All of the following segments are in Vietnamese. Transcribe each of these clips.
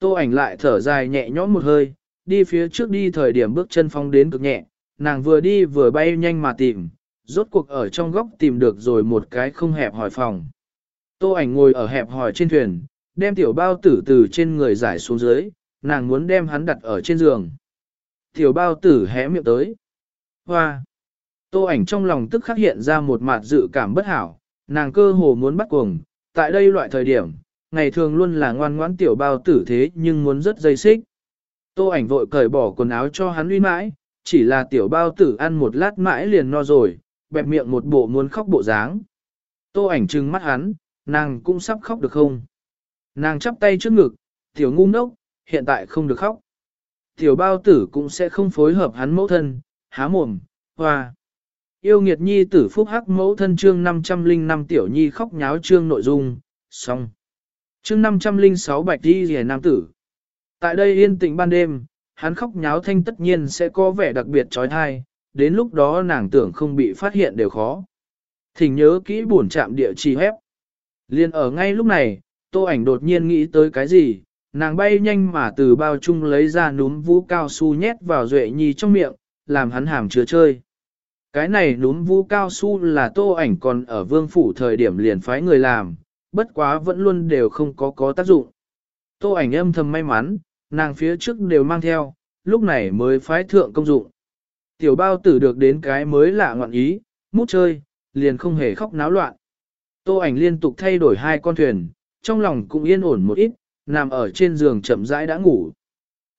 Tô ảnh lại thở dài nhẹ nhõm một hơi, đi phía trước đi thời điểm bước chân phong đến cực nhẹ, nàng vừa đi vừa bay nhanh mà tìm, rốt cuộc ở trong góc tìm được rồi một cái không hẹp hỏi phòng. Tô ảnh ngồi ở hẹp hỏi trên thuyền, đem tiểu bao tử từ trên người giải xuống dưới, nàng muốn đem hắn đặt ở trên giường. Tiểu bao tử hé miệng tới. Hoa! Tô ảnh trong lòng tức khắc hiện ra một mặt dự cảm bất hảo, nàng cơ hồ muốn bắt cuồng, tại đây loại thời điểm, ngày thường luôn là ngoan ngoãn tiểu bao tử thế nhưng muốn rất dây xích. Tô ảnh vội cởi bỏ quần áo cho hắn uy mãi, chỉ là tiểu bao tử ăn một lát mãi liền no rồi, bẹp miệng một bộ muốn khóc bộ dáng. Tô ảnh trừng mắt hắn, nàng cũng sắp khóc được không? Nàng chắp tay trước ngực, tiểu ngu ngốc, hiện tại không được khóc. Tiểu bao tử cũng sẽ không phối hợp hắn mẫu thân, há mồm, hoa. Yêu nghiệt nhi tử phúc hắc mẫu thân chương 505 tiểu nhi khóc nháo chương nội dung, xong. Chương 506 bạch đi rìa nam tử. Tại đây yên tĩnh ban đêm, hắn khóc nháo thanh tất nhiên sẽ có vẻ đặc biệt trói thai, đến lúc đó nàng tưởng không bị phát hiện đều khó. Thỉnh nhớ kỹ buồn chạm địa chỉ hép. Liên ở ngay lúc này, tô ảnh đột nhiên nghĩ tới cái gì, nàng bay nhanh mà từ bao chung lấy ra núm vũ cao su nhét vào duệ nhi trong miệng, làm hắn hàm chứa chơi. Cái này núm vũ cao su là tô ảnh còn ở vương phủ thời điểm liền phái người làm, bất quá vẫn luôn đều không có có tác dụng. Tô ảnh âm thầm may mắn, nàng phía trước đều mang theo, lúc này mới phái thượng công dụng. Tiểu bao tử được đến cái mới lạ ngọn ý, mút chơi, liền không hề khóc náo loạn. Tô ảnh liên tục thay đổi hai con thuyền, trong lòng cũng yên ổn một ít, nằm ở trên giường chậm rãi đã ngủ.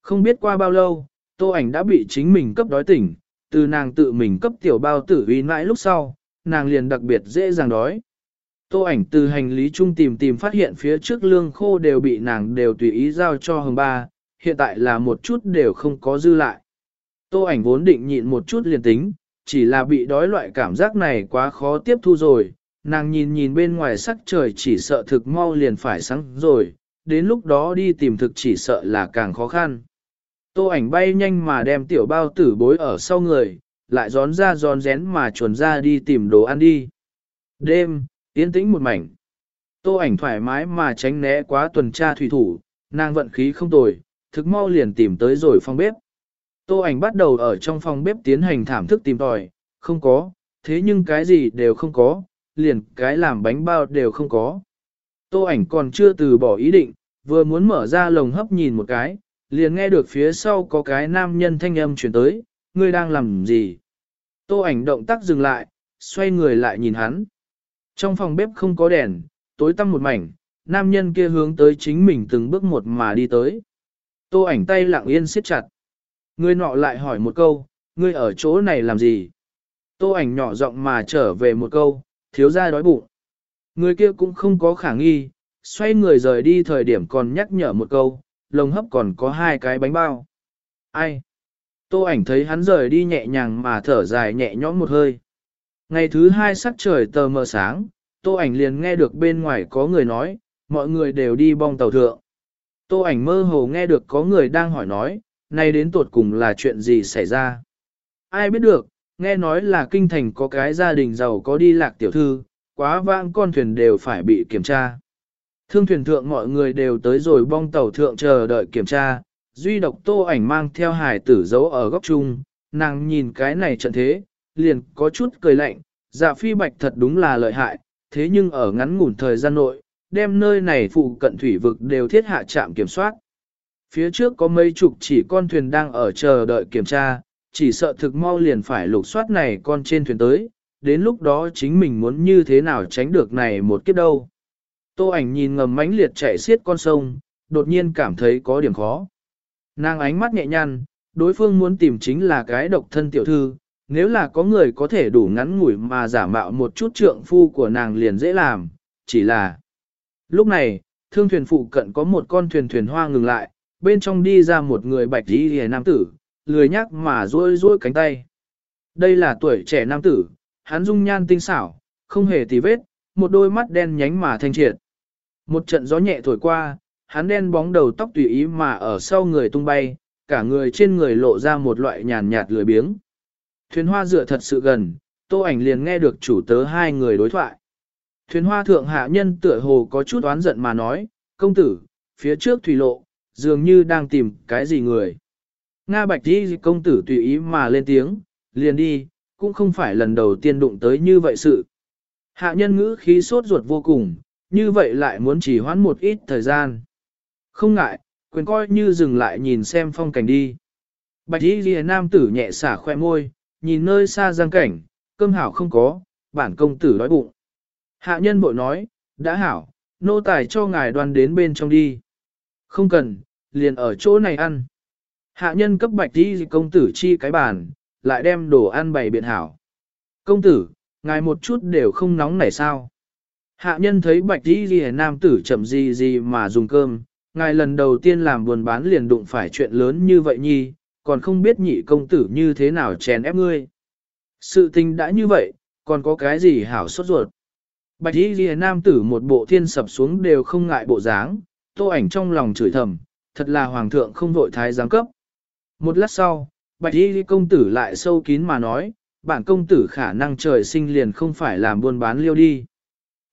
Không biết qua bao lâu, tô ảnh đã bị chính mình cấp đói tỉnh, từ nàng tự mình cấp tiểu bao tử uy mãi lúc sau, nàng liền đặc biệt dễ dàng đói. Tô ảnh từ hành lý trung tìm tìm phát hiện phía trước lương khô đều bị nàng đều tùy ý giao cho hồng ba, hiện tại là một chút đều không có dư lại. Tô ảnh vốn định nhịn một chút liền tính, chỉ là bị đói loại cảm giác này quá khó tiếp thu rồi, nàng nhìn nhìn bên ngoài sắc trời chỉ sợ thực mau liền phải sáng rồi, đến lúc đó đi tìm thực chỉ sợ là càng khó khăn. Tô ảnh bay nhanh mà đem tiểu bao tử bối ở sau người, lại gión ra gión rén mà chuồn ra đi tìm đồ ăn đi. Đêm, yên tĩnh một mảnh. Tô ảnh thoải mái mà tránh né quá tuần tra thủy thủ, nàng vận khí không tồi, thực mau liền tìm tới rồi phòng bếp. Tô ảnh bắt đầu ở trong phòng bếp tiến hành thảm thức tìm tòi, không có, thế nhưng cái gì đều không có, liền cái làm bánh bao đều không có. Tô ảnh còn chưa từ bỏ ý định, vừa muốn mở ra lồng hấp nhìn một cái, liền nghe được phía sau có cái nam nhân thanh âm truyền tới, ngươi đang làm gì? Tô ảnh động tác dừng lại, xoay người lại nhìn hắn. Trong phòng bếp không có đèn, tối tăm một mảnh, nam nhân kia hướng tới chính mình từng bước một mà đi tới. Tô ảnh tay lặng yên siết chặt. Người nọ lại hỏi một câu, ngươi ở chỗ này làm gì? Tô ảnh nhỏ giọng mà trở về một câu, thiếu gia đói bụng. Người kia cũng không có khả nghi, xoay người rời đi thời điểm còn nhắc nhở một câu, lồng hấp còn có hai cái bánh bao. Ai? Tô ảnh thấy hắn rời đi nhẹ nhàng mà thở dài nhẹ nhõm một hơi. Ngày thứ hai sắc trời tờ mờ sáng, tô ảnh liền nghe được bên ngoài có người nói, mọi người đều đi bong tàu thượng. Tô ảnh mơ hồ nghe được có người đang hỏi nói, nay đến tuột cùng là chuyện gì xảy ra. Ai biết được, nghe nói là kinh thành có cái gia đình giàu có đi lạc tiểu thư, quá vãng con thuyền đều phải bị kiểm tra. Thương thuyền thượng mọi người đều tới rồi bong tàu thượng chờ đợi kiểm tra, duy độc tô ảnh mang theo hải tử giấu ở góc chung, nàng nhìn cái này trận thế, liền có chút cười lạnh, dạ phi bạch thật đúng là lợi hại, thế nhưng ở ngắn ngủn thời gian nội, đem nơi này phụ cận thủy vực đều thiết hạ trạm kiểm soát. Phía trước có mấy chục chỉ con thuyền đang ở chờ đợi kiểm tra, chỉ sợ thực mau liền phải lục soát này con trên thuyền tới, đến lúc đó chính mình muốn như thế nào tránh được này một kiếp đâu. Tô ảnh nhìn ngầm mãnh liệt chạy xiết con sông, đột nhiên cảm thấy có điểm khó. Nàng ánh mắt nhẹ nhăn, đối phương muốn tìm chính là cái độc thân tiểu thư, nếu là có người có thể đủ ngắn ngủi mà giả mạo một chút trượng phu của nàng liền dễ làm, chỉ là... Lúc này, thương thuyền phụ cận có một con thuyền thuyền hoa ngừng lại, bên trong đi ra một người bạch đi hề nam tử, lười nhắc mà rôi rôi cánh tay. Đây là tuổi trẻ nam tử, hắn dung nhan tinh xảo, không hề tì vết, một đôi mắt đen nhánh mà thanh triệt. Một trận gió nhẹ thổi qua, hắn đen bóng đầu tóc tùy ý mà ở sau người tung bay, cả người trên người lộ ra một loại nhàn nhạt lười biếng. Thuyền hoa dựa thật sự gần, tô ảnh liền nghe được chủ tớ hai người đối thoại. Thuyền hoa thượng hạ nhân tựa hồ có chút oán giận mà nói, công tử, phía trước thủy lộ, dường như đang tìm cái gì người. Nga bạch đi công tử tùy ý mà lên tiếng, liền đi, cũng không phải lần đầu tiên đụng tới như vậy sự. Hạ nhân ngữ khí sốt ruột vô cùng, như vậy lại muốn chỉ hoãn một ít thời gian. Không ngại, quyền coi như dừng lại nhìn xem phong cảnh đi. Bạch y ghi nam tử nhẹ xả khoe môi, nhìn nơi xa giang cảnh, cơm hảo không có, bản công tử đói bụng. Hạ nhân bội nói, đã hảo, nô tài cho ngài đoan đến bên trong đi. Không cần, liền ở chỗ này ăn. Hạ nhân cấp bạch đi công tử chi cái bàn, lại đem đồ ăn bày biện hảo. Công tử, ngài một chút đều không nóng nảy sao. Hạ nhân thấy bạch đi ghi nam tử chậm gì gì mà dùng cơm, ngài lần đầu tiên làm buồn bán liền đụng phải chuyện lớn như vậy nhi, còn không biết nhị công tử như thế nào chèn ép ngươi. Sự tình đã như vậy, còn có cái gì hảo sốt ruột. Bạch y ghi nam tử một bộ thiên sập xuống đều không ngại bộ dáng, tô ảnh trong lòng chửi thầm, thật là hoàng thượng không vội thái giáng cấp. Một lát sau, bạch y công tử lại sâu kín mà nói, bản công tử khả năng trời sinh liền không phải làm buôn bán liêu đi.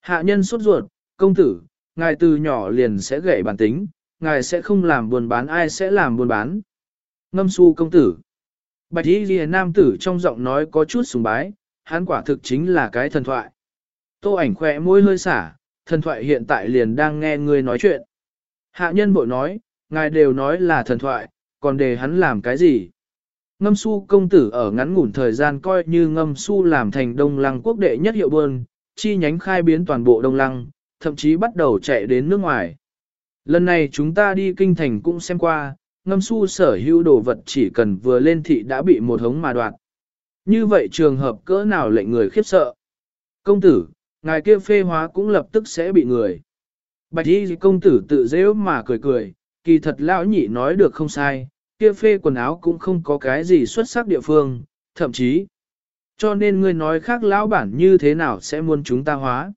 Hạ nhân sốt ruột, công tử, ngài từ nhỏ liền sẽ gậy bản tính, ngài sẽ không làm buôn bán ai sẽ làm buôn bán. Ngâm su công tử. Bạch y ghi nam tử trong giọng nói có chút sùng bái, hắn quả thực chính là cái thần thoại. Tô ảnh khỏe môi hơi xả, thần thoại hiện tại liền đang nghe người nói chuyện. Hạ nhân bội nói, ngài đều nói là thần thoại, còn để hắn làm cái gì? Ngâm su công tử ở ngắn ngủn thời gian coi như ngâm su làm thành đông lăng quốc đệ nhất hiệu bơn, chi nhánh khai biến toàn bộ đông lăng, thậm chí bắt đầu chạy đến nước ngoài. Lần này chúng ta đi kinh thành cũng xem qua, ngâm su sở hữu đồ vật chỉ cần vừa lên thị đã bị một hống mà đoạt. Như vậy trường hợp cỡ nào lệnh người khiếp sợ. Công tử, ngài kia phê hóa cũng lập tức sẽ bị người. Bạch y công tử tự dễ mà cười cười, kỳ thật lão nhị nói được không sai, kia phê quần áo cũng không có cái gì xuất sắc địa phương, thậm chí. Cho nên ngươi nói khác lão bản như thế nào sẽ muốn chúng ta hóa.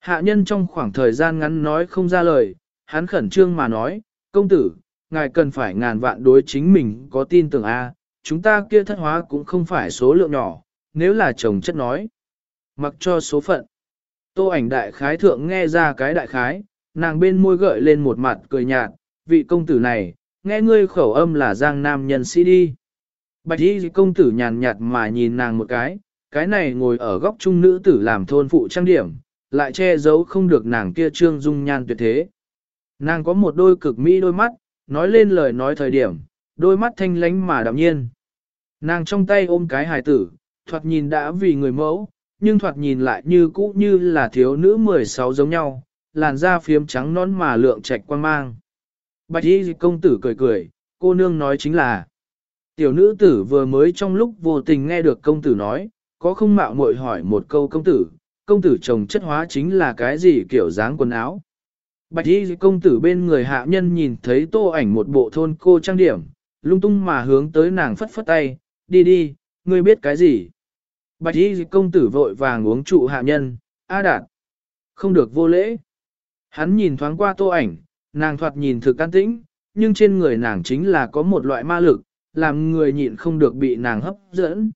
Hạ nhân trong khoảng thời gian ngắn nói không ra lời, hắn khẩn trương mà nói, công tử, ngài cần phải ngàn vạn đối chính mình có tin tưởng A, chúng ta kia thất hóa cũng không phải số lượng nhỏ, nếu là chồng chất nói. Mặc cho số phận. Tô ảnh đại khái thượng nghe ra cái đại khái, nàng bên môi gợi lên một mặt cười nhạt, vị công tử này, nghe ngươi khẩu âm là giang nam nhân sĩ đi. Bạch y công tử nhàn nhạt mà nhìn nàng một cái, cái này ngồi ở góc trung nữ tử làm thôn phụ trang điểm, lại che giấu không được nàng kia trương dung nhan tuyệt thế. Nàng có một đôi cực mỹ đôi mắt, nói lên lời nói thời điểm, đôi mắt thanh lánh mà đạm nhiên. Nàng trong tay ôm cái hài tử, thoạt nhìn đã vì người mẫu, nhưng thoạt nhìn lại như cũ như là thiếu nữ 16 giống nhau, làn da phiếm trắng nón mà lượng trạch quan mang. Bạch y công tử cười cười, cô nương nói chính là, tiểu nữ tử vừa mới trong lúc vô tình nghe được công tử nói, có không mạo muội hỏi một câu công tử, công tử chồng chất hóa chính là cái gì kiểu dáng quần áo. Bạch y công tử bên người hạ nhân nhìn thấy tô ảnh một bộ thôn cô trang điểm, lung tung mà hướng tới nàng phất phất tay, đi đi, ngươi biết cái gì. Bạch y công tử vội vàng uống trụ hạ nhân, a đạt. Không được vô lễ. Hắn nhìn thoáng qua tô ảnh, nàng thoạt nhìn thực can tĩnh, nhưng trên người nàng chính là có một loại ma lực, làm người nhịn không được bị nàng hấp dẫn.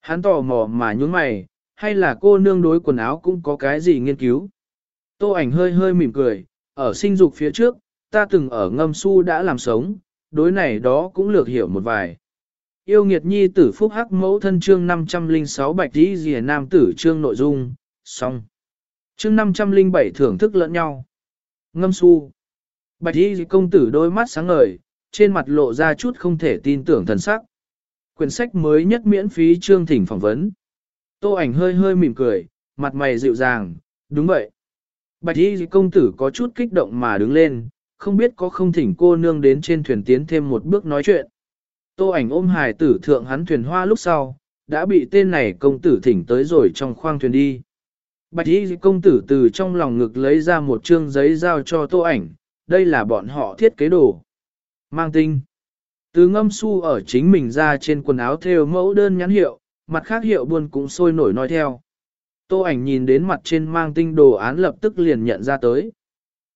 Hắn tò mò mà nhún mày, hay là cô nương đối quần áo cũng có cái gì nghiên cứu. Tô ảnh hơi hơi mỉm cười, ở sinh dục phía trước, ta từng ở ngâm su đã làm sống, đối này đó cũng lược hiểu một vài. Yêu nghiệt nhi tử phúc hắc mẫu thân chương 506 bạch đi rìa nam tử chương nội dung, xong. Chương 507 thưởng thức lẫn nhau. Ngâm su. Bạch y công tử đôi mắt sáng ngời, trên mặt lộ ra chút không thể tin tưởng thần sắc. Quyển sách mới nhất miễn phí chương thỉnh phỏng vấn. Tô ảnh hơi hơi mỉm cười, mặt mày dịu dàng, đúng vậy. Bạch y công tử có chút kích động mà đứng lên, không biết có không thỉnh cô nương đến trên thuyền tiến thêm một bước nói chuyện. Tô ảnh ôm hài tử thượng hắn thuyền hoa lúc sau, đã bị tên này công tử thỉnh tới rồi trong khoang thuyền đi. Bạch y công tử từ trong lòng ngực lấy ra một trương giấy giao cho tô ảnh, đây là bọn họ thiết kế đồ. Mang tinh. Từ ngâm su ở chính mình ra trên quần áo theo mẫu đơn nhãn hiệu, mặt khác hiệu buôn cũng sôi nổi nói theo. Tô ảnh nhìn đến mặt trên mang tinh đồ án lập tức liền nhận ra tới.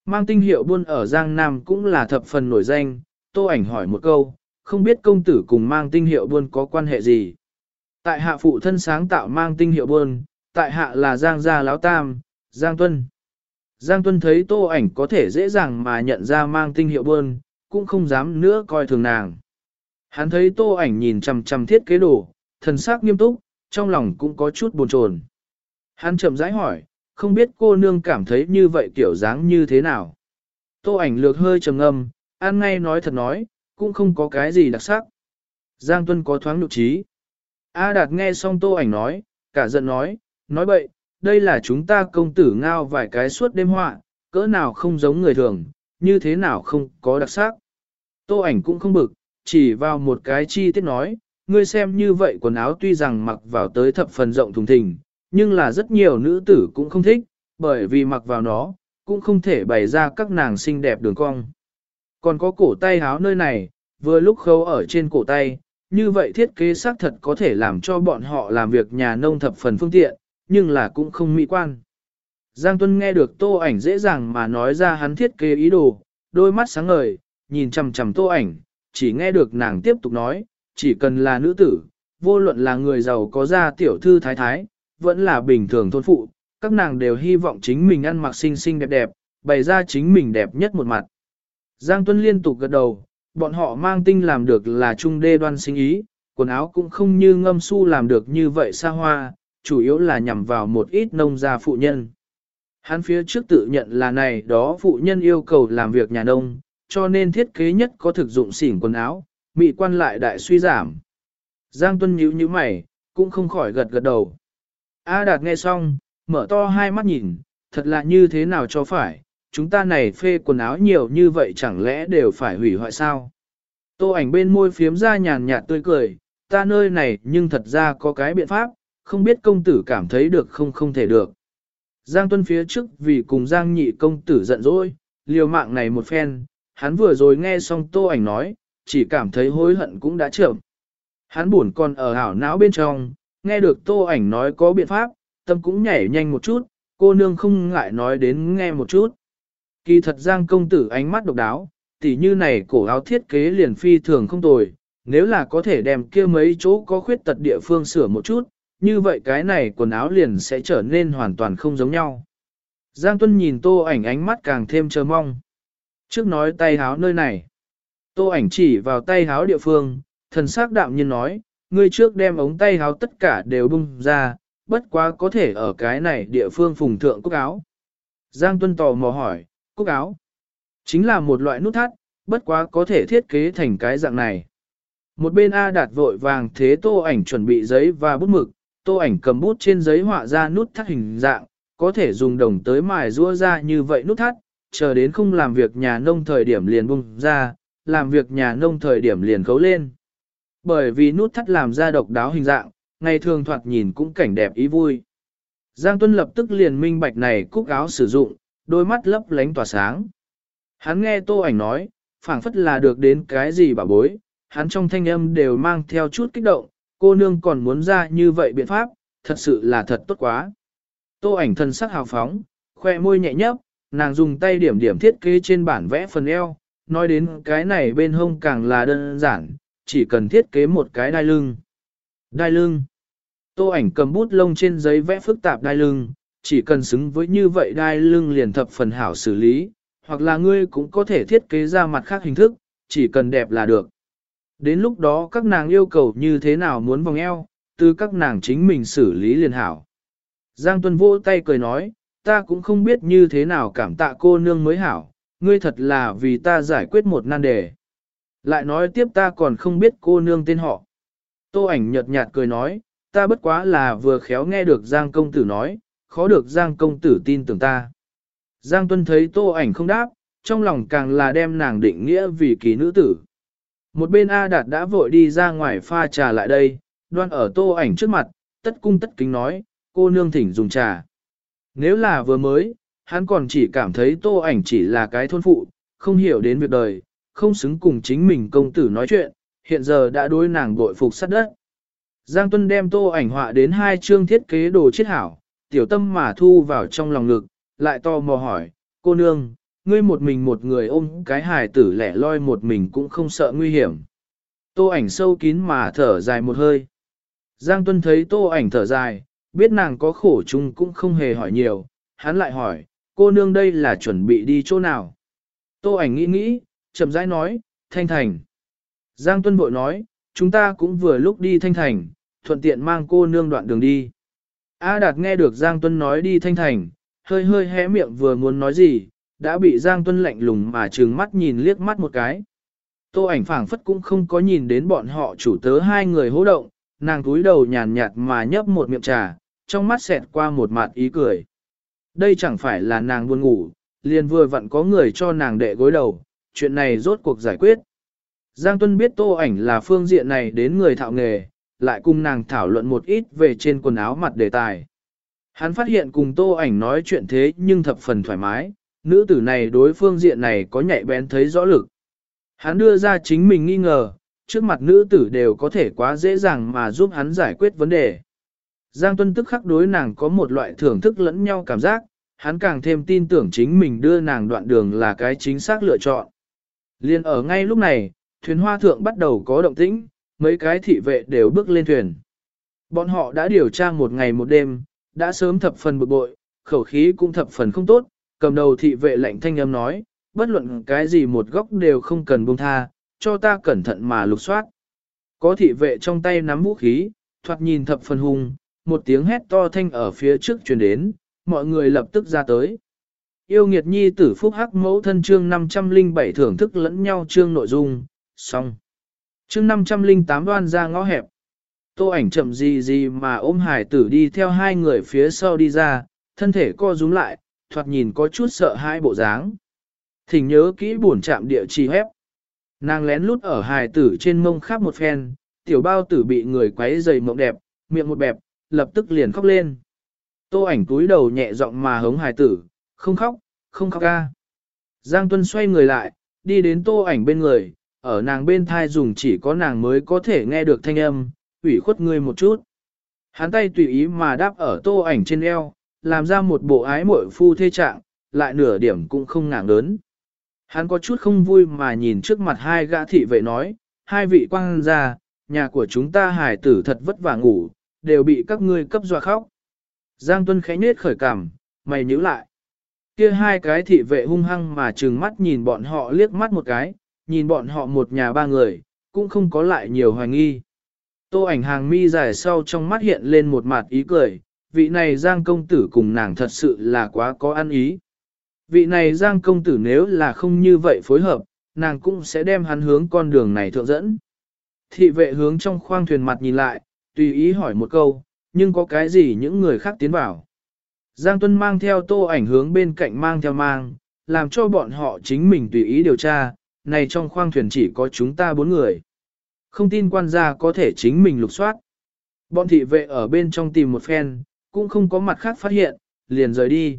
Mang tinh hiệu buôn ở Giang Nam cũng là thập phần nổi danh, tô ảnh hỏi một câu, không biết công tử cùng mang tinh hiệu buôn có quan hệ gì. Tại hạ phụ thân sáng tạo mang tinh hiệu buôn, tại hạ là Giang Gia Lão Tam, Giang Tuân. Giang Tuân thấy tô ảnh có thể dễ dàng mà nhận ra mang tinh hiệu buôn, cũng không dám nữa coi thường nàng. Hắn thấy tô ảnh nhìn chằm chằm thiết kế đồ, thần sắc nghiêm túc, trong lòng cũng có chút buồn chồn. Hắn chậm rãi hỏi, không biết cô nương cảm thấy như vậy kiểu dáng như thế nào. Tô ảnh lược hơi trầm ngâm, ăn ngay nói thật nói, cũng không có cái gì đặc sắc. Giang Tuân có thoáng nụ trí. A Đạt nghe xong tô ảnh nói, cả giận nói, nói bậy, đây là chúng ta công tử ngao vài cái suốt đêm họa, cỡ nào không giống người thường, như thế nào không có đặc sắc. Tô ảnh cũng không bực, chỉ vào một cái chi tiết nói, ngươi xem như vậy quần áo tuy rằng mặc vào tới thập phần rộng thùng thình, nhưng là rất nhiều nữ tử cũng không thích, bởi vì mặc vào nó, cũng không thể bày ra các nàng xinh đẹp đường cong. Còn có cổ tay háo nơi này, vừa lúc khâu ở trên cổ tay, như vậy thiết kế xác thật có thể làm cho bọn họ làm việc nhà nông thập phần phương tiện, nhưng là cũng không mỹ quan. Giang Tuân nghe được tô ảnh dễ dàng mà nói ra hắn thiết kế ý đồ, đôi mắt sáng ngời, nhìn chằm chằm tô ảnh, chỉ nghe được nàng tiếp tục nói, chỉ cần là nữ tử, vô luận là người giàu có gia tiểu thư thái thái, vẫn là bình thường thôn phụ, các nàng đều hy vọng chính mình ăn mặc xinh xinh đẹp đẹp, bày ra chính mình đẹp nhất một mặt. Giang Tuân liên tục gật đầu, bọn họ mang tinh làm được là trung đê đoan sinh ý, quần áo cũng không như ngâm su làm được như vậy xa hoa, chủ yếu là nhằm vào một ít nông gia phụ nhân. Hắn phía trước tự nhận là này đó phụ nhân yêu cầu làm việc nhà nông, cho nên thiết kế nhất có thực dụng xỉn quần áo, mị quan lại đại suy giảm. Giang Tuân nhíu nhíu mày, cũng không khỏi gật gật đầu. A Đạt nghe xong, mở to hai mắt nhìn, thật là như thế nào cho phải, chúng ta này phê quần áo nhiều như vậy chẳng lẽ đều phải hủy hoại sao? Tô ảnh bên môi phiếm ra nhàn nhạt tươi cười, ta nơi này nhưng thật ra có cái biện pháp, không biết công tử cảm thấy được không không thể được. Giang Tuân phía trước vì cùng Giang nhị công tử giận dỗi, liều mạng này một phen, hắn vừa rồi nghe xong tô ảnh nói, chỉ cảm thấy hối hận cũng đã chậm. Hắn buồn còn ở hảo não bên trong, nghe được tô ảnh nói có biện pháp, tâm cũng nhảy nhanh một chút, cô nương không ngại nói đến nghe một chút. Kỳ thật Giang công tử ánh mắt độc đáo, tỉ như này cổ áo thiết kế liền phi thường không tồi, nếu là có thể đem kia mấy chỗ có khuyết tật địa phương sửa một chút, như vậy cái này quần áo liền sẽ trở nên hoàn toàn không giống nhau. Giang Tuân nhìn tô ảnh ánh mắt càng thêm chờ mong. Trước nói tay háo nơi này. Tô ảnh chỉ vào tay háo địa phương, thần sắc đạm nhiên nói, ngươi trước đem ống tay háo tất cả đều bung ra, bất quá có thể ở cái này địa phương phùng thượng cúc áo. Giang Tuân tò mò hỏi, cúc áo. Chính là một loại nút thắt, bất quá có thể thiết kế thành cái dạng này. Một bên A đạt vội vàng thế tô ảnh chuẩn bị giấy và bút mực, tô ảnh cầm bút trên giấy họa ra nút thắt hình dạng, có thể dùng đồng tới mài rũa ra như vậy nút thắt, chờ đến không làm việc nhà nông thời điểm liền bung ra, làm việc nhà nông thời điểm liền khấu lên. Bởi vì nút thắt làm ra độc đáo hình dạng, ngày thường thoạt nhìn cũng cảnh đẹp ý vui. Giang Tuân lập tức liền minh bạch này cúc áo sử dụng, đôi mắt lấp lánh tỏa sáng. Hắn nghe tô ảnh nói, phảng phất là được đến cái gì bảo bối, hắn trong thanh âm đều mang theo chút kích động, cô nương còn muốn ra như vậy biện pháp, thật sự là thật tốt quá. Tô ảnh thân sắc hào phóng, khoe môi nhẹ nhấp, nàng dùng tay điểm điểm thiết kế trên bản vẽ phần eo, nói đến cái này bên hông càng là đơn giản, chỉ cần thiết kế một cái đai lưng. Đai lưng. Tô ảnh cầm bút lông trên giấy vẽ phức tạp đai lưng, chỉ cần xứng với như vậy đai lưng liền thập phần hảo xử lý, hoặc là ngươi cũng có thể thiết kế ra mặt khác hình thức, chỉ cần đẹp là được. Đến lúc đó các nàng yêu cầu như thế nào muốn vòng eo, từ các nàng chính mình xử lý liền hảo. Giang Tuân vỗ tay cười nói, ta cũng không biết như thế nào cảm tạ cô nương mới hảo, ngươi thật là vì ta giải quyết một nan đề. Lại nói tiếp ta còn không biết cô nương tên họ. Tô ảnh nhợt nhạt cười nói, ta bất quá là vừa khéo nghe được Giang công tử nói, khó được Giang công tử tin tưởng ta. Giang Tuân thấy tô ảnh không đáp, trong lòng càng là đem nàng định nghĩa vì kỳ nữ tử. Một bên A Đạt đã vội đi ra ngoài pha trà lại đây, đoan ở tô ảnh trước mặt, tất cung tất kính nói, cô nương thỉnh dùng trà. Nếu là vừa mới, hắn còn chỉ cảm thấy tô ảnh chỉ là cái thôn phụ, không hiểu đến việc đời, không xứng cùng chính mình công tử nói chuyện, hiện giờ đã đối nàng bội phục sát đất. Giang Tuân đem tô ảnh họa đến hai chương thiết kế đồ chiết hảo, tiểu tâm mà thu vào trong lòng ngực, lại to mò hỏi, cô nương, ngươi một mình một người ôm cái hài tử lẻ loi một mình cũng không sợ nguy hiểm. Tô ảnh sâu kín mà thở dài một hơi. Giang Tuân thấy tô ảnh thở dài, biết nàng có khổ chung cũng không hề hỏi nhiều, hắn lại hỏi, cô nương đây là chuẩn bị đi chỗ nào. Tô ảnh nghĩ nghĩ, chậm rãi nói, Thanh Thành. Giang Tuân bội nói, chúng ta cũng vừa lúc đi Thanh Thành, thuận tiện mang cô nương đoạn đường đi. A Đạt nghe được Giang Tuân nói đi Thanh Thành, hơi hơi hé miệng vừa muốn nói gì, đã bị Giang Tuân lạnh lùng mà trừng mắt nhìn liếc mắt một cái. Tô ảnh phảng phất cũng không có nhìn đến bọn họ chủ tớ hai người hô động, nàng cúi đầu nhàn nhạt mà nhấp một miệng trà, trong mắt xẹt qua một mặt ý cười. Đây chẳng phải là nàng buồn ngủ, liền vừa vặn có người cho nàng đệ gối đầu, chuyện này rốt cuộc giải quyết. Giang Tuân biết tô ảnh là phương diện này đến người thạo nghề, lại cùng nàng thảo luận một ít về trên quần áo mặt đề tài. Hắn phát hiện cùng tô ảnh nói chuyện thế nhưng thập phần thoải mái, nữ tử này đối phương diện này có nhạy bén thấy rõ lực. Hắn đưa ra chính mình nghi ngờ, trước mặt nữ tử đều có thể quá dễ dàng mà giúp hắn giải quyết vấn đề. Giang Tuân tức khắc đối nàng có một loại thưởng thức lẫn nhau cảm giác, hắn càng thêm tin tưởng chính mình đưa nàng đoạn đường là cái chính xác lựa chọn. Liên ở ngay lúc này, thuyền hoa thượng bắt đầu có động tĩnh, mấy cái thị vệ đều bước lên thuyền. Bọn họ đã điều tra một ngày một đêm, đã sớm thập phần bực bội, khẩu khí cũng thập phần không tốt, cầm đầu thị vệ lạnh thanh âm nói, bất luận cái gì một góc đều không cần buông tha, cho ta cẩn thận mà lục soát. Có thị vệ trong tay nắm vũ khí, thoạt nhìn thập phần hung, một tiếng hét to thanh ở phía trước truyền đến, mọi người lập tức ra tới. Yêu nghiệt nhi tử phúc hắc mẫu thân chương 507 thưởng thức lẫn nhau chương nội dung, xong. Chương 508 đoan ra ngõ hẹp. Tô ảnh chậm gì gì mà ôm hải tử đi theo hai người phía sau đi ra, thân thể co rúm lại, thoạt nhìn có chút sợ hai bộ dáng. Thỉnh nhớ kỹ buồn chạm địa chỉ hép. Nàng lén lút ở hài tử trên mông khắp một phen, tiểu bao tử bị người quấy dày mộng đẹp, miệng một bẹp, lập tức liền khóc lên. Tô ảnh túi đầu nhẹ giọng mà hống hài tử, không khóc, không khóc ca. Giang Tuân xoay người lại, đi đến tô ảnh bên người, ở nàng bên thai dùng chỉ có nàng mới có thể nghe được thanh âm, ủy khuất ngươi một chút. Hắn tay tùy ý mà đáp ở tô ảnh trên eo, làm ra một bộ ái muội phu thê trạng, lại nửa điểm cũng không ngảng lớn. Hắn có chút không vui mà nhìn trước mặt hai gã thị vệ nói, hai vị quang gia, nhà của chúng ta hài tử thật vất vả ngủ, đều bị các ngươi cấp dọa khóc. Giang Tuân khẽ nết khởi cảm, mày nhíu lại. Kia hai cái thị vệ hung hăng mà trừng mắt nhìn bọn họ liếc mắt một cái, nhìn bọn họ một nhà ba người, cũng không có lại nhiều hoài nghi. Tô ảnh hàng mi dài sau trong mắt hiện lên một mặt ý cười, vị này Giang công tử cùng nàng thật sự là quá có ăn ý. Vị này Giang công tử nếu là không như vậy phối hợp, nàng cũng sẽ đem hắn hướng con đường này thượng dẫn. Thị vệ hướng trong khoang thuyền mặt nhìn lại, tùy ý hỏi một câu, nhưng có cái gì những người khác tiến vào. Giang Tuân mang theo tô ảnh hướng bên cạnh mang theo mang, làm cho bọn họ chính mình tùy ý điều tra, này trong khoang thuyền chỉ có chúng ta bốn người. Không tin quan gia có thể chính mình lục soát. Bọn thị vệ ở bên trong tìm một phen, cũng không có mặt khác phát hiện, liền rời đi.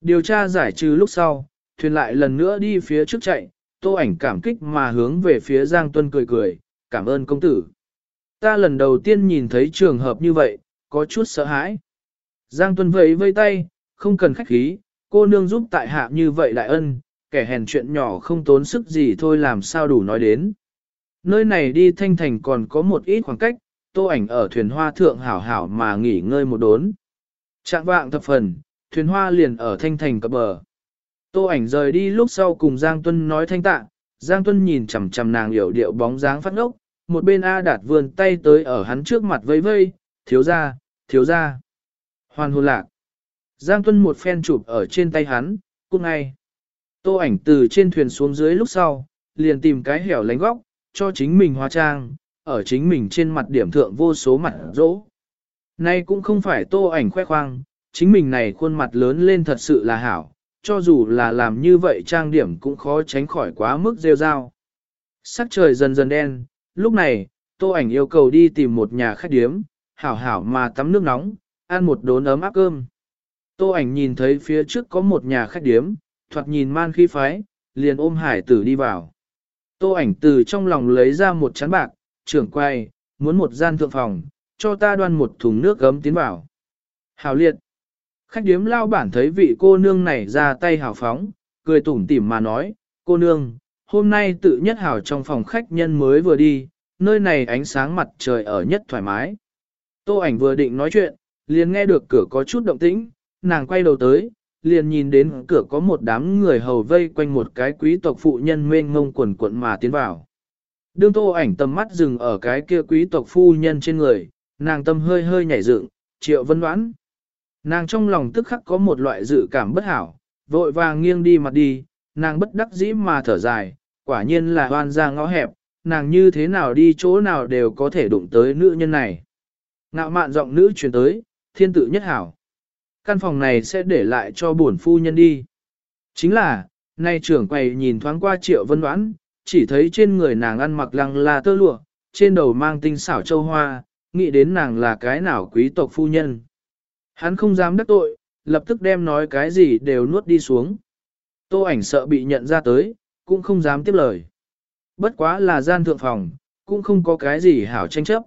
Điều tra giải trừ lúc sau, thuyền lại lần nữa đi phía trước chạy, tô ảnh cảm kích mà hướng về phía Giang Tuân cười cười, cảm ơn công tử. Ta lần đầu tiên nhìn thấy trường hợp như vậy, có chút sợ hãi. Giang Tuân vẫy vây tay, không cần khách khí, cô nương giúp tại hạ như vậy đại ân, kẻ hèn chuyện nhỏ không tốn sức gì thôi làm sao đủ nói đến. Nơi này đi thanh thành còn có một ít khoảng cách, tô ảnh ở thuyền hoa thượng hảo hảo mà nghỉ ngơi một đốn. Trạng vạng thập phần, thuyền hoa liền ở thanh thành cập bờ. Tô ảnh rời đi lúc sau cùng Giang Tuân nói thanh tạ, Giang Tuân nhìn chằm chằm nàng hiểu điệu bóng dáng phát ngốc, một bên A Đạt vươn tay tới ở hắn trước mặt vây vây, thiếu ra, thiếu ra. Hoàn hồn lạc. Giang Tuân một phen chụp ở trên tay hắn, cút ngay. Tô ảnh từ trên thuyền xuống dưới lúc sau, liền tìm cái hẻo lánh góc, cho chính mình hóa trang, ở chính mình trên mặt điểm thượng vô số mặt rỗ. Nay cũng không phải tô ảnh khoe khoang, chính mình này khuôn mặt lớn lên thật sự là hảo, cho dù là làm như vậy trang điểm cũng khó tránh khỏi quá mức rêu rao. Sắc trời dần dần đen, lúc này, tô ảnh yêu cầu đi tìm một nhà khách điếm, hảo hảo mà tắm nước nóng, ăn một đốn ấm áp cơm. Tô ảnh nhìn thấy phía trước có một nhà khách điếm, thoạt nhìn man khí phái, liền ôm hải tử đi vào. Tô ảnh từ trong lòng lấy ra một chán bạc, trưởng quay, muốn một gian thượng phòng, cho ta đoan một thùng nước gấm tiến vào. Hảo liệt. Khách điếm lao bản thấy vị cô nương này ra tay hào phóng, cười tủm tỉm mà nói, cô nương, hôm nay tự nhất hảo trong phòng khách nhân mới vừa đi, nơi này ánh sáng mặt trời ở nhất thoải mái. Tô ảnh vừa định nói chuyện, liền nghe được cửa có chút động tĩnh, nàng quay đầu tới, liền nhìn đến cửa có một đám người hầu vây quanh một cái quý tộc phụ nhân mênh ngông quần quận mà tiến vào. Đương tô ảnh tầm mắt dừng ở cái kia quý tộc phu nhân trên người, nàng tâm hơi hơi nhảy dựng, triệu vân đoán. Nàng trong lòng tức khắc có một loại dự cảm bất hảo, vội vàng nghiêng đi mặt đi, nàng bất đắc dĩ mà thở dài, quả nhiên là hoan ra ngõ hẹp, nàng như thế nào đi chỗ nào đều có thể đụng tới nữ nhân này. Ngạo mạn giọng nữ truyền tới, thiên tự nhất hảo. Căn phòng này sẽ để lại cho bổn phu nhân đi. Chính là, nay trưởng quầy nhìn thoáng qua triệu vân đoán, chỉ thấy trên người nàng ăn mặc lăng là tơ lụa, trên đầu mang tinh xảo châu hoa, nghĩ đến nàng là cái nào quý tộc phu nhân. Hắn không dám đắc tội, lập tức đem nói cái gì đều nuốt đi xuống. Tô ảnh sợ bị nhận ra tới, cũng không dám tiếp lời. Bất quá là gian thượng phòng, cũng không có cái gì hảo tranh chấp.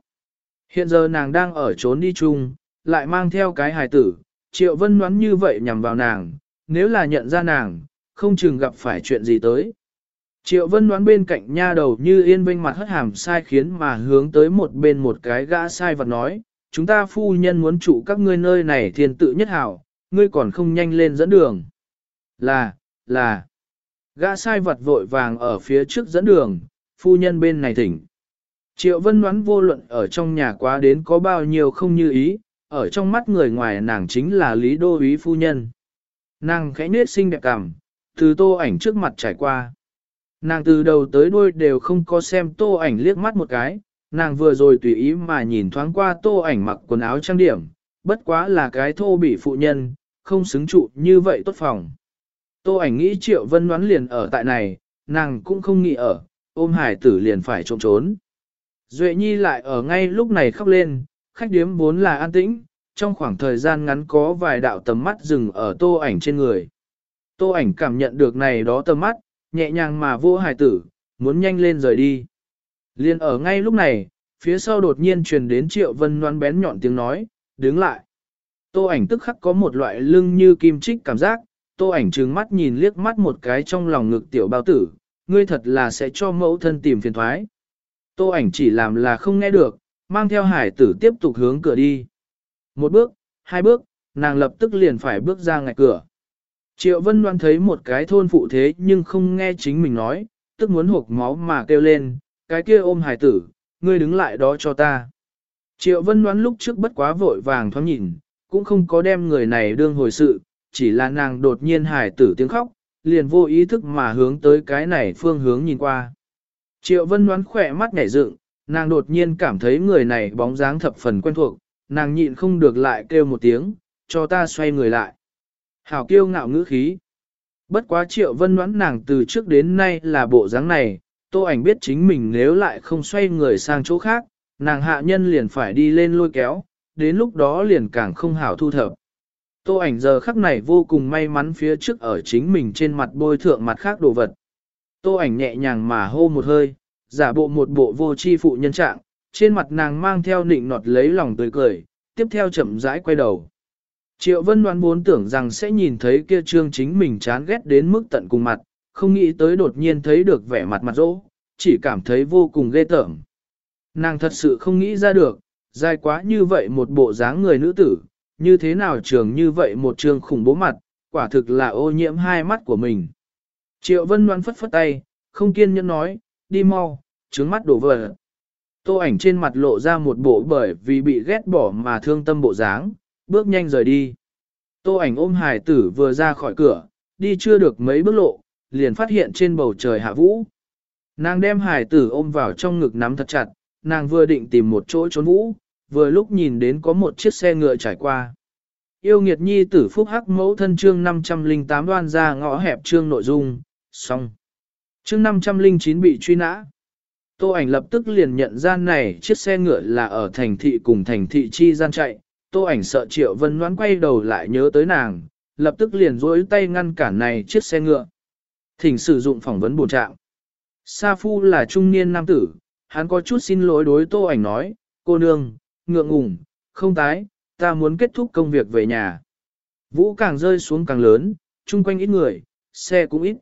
Hiện giờ nàng đang ở trốn đi chung, lại mang theo cái hài tử, triệu vân đoán như vậy nhằm vào nàng, nếu là nhận ra nàng, không chừng gặp phải chuyện gì tới. Triệu vân đoán bên cạnh nha đầu như yên vinh mặt hất hàm sai khiến mà hướng tới một bên một cái gã sai vật nói, chúng ta phu nhân muốn trụ các ngươi nơi này thiên tự nhất hảo, ngươi còn không nhanh lên dẫn đường. Là, là, gã sai vật vội vàng ở phía trước dẫn đường, phu nhân bên này thỉnh. Triệu vân đoán vô luận ở trong nhà quá đến có bao nhiêu không như ý, ở trong mắt người ngoài nàng chính là lý đô úy phu nhân. Nàng khẽ nết xinh đẹp cảm, từ tô ảnh trước mặt trải qua. Nàng từ đầu tới đuôi đều không có xem tô ảnh liếc mắt một cái, nàng vừa rồi tùy ý mà nhìn thoáng qua tô ảnh mặc quần áo trang điểm, bất quá là cái thô bị phụ nhân, không xứng trụ như vậy tốt phòng. Tô ảnh nghĩ triệu vân đoán liền ở tại này, nàng cũng không nghĩ ở, ôm hải tử liền phải trộm trốn. Duệ Nhi lại ở ngay lúc này khóc lên, khách điếm vốn là an tĩnh, trong khoảng thời gian ngắn có vài đạo tầm mắt dừng ở tô ảnh trên người. Tô ảnh cảm nhận được này đó tầm mắt, nhẹ nhàng mà vô hài tử, muốn nhanh lên rời đi. Liên ở ngay lúc này, phía sau đột nhiên truyền đến triệu vân noan bén nhọn tiếng nói, đứng lại. Tô ảnh tức khắc có một loại lưng như kim chích cảm giác, tô ảnh trừng mắt nhìn liếc mắt một cái trong lòng ngực tiểu bao tử, ngươi thật là sẽ cho mẫu thân tìm phiền toái. Tô ảnh chỉ làm là không nghe được, mang theo hải tử tiếp tục hướng cửa đi. Một bước, hai bước, nàng lập tức liền phải bước ra ngạch cửa. Triệu Vân Loan thấy một cái thôn phụ thế nhưng không nghe chính mình nói, tức muốn hộp máu mà kêu lên, cái kia ôm hải tử, ngươi đứng lại đó cho ta. Triệu Vân Loan lúc trước bất quá vội vàng thoáng nhìn, cũng không có đem người này đương hồi sự, chỉ là nàng đột nhiên hải tử tiếng khóc, liền vô ý thức mà hướng tới cái này phương hướng nhìn qua. Triệu Vân Loan khỏe mắt nhảy dựng, nàng đột nhiên cảm thấy người này bóng dáng thập phần quen thuộc, nàng nhịn không được lại kêu một tiếng, cho ta xoay người lại. Hảo kiêu ngạo ngữ khí. Bất quá triệu vân đoán nàng từ trước đến nay là bộ dáng này, tô ảnh biết chính mình nếu lại không xoay người sang chỗ khác, nàng hạ nhân liền phải đi lên lôi kéo, đến lúc đó liền càng không hảo thu thập. Tô ảnh giờ khắc này vô cùng may mắn phía trước ở chính mình trên mặt bôi thượng mặt khác đồ vật. Tô ảnh nhẹ nhàng mà hô một hơi, giả bộ một bộ vô chi phụ nhân trạng, trên mặt nàng mang theo nịnh nọt lấy lòng tươi cười, tiếp theo chậm rãi quay đầu. Triệu Vân đoán muốn tưởng rằng sẽ nhìn thấy kia trương chính mình chán ghét đến mức tận cùng mặt, không nghĩ tới đột nhiên thấy được vẻ mặt mặt rỗ, chỉ cảm thấy vô cùng ghê tởm. Nàng thật sự không nghĩ ra được, dài quá như vậy một bộ dáng người nữ tử, như thế nào trường như vậy một trương khủng bố mặt, quả thực là ô nhiễm hai mắt của mình. Triệu Vân đoán phất phất tay, không kiên nhẫn nói, đi mau, trướng mắt đổ vỡ. Tô ảnh trên mặt lộ ra một bộ bởi vì bị ghét bỏ mà thương tâm bộ dáng, bước nhanh rời đi. Tô ảnh ôm hải tử vừa ra khỏi cửa, đi chưa được mấy bước lộ, liền phát hiện trên bầu trời hạ vũ. Nàng đem hải tử ôm vào trong ngực nắm thật chặt, nàng vừa định tìm một chỗ trốn vũ, vừa lúc nhìn đến có một chiếc xe ngựa trải qua. Yêu nghiệt nhi tử phúc hắc mẫu thân chương 508 đoan ra ngõ hẹp chương nội dung, xong. Chương 509 bị truy nã. Tô ảnh lập tức liền nhận ra này chiếc xe ngựa là ở thành thị cùng thành thị chi gian chạy, tô ảnh sợ triệu vân noãn quay đầu lại nhớ tới nàng, lập tức liền duỗi tay ngăn cản này chiếc xe ngựa. Thỉnh sử dụng phỏng vấn bổ trạng. Sa Phu là trung niên nam tử, hắn có chút xin lỗi đối tô ảnh nói, cô nương, ngượng ngùng, không tái, ta muốn kết thúc công việc về nhà. Vũ càng rơi xuống càng lớn, chung quanh ít người, xe cũng ít.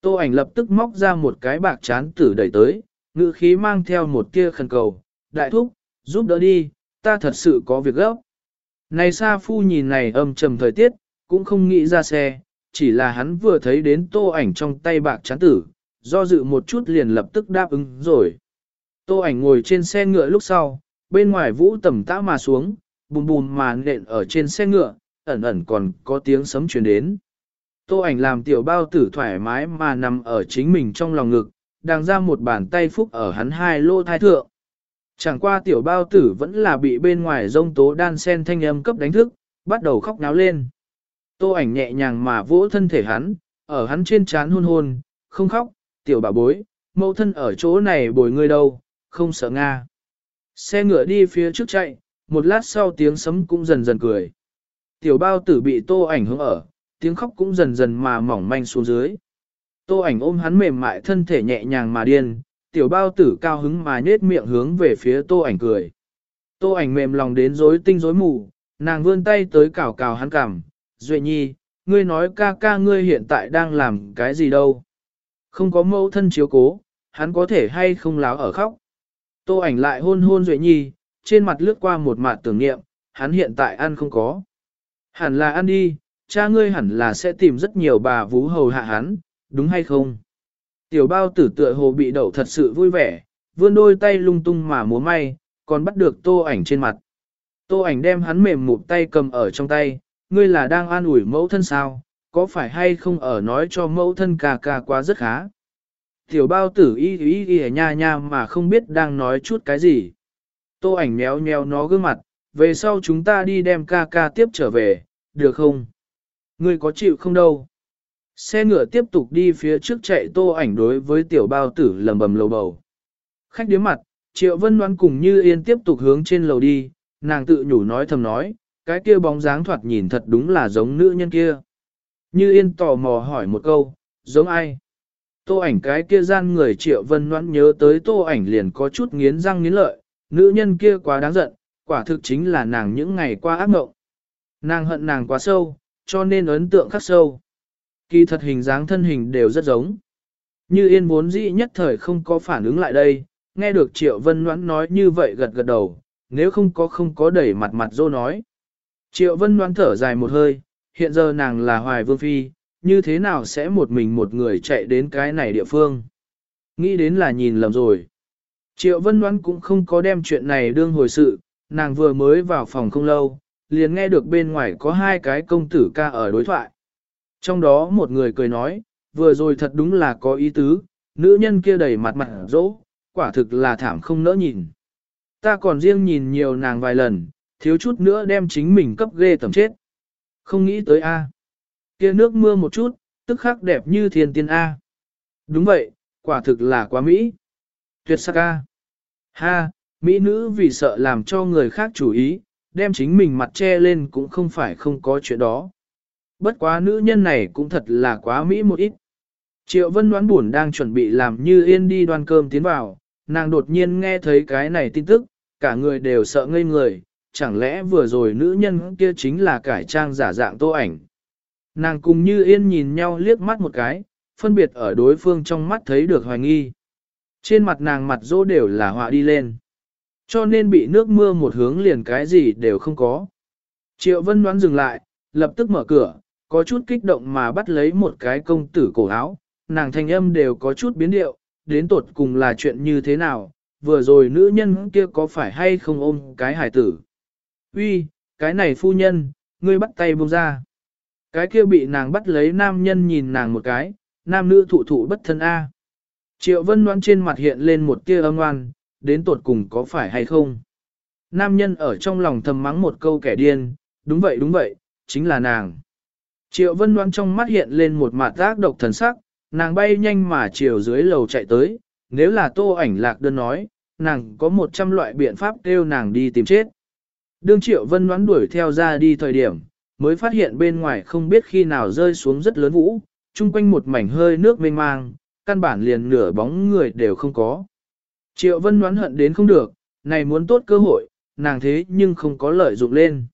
Tô ảnh lập tức móc ra một cái bạc chán tử đẩy tới, ngữ khí mang theo một tia khẩn cầu, đại thúc, giúp đỡ đi, ta thật sự có việc gấp. Này Sa Phu nhìn này âm trầm thời tiết, cũng không nghĩ ra xe, chỉ là hắn vừa thấy đến tô ảnh trong tay bạc chán tử, do dự một chút liền lập tức đáp ứng rồi. Tô ảnh ngồi trên xe ngựa lúc sau, bên ngoài vũ tầm tã mà xuống, bùm bùm mà nện ở trên xe ngựa, ẩn ẩn còn có tiếng sấm truyền đến. Tô ảnh làm tiểu bao tử thoải mái mà nằm ở chính mình trong lòng ngực, đang ra một bàn tay phúc ở hắn hai lô thai thượng. Chẳng qua tiểu bao tử vẫn là bị bên ngoài rông tố đan sen thanh âm cấp đánh thức, bắt đầu khóc náo lên. Tô ảnh nhẹ nhàng mà vỗ thân thể hắn, ở hắn trên trán hôn hôn, không khóc, tiểu bà bối, mẫu thân ở chỗ này bồi ngươi đâu, không sợ Nga. Xe ngựa đi phía trước chạy, một lát sau tiếng sấm cũng dần dần cười. Tiểu bao tử bị tô ảnh hướng ở, tiếng khóc cũng dần dần mà mỏng manh xuống dưới. Tô ảnh ôm hắn mềm mại thân thể nhẹ nhàng mà điên, tiểu bao tử cao hứng mà nhếch miệng hướng về phía tô ảnh cười. Tô ảnh mềm lòng đến rối tinh rối mù, nàng vươn tay tới cào cào hắn cằm, Duệ Nhi, ngươi nói ca ca ngươi hiện tại đang làm cái gì đâu? Không có mẫu thân chiếu cố, hắn có thể hay không láo ở khóc. Tô ảnh lại hôn hôn Duệ Nhi, trên mặt lướt qua một mạt tưởng niệm, hắn hiện tại ăn không có. Hẳn là ăn đi, cha ngươi hẳn là sẽ tìm rất nhiều bà vú hầu hạ hắn, đúng hay không? Tiểu bao tử tựa hồ bị đậu thật sự vui vẻ, vươn đôi tay lung tung mà múa may, còn bắt được tô ảnh trên mặt. Tô ảnh đem hắn mềm mụt tay cầm ở trong tay, ngươi là đang an ủi mẫu thân sao, có phải hay không ở nói cho mẫu thân ca ca quá rất khá. Tiểu bao tử y y y nha nha mà không biết đang nói chút cái gì. Tô ảnh méo méo nó gương mặt, về sau chúng ta đi đem ca ca tiếp trở về, được không? Ngươi có chịu không đâu? Xe ngựa tiếp tục đi phía trước chạy tô ảnh đối với tiểu bao tử lầm bầm lầu bầu. Khách điếm mặt, Triệu Vân đoán cùng Như Yên tiếp tục hướng trên lầu đi, nàng tự nhủ nói thầm nói, cái kia bóng dáng thoạt nhìn thật đúng là giống nữ nhân kia. Như Yên tò mò hỏi một câu, giống ai? Tô ảnh cái kia gian người Triệu Vân đoán nhớ tới tô ảnh liền có chút nghiến răng nghiến lợi, nữ nhân kia quá đáng giận, quả thực chính là nàng những ngày qua ác mộng. Nàng hận nàng quá sâu, cho nên ấn tượng khắc sâu. Kỳ thật hình dáng thân hình đều rất giống. Như yên vốn dĩ nhất thời không có phản ứng lại đây, nghe được Triệu Vân Ngoãn nói như vậy gật gật đầu, nếu không có không có đẩy mặt mặt dô nói. Triệu Vân Ngoãn thở dài một hơi, hiện giờ nàng là Hoài Vương Phi, như thế nào sẽ một mình một người chạy đến cái này địa phương. Nghĩ đến là nhìn lầm rồi. Triệu Vân Ngoãn cũng không có đem chuyện này đương hồi sự, nàng vừa mới vào phòng không lâu, liền nghe được bên ngoài có hai cái công tử ca ở đối thoại. Trong đó một người cười nói, vừa rồi thật đúng là có ý tứ, nữ nhân kia đầy mặt mặt dỗ, quả thực là thảm không nỡ nhìn. Ta còn riêng nhìn nhiều nàng vài lần, thiếu chút nữa đem chính mình cấp ghê tầm chết. Không nghĩ tới A. Kia nước mưa một chút, tức khắc đẹp như thiên tiên A. Đúng vậy, quả thực là quá Mỹ. Tuyệt sắc A. Ha, Mỹ nữ vì sợ làm cho người khác chú ý, đem chính mình mặt che lên cũng không phải không có chuyện đó. Bất quá nữ nhân này cũng thật là quá Mỹ một ít. Triệu Vân đoán buồn đang chuẩn bị làm như yên đi đoan cơm tiến vào, nàng đột nhiên nghe thấy cái này tin tức, cả người đều sợ ngây người, chẳng lẽ vừa rồi nữ nhân kia chính là cải trang giả dạng tô ảnh. Nàng cùng như yên nhìn nhau liếc mắt một cái, phân biệt ở đối phương trong mắt thấy được hoài nghi. Trên mặt nàng mặt dỗ đều là họa đi lên. Cho nên bị nước mưa một hướng liền cái gì đều không có. Triệu Vân đoán dừng lại, lập tức mở cửa, có chút kích động mà bắt lấy một cái công tử cổ áo, nàng thanh âm đều có chút biến điệu, đến tột cùng là chuyện như thế nào, vừa rồi nữ nhân kia có phải hay không ôm cái hải tử. Uy, cái này phu nhân, ngươi bắt tay buông ra. Cái kia bị nàng bắt lấy nam nhân nhìn nàng một cái, nam nữ thụ thụ bất thân A. Triệu vân đoán trên mặt hiện lên một tia âm ngoan đến tột cùng có phải hay không. Nam nhân ở trong lòng thầm mắng một câu kẻ điên, đúng vậy đúng vậy, chính là nàng. Triệu vân Loan trong mắt hiện lên một mặt giác độc thần sắc, nàng bay nhanh mà chiều dưới lầu chạy tới, nếu là tô ảnh lạc đơn nói, nàng có một trăm loại biện pháp kêu nàng đi tìm chết. Đương triệu vân Loan đuổi theo ra đi thời điểm, mới phát hiện bên ngoài không biết khi nào rơi xuống rất lớn vũ, chung quanh một mảnh hơi nước mênh mang, căn bản liền nửa bóng người đều không có. Triệu vân đoán hận đến không được, này muốn tốt cơ hội, nàng thế nhưng không có lợi dụng lên.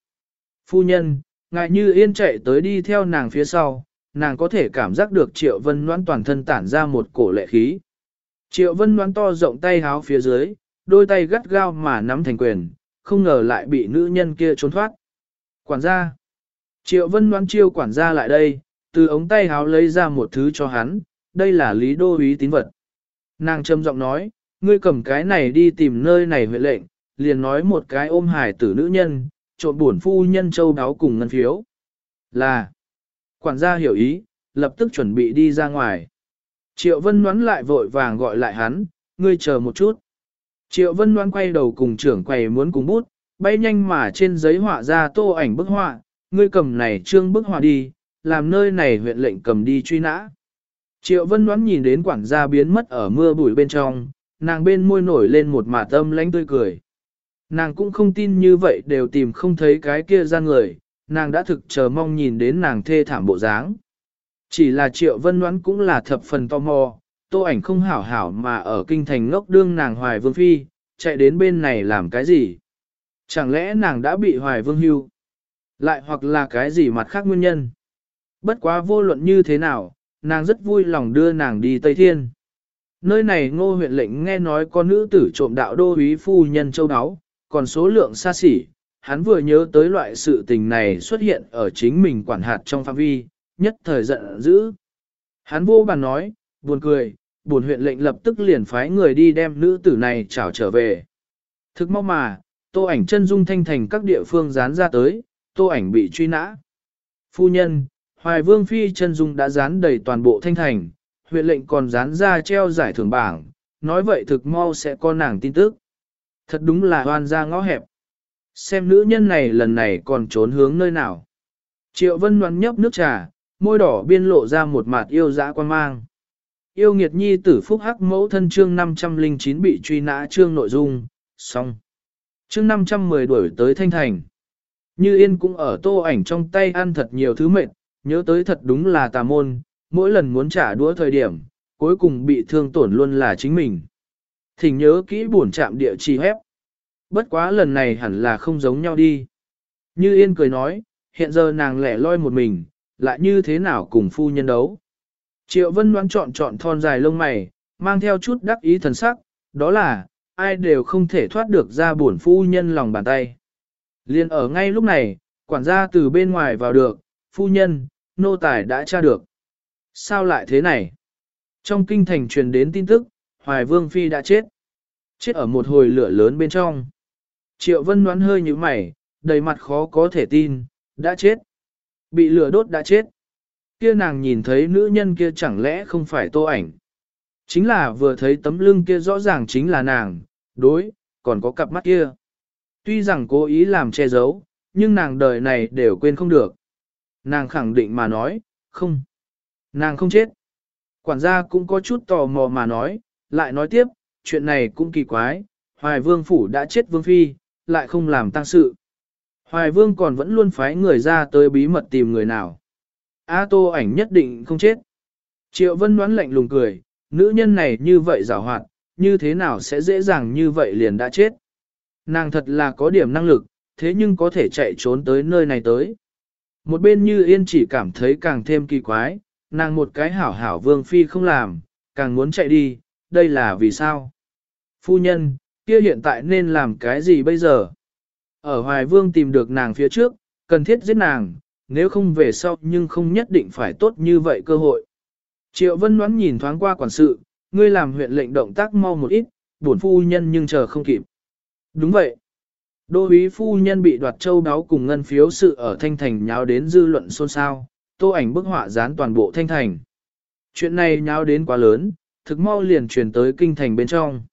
Phu nhân, ngại như yên chạy tới đi theo nàng phía sau, nàng có thể cảm giác được triệu vân đoán toàn thân tản ra một cổ lệ khí. Triệu vân đoán to rộng tay háo phía dưới, đôi tay gắt gao mà nắm thành quyền, không ngờ lại bị nữ nhân kia trốn thoát. Quản gia, Triệu Vân đoán chiêu quản gia lại đây, từ ống tay háo lấy ra một thứ cho hắn, đây là lý đô úy tín vật. Nàng trầm giọng nói, ngươi cầm cái này đi tìm nơi này huệ lệnh, liền nói một cái ôm hải tử nữ nhân, trộn buồn phu nhân châu đáo cùng ngân phiếu. Là, quản gia hiểu ý, lập tức chuẩn bị đi ra ngoài. Triệu Vân đoán lại vội vàng gọi lại hắn, ngươi chờ một chút. Triệu Vân đoán quay đầu cùng trưởng quầy muốn cùng bút, bay nhanh mà trên giấy họa ra tô ảnh bức họa, ngươi cầm này trương bức họa đi, làm nơi này huyện lệnh cầm đi truy nã. Triệu Vân đoán nhìn đến quản gia biến mất ở mưa bụi bên trong, nàng bên môi nổi lên một mả tâm lánh tươi cười. Nàng cũng không tin như vậy đều tìm không thấy cái kia ra người, nàng đã thực chờ mong nhìn đến nàng thê thảm bộ dáng. Chỉ là Triệu Vân đoán cũng là thập phần tò mò, tô ảnh không hảo hảo mà ở kinh thành ngốc đương nàng hoài vương phi, chạy đến bên này làm cái gì? Chẳng lẽ nàng đã bị hoài vương hưu? Lại hoặc là cái gì mặt khác nguyên nhân? Bất quá vô luận như thế nào, nàng rất vui lòng đưa nàng đi Tây Thiên. Nơi này ngô huyện lệnh nghe nói có nữ tử trộm đạo đô úy phu nhân châu áo, còn số lượng xa xỉ, hắn vừa nhớ tới loại sự tình này xuất hiện ở chính mình quản hạt trong phạm vi, nhất thời giận dữ. Hắn vô bàn nói, buồn cười, buồn huyện lệnh lập tức liền phái người đi đem nữ tử này trảo trở về. Thực mau mà, tô ảnh chân dung thanh thành các địa phương dán ra tới, tô ảnh bị truy nã. Phu nhân, Hoài Vương Phi chân dung đã dán đầy toàn bộ thanh thành, huyện lệnh còn dán ra treo giải thưởng bảng, nói vậy thực mau sẽ có nàng tin tức. Thật đúng là hoan ra ngõ hẹp. Xem nữ nhân này lần này còn trốn hướng nơi nào. Triệu Vân đoán nhấp nước trà, môi đỏ biên lộ ra một mặt yêu dã quan mang. Yêu nghiệt nhi tử phúc hắc mẫu thân chương 509 bị truy nã chương nội dung, xong. Chương 510 đuổi tới thanh thành. Như yên cũng ở tô ảnh trong tay ăn thật nhiều thứ mệt, nhớ tới thật đúng là tà môn, mỗi lần muốn trả đũa thời điểm, cuối cùng bị thương tổn luôn là chính mình. Thỉnh nhớ kỹ buồn chạm địa chỉ hép. Bất quá lần này hẳn là không giống nhau đi. Như Yên cười nói, hiện giờ nàng lẻ loi một mình, lại như thế nào cùng phu nhân đấu. Triệu Vân đoán chọn chọn thon dài lông mày, mang theo chút đắc ý thần sắc, đó là, ai đều không thể thoát được ra buồn phu nhân lòng bàn tay. Liên ở ngay lúc này, quản gia từ bên ngoài vào được, phu nhân, nô tài đã tra được. Sao lại thế này? Trong kinh thành truyền đến tin tức, Hoài Vương Phi đã chết. Chết ở một hồi lửa lớn bên trong. Triệu Vân đoán hơi như mày, đầy mặt khó có thể tin, đã chết. Bị lửa đốt đã chết. Kia nàng nhìn thấy nữ nhân kia chẳng lẽ không phải tô ảnh. Chính là vừa thấy tấm lưng kia rõ ràng chính là nàng, đối, còn có cặp mắt kia. Tuy rằng cố ý làm che giấu, nhưng nàng đời này đều quên không được. Nàng khẳng định mà nói, không. Nàng không chết. Quản gia cũng có chút tò mò mà nói, lại nói tiếp, chuyện này cũng kỳ quái, Hoài Vương Phủ đã chết Vương Phi, lại không làm tăng sự. Hoài Vương còn vẫn luôn phái người ra tới bí mật tìm người nào. A Tô ảnh nhất định không chết. Triệu Vân đoán lạnh lùng cười, nữ nhân này như vậy giảo hoạt, như thế nào sẽ dễ dàng như vậy liền đã chết. Nàng thật là có điểm năng lực, thế nhưng có thể chạy trốn tới nơi này tới. Một bên như yên chỉ cảm thấy càng thêm kỳ quái, nàng một cái hảo hảo vương phi không làm, càng muốn chạy đi, đây là vì sao? Phu nhân, kia hiện tại nên làm cái gì bây giờ? Ở Hoài Vương tìm được nàng phía trước, cần thiết giết nàng, nếu không về sau nhưng không nhất định phải tốt như vậy cơ hội. Triệu Vân đoán nhìn thoáng qua quản sự, ngươi làm huyện lệnh động tác mau một ít, bổn phu nhân nhưng chờ không kịp. Đúng vậy. Đô úy phu nhân bị đoạt châu đáo cùng ngân phiếu sự ở Thanh Thành nháo đến dư luận xôn xao, tô ảnh bức họa dán toàn bộ Thanh Thành. Chuyện này nháo đến quá lớn, thực mau liền truyền tới kinh thành bên trong.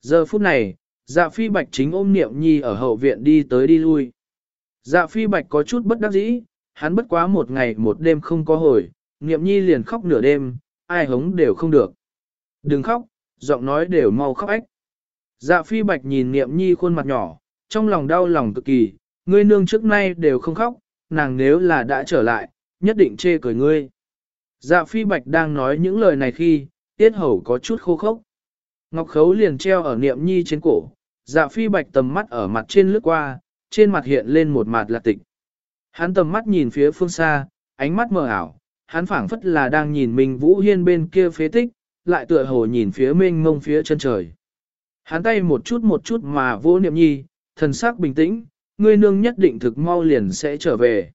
Giờ phút này, dạ phi bạch chính ôm niệm nhi ở hậu viện đi tới đi lui. Dạ phi bạch có chút bất đắc dĩ, hắn bất quá một ngày một đêm không có hồi, niệm nhi liền khóc nửa đêm, ai hống đều không được. Đừng khóc, giọng nói đều mau khóc ách. Dạ phi bạch nhìn niệm nhi khuôn mặt nhỏ, trong lòng đau lòng cực kỳ, ngươi nương trước nay đều không khóc, nàng nếu là đã trở lại, nhất định chê cười ngươi. Dạ phi bạch đang nói những lời này khi, tiết hầu có chút khô khốc. Ngọc khấu liền treo ở niệm nhi trên cổ, dạ phi bạch tầm mắt ở mặt trên lướt qua, trên mặt hiện lên một mặt lạc tịch. Hắn tầm mắt nhìn phía phương xa, ánh mắt mờ ảo, hắn phảng phất là đang nhìn mình Vũ Hiên bên kia phế tích, lại tựa hồ nhìn phía mênh mông phía chân trời. Hắn tay một chút một chút mà vô niệm nhi, thần sắc bình tĩnh, ngươi nương nhất định thực mau liền sẽ trở về.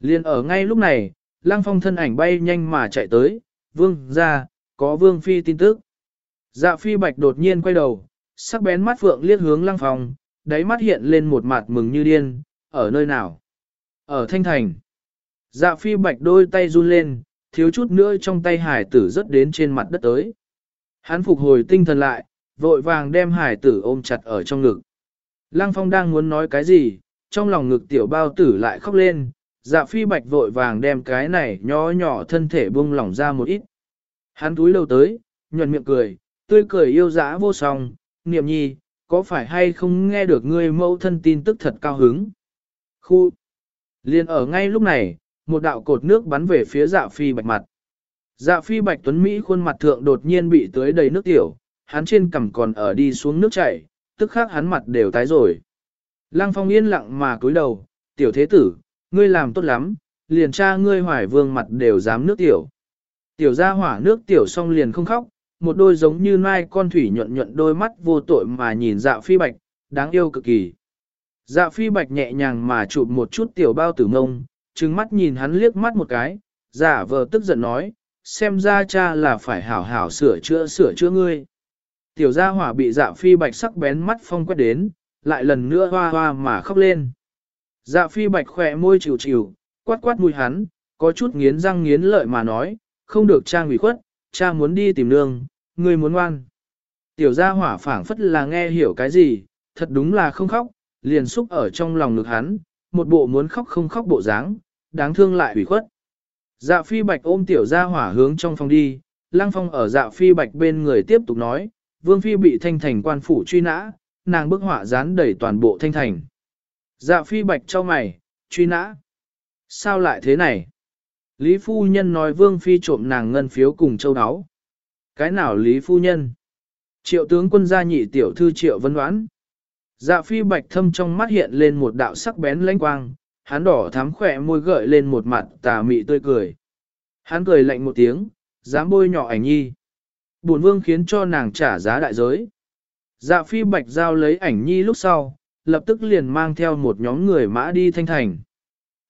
Liên ở ngay lúc này, Lăng Phong thân ảnh bay nhanh mà chạy tới, vương ra, có vương phi tin tức. Dạ phi bạch đột nhiên quay đầu, sắc bén mắt phượng liếc hướng Lăng Phong, đáy mắt hiện lên một mặt mừng như điên, ở nơi nào? Ở Thanh Thành. Dạ phi bạch đôi tay run lên, thiếu chút nữa trong tay hải tử rớt đến trên mặt đất tới. Hắn phục hồi tinh thần lại, vội vàng đem hải tử ôm chặt ở trong ngực. Lăng Phong đang muốn nói cái gì, trong lòng ngực tiểu bao tử lại khóc lên, dạ phi bạch vội vàng đem cái này nhỏ nhỏ thân thể buông lỏng ra một ít. Hắn túi lâu tới, nhuận miệng cười, tươi cười yêu dã vô song, niệm nhi, có phải hay không nghe được ngươi mẫu thân tin tức thật cao hứng? Khu! Liên ở ngay lúc này, một đạo cột nước bắn về phía dạ phi bạch mặt. Dạ phi bạch tuấn Mỹ khuôn mặt thượng đột nhiên bị tưới đầy nước tiểu, hắn trên cằm còn ở đi xuống nước chảy, tức khắc hắn mặt đều tái rồi. Lăng phong yên lặng mà cúi đầu, tiểu thế tử, ngươi làm tốt lắm, liền cha ngươi hoài vương mặt đều dám nước tiểu. Tiểu ra hỏa nước tiểu xong liền không khóc, một đôi giống như nai con thủy nhuận nhuận đôi mắt vô tội mà nhìn dạ phi bạch, đáng yêu cực kỳ. Dạ phi bạch nhẹ nhàng mà chụp một chút tiểu bao tử ngông, trừng mắt nhìn hắn liếc mắt một cái, giả vờ tức giận nói, xem ra cha là phải hảo hảo sửa chữa sửa chữa ngươi. Tiểu gia hỏa bị dạ phi bạch sắc bén mắt phong quét đến, lại lần nữa hoa hoa mà khóc lên. Dạ phi bạch khỏe môi chịu chịu, quát quát mùi hắn, có chút nghiến răng nghiến lợi mà nói, không được cha ủy khuất, cha muốn đi tìm nương, người muốn ngoan. Tiểu gia hỏa phảng phất là nghe hiểu cái gì, thật đúng là không khóc, liền xúc ở trong lòng ngực hắn, một bộ muốn khóc không khóc bộ dáng, đáng thương lại ủy khuất. Dạ phi bạch ôm tiểu gia hỏa hướng trong phòng đi, lang phong ở dạ phi bạch bên người tiếp tục nói, vương phi bị thanh thành quan phủ truy nã, nàng bức họa dán đẩy toàn bộ thanh thành. Dạ phi bạch cho mày, truy nã. Sao lại thế này? Lý phu nhân nói vương phi trộm nàng ngân phiếu cùng châu áo. Cái nào Lý phu nhân? Triệu tướng quân gia nhị tiểu thư triệu vân đoán. Dạ phi bạch thâm trong mắt hiện lên một đạo sắc bén lãnh quang, hắn đỏ thắm khỏe môi gợi lên một mặt tà mị tươi cười. Hắn cười lạnh một tiếng, dám bôi nhỏ ảnh nhi. Bổn vương khiến cho nàng trả giá đại giới. Dạ phi bạch giao lấy ảnh nhi lúc sau, lập tức liền mang theo một nhóm người mã đi thanh thành.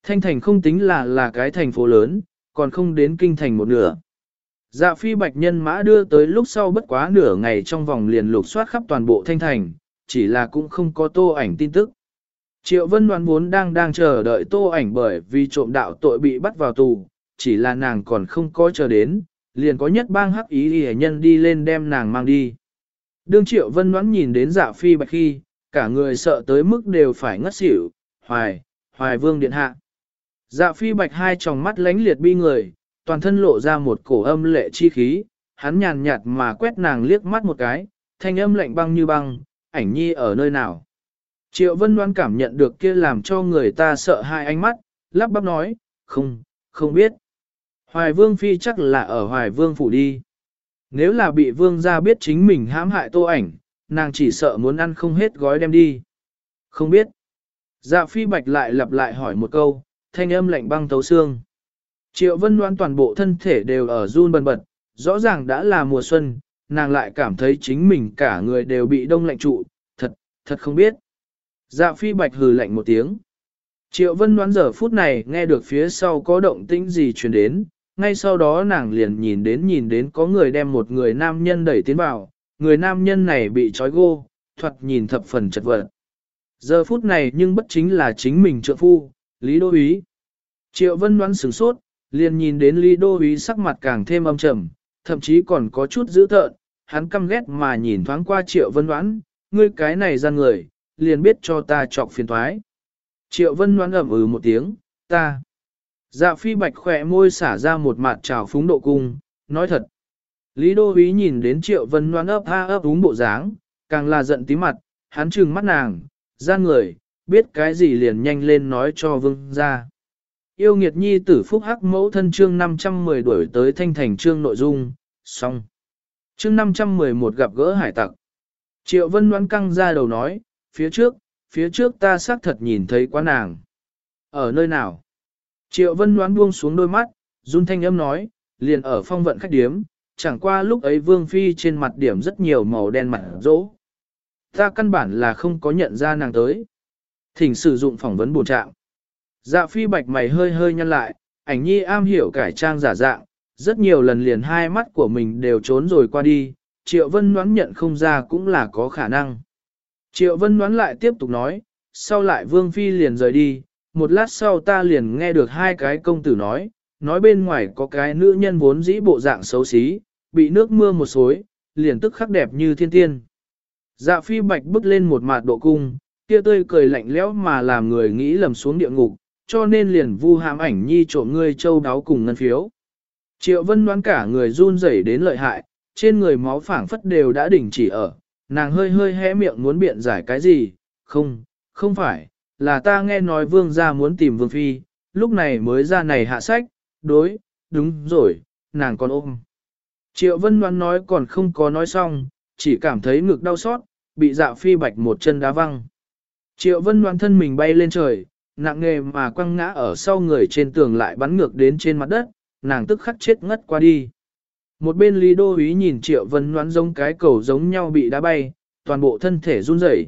Thanh thành không tính là là cái thành phố lớn, còn không đến kinh thành một nửa. Dạ phi bạch nhân mã đưa tới lúc sau bất quá nửa ngày trong vòng liền lục soát khắp toàn bộ thanh thành, chỉ là cũng không có tô ảnh tin tức. Triệu Vân đoán vốn đang đang chờ đợi tô ảnh bởi vì trộm đạo tội bị bắt vào tù, chỉ là nàng còn không có chờ đến, liền có nhất bang hắc ý hề nhân đi lên đem nàng mang đi. Đương Triệu Vân đoán nhìn đến dạ phi bạch khi, cả người sợ tới mức đều phải ngất xỉu, hoài, hoài vương điện hạ. Dạ phi bạch hai tròng mắt lánh liệt bi người, toàn thân lộ ra một cổ âm lệ chi khí, hắn nhàn nhạt mà quét nàng liếc mắt một cái, thanh âm lạnh băng như băng, ảnh nhi ở nơi nào. Triệu Vân đoan cảm nhận được kia làm cho người ta sợ hai ánh mắt, lắp bắp nói, không, không biết. Hoài Vương Phi chắc là ở Hoài Vương Phủ đi. Nếu là bị Vương gia biết chính mình hãm hại tô ảnh, nàng chỉ sợ muốn ăn không hết gói đem đi. Không biết. Dạ Phi Bạch lại lặp lại hỏi một câu, thanh âm lạnh băng tấu xương. Triệu Vân Đoan toàn bộ thân thể đều ở run bần bật, rõ ràng đã là mùa xuân, nàng lại cảm thấy chính mình cả người đều bị đông lạnh trụ, thật, thật không biết. Dạ phi bạch hừ lạnh một tiếng. Triệu vân đoán giờ phút này nghe được phía sau có động tĩnh gì truyền đến, ngay sau đó nàng liền nhìn đến nhìn đến có người đem một người nam nhân đẩy tiến vào, người nam nhân này bị trói gô, thuật nhìn thập phần chật vật. Giờ phút này nhưng bất chính là chính mình trợ phu, Lý Đô Ý. Triệu vân đoán sửng sốt, liền nhìn đến Lý Đô Ý sắc mặt càng thêm âm trầm, thậm chí còn có chút dữ tợn, hắn căm ghét mà nhìn thoáng qua triệu vân đoán, ngươi cái này ra người, liền biết cho ta trọc phiền thoái. Triệu vân đoán ẩm ừ một tiếng, ta. Dạ phi bạch khỏe môi xả ra một mặt trào phúng độ cung, nói thật. Lý Đô Ý nhìn đến Triệu Vân Loan ấp ha ấp úng bộ dáng, càng là giận tí mặt, hắn trừng mắt nàng, gian người, biết cái gì liền nhanh lên nói cho vương ra. Yêu nghiệt nhi tử phúc hắc mẫu thân chương 510 đuổi tới thanh thành chương nội dung, xong. Chương 511 gặp gỡ hải tặc. Triệu Vân Loan căng ra đầu nói, phía trước, phía trước ta xác thật nhìn thấy quá nàng. Ở nơi nào? Triệu Vân Loan buông xuống đôi mắt, run thanh âm nói, liền ở phong vận khách điếm, chẳng qua lúc ấy Vương Phi trên mặt điểm rất nhiều màu đen mặt rỗ. Ta căn bản là không có nhận ra nàng tới. Thỉnh sử dụng phỏng vấn bổ trạng. Dạ phi bạch mày hơi hơi nhăn lại, ảnh nhi am hiểu cải trang giả dạng, rất nhiều lần liền hai mắt của mình đều trốn rồi qua đi, triệu vân đoán nhận không ra cũng là có khả năng. Triệu vân đoán lại tiếp tục nói, sau lại vương phi liền rời đi, một lát sau ta liền nghe được hai cái công tử nói, nói bên ngoài có cái nữ nhân vốn dĩ bộ dạng xấu xí, bị nước mưa một xối, liền tức khắc đẹp như thiên tiên. Dạ phi bạch bước lên một mặt độ cung, kia tươi cười lạnh lẽo mà làm người nghĩ lầm xuống địa ngục, cho nên liền vu hàm ảnh nhi trộm ngươi châu đáo cùng ngân phiếu. Triệu vân đoán cả người run rẩy đến lợi hại, trên người máu phảng phất đều đã đỉnh chỉ ở, nàng hơi hơi hé miệng muốn biện giải cái gì, không, không phải, là ta nghe nói vương gia muốn tìm vương phi, lúc này mới ra này hạ sách, đối, đúng rồi, nàng còn ôm. Triệu vân Loan nói còn không có nói xong, chỉ cảm thấy ngực đau xót, bị dạ phi bạch một chân đá văng. Triệu vân Loan thân mình bay lên trời, nặng nghề mà quăng ngã ở sau người trên tường lại bắn ngược đến trên mặt đất, nàng tức khắc chết ngất qua đi. Một bên Lý Đô Ý nhìn Triệu Vân Loan giống cái cầu giống nhau bị đá bay, toàn bộ thân thể run rẩy.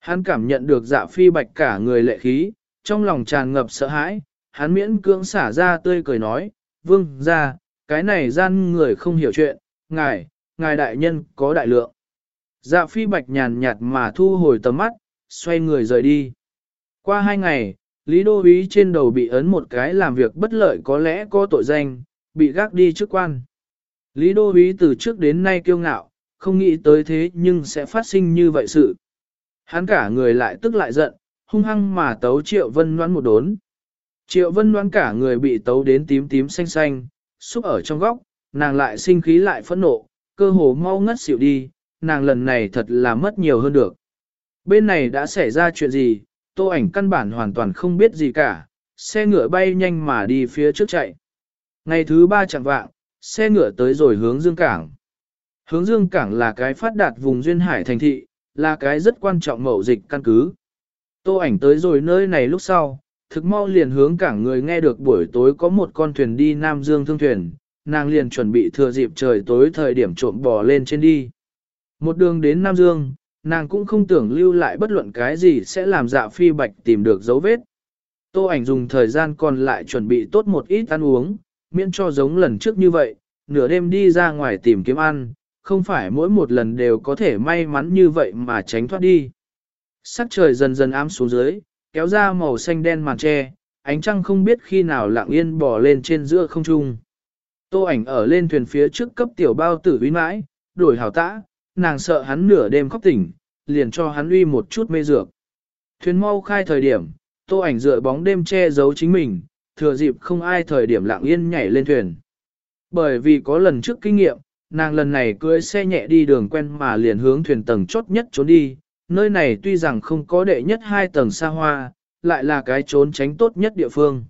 Hắn cảm nhận được dạ phi bạch cả người lệ khí, trong lòng tràn ngập sợ hãi, hắn miễn cưỡng xả ra tươi cười nói, vương ra, cái này gian người không hiểu chuyện, ngài, ngài đại nhân có đại lượng. Dạ phi bạch nhàn nhạt mà thu hồi tầm mắt, xoay người rời đi. Qua hai ngày, Lý Đô ý trên đầu bị ấn một cái làm việc bất lợi có lẽ có tội danh, bị gác đi chức quan. Lý Đô ý từ trước đến nay kiêu ngạo, không nghĩ tới thế nhưng sẽ phát sinh như vậy sự. Hắn cả người lại tức lại giận, hung hăng mà tấu Triệu Vân Loan một đốn. Triệu Vân đoán cả người bị tấu đến tím tím xanh xanh, xúc ở trong góc, nàng lại sinh khí lại phẫn nộ, cơ hồ mau ngất xỉu đi, nàng lần này thật là mất nhiều hơn được. Bên này đã xảy ra chuyện gì, tô ảnh căn bản hoàn toàn không biết gì cả, xe ngựa bay nhanh mà đi phía trước chạy. Ngày thứ ba chẳng vạng, xe ngựa tới rồi hướng Dương Cảng. Hướng Dương Cảng là cái phát đạt vùng duyên hải thành thị, là cái rất quan trọng mậu dịch căn cứ. Tô ảnh tới rồi nơi này lúc sau, thực mau liền hướng cảng người nghe được buổi tối có một con thuyền đi Nam Dương thương thuyền, nàng liền chuẩn bị thừa dịp trời tối thời điểm trộm bò lên trên đi. Một đường đến Nam Dương, nàng cũng không tưởng lưu lại bất luận cái gì sẽ làm dạ phi bạch tìm được dấu vết. Tô ảnh dùng thời gian còn lại chuẩn bị tốt một ít ăn uống, miễn cho giống lần trước như vậy, nửa đêm đi ra ngoài tìm kiếm ăn, không phải mỗi một lần đều có thể may mắn như vậy mà tránh thoát đi. Sắc trời dần dần ám xuống dưới, kéo ra màu xanh đen màn tre, ánh trăng không biết khi nào lặng yên bò lên trên giữa không trung. Tô ảnh ở lên thuyền phía trước cấp tiểu bao tử uy mãi, đổi hảo tã, nàng sợ hắn nửa đêm khóc tỉnh, liền cho hắn uy một chút mê dược. Thuyền mau khai thời điểm, tô ảnh dựa bóng đêm che giấu chính mình, thừa dịp không ai thời điểm lặng yên nhảy lên thuyền. Bởi vì có lần trước kinh nghiệm, nàng lần này cưỡi xe nhẹ đi đường quen mà liền hướng thuyền tầng chốt nhất trốn đi, nơi này tuy rằng không có đệ nhất hai tầng xa hoa, lại là cái trốn tránh tốt nhất địa phương.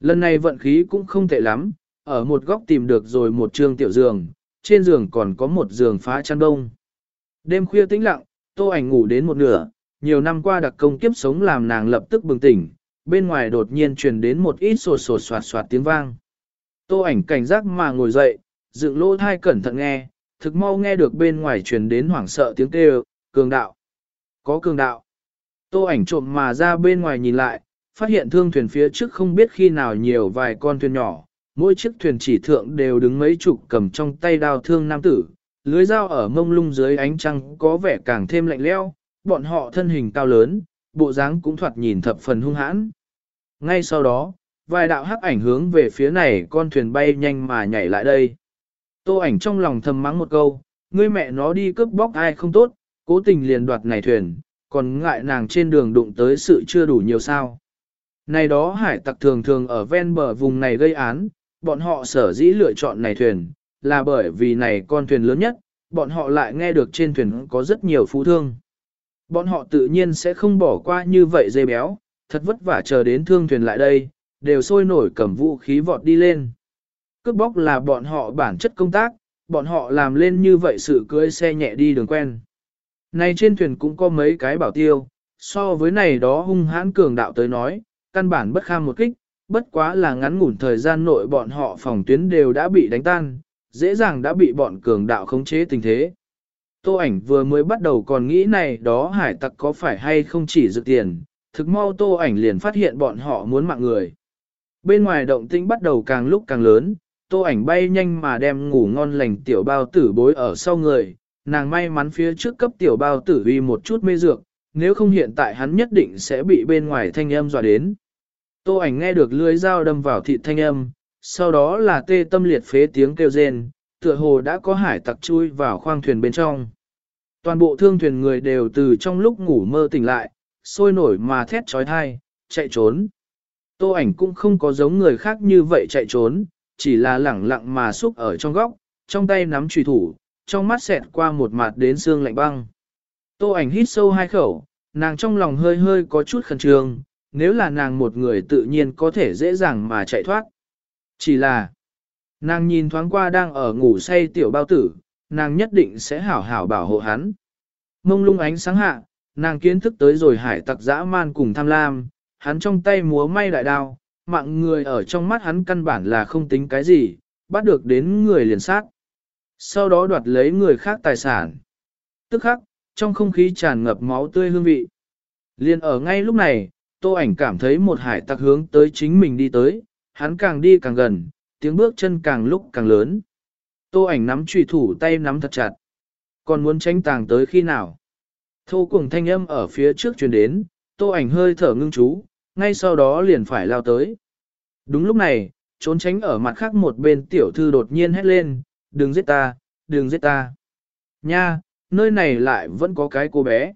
Lần này vận khí cũng không tệ lắm, ở một góc tìm được rồi một trương tiểu giường, trên giường còn có một giường phá chăn đông. Đêm khuya tĩnh lặng, tô ảnh ngủ đến một nửa, nhiều năm qua đặc công kiếp sống làm nàng lập tức bừng tỉnh, bên ngoài đột nhiên truyền đến một ít sột sột soạt soạt tiếng vang. Tô ảnh cảnh giác mà ngồi dậy, dựng lỗ thai cẩn thận nghe, thực mau nghe được bên ngoài truyền đến hoảng sợ tiếng kêu, cường đạo. Có cường đạo. Tô ảnh trộm mà ra bên ngoài nhìn lại, phát hiện thương thuyền phía trước không biết khi nào nhiều vài con thuyền nhỏ, mỗi chiếc thuyền chỉ thượng đều đứng mấy chục cầm trong tay đao thương nam tử, lưới dao ở mông lung dưới ánh trăng có vẻ càng thêm lạnh lẽo, bọn họ thân hình cao lớn, bộ dáng cũng thoạt nhìn thập phần hung hãn. Ngay sau đó, vài đạo hắc ảnh hướng về phía này con thuyền bay nhanh mà nhảy lại đây. Tô ảnh trong lòng thầm mắng một câu, ngươi mẹ nó đi cướp bóc ai không tốt, cố tình liền đoạt này thuyền, còn ngại nàng trên đường đụng tới sự chưa đủ nhiều sao. Này đó hải tặc thường thường ở ven bờ vùng này gây án, bọn họ sở dĩ lựa chọn này thuyền, là bởi vì này con thuyền lớn nhất, bọn họ lại nghe được trên thuyền có rất nhiều phú thương. Bọn họ tự nhiên sẽ không bỏ qua như vậy dây béo, thật vất vả chờ đến thương thuyền lại đây, đều sôi nổi cầm vũ khí vọt đi lên. Cướp bóc là bọn họ bản chất công tác, bọn họ làm lên như vậy sự cưới xe nhẹ đi đường quen. Này trên thuyền cũng có mấy cái bảo tiêu, so với này đó hung hãn cường đạo tới nói, căn bản bất kham một kích, bất quá là ngắn ngủn thời gian nội bọn họ phòng tuyến đều đã bị đánh tan, dễ dàng đã bị bọn cường đạo khống chế tình thế. Tô ảnh vừa mới bắt đầu còn nghĩ này đó hải tặc có phải hay không chỉ dự tiền, thực mau tô ảnh liền phát hiện bọn họ muốn mạng người. Bên ngoài động tĩnh bắt đầu càng lúc càng lớn, tô ảnh bay nhanh mà đem ngủ ngon lành tiểu bao tử bối ở sau người, nàng may mắn phía trước cấp tiểu bao tử uy một chút mê dược, nếu không hiện tại hắn nhất định sẽ bị bên ngoài thanh âm dọa đến. Tô ảnh nghe được lưỡi dao đâm vào thịt thanh âm, sau đó là tê tâm liệt phế tiếng kêu rên, tựa hồ đã có hải tặc chui vào khoang thuyền bên trong. Toàn bộ thương thuyền người đều từ trong lúc ngủ mơ tỉnh lại, sôi nổi mà thét chói tai, chạy trốn. Tô ảnh cũng không có giống người khác như vậy chạy trốn, chỉ là lẳng lặng mà xúc ở trong góc, trong tay nắm chùy thủ, trong mắt xẹt qua một mặt đến xương lạnh băng. Tô ảnh hít sâu hai khẩu, nàng trong lòng hơi hơi có chút khẩn trương, nếu là nàng một người tự nhiên có thể dễ dàng mà chạy thoát. Chỉ là, nàng nhìn thoáng qua đang ở ngủ say tiểu bao tử, nàng nhất định sẽ hảo hảo bảo hộ hắn. Mông lung ánh sáng hạ, nàng kiến thức tới rồi hải tặc dã man cùng tham lam, hắn trong tay múa may đại đao, mạng người ở trong mắt hắn căn bản là không tính cái gì, bắt được đến người liền sát. Sau đó đoạt lấy người khác tài sản. Tức khắc, trong không khí tràn ngập máu tươi hương vị. Liên ở ngay lúc này, tô ảnh cảm thấy một hải tặc hướng tới chính mình đi tới, hắn càng đi càng gần, tiếng bước chân càng lúc càng lớn. Tô ảnh nắm trùy thủ tay nắm thật chặt. Còn muốn tránh tàng tới khi nào? Thô cùng thanh âm ở phía trước truyền đến, tô ảnh hơi thở ngưng chú, ngay sau đó liền phải lao tới. Đúng lúc này, trốn tránh ở mặt khác một bên tiểu thư đột nhiên hét lên, đừng giết ta, đừng giết ta. Nha, nơi này lại vẫn có cái cô bé.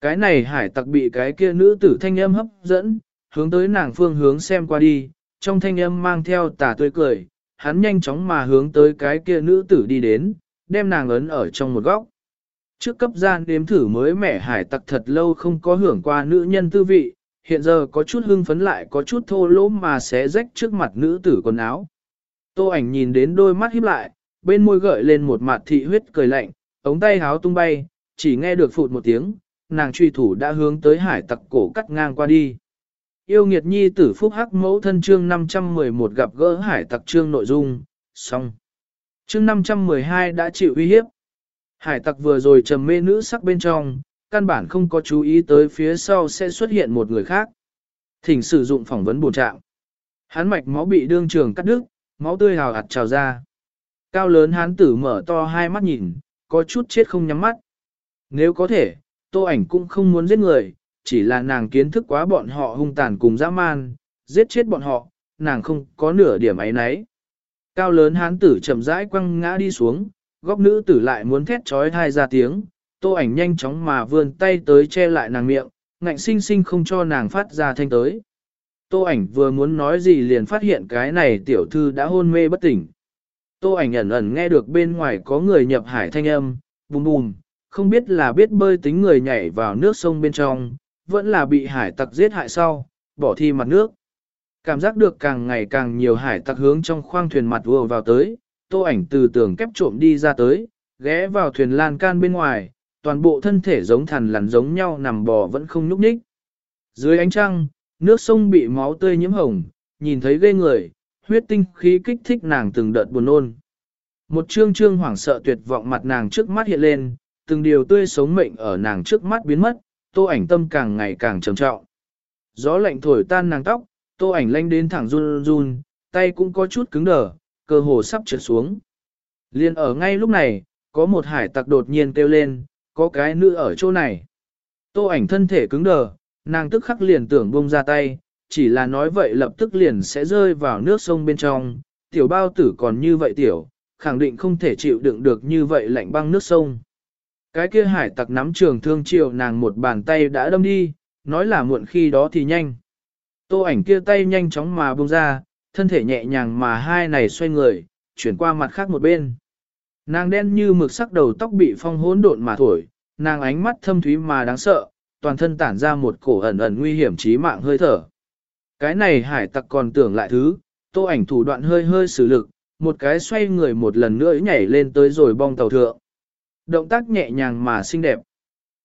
Cái này hải tặc bị cái kia nữ tử thanh âm hấp dẫn, hướng tới nàng phương hướng xem qua đi, trong thanh âm mang theo tà tươi cười, hắn nhanh chóng mà hướng tới cái kia nữ tử đi đến, đem nàng ấn ở trong một góc. Trước cấp gian đếm thử mới mẻ hải tặc thật lâu không có hưởng qua nữ nhân tư vị, hiện giờ có chút hưng phấn lại có chút thô lỗ mà xé rách trước mặt nữ tử quần áo. Tô ảnh nhìn đến đôi mắt híp lại, bên môi gợi lên một mặt thị huyết cười lạnh, ống tay háo tung bay, chỉ nghe được phụt một tiếng, nàng truy thủ đã hướng tới hải tặc cổ cắt ngang qua đi. Yêu nghiệt nhi tử phúc hắc mẫu thân chương 511 gặp gỡ hải tặc chương nội dung, xong. Chương 512 đã chịu uy hiếp. Hải tặc vừa rồi trầm mê nữ sắc bên trong, căn bản không có chú ý tới phía sau sẽ xuất hiện một người khác. Thỉnh sử dụng phỏng vấn bổ trạng. Hắn mạch máu bị đương trường cắt đứt, máu tươi hào hạt trào ra. Cao lớn hán tử mở to hai mắt nhìn, có chút chết không nhắm mắt. Nếu có thể, tô ảnh cũng không muốn giết người, chỉ là nàng kiến thức quá bọn họ hung tàn cùng dã man, giết chết bọn họ, nàng không có nửa điểm ấy nấy. Cao lớn hán tử chậm rãi quăng ngã đi xuống, góc nữ tử lại muốn thét trói thai ra tiếng, tô ảnh nhanh chóng mà vươn tay tới che lại nàng miệng, ngạnh sinh sinh không cho nàng phát ra thanh tới. Tô ảnh vừa muốn nói gì liền phát hiện cái này tiểu thư đã hôn mê bất tỉnh. Tô ảnh ẩn ẩn nghe được bên ngoài có người nhập hải thanh âm, bùm bùm, không biết là biết bơi tính người nhảy vào nước sông bên trong, vẫn là bị hải tặc giết hại sau, bỏ thi mặt nước. Cảm giác được càng ngày càng nhiều hải tặc hướng trong khoang thuyền mặt vừa vào tới, tô ảnh từ tường kép trộm đi ra tới, ghé vào thuyền lan can bên ngoài, toàn bộ thân thể giống thằn lằn giống nhau nằm bò vẫn không nhúc nhích. Dưới ánh trăng, nước sông bị máu tươi nhiễm hồng, nhìn thấy ghê người, huyết tinh khí kích thích nàng từng đợt buồn nôn. Một trương trương hoảng sợ tuyệt vọng mặt nàng trước mắt hiện lên, từng điều tươi sống mệnh ở nàng trước mắt biến mất, tô ảnh tâm càng ngày càng trầm trọng. Gió lạnh thổi tan nàng tóc, tô ảnh lanh đến thẳng run run, tay cũng có chút cứng đờ, cơ hồ sắp trượt xuống. Liên ở ngay lúc này, có một hải tặc đột nhiên kêu lên, có cái nữ ở chỗ này. Tô ảnh thân thể cứng đờ, nàng tức khắc liền tưởng buông ra tay, chỉ là nói vậy lập tức liền sẽ rơi vào nước sông bên trong, tiểu bao tử còn như vậy tiểu, khẳng định không thể chịu đựng được như vậy lạnh băng nước sông. Cái kia hải tặc nắm trường thương chiều nàng một bàn tay đã đâm đi, nói là muộn khi đó thì nhanh. Tô ảnh kia tay nhanh chóng mà buông ra, thân thể nhẹ nhàng mà hai này xoay người, chuyển qua mặt khác một bên. Nàng đen như mực sắc đầu tóc bị phong hỗn độn mà thổi, nàng ánh mắt thâm thúy mà đáng sợ, toàn thân tản ra một cổ ẩn ẩn nguy hiểm chí mạng hơi thở. Cái này hải tặc còn tưởng lại thứ, tô ảnh thủ đoạn hơi hơi sử lực, một cái xoay người một lần nữa nhảy lên tới rồi bong tàu thượng. Động tác nhẹ nhàng mà xinh đẹp.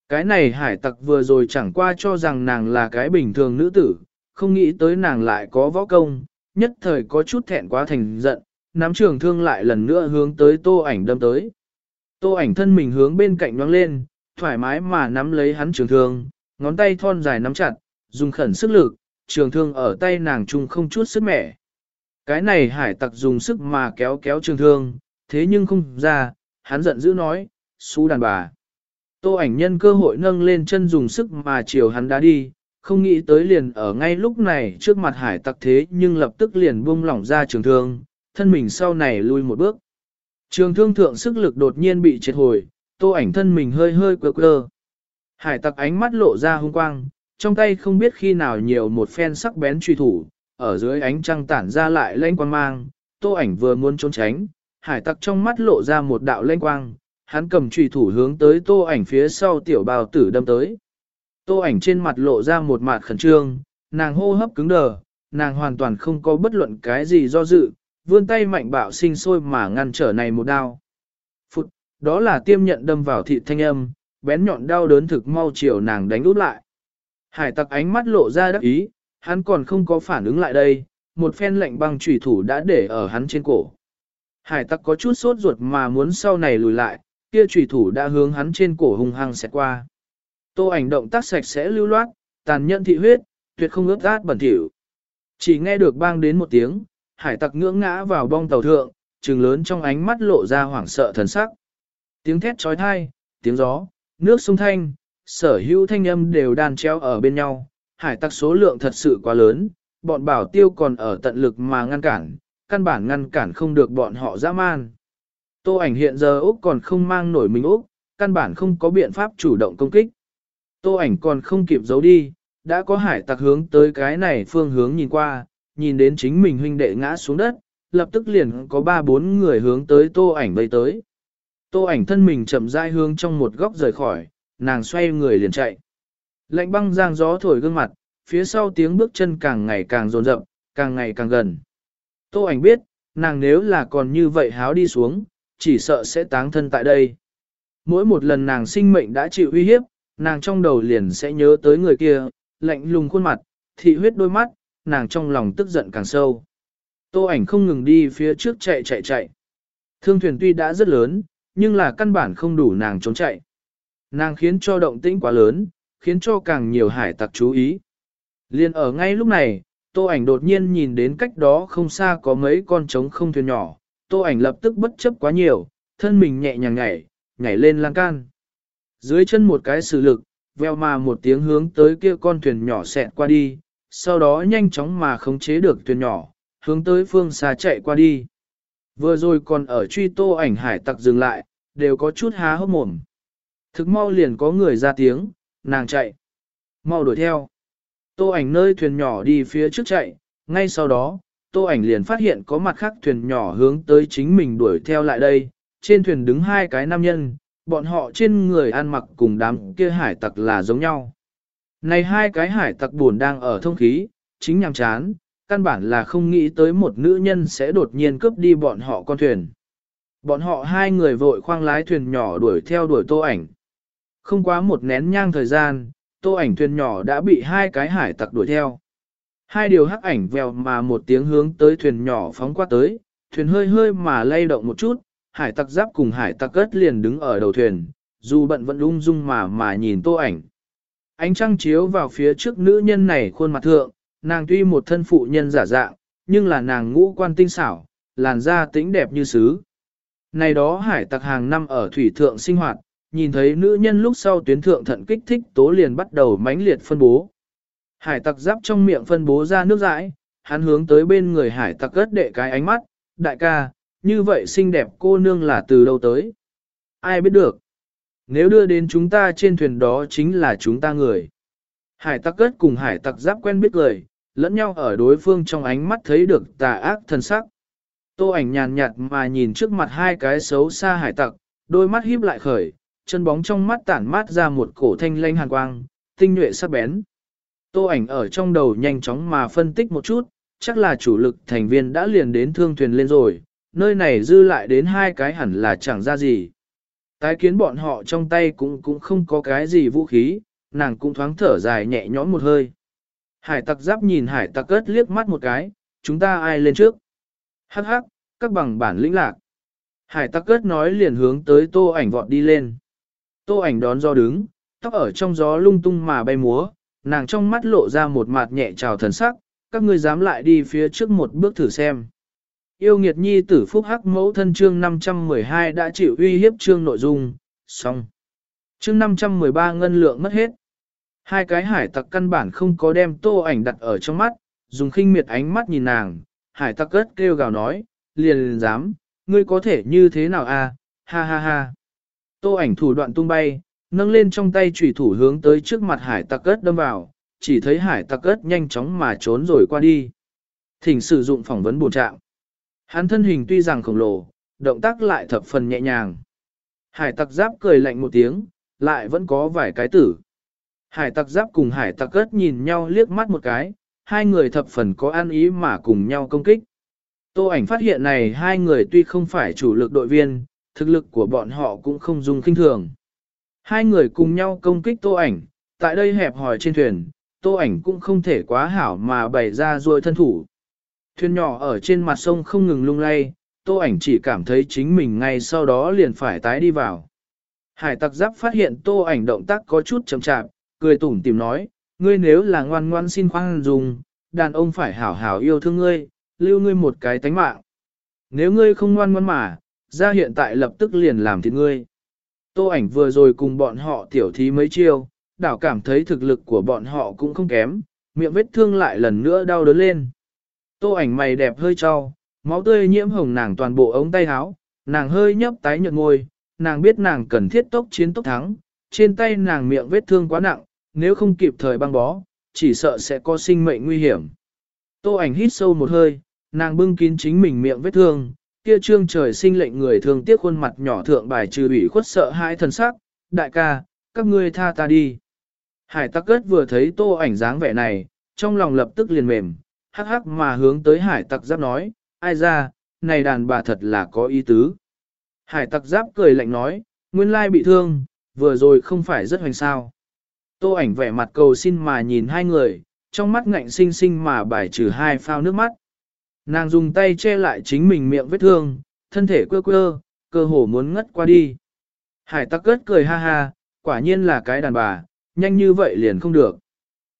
Cái này hải tặc vừa rồi chẳng qua cho rằng nàng là cái bình thường nữ tử, không nghĩ tới nàng lại có võ công, nhất thời có chút thẹn quá thành giận, nắm trường thương lại lần nữa hướng tới tô ảnh đâm tới. Tô ảnh thân mình hướng bên cạnh nhoang lên, thoải mái mà nắm lấy hắn trường thương, ngón tay thon dài nắm chặt, dùng khẩn sức lực, trường thương ở tay nàng chung không chút sức mẻ. Cái này hải tặc dùng sức mà kéo kéo trường thương, thế nhưng không ra, hắn giận dữ nói, xú đàn bà. Tô ảnh nhân cơ hội nâng lên chân dùng sức mà chiều hắn đã đi, không nghĩ tới liền ở ngay lúc này trước mặt hải tặc thế nhưng lập tức liền buông lỏng ra trường thương, thân mình sau này lui một bước. Trường thương thượng sức lực đột nhiên bị triệt hồi, tô ảnh thân mình hơi hơi quơ quơ. Hải tặc ánh mắt lộ ra hung quang, trong tay không biết khi nào nhiều một phen sắc bén truy thủ, ở dưới ánh trăng tản ra lại lênh quang mang, tô ảnh vừa muốn trốn tránh, hải tặc trong mắt lộ ra một đạo lênh quang, hắn cầm truy thủ hướng tới tô ảnh phía sau tiểu bào tử đâm tới. Tô ảnh trên mặt lộ ra một mặt khẩn trương, nàng hô hấp cứng đờ, nàng hoàn toàn không có bất luận cái gì do dự, vươn tay mạnh bạo sinh sôi mà ngăn trở này một đao. Phụt, đó là tiêm nhận đâm vào thịt thanh âm, bén nhọn đau đớn thực mau chiều nàng đánh út lại. Hải tặc ánh mắt lộ ra đắc ý, hắn còn không có phản ứng lại đây, một phen lệnh băng chủy thủ đã để ở hắn trên cổ. Hải tặc có chút sốt ruột mà muốn sau này lùi lại, kia chủy thủ đã hướng hắn trên cổ hung hăng xẹt qua. Tô ảnh động tác sạch sẽ lưu loát, tàn nhẫn thị huyết, tuyệt không ướt át bẩn thỉu. Chỉ nghe được bang đến một tiếng, hải tặc ngưỡng ngã vào bong tàu thượng, trừng lớn trong ánh mắt lộ ra hoảng sợ thần sắc. Tiếng thét chói tai, tiếng gió, nước sông thanh, sở hữu thanh âm đều đan treo ở bên nhau, hải tặc số lượng thật sự quá lớn, bọn bảo tiêu còn ở tận lực mà ngăn cản, căn bản ngăn cản không được bọn họ dã man. Tô ảnh hiện giờ Úc còn không mang nổi mình Úc, căn bản không có biện pháp chủ động công kích. Tô ảnh còn không kịp giấu đi, đã có hải tặc hướng tới cái này phương hướng nhìn qua, nhìn đến chính mình huynh đệ ngã xuống đất, lập tức liền có ba bốn người hướng tới tô ảnh bay tới. Tô ảnh thân mình chậm rãi hướng trong một góc rời khỏi, nàng xoay người liền chạy. Lạnh băng giang gió thổi gương mặt, phía sau tiếng bước chân càng ngày càng rồn rậm, càng ngày càng gần. Tô ảnh biết, nàng nếu là còn như vậy háo đi xuống, chỉ sợ sẽ táng thân tại đây. Mỗi một lần nàng sinh mệnh đã chịu uy hiếp, nàng trong đầu liền sẽ nhớ tới người kia, lạnh lùng khuôn mặt, thị huyết đôi mắt, nàng trong lòng tức giận càng sâu. Tô ảnh không ngừng đi phía trước chạy chạy chạy. Thương thuyền tuy đã rất lớn, nhưng là căn bản không đủ nàng trốn chạy. Nàng khiến cho động tĩnh quá lớn, khiến cho càng nhiều hải tặc chú ý. Liên ở ngay lúc này, tô ảnh đột nhiên nhìn đến cách đó không xa có mấy con trống không thuyền nhỏ, tô ảnh lập tức bất chấp quá nhiều, thân mình nhẹ nhàng nhảy, nhảy lên lan can. Dưới chân một cái sử lực, veo mà một tiếng hướng tới kia con thuyền nhỏ xẹt qua đi, sau đó nhanh chóng mà khống chế được thuyền nhỏ, hướng tới phương xa chạy qua đi. Vừa rồi còn ở truy tô ảnh hải tặc dừng lại, đều có chút há hốc mồm. Thực mau liền có người ra tiếng, nàng chạy. Mau đuổi theo. Tô ảnh nơi thuyền nhỏ đi phía trước chạy, ngay sau đó, tô ảnh liền phát hiện có mặt khác thuyền nhỏ hướng tới chính mình đuổi theo lại đây. Trên thuyền đứng hai cái nam nhân, bọn họ trên người ăn mặc cùng đám kia hải tặc là giống nhau. Này hai cái hải tặc buồn đang ở thông khí, chính nhằm chán, căn bản là không nghĩ tới một nữ nhân sẽ đột nhiên cướp đi bọn họ con thuyền. Bọn họ hai người vội khoang lái thuyền nhỏ đuổi theo đuổi tô ảnh. Không quá một nén nhang thời gian, tô ảnh thuyền nhỏ đã bị hai cái hải tặc đuổi theo. Hai điều hắc ảnh vèo mà một tiếng hướng tới thuyền nhỏ phóng qua tới, thuyền hơi hơi mà lay động một chút, hải tặc giáp cùng hải tặc cất liền đứng ở đầu thuyền, dù bận vẫn ung dung mà mà nhìn tô ảnh. Ánh trăng chiếu vào phía trước nữ nhân này khuôn mặt thượng, nàng tuy một thân phụ nhân giả dạng, nhưng là nàng ngũ quan tinh xảo, làn da tĩnh đẹp như sứ. Này đó hải tặc hàng năm ở thủy thượng sinh hoạt, nhìn thấy nữ nhân lúc sau tuyến thượng thận kích thích tố liền bắt đầu mãnh liệt phân bố. Hải tặc giáp trong miệng phân bố ra nước dãi, hắn hướng tới bên người hải tặc cất đệ cái ánh mắt, đại ca, như vậy xinh đẹp cô nương là từ đâu tới? Ai biết được? Nếu đưa đến chúng ta trên thuyền đó chính là chúng ta người. Hải tặc cất cùng hải tặc giáp quen biết lời, lẫn nhau ở đối phương trong ánh mắt thấy được tà ác thân sắc. Tô ảnh nhàn nhạt mà nhìn trước mặt hai cái xấu xa hải tặc, đôi mắt híp lại khởi, chân bóng trong mắt tản mát ra một cổ thanh lanh hàn quang, tinh nhuệ sắc bén. Tô ảnh ở trong đầu nhanh chóng mà phân tích một chút, chắc là chủ lực thành viên đã liền đến thương thuyền lên rồi, nơi này dư lại đến hai cái hẳn là chẳng ra gì. Tái kiến bọn họ trong tay cũng cũng không có cái gì vũ khí, nàng cũng thoáng thở dài nhẹ nhõm một hơi. Hải tặc giáp nhìn hải tặc cất liếc mắt một cái, chúng ta ai lên trước. Hắc hắc, các bằng bản lĩnh lạc. Hải tặc cất nói liền hướng tới tô ảnh vọt đi lên. Tô ảnh đón do đứng, tóc ở trong gió lung tung mà bay múa, nàng trong mắt lộ ra một mặt nhẹ trào thần sắc, các ngươi dám lại đi phía trước một bước thử xem. Yêu nghiệt nhi tử phúc hắc mẫu thân chương 512 đã chịu uy hiếp chương nội dung, xong. Chương 513 ngân lượng mất hết. Hai cái hải tặc căn bản không có đem tô ảnh đặt ở trong mắt, dùng khinh miệt ánh mắt nhìn nàng, hải tặc cất kêu gào nói, liền liền dám, ngươi có thể như thế nào à, ha ha ha. Tô ảnh thủ đoạn tung bay, nâng lên trong tay chủy thủ hướng tới trước mặt hải tặc cất đâm vào, chỉ thấy hải tặc cất nhanh chóng mà trốn rồi qua đi. Thỉnh sử dụng phỏng vấn bổ trạng. Hắn thân hình tuy rằng khổng lồ, động tác lại thập phần nhẹ nhàng. Hải tặc giáp cười lạnh một tiếng, lại vẫn có vài cái tử. Hải tặc giáp cùng hải tặc cất nhìn nhau liếc mắt một cái, hai người thập phần có ăn ý mà cùng nhau công kích. Tô ảnh phát hiện này hai người tuy không phải chủ lực đội viên, thực lực của bọn họ cũng không dùng kinh thường. Hai người cùng nhau công kích tô ảnh, tại đây hẹp hòi trên thuyền, tô ảnh cũng không thể quá hảo mà bày ra rồi thân thủ. Thuyền nhỏ ở trên mặt sông không ngừng lung lay, tô ảnh chỉ cảm thấy chính mình ngay sau đó liền phải tái đi vào. Hải tặc giáp phát hiện tô ảnh động tác có chút chậm chạp, cười tủm tỉm nói, ngươi nếu là ngoan ngoan xin khoan dùng, đàn ông phải hảo hảo yêu thương ngươi, lưu ngươi một cái tánh mạng. Nếu ngươi không ngoan ngoan mà, ra hiện tại lập tức liền làm thịt ngươi. Tô ảnh vừa rồi cùng bọn họ tiểu thí mấy chiêu, đảo cảm thấy thực lực của bọn họ cũng không kém, miệng vết thương lại lần nữa đau đớn lên. Tô ảnh mày đẹp hơi trao, máu tươi nhiễm hồng nàng toàn bộ ống tay áo, nàng hơi nhấp tái nhợt môi, nàng biết nàng cần thiết tốc chiến tốc thắng, trên tay nàng miệng vết thương quá nặng, nếu không kịp thời băng bó, chỉ sợ sẽ có sinh mệnh nguy hiểm. Tô ảnh hít sâu một hơi, nàng bưng kín chính mình miệng vết thương, kia trương trời sinh lệnh người thường tiếc khuôn mặt nhỏ thượng bài trừ ủy khuất sợ hãi thần sắc, đại ca, các ngươi tha ta đi. Hải tắc cất vừa thấy tô ảnh dáng vẻ này, trong lòng lập tức liền mềm, hắc hắc mà hướng tới hải tặc giáp nói, ai ra, này đàn bà thật là có ý tứ. Hải tặc giáp cười lạnh nói, nguyên lai bị thương, vừa rồi không phải rất hoành sao. Tô ảnh vẻ mặt cầu xin mà nhìn hai người, trong mắt ngạnh sinh sinh mà bài trừ hai phao nước mắt. Nàng dùng tay che lại chính mình miệng vết thương, thân thể quơ quơ, cơ hồ muốn ngất qua đi. Hải tắc cất cười ha ha, quả nhiên là cái đàn bà, nhanh như vậy liền không được.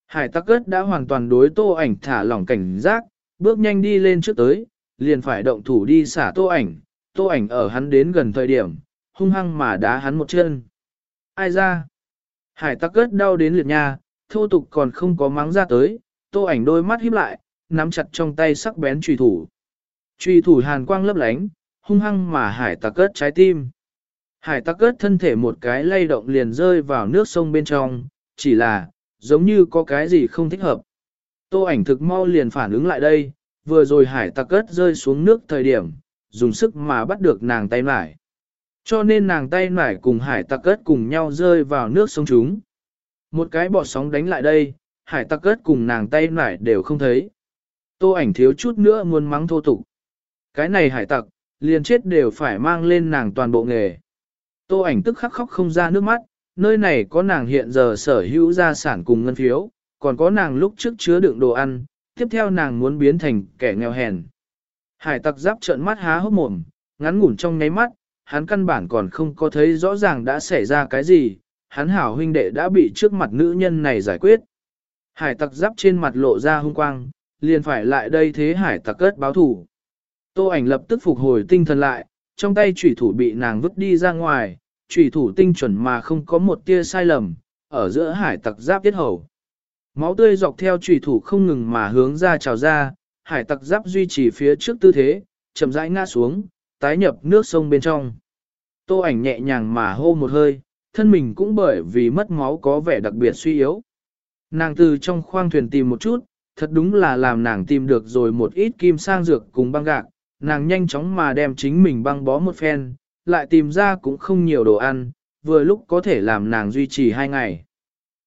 Hải tắc cất đã hoàn toàn đối tô ảnh thả lỏng cảnh giác, bước nhanh đi lên trước tới, liền phải động thủ đi xả tô ảnh, tô ảnh ở hắn đến gần thời điểm, hung hăng mà đá hắn một chân. Ai ra? Hải tắc cất đau đến liệt nha, thô tục còn không có mắng ra tới, tô ảnh đôi mắt híp lại, nắm chặt trong tay sắc bén trùy thủ. Trùy thủ hàn quang lấp lánh, hung hăng mà hải tặc cất trái tim. Hải tặc cất thân thể một cái lay động liền rơi vào nước sông bên trong, chỉ là, giống như có cái gì không thích hợp. Tô ảnh thực mau liền phản ứng lại đây, vừa rồi hải tặc cất rơi xuống nước thời điểm, dùng sức mà bắt được nàng tay nải. Cho nên nàng tay nải cùng hải tặc cất cùng nhau rơi vào nước sông chúng. Một cái bọt sóng đánh lại đây, hải tặc cất cùng nàng tay nải đều không thấy. Tô ảnh thiếu chút nữa muốn mắng thô tục. Cái này hải tặc, liền chết đều phải mang lên nàng toàn bộ nghề. Tô ảnh tức khắc khóc không ra nước mắt, nơi này có nàng hiện giờ sở hữu gia sản cùng ngân phiếu, còn có nàng lúc trước chứa đựng đồ ăn, tiếp theo nàng muốn biến thành kẻ nghèo hèn. Hải tặc giáp trợn mắt há hốc mồm, ngắn ngủn trong nháy mắt, hắn căn bản còn không có thấy rõ ràng đã xảy ra cái gì, hắn hảo huynh đệ đã bị trước mặt nữ nhân này giải quyết. Hải tặc giáp trên mặt lộ ra hung quang, liền phải lại đây thế hải tặc cất báo thủ. Tô ảnh lập tức phục hồi tinh thần lại, trong tay chủy thủ bị nàng vứt đi ra ngoài, chủy thủ tinh chuẩn mà không có một tia sai lầm, ở giữa hải tặc giáp tiết hầu. Máu tươi dọc theo chủy thủ không ngừng mà hướng ra trào ra, hải tặc giáp duy trì phía trước tư thế, chậm rãi ngã xuống, tái nhập nước sông bên trong. Tô ảnh nhẹ nhàng mà hô một hơi, thân mình cũng bởi vì mất máu có vẻ đặc biệt suy yếu. Nàng từ trong khoang thuyền tìm một chút, thật đúng là làm nàng tìm được rồi một ít kim sang dược cùng băng gạc, nàng nhanh chóng mà đem chính mình băng bó một phen, lại tìm ra cũng không nhiều đồ ăn, vừa lúc có thể làm nàng duy trì hai ngày.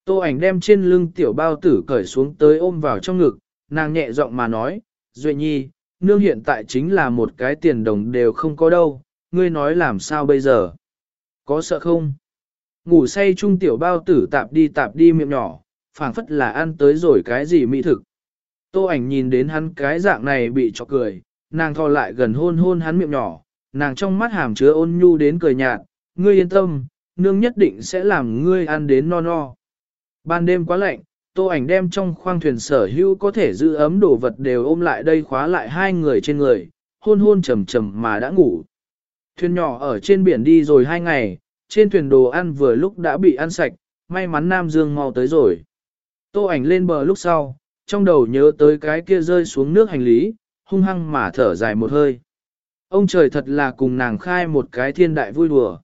Tô ảnh đem trên lưng tiểu bao tử cởi xuống tới ôm vào trong ngực, nàng nhẹ giọng mà nói, Duệ Nhi, nương hiện tại chính là một cái tiền đồng đều không có đâu, ngươi nói làm sao bây giờ? Có sợ không? Ngủ say chung tiểu bao tử tạp đi tạp đi miệng nhỏ, phảng phất là ăn tới rồi cái gì mỹ thực. Tô ảnh nhìn đến hắn cái dạng này bị chọc cười, nàng thò lại gần hôn hôn hắn miệng nhỏ, nàng trong mắt hàm chứa ôn nhu đến cười nhạt, ngươi yên tâm, nương nhất định sẽ làm ngươi ăn đến no no. Ban đêm quá lạnh, tô ảnh đem trong khoang thuyền sở hữu có thể giữ ấm đồ vật đều ôm lại đây khóa lại hai người trên người, hôn hôn trầm trầm mà đã ngủ. Thuyền nhỏ ở trên biển đi rồi hai ngày, trên thuyền đồ ăn vừa lúc đã bị ăn sạch, may mắn Nam Dương mau tới rồi. Tô ảnh lên bờ lúc sau, trong đầu nhớ tới cái kia rơi xuống nước hành lý, hung hăng mà thở dài một hơi. Ông trời thật là cùng nàng khai một cái thiên đại vui đùa.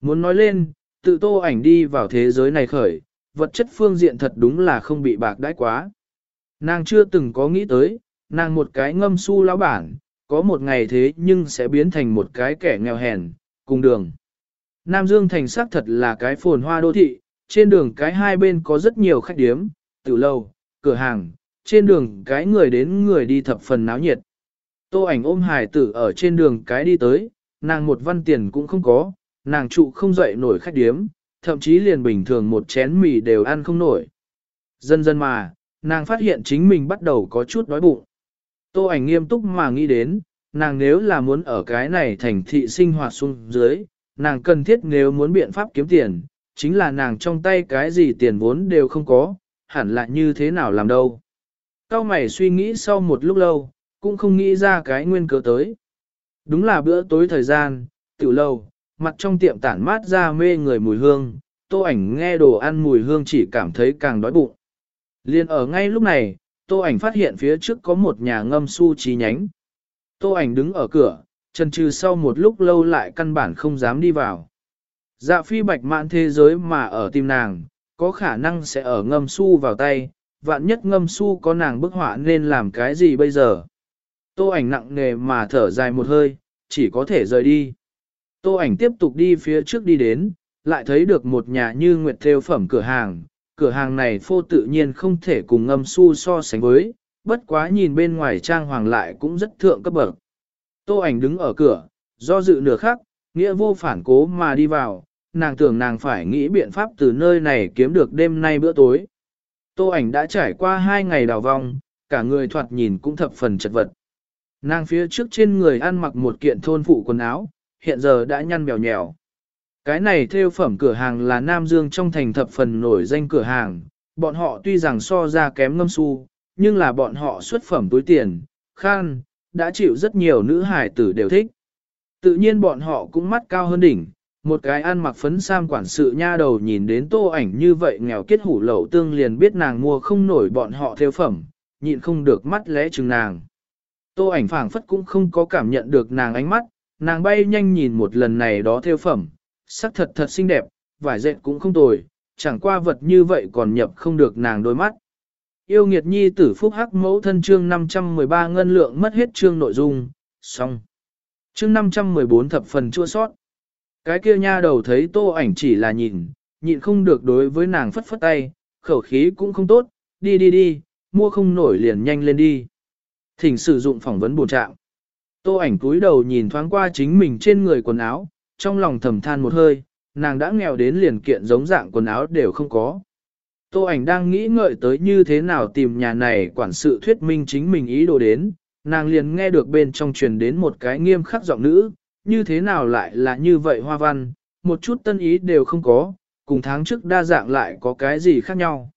Muốn nói lên, tự tô ảnh đi vào thế giới này khởi, vật chất phương diện thật đúng là không bị bạc đãi quá. Nàng chưa từng có nghĩ tới, nàng một cái ngâm su lão bản, có một ngày thế nhưng sẽ biến thành một cái kẻ nghèo hèn, cùng đường. Nam Dương thành sắc thật là cái phồn hoa đô thị, trên đường cái hai bên có rất nhiều khách điếm, tử lâu, cửa hàng, trên đường cái người đến người đi thập phần náo nhiệt. Tô ảnh ôm hài tử ở trên đường cái đi tới, nàng một văn tiền cũng không có, nàng trụ không dậy nổi khách điếm, thậm chí liền bình thường một chén mì đều ăn không nổi. Dần dần mà, nàng phát hiện chính mình bắt đầu có chút đói bụng. Tô ảnh nghiêm túc mà nghĩ đến, nàng nếu là muốn ở cái này thành thị sinh hoạt xuống dưới, nàng cần thiết nếu muốn biện pháp kiếm tiền, chính là nàng trong tay cái gì tiền vốn đều không có, hẳn là như thế nào làm đâu. Cao mày suy nghĩ sau một lúc lâu, cũng không nghĩ ra cái nguyên cớ tới. Đúng là bữa tối thời gian, tiểu lâu, mặt trong tiệm tản mát ra mê người mùi hương, tô ảnh nghe đồ ăn mùi hương chỉ cảm thấy càng đói bụng. Liên ở ngay lúc này, tô ảnh phát hiện phía trước có một nhà ngâm su trí nhánh. Tô ảnh đứng ở cửa, chân trừ sau một lúc lâu lại căn bản không dám đi vào. Dạ phi bạch mạn thế giới mà ở tim nàng, có khả năng sẽ ở ngâm su vào tay, vạn nhất ngâm su có nàng bức họa nên làm cái gì bây giờ. Tô ảnh nặng nề mà thở dài một hơi, chỉ có thể rời đi. Tô ảnh tiếp tục đi phía trước đi đến, lại thấy được một nhà như nguyệt theo phẩm cửa hàng. Cửa hàng này phô tự nhiên không thể cùng ngâm su so sánh với, bất quá nhìn bên ngoài trang hoàng lại cũng rất thượng cấp bậc. Tô ảnh đứng ở cửa, do dự nửa khắc, nghĩa vô phản cố mà đi vào, nàng tưởng nàng phải nghĩ biện pháp từ nơi này kiếm được đêm nay bữa tối. Tô ảnh đã trải qua hai ngày đào vong, cả người thoạt nhìn cũng thập phần chật vật. Nàng phía trước trên người ăn mặc một kiện thôn phụ quần áo, hiện giờ đã nhăn bèo nhèo. Cái này theo phẩm cửa hàng là Nam Dương trong thành thập phần nổi danh cửa hàng, bọn họ tuy rằng so ra kém ngâm su, nhưng là bọn họ xuất phẩm túi tiền, khan, đã chịu rất nhiều nữ hải tử đều thích. Tự nhiên bọn họ cũng mắt cao hơn đỉnh, một cái ăn mặc phấn sam quản sự nha đầu nhìn đến tô ảnh như vậy nghèo kết hủ lậu tương liền biết nàng mua không nổi bọn họ theo phẩm, nhịn không được mắt lẽ chừng nàng. Tô ảnh phảng phất cũng không có cảm nhận được nàng ánh mắt, nàng bay nhanh nhìn một lần này đó theo phẩm, sắc thật thật xinh đẹp, vải dệt cũng không tồi, chẳng qua vật như vậy còn nhập không được nàng đôi mắt. Yêu nghiệt nhi tử phúc hắc mẫu thân chương 513 ngân lượng mất hết chương nội dung, xong. Chương 514 thập phần chua sót. Cái kia nha đầu thấy tô ảnh chỉ là nhìn, nhịn không được đối với nàng phất phất tay, khẩu khí cũng không tốt, đi đi đi, mua không nổi liền nhanh lên đi. Thỉnh sử dụng phỏng vấn bổ trạng. Tô ảnh cúi đầu nhìn thoáng qua chính mình trên người quần áo, trong lòng thầm than một hơi, nàng đã nghèo đến liền kiện giống dạng quần áo đều không có. Tô ảnh đang nghĩ ngợi tới như thế nào tìm nhà này quản sự thuyết minh chính mình ý đồ đến, nàng liền nghe được bên trong truyền đến một cái nghiêm khắc giọng nữ, như thế nào lại là như vậy hoa văn, một chút tân ý đều không có, cùng tháng trước đa dạng lại có cái gì khác nhau.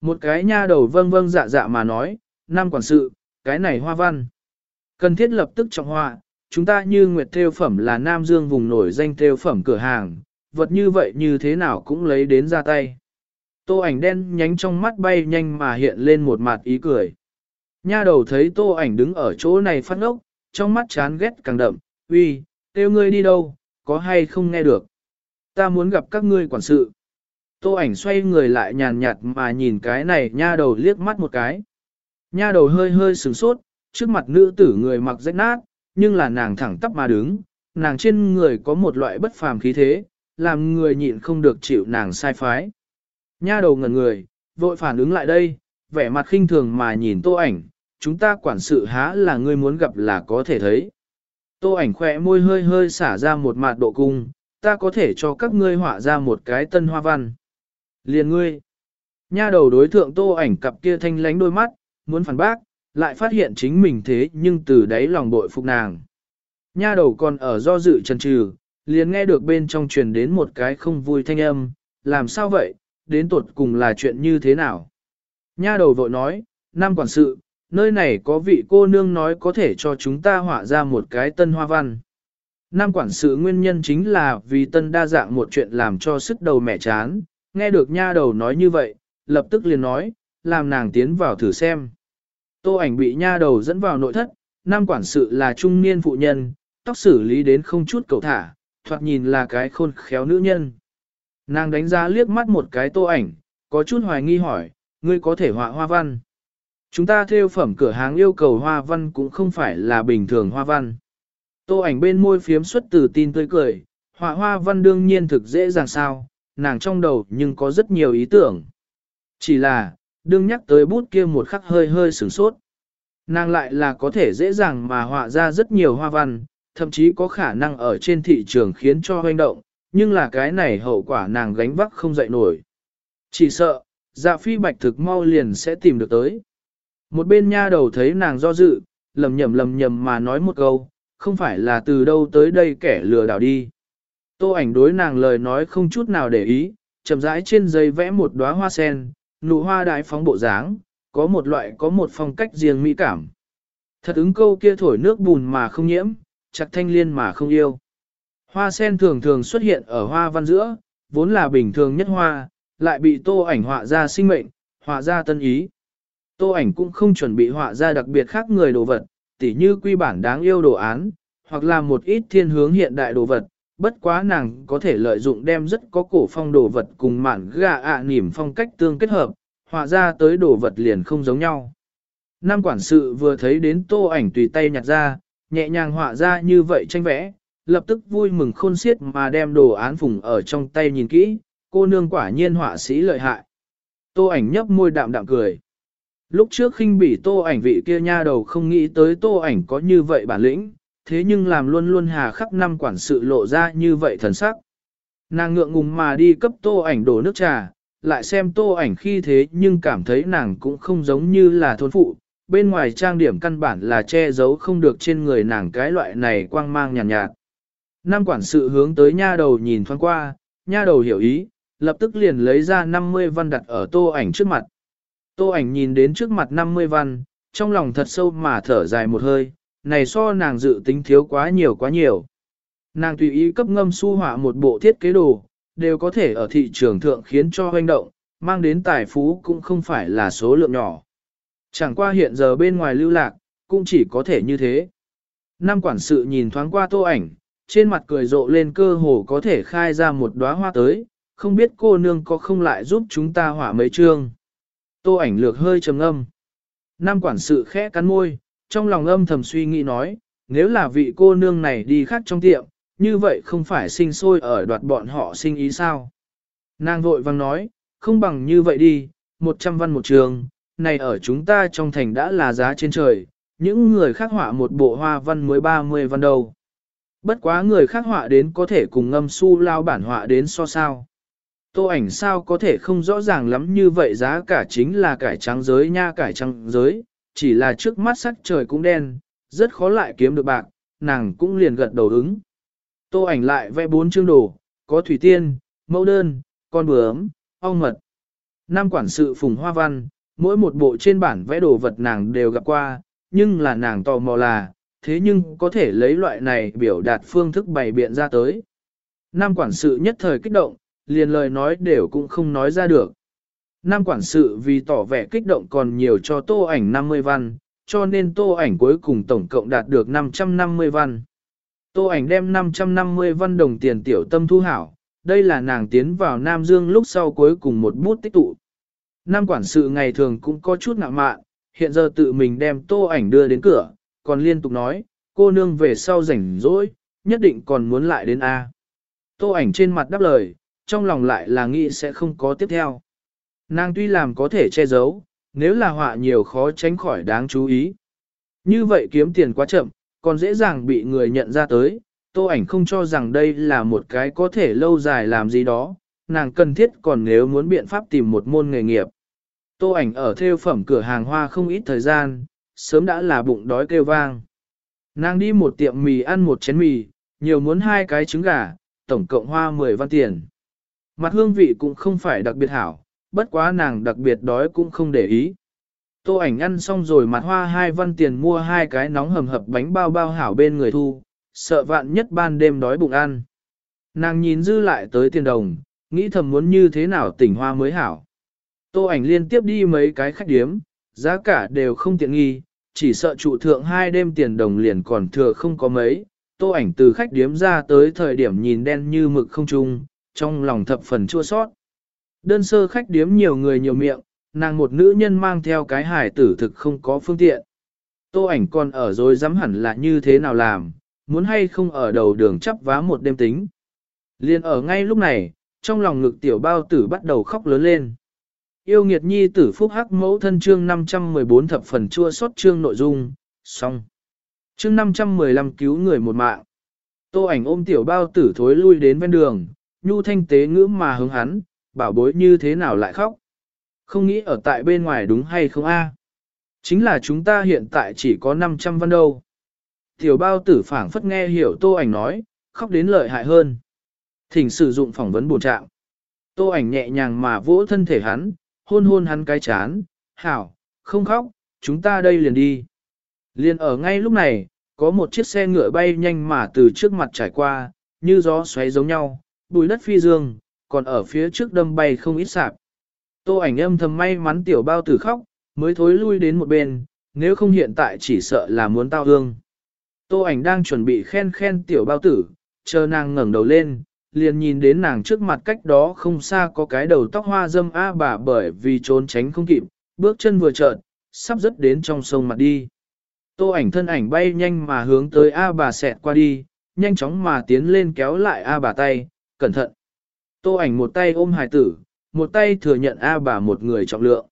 Một cái nha đầu vâng vâng dạ dạ mà nói, nam quản sự, cái này hoa văn. Cần thiết lập tức trọng họa, chúng ta như Nguyệt theo Phẩm là Nam Dương vùng nổi danh theo Phẩm cửa hàng, vật như vậy như thế nào cũng lấy đến ra tay. Tô ảnh đen nhánh trong mắt bay nhanh mà hiện lên một mặt ý cười. Nha đầu thấy tô ảnh đứng ở chỗ này phát ngốc, trong mắt chán ghét càng đậm, uy, kêu ngươi đi đâu, có hay không nghe được. Ta muốn gặp các ngươi quản sự. Tô ảnh xoay người lại nhàn nhạt mà nhìn cái này nha đầu liếc mắt một cái. Nha đầu hơi hơi sửng sốt, trước mặt nữ tử người mặc rách nát, nhưng là nàng thẳng tắp mà đứng, nàng trên người có một loại bất phàm khí thế, làm người nhịn không được chịu nàng sai phái. Nha đầu ngẩn người, vội phản ứng lại đây, vẻ mặt khinh thường mà nhìn tô ảnh, chúng ta quản sự há là ngươi muốn gặp là có thể thấy. Tô ảnh khỏe môi hơi hơi xả ra một mạt độ cung, ta có thể cho các ngươi họa ra một cái tân hoa văn. Liền ngươi. Nha đầu đối thượng tô ảnh cặp kia thanh lánh đôi mắt, muốn phản bác, lại phát hiện chính mình thế nhưng từ đáy lòng bội phục nàng. Nha đầu còn ở do dự chần chừ, liền nghe được bên trong truyền đến một cái không vui thanh âm, làm sao vậy, đến tuột cùng là chuyện như thế nào. Nha đầu vội nói, Nam quản sự, nơi này có vị cô nương nói có thể cho chúng ta họa ra một cái tân hoa văn. Nam quản sự nguyên nhân chính là vì tân đa dạng một chuyện làm cho sức đầu mẹ chán, nghe được nha đầu nói như vậy, lập tức liền nói, làm nàng tiến vào thử xem. Tô ảnh bị nha đầu dẫn vào nội thất, nam quản sự là trung niên phụ nhân, tóc xử lý đến không chút cầu thả, thoạt nhìn là cái khôn khéo nữ nhân. Nàng đánh giá liếc mắt một cái tô ảnh, có chút hoài nghi hỏi, ngươi có thể họa hoa văn. Chúng ta theo phẩm cửa hàng yêu cầu hoa văn cũng không phải là bình thường hoa văn. Tô ảnh bên môi phiếm xuất từ tin tươi cười, họa hoa văn đương nhiên thực dễ dàng sao, nàng trong đầu nhưng có rất nhiều ý tưởng. Chỉ là, đương nhắc tới bút kia một khắc hơi hơi sửng sốt. Nàng lại là có thể dễ dàng mà họa ra rất nhiều hoa văn, thậm chí có khả năng ở trên thị trường khiến cho hoành động, nhưng là cái này hậu quả nàng gánh vác không dậy nổi. Chỉ sợ, dạ phi bạch thực mau liền sẽ tìm được tới. Một bên nha đầu thấy nàng do dự, lầm nhầm lầm nhầm mà nói một câu, không phải là từ đâu tới đây kẻ lừa đảo đi. Tô ảnh đối nàng lời nói không chút nào để ý, chậm rãi trên giấy vẽ một đóa hoa sen, nụ hoa đại phóng bộ dáng, có một loại có một phong cách riêng mỹ cảm. Thật ứng câu kia thổi nước bùn mà không nhiễm, chặt thanh liên mà không yêu. Hoa sen thường thường xuất hiện ở hoa văn giữa, vốn là bình thường nhất hoa, lại bị tô ảnh họa ra sinh mệnh, họa ra tân ý. Tô ảnh cũng không chuẩn bị họa ra đặc biệt khác người đồ vật, tỉ như quy bản đáng yêu đồ án, hoặc là một ít thiên hướng hiện đại đồ vật, bất quá nàng có thể lợi dụng đem rất có cổ phong đồ vật cùng mạn gà ạ à nỉm phong cách tương kết hợp, họa ra tới đồ vật liền không giống nhau. Nam quản sự vừa thấy đến tô ảnh tùy tay nhặt ra, nhẹ nhàng họa ra như vậy tranh vẽ, lập tức vui mừng khôn xiết mà đem đồ án phùng ở trong tay nhìn kỹ, cô nương quả nhiên họa sĩ lợi hại. Tô ảnh nhấp môi đạm đạm cười. Lúc trước khinh bỉ tô ảnh vị kia nha đầu không nghĩ tới tô ảnh có như vậy bản lĩnh, thế nhưng làm luôn luôn hà khắc năm quản sự lộ ra như vậy thần sắc. Nàng ngượng ngùng mà đi cấp tô ảnh đổ nước trà, lại xem tô ảnh khi thế nhưng cảm thấy nàng cũng không giống như là thôn phụ, bên ngoài trang điểm căn bản là che giấu không được trên người nàng cái loại này quang mang nhàn nhạt, nhạt. Nam quản sự hướng tới nha đầu nhìn thoáng qua, nha đầu hiểu ý, lập tức liền lấy ra 50 văn đặt ở tô ảnh trước mặt. Tô ảnh nhìn đến trước mặt 50 văn, trong lòng thật sâu mà thở dài một hơi, này so nàng dự tính thiếu quá nhiều quá nhiều. Nàng tùy ý cấp ngâm su họa một bộ thiết kế đồ, đều có thể ở thị trường thượng khiến cho hoành động, mang đến tài phú cũng không phải là số lượng nhỏ. Chẳng qua hiện giờ bên ngoài lưu lạc, cũng chỉ có thể như thế. Nam quản sự nhìn thoáng qua tô ảnh, trên mặt cười rộ lên cơ hồ có thể khai ra một đóa hoa tới, không biết cô nương có không lại giúp chúng ta hỏa mấy chương. Tô ảnh lược hơi trầm ngâm. Nam quản sự khẽ cắn môi, trong lòng âm thầm suy nghĩ nói, nếu là vị cô nương này đi khác trong tiệm, như vậy không phải sinh sôi ở đoạt bọn họ sinh ý sao. Nàng vội vang nói, không bằng như vậy đi, 100 văn một trường, này ở chúng ta trong thành đã là giá trên trời, những người khác họa một bộ hoa văn mới 30 văn đâu. Bất quá người khác họa đến có thể cùng ngâm su lao bản họa đến so sao. Tô ảnh sao có thể không rõ ràng lắm như vậy giá cả chính là cải trắng giới nha cải trắng giới, chỉ là trước mắt sắc trời cũng đen, rất khó lại kiếm được bạc, nàng cũng liền gật đầu ứng. Tô ảnh lại vẽ bốn chương đồ, có thủy tiên, mẫu đơn, con bướm, ong mật. Năm quản sự phùng hoa văn, mỗi một bộ trên bản vẽ đồ vật nàng đều gặp qua, nhưng là nàng tò mò là, thế nhưng có thể lấy loại này biểu đạt phương thức bày biện ra tới. Nam quản sự nhất thời kích động, liền lời nói đều cũng không nói ra được. Nam quản sự vì tỏ vẻ kích động còn nhiều cho tô ảnh 50 văn, cho nên tô ảnh cuối cùng tổng cộng đạt được 550 văn. Tô ảnh đem 550 văn đồng tiền tiểu tâm thu hảo, đây là nàng tiến vào Nam Dương lúc sau cuối cùng một bút tích tụ. Nam quản sự ngày thường cũng có chút ngạ mạn, hiện giờ tự mình đem tô ảnh đưa đến cửa, còn liên tục nói, cô nương về sau rảnh rỗi, nhất định còn muốn lại đến A. Tô ảnh trên mặt đáp lời, trong lòng lại là nghĩ sẽ không có tiếp theo. Nàng tuy làm có thể che giấu, nếu là họa nhiều khó tránh khỏi đáng chú ý. Như vậy kiếm tiền quá chậm, còn dễ dàng bị người nhận ra tới, tô ảnh không cho rằng đây là một cái có thể lâu dài làm gì đó, nàng cần thiết còn nếu muốn biện pháp tìm một môn nghề nghiệp. Tô ảnh ở theo phẩm cửa hàng hoa không ít thời gian, sớm đã là bụng đói kêu vang. Nàng đi một tiệm mì ăn một chén mì, nhiều muốn hai cái trứng gà, tổng cộng hoa 10 văn tiền. Mặt hương vị cũng không phải đặc biệt hảo, bất quá nàng đặc biệt đói cũng không để ý. Tô ảnh ăn xong rồi mặt hoa hai văn tiền mua hai cái nóng hầm hập bánh bao bao hảo bên người thu, sợ vạn nhất ban đêm đói bụng ăn. Nàng nhìn dư lại tới tiền đồng, nghĩ thầm muốn như thế nào tỉnh hoa mới hảo. Tô ảnh liên tiếp đi mấy cái khách điếm, giá cả đều không tiện nghi, chỉ sợ trụ thượng hai đêm tiền đồng liền còn thừa không có mấy. Tô ảnh từ khách điếm ra tới thời điểm nhìn đen như mực không trung, trong lòng thập phần chua sót. Đơn sơ khách điếm nhiều người nhiều miệng, nàng một nữ nhân mang theo cái hải tử thực không có phương tiện. Tô ảnh còn ở rồi dám hẳn là như thế nào làm, muốn hay không ở đầu đường chắp vá một đêm tính. Liên ở ngay lúc này, trong lòng ngực tiểu bao tử bắt đầu khóc lớn lên. Yêu nghiệt nhi tử phúc hắc mẫu thân chương 514 thập phần chua sót chương nội dung, xong. Chương 515 cứu người một mạng. Tô ảnh ôm tiểu bao tử thối lui đến ven đường, nhu thanh tế ngữ mà hướng hắn, bảo bối như thế nào lại khóc. Không nghĩ ở tại bên ngoài đúng hay không a? Chính là chúng ta hiện tại chỉ có 500 văn đâu. Tiểu bao tử phảng phất nghe hiểu tô ảnh nói, khóc đến lợi hại hơn. Thỉnh sử dụng phỏng vấn bổ trạng. Tô ảnh nhẹ nhàng mà vỗ thân thể hắn, hôn hôn hắn cái chán, hảo, không khóc, chúng ta đây liền đi. Liền ở ngay lúc này, có một chiếc xe ngựa bay nhanh mà từ trước mặt trải qua, như gió xoáy giống nhau, bùi đất phi dương, còn ở phía trước đâm bay không ít sạp. Tô ảnh âm thầm may mắn tiểu bao tử khóc, mới thối lui đến một bên, nếu không hiện tại chỉ sợ là muốn tao hương. Tô ảnh đang chuẩn bị khen khen tiểu bao tử, chờ nàng ngẩng đầu lên, liền nhìn đến nàng trước mặt cách đó không xa có cái đầu tóc hoa dâm A bà bởi vì trốn tránh không kịp, bước chân vừa chợt, sắp rớt đến trong sông mặt đi. Tô ảnh thân ảnh bay nhanh mà hướng tới A bà xẹt qua đi, nhanh chóng mà tiến lên kéo lại A bà tay, cẩn thận. Tô ảnh một tay ôm hài tử, một tay thừa nhận A bà một người trọng lượng.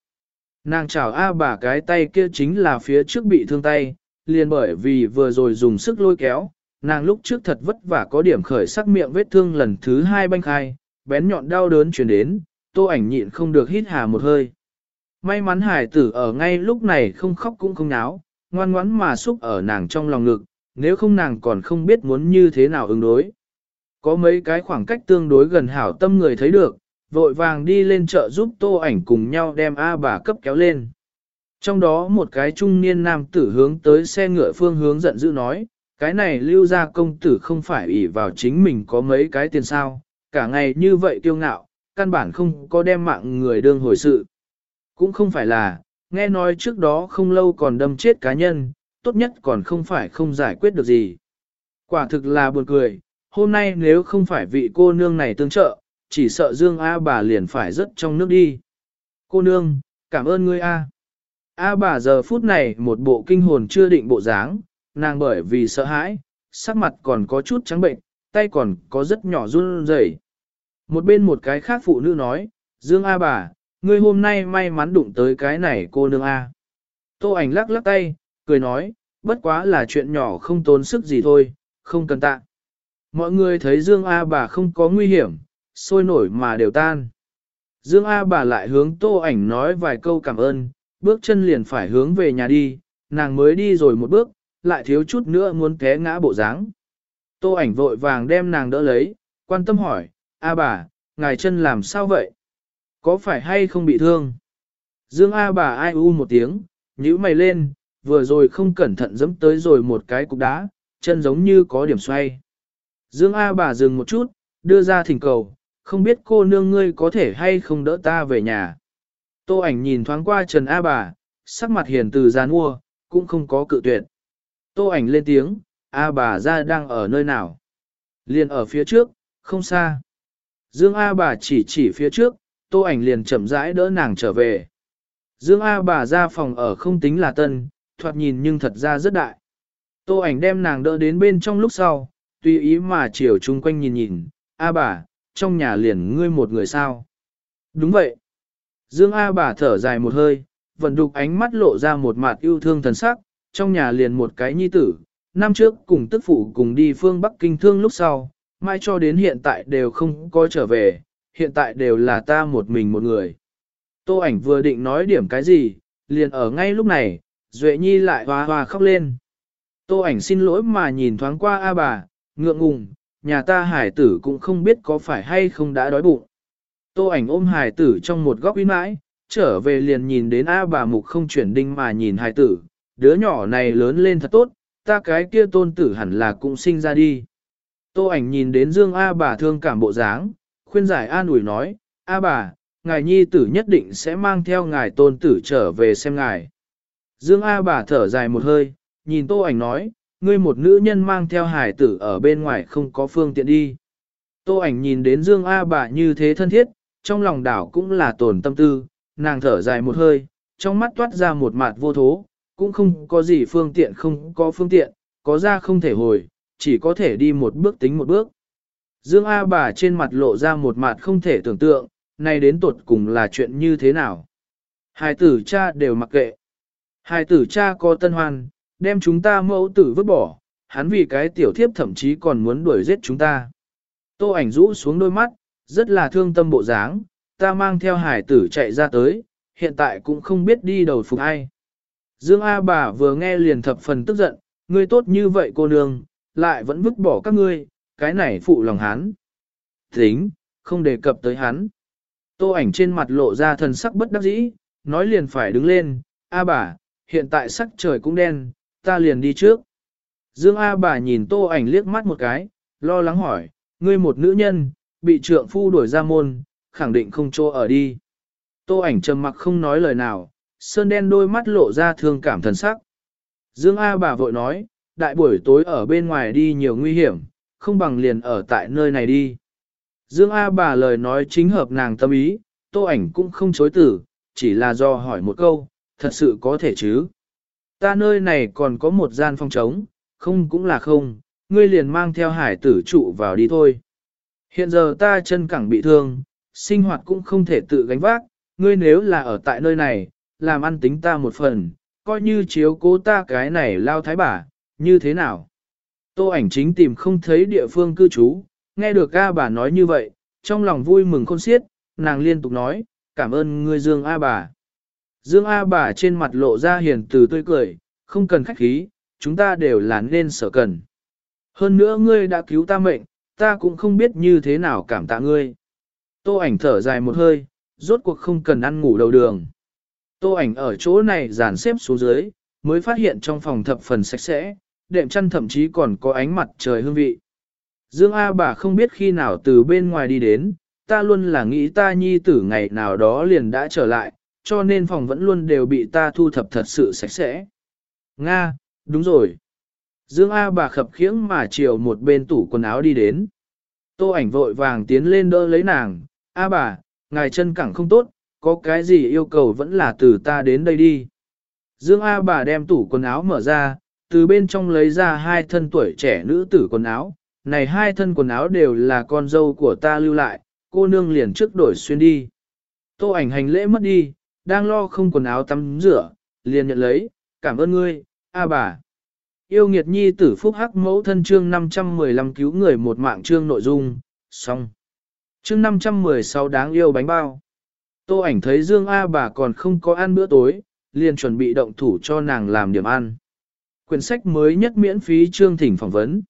Nàng chào A bà cái tay kia chính là phía trước bị thương tay, liền bởi vì vừa rồi dùng sức lôi kéo, nàng lúc trước thật vất vả có điểm khởi sắc miệng vết thương lần thứ hai banh khai, bén nhọn đau đớn truyền đến, tô ảnh nhịn không được hít hà một hơi. May mắn hải tử ở ngay lúc này không khóc cũng không náo, ngoan ngoãn mà xúc ở nàng trong lòng ngực, nếu không nàng còn không biết muốn như thế nào ứng đối. Có mấy cái khoảng cách tương đối gần hảo tâm người thấy được, vội vàng đi lên chợ giúp tô ảnh cùng nhau đem A bà cấp kéo lên. Trong đó một cái trung niên nam tử hướng tới xe ngựa phương hướng giận dữ nói, cái này lưu ra công tử không phải ỷ vào chính mình có mấy cái tiền sao, cả ngày như vậy kiêu ngạo, căn bản không có đem mạng người đương hồi sự. Cũng không phải là, nghe nói trước đó không lâu còn đâm chết cá nhân, tốt nhất còn không phải không giải quyết được gì. Quả thực là buồn cười, hôm nay nếu không phải vị cô nương này tương trợ, chỉ sợ Dương A bà liền phải rớt trong nước đi. Cô nương, cảm ơn ngươi A. A bà giờ phút này một bộ kinh hồn chưa định bộ dáng, nàng bởi vì sợ hãi, sắc mặt còn có chút trắng bệnh, tay còn có rất nhỏ run rẩy. Một bên một cái khác phụ nữ nói, Dương A bà, ngươi hôm nay may mắn đụng tới cái này cô nương A. Tô ảnh lắc lắc tay, cười nói, bất quá là chuyện nhỏ không tốn sức gì thôi, không cần tạ. Mọi người thấy Dương A bà không có nguy hiểm, sôi nổi mà đều tan. Dương A bà lại hướng tô ảnh nói vài câu cảm ơn, bước chân liền phải hướng về nhà đi, nàng mới đi rồi một bước, lại thiếu chút nữa muốn té ngã bộ dáng. Tô ảnh vội vàng đem nàng đỡ lấy, quan tâm hỏi, A bà, ngài chân làm sao vậy? Có phải hay không bị thương? Dương A bà ai u một tiếng, nhíu mày lên, vừa rồi không cẩn thận giẫm tới rồi một cái cục đá, chân giống như có điểm xoay. Dương A bà dừng một chút, đưa ra thỉnh cầu, không biết cô nương ngươi có thể hay không đỡ ta về nhà. Tô ảnh nhìn thoáng qua Trần A bà, sắc mặt hiền từ giàn mua, cũng không có cự tuyệt. Tô ảnh lên tiếng, A bà ra đang ở nơi nào? Liền ở phía trước, không xa. Dương A bà chỉ chỉ phía trước, tô ảnh liền chậm rãi đỡ nàng trở về. Dương A bà ra phòng ở không tính là tân, thoạt nhìn nhưng thật ra rất đại. Tô ảnh đem nàng đỡ đến bên trong lúc sau, tùy ý mà chiều chung quanh nhìn nhìn, A bà, trong nhà liền ngươi một người sao? Đúng vậy. Dương A bà thở dài một hơi, vận đục ánh mắt lộ ra một mặt yêu thương thần sắc, trong nhà liền một cái nhi tử, năm trước cùng tức phụ cùng đi phương Bắc Kinh thương lúc sau, mai cho đến hiện tại đều không có trở về, hiện tại đều là ta một mình một người. Tô ảnh vừa định nói điểm cái gì, liền ở ngay lúc này, Duệ Nhi lại hoa hoa khóc lên. Tô ảnh xin lỗi mà nhìn thoáng qua A bà, ngượng ngùng, nhà ta hải tử cũng không biết có phải hay không đã đói bụng. Tô ảnh ôm Hải tử trong một góc uy mãi, trở về liền nhìn đến A bà mục không chuyển đinh mà nhìn Hải tử, đứa nhỏ này lớn lên thật tốt, ta cái kia tôn tử hẳn là cũng sinh ra đi. Tô ảnh nhìn đến Dương A bà thương cảm bộ dáng, khuyên giải an ủi nói, A bà, ngài nhi tử nhất định sẽ mang theo ngài tôn tử trở về xem ngài. Dương A bà thở dài một hơi, nhìn tô ảnh nói, ngươi một nữ nhân mang theo hải tử ở bên ngoài không có phương tiện đi. Tô ảnh nhìn đến Dương A bà như thế thân thiết, trong lòng đảo cũng là tổn tâm tư, nàng thở dài một hơi, trong mắt toát ra một mạt vô thố, cũng không có gì phương tiện không có phương tiện, có ra không thể hồi, chỉ có thể đi một bước tính một bước. Dương A bà trên mặt lộ ra một mặt không thể tưởng tượng, nay đến tột cùng là chuyện như thế nào. Hai tử cha đều mặc kệ. Hai tử cha có tân hoan, đem chúng ta mẫu tử vứt bỏ, hắn vì cái tiểu thiếp thậm chí còn muốn đuổi giết chúng ta. Tô ảnh rũ xuống đôi mắt, rất là thương tâm bộ dáng, ta mang theo hải tử chạy ra tới, hiện tại cũng không biết đi đầu phục ai. Dương A bà vừa nghe liền thập phần tức giận, ngươi tốt như vậy cô nương, lại vẫn vứt bỏ các ngươi, cái này phụ lòng hắn. Tính, không đề cập tới hắn. Tô ảnh trên mặt lộ ra thần sắc bất đắc dĩ, nói liền phải đứng lên, A bà, hiện tại sắc trời cũng đen, ta liền đi trước. Dương A bà nhìn tô ảnh liếc mắt một cái, lo lắng hỏi, ngươi một nữ nhân, bị trượng phu đuổi ra môn, khẳng định không cho ở đi. Tô ảnh trầm mặc không nói lời nào, sơn đen đôi mắt lộ ra thương cảm thần sắc. Dương A bà vội nói, đại buổi tối ở bên ngoài đi nhiều nguy hiểm, không bằng liền ở tại nơi này đi. Dương A bà lời nói chính hợp nàng tâm ý, tô ảnh cũng không chối từ, chỉ là do hỏi một câu, thật sự có thể chứ. Ta nơi này còn có một gian phòng trống, không cũng là không, ngươi liền mang theo hải tử trụ vào đi thôi. Hiện giờ ta chân cẳng bị thương, sinh hoạt cũng không thể tự gánh vác, ngươi nếu là ở tại nơi này, làm ăn tính ta một phần, coi như chiếu cố ta cái này lao thái bà, như thế nào? Tô ảnh chính tìm không thấy địa phương cư trú, nghe được A bà nói như vậy, trong lòng vui mừng khôn xiết, nàng liên tục nói, cảm ơn ngươi Dương A bà. Dương A bà trên mặt lộ ra hiền từ tươi cười, không cần khách khí, chúng ta đều là nên sở cần. Hơn nữa ngươi đã cứu ta mệnh, ta cũng không biết như thế nào cảm tạ ngươi. Tô ảnh thở dài một hơi, rốt cuộc không cần ăn ngủ đầu đường. Tô ảnh ở chỗ này dàn xếp xuống dưới, mới phát hiện trong phòng thập phần sạch sẽ, đệm chăn thậm chí còn có ánh mặt trời hương vị. Dương A bà không biết khi nào từ bên ngoài đi đến, ta luôn là nghĩ ta nhi tử ngày nào đó liền đã trở lại, cho nên phòng vẫn luôn đều bị ta thu thập thật sự sạch sẽ. Nga, đúng rồi. Dương A bà khập khiễng mà chiều một bên tủ quần áo đi đến. Tô ảnh vội vàng tiến lên đỡ lấy nàng, A bà, ngài chân cẳng không tốt, có cái gì yêu cầu vẫn là từ ta đến đây đi. Dương A bà đem tủ quần áo mở ra, từ bên trong lấy ra hai thân tuổi trẻ nữ tử quần áo. Này hai thân quần áo đều là con dâu của ta lưu lại, cô nương liền trước đổi xuyên đi. Tô ảnh hành lễ mất đi, đang lo không quần áo tắm rửa, liền nhận lấy, cảm ơn ngươi, A bà. Yêu nghiệt nhi tử phúc hắc mẫu thân chương 515 cứu người một mạng chương nội dung, xong. Chương 516 đáng yêu bánh bao. Tô ảnh thấy Dương A bà còn không có ăn bữa tối, liền chuẩn bị động thủ cho nàng làm điểm ăn. Quyển sách mới nhất miễn phí chương thỉnh phỏng vấn.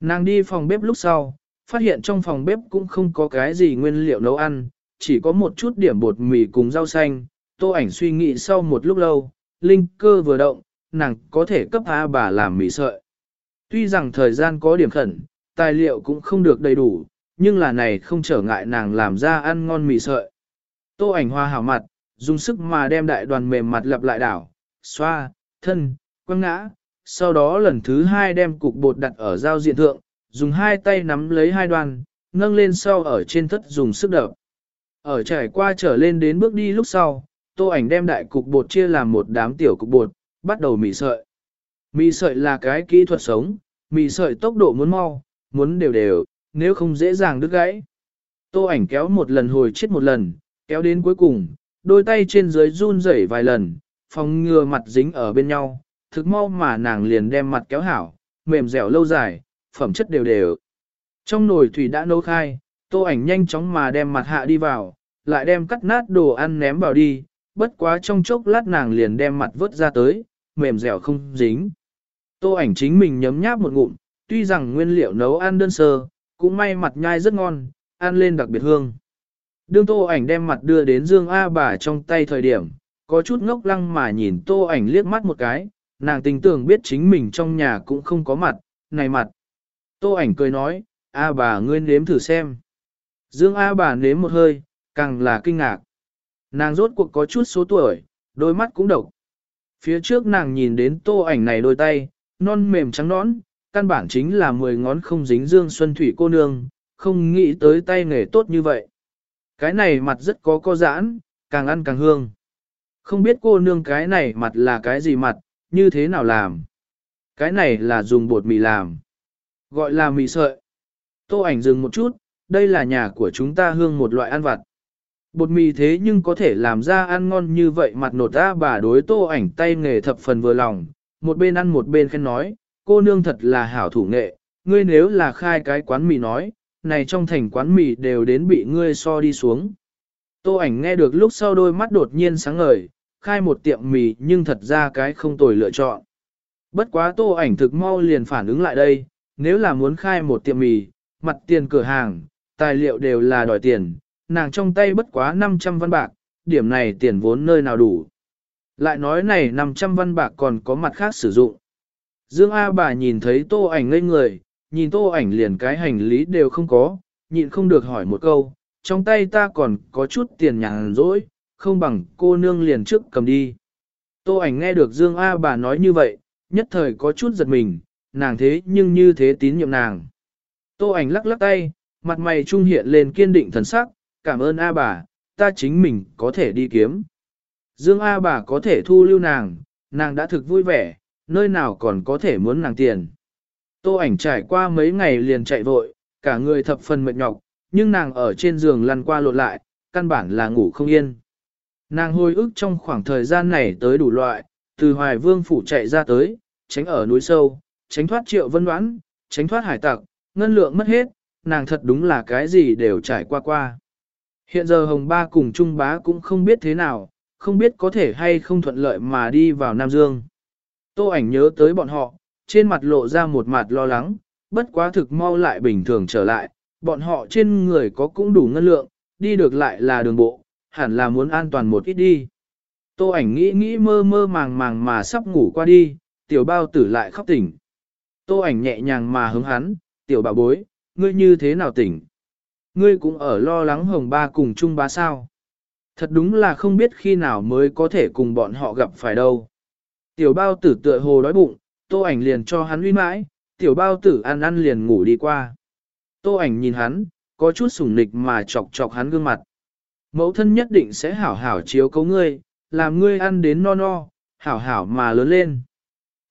Nàng đi phòng bếp lúc sau, phát hiện trong phòng bếp cũng không có cái gì nguyên liệu nấu ăn, chỉ có một chút điểm bột mì cùng rau xanh. Tô ảnh suy nghĩ sau một lúc lâu, linh cơ vừa động, nàng có thể cấp A bà làm mì sợi. Tuy rằng thời gian có điểm khẩn, tài liệu cũng không được đầy đủ, nhưng là này không trở ngại nàng làm ra ăn ngon mì sợi. Tô ảnh hoa hảo mặt, dùng sức mà đem đại đoàn mềm mặt lặp lại đảo, xoa, thân, quăng ngã, sau đó lần thứ hai đem cục bột đặt ở giao diện thượng, dùng hai tay nắm lấy hai đoàn, nâng lên sau ở trên thất dùng sức đập. Ở trải qua trở lên đến bước đi lúc sau, tô ảnh đem đại cục bột chia làm một đám tiểu cục bột, bắt đầu mì sợi. Mì sợi là cái kỹ thuật sống, mì sợi tốc độ muốn mau, muốn đều đều, nếu không dễ dàng đứt gãy. Tô ảnh kéo một lần hồi chết một lần, kéo đến cuối cùng, đôi tay trên dưới run rẩy vài lần, phòng ngừa mặt dính ở bên nhau, thực mau mà nàng liền đem mặt kéo hảo, mềm dẻo lâu dài, phẩm chất đều đều. Trong nồi thủy đã nấu khai, tô ảnh nhanh chóng mà đem mặt hạ đi vào, lại đem cắt nát đồ ăn ném vào đi, bất quá trong chốc lát nàng liền đem mặt vớt ra tới, mềm dẻo không dính. Tô ảnh chính mình nhấm nháp một ngụm, tuy rằng nguyên liệu nấu ăn đơn sơ, cũng may mặt nhai rất ngon, ăn lên đặc biệt hương. Đương tô ảnh đem mặt đưa đến Dương A bà trong tay thời điểm, có chút ngốc lăng mà nhìn tô ảnh liếc mắt một cái, nàng tình tưởng biết chính mình trong nhà cũng không có mặt, này mặt. Tô ảnh cười nói, A bà ngươi nếm thử xem. Dương A bà nếm một hơi, càng là kinh ngạc. Nàng rốt cuộc có chút số tuổi, đôi mắt cũng độc. Phía trước nàng nhìn đến tô ảnh này đôi tay, non mềm trắng nõn, căn bản chính là mười ngón không dính dương xuân thủy cô nương, không nghĩ tới tay nghề tốt như vậy. Cái này mặt rất có co giãn, càng ăn càng hương. Không biết cô nương cái này mặt là cái gì mặt, như thế nào làm. Cái này là dùng bột mì làm. Gọi là mì sợi. Tô ảnh dừng một chút, đây là nhà của chúng ta hương một loại ăn vặt. Bột mì thế nhưng có thể làm ra ăn ngon như vậy mặt nột ra bà đối tô ảnh tay nghề thập phần vừa lòng, một bên ăn một bên khen nói, cô nương thật là hảo thủ nghệ, ngươi nếu là khai cái quán mì nói, này trong thành quán mì đều đến bị ngươi so đi xuống. Tô ảnh nghe được lúc sau đôi mắt đột nhiên sáng ngời, khai một tiệm mì nhưng thật ra cái không tồi lựa chọn. Bất quá tô ảnh thực mau liền phản ứng lại đây, nếu là muốn khai một tiệm mì, mặt tiền cửa hàng, tài liệu đều là đòi tiền, nàng trong tay bất quá 500 văn bạc, điểm này tiền vốn nơi nào đủ. Lại nói này 500 văn bạc còn có mặt khác sử dụng. Dương A bà nhìn thấy tô ảnh ngây người, nhìn tô ảnh liền cái hành lý đều không có, nhịn không được hỏi một câu, trong tay ta còn có chút tiền nhàn rỗi, không bằng cô nương liền trước cầm đi. Tô ảnh nghe được Dương A bà nói như vậy, nhất thời có chút giật mình, nàng thế nhưng như thế tín nhiệm nàng. Tô ảnh lắc lắc tay, mặt mày trung hiện lên kiên định thần sắc, cảm ơn A bà, ta chính mình có thể đi kiếm. Dương A bà có thể thu lưu nàng, nàng đã thực vui vẻ, nơi nào còn có thể muốn nàng tiền. Tô ảnh trải qua mấy ngày liền chạy vội, cả người thập phần mệt nhọc, nhưng nàng ở trên giường lăn qua lộn lại, căn bản là ngủ không yên. Nàng hồi ức trong khoảng thời gian này tới đủ loại, từ hoài vương phủ chạy ra tới, tránh ở núi sâu, tránh thoát triệu vân đoán, tránh thoát hải tặc, ngân lượng mất hết, nàng thật đúng là cái gì đều trải qua qua. Hiện giờ Hồng Ba cùng Trung Bá cũng không biết thế nào, không biết có thể hay không thuận lợi mà đi vào Nam Dương. Tô ảnh nhớ tới bọn họ, trên mặt lộ ra một mặt lo lắng, bất quá thực mau lại bình thường trở lại, bọn họ trên người có cũng đủ ngân lượng, đi được lại là đường bộ, hẳn là muốn an toàn một ít đi. Tô ảnh nghĩ nghĩ mơ mơ màng màng mà sắp ngủ qua đi, tiểu bao tử lại khóc tỉnh. Tô ảnh nhẹ nhàng mà hướng hắn, tiểu bà bối, ngươi như thế nào tỉnh? Ngươi cũng ở lo lắng hồng ba cùng chung ba sao? Thật đúng là không biết khi nào mới có thể cùng bọn họ gặp phải đâu. Tiểu bao tử tựa hồ đói bụng, tô ảnh liền cho hắn uy mãi, tiểu bao tử ăn ăn liền ngủ đi qua. Tô ảnh nhìn hắn, có chút sủng nịch mà chọc chọc hắn gương mặt. Mẫu thân nhất định sẽ hảo hảo chiếu cấu ngươi, làm ngươi ăn đến no no, hảo hảo mà lớn lên.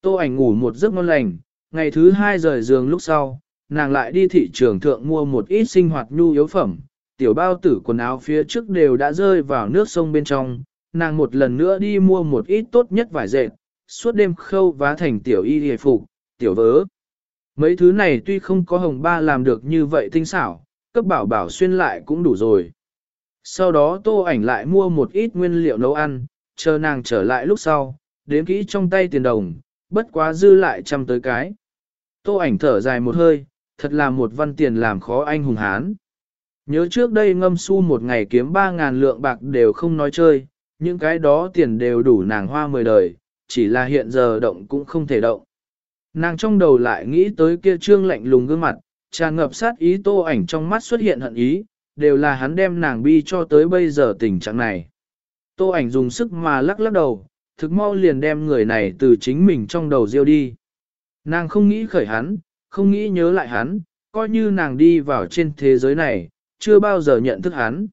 Tô ảnh ngủ một giấc ngon lành, ngày thứ hai rời giường lúc sau, nàng lại đi thị trường thượng mua một ít sinh hoạt nhu yếu phẩm, tiểu bao tử quần áo phía trước đều đã rơi vào nước sông bên trong, nàng một lần nữa đi mua một ít tốt nhất vải dệt, suốt đêm khâu vá thành tiểu y hề phục, tiểu vớ. Mấy thứ này tuy không có hồng ba làm được như vậy tinh xảo, cấp bảo bảo xuyên lại cũng đủ rồi. Sau đó tô ảnh lại mua một ít nguyên liệu nấu ăn, chờ nàng trở lại lúc sau, đếm kỹ trong tay tiền đồng, bất quá dư lại trăm tới cái. Tô ảnh thở dài một hơi, thật là một văn tiền làm khó anh hùng hán. Nhớ trước đây ngâm su một ngày kiếm 3.000 lượng bạc đều không nói chơi, những cái đó tiền đều đủ nàng hoa mười đời, chỉ là hiện giờ động cũng không thể động. Nàng trong đầu lại nghĩ tới kia trương lạnh lùng gương mặt, tràn ngập sát ý tô ảnh trong mắt xuất hiện hận ý, đều là hắn đem nàng bi cho tới bây giờ tình trạng này. Tô ảnh dùng sức mà lắc lắc đầu, thực mau liền đem người này từ chính mình trong đầu diêu đi. Nàng không nghĩ khởi hắn, không nghĩ nhớ lại hắn, coi như nàng đi vào trên thế giới này, chưa bao giờ nhận thức hắn.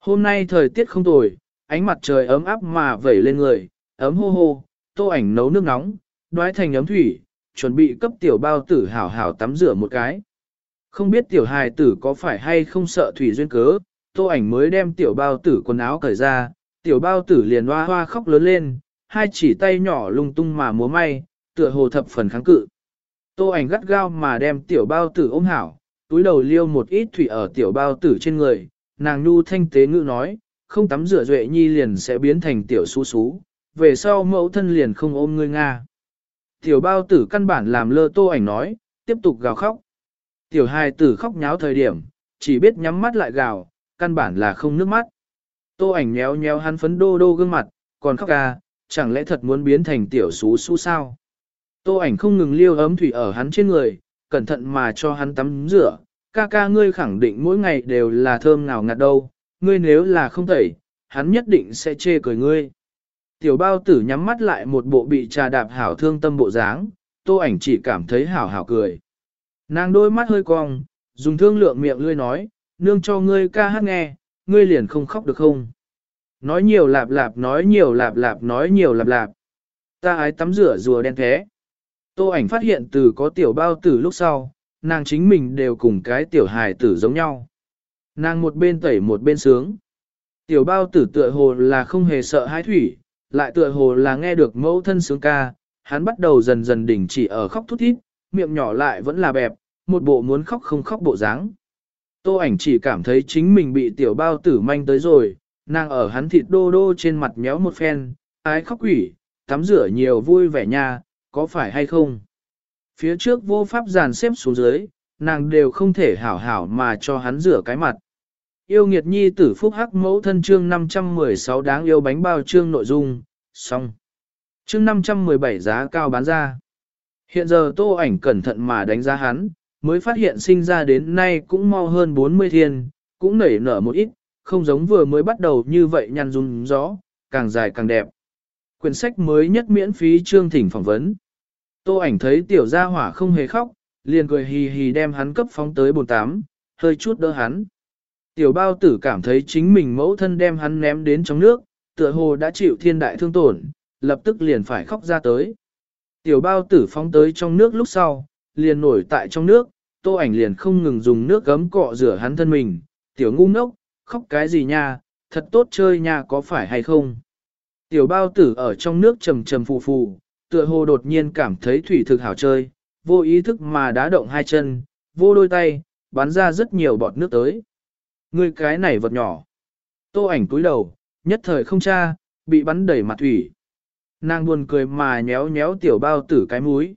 Hôm nay thời tiết không tồi, ánh mặt trời ấm áp mà vẩy lên người, ấm hô hô, tô ảnh nấu nước nóng, đoái thành ấm thủy, chuẩn bị cấp tiểu bao tử hảo hảo tắm rửa một cái. Không biết tiểu hài tử có phải hay không sợ thủy duyên cớ, tô ảnh mới đem tiểu bao tử quần áo cởi ra, tiểu bao tử liền hoa hoa khóc lớn lên, hai chỉ tay nhỏ lung tung mà múa may, tựa hồ thập phần kháng cự. Tô ảnh gắt gao mà đem tiểu bao tử ôm hảo, túi đầu liêu một ít thủy ở tiểu bao tử trên người, nàng nu thanh tế ngữ nói, không tắm rửa duệ nhi liền sẽ biến thành tiểu xú xú. về sau mẫu thân liền không ôm ngươi Nga. Tiểu bao tử căn bản làm lơ tô ảnh nói, tiếp tục gào khóc. Tiểu hài tử khóc nháo thời điểm, chỉ biết nhắm mắt lại gào, căn bản là không nước mắt. Tô ảnh nhéo nhéo hắn phấn đô đô gương mặt, còn khóc à, chẳng lẽ thật muốn biến thành tiểu xú xú sao? Tô ảnh không ngừng liêu ấm thủy ở hắn trên người, cẩn thận mà cho hắn tắm rửa, ca ca ngươi khẳng định mỗi ngày đều là thơm nào ngạt đâu, ngươi nếu là không tẩy, hắn nhất định sẽ chê cười ngươi. Tiểu bao tử nhắm mắt lại một bộ bị trà đạp hảo thương tâm bộ dáng, tô ảnh chỉ cảm thấy hảo hảo cười. Nàng đôi mắt hơi cong, dùng thương lượng miệng lươi nói, nương cho ngươi ca hát nghe, ngươi liền không khóc được không? Nói nhiều lạp lạp nói nhiều lạp lạp nói nhiều lạp lạp. Ta ái tắm rửa rùa đen thế. Tô ảnh phát hiện từ có tiểu bao tử lúc sau, nàng chính mình đều cùng cái tiểu hài tử giống nhau. Nàng một bên tẩy một bên sướng. Tiểu bao tử tựa hồ là không hề sợ hãi thủy, lại tựa hồ là nghe được mẫu thân sướng ca, hắn bắt đầu dần dần đỉnh chỉ ở khóc thút thít, miệng nhỏ lại vẫn là bẹp, một bộ muốn khóc không khóc bộ dáng. Tô ảnh chỉ cảm thấy chính mình bị tiểu bao tử manh tới rồi, nàng ở hắn thịt đô đô trên mặt méo một phen, ái khóc quỷ, tắm rửa nhiều vui vẻ nha, có phải hay không? Phía trước vô pháp giàn xếp xuống dưới, nàng đều không thể hảo hảo mà cho hắn rửa cái mặt. Yêu nghiệt nhi tử phúc hắc mẫu thân chương 516 đáng yêu bánh bao chương nội dung, xong. Chương 517 giá cao bán ra. Hiện giờ tô ảnh cẩn thận mà đánh giá hắn, mới phát hiện sinh ra đến nay cũng mau hơn 40 thiên, cũng nảy nở một ít, không giống vừa mới bắt đầu như vậy nhăn rung gió, càng dài càng đẹp. Quyển sách mới nhất miễn phí chương thỉnh phỏng vấn. Tô ảnh thấy tiểu gia hỏa không hề khóc, liền cười hì hì đem hắn cấp phóng tới bồn tám, hơi chút đỡ hắn. Tiểu bao tử cảm thấy chính mình mẫu thân đem hắn ném đến trong nước, tựa hồ đã chịu thiên đại thương tổn, lập tức liền phải khóc ra tới. Tiểu bao tử phóng tới trong nước lúc sau, liền nổi tại trong nước, tô ảnh liền không ngừng dùng nước gấm cọ rửa hắn thân mình. Tiểu ngu ngốc, khóc cái gì nha, thật tốt chơi nha có phải hay không? Tiểu bao tử ở trong nước trầm trầm phù phù, tựa hồ đột nhiên cảm thấy thủy thực hảo chơi, vô ý thức mà đá động hai chân, vô đôi tay, bắn ra rất nhiều bọt nước tới. Người cái này vật nhỏ. Tô ảnh cúi đầu, nhất thời không cha, bị bắn đầy mặt thủy. Nàng buồn cười mà nhéo nhéo tiểu bao tử cái mũi.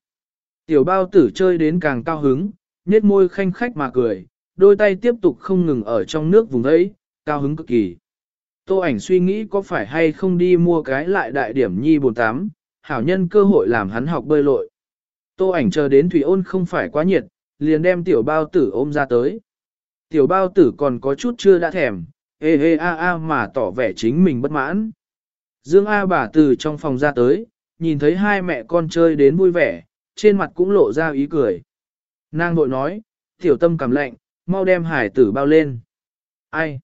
Tiểu bao tử chơi đến càng cao hứng, nhếch môi khanh khách mà cười, đôi tay tiếp tục không ngừng ở trong nước vùng đấy, cao hứng cực kỳ. Tô ảnh suy nghĩ có phải hay không đi mua cái lại đại điểm nhi bồn tám, hảo nhân cơ hội làm hắn học bơi lội. Tô ảnh chờ đến thủy ôn không phải quá nhiệt, liền đem tiểu bao tử ôm ra tới. Tiểu bao tử còn có chút chưa đã thèm, hê hê a a mà tỏ vẻ chính mình bất mãn. Dương A bà từ trong phòng ra tới, nhìn thấy hai mẹ con chơi đến vui vẻ, trên mặt cũng lộ ra ý cười. Nàng vội nói, tiểu tâm cảm lạnh, mau đem hải tử bao lên. Ai?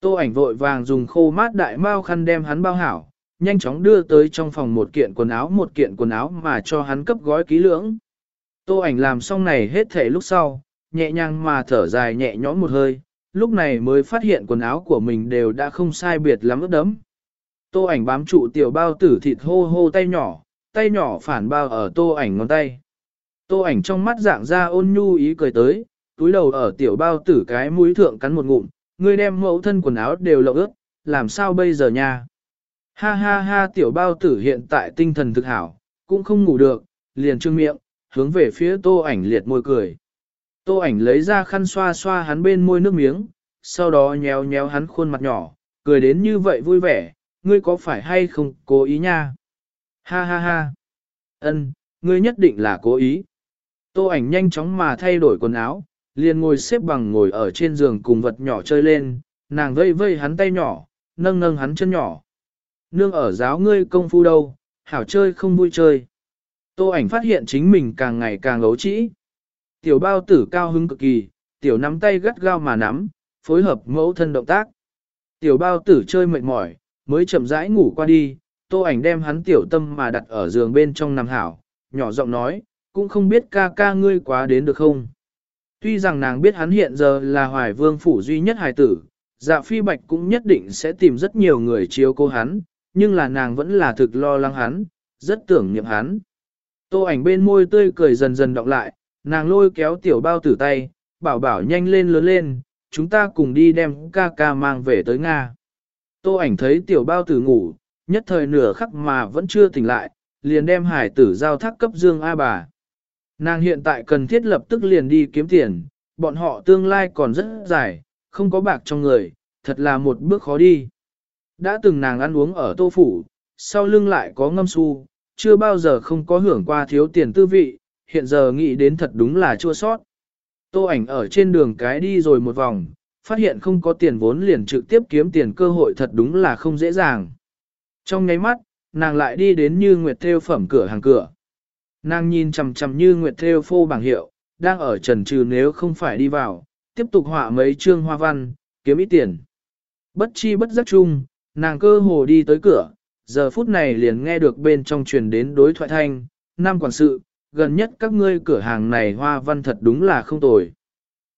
Tô ảnh vội vàng dùng khô mát đại mao khăn đem hắn bao hảo, nhanh chóng đưa tới trong phòng một kiện quần áo một kiện quần áo mà cho hắn cấp gói kỹ lưỡng. Tô ảnh làm xong này hết thể lúc sau, nhẹ nhàng mà thở dài nhẹ nhõm một hơi, lúc này mới phát hiện quần áo của mình đều đã không sai biệt lắm ướt đẫm. Tô ảnh bám trụ tiểu bao tử thịt hô hô tay nhỏ, tay nhỏ phản bao ở tô ảnh ngón tay. Tô ảnh trong mắt dạng ra ôn nhu ý cười tới, túi đầu ở tiểu bao tử cái mũi thượng cắn một ngụm, ngươi đem mẫu thân quần áo đều lộng ướt, làm sao bây giờ nha? Ha ha ha tiểu bao tử hiện tại tinh thần thực hảo, cũng không ngủ được, liền trương miệng, hướng về phía tô ảnh liệt môi cười. Tô ảnh lấy ra khăn xoa xoa hắn bên môi nước miếng, sau đó nhéo nhéo hắn khuôn mặt nhỏ, cười đến như vậy vui vẻ, ngươi có phải hay không cố ý nha? Ha ha ha. Ân, ngươi nhất định là cố ý. Tô ảnh nhanh chóng mà thay đổi quần áo, liền ngồi xếp bằng ngồi ở trên giường cùng vật nhỏ chơi lên, nàng vây vây hắn tay nhỏ, nâng nâng hắn chân nhỏ. Nương ở giáo ngươi công phu đâu, hảo chơi không vui chơi. Tô ảnh phát hiện chính mình càng ngày càng ấu trĩ. Tiểu bao tử cao hứng cực kỳ, tiểu nắm tay gắt gao mà nắm, phối hợp mẫu thân động tác. Tiểu bao tử chơi mệt mỏi, mới chậm rãi ngủ qua đi, tô ảnh đem hắn tiểu tâm mà đặt ở giường bên trong nằm hảo, nhỏ giọng nói, cũng không biết ca ca ngươi quá đến được không. Tuy rằng nàng biết hắn hiện giờ là hoài vương phủ duy nhất hài tử, dạ phi bạch cũng nhất định sẽ tìm rất nhiều người chiếu cô hắn, nhưng là nàng vẫn là thực lo lắng hắn, rất tưởng niệm hắn. Tô ảnh bên môi tươi cười dần dần đọng lại, nàng lôi kéo tiểu bao tử tay, bảo bảo nhanh lên lớn lên, chúng ta cùng đi đem ca ca mang về tới Nga. Tô ảnh thấy tiểu bao tử ngủ, nhất thời nửa khắc mà vẫn chưa tỉnh lại, liền đem hải tử giao thác cấp Dương A bà. Nàng hiện tại cần thiết lập tức liền đi kiếm tiền, bọn họ tương lai còn rất dài, không có bạc trong người, thật là một bước khó đi. Đã từng nàng ăn uống ở tô phủ, sau lưng lại có ngâm su, chưa bao giờ không có hưởng qua thiếu tiền tư vị, hiện giờ nghĩ đến thật đúng là chua sót. Tô ảnh ở trên đường cái đi rồi một vòng, phát hiện không có tiền vốn liền trực tiếp kiếm tiền cơ hội thật đúng là không dễ dàng. Trong nháy mắt, nàng lại đi đến như Nguyệt theo phẩm cửa hàng cửa. Nàng nhìn chằm chằm như Nguyệt theo phô bảng hiệu, đang ở trần trừ nếu không phải đi vào, tiếp tục họa mấy chương hoa văn, kiếm ít tiền. Bất chi bất giác chung, nàng cơ hồ đi tới cửa, giờ phút này liền nghe được bên trong truyền đến đối thoại thanh, nam quản sự, gần nhất các ngươi cửa hàng này hoa văn thật đúng là không tồi.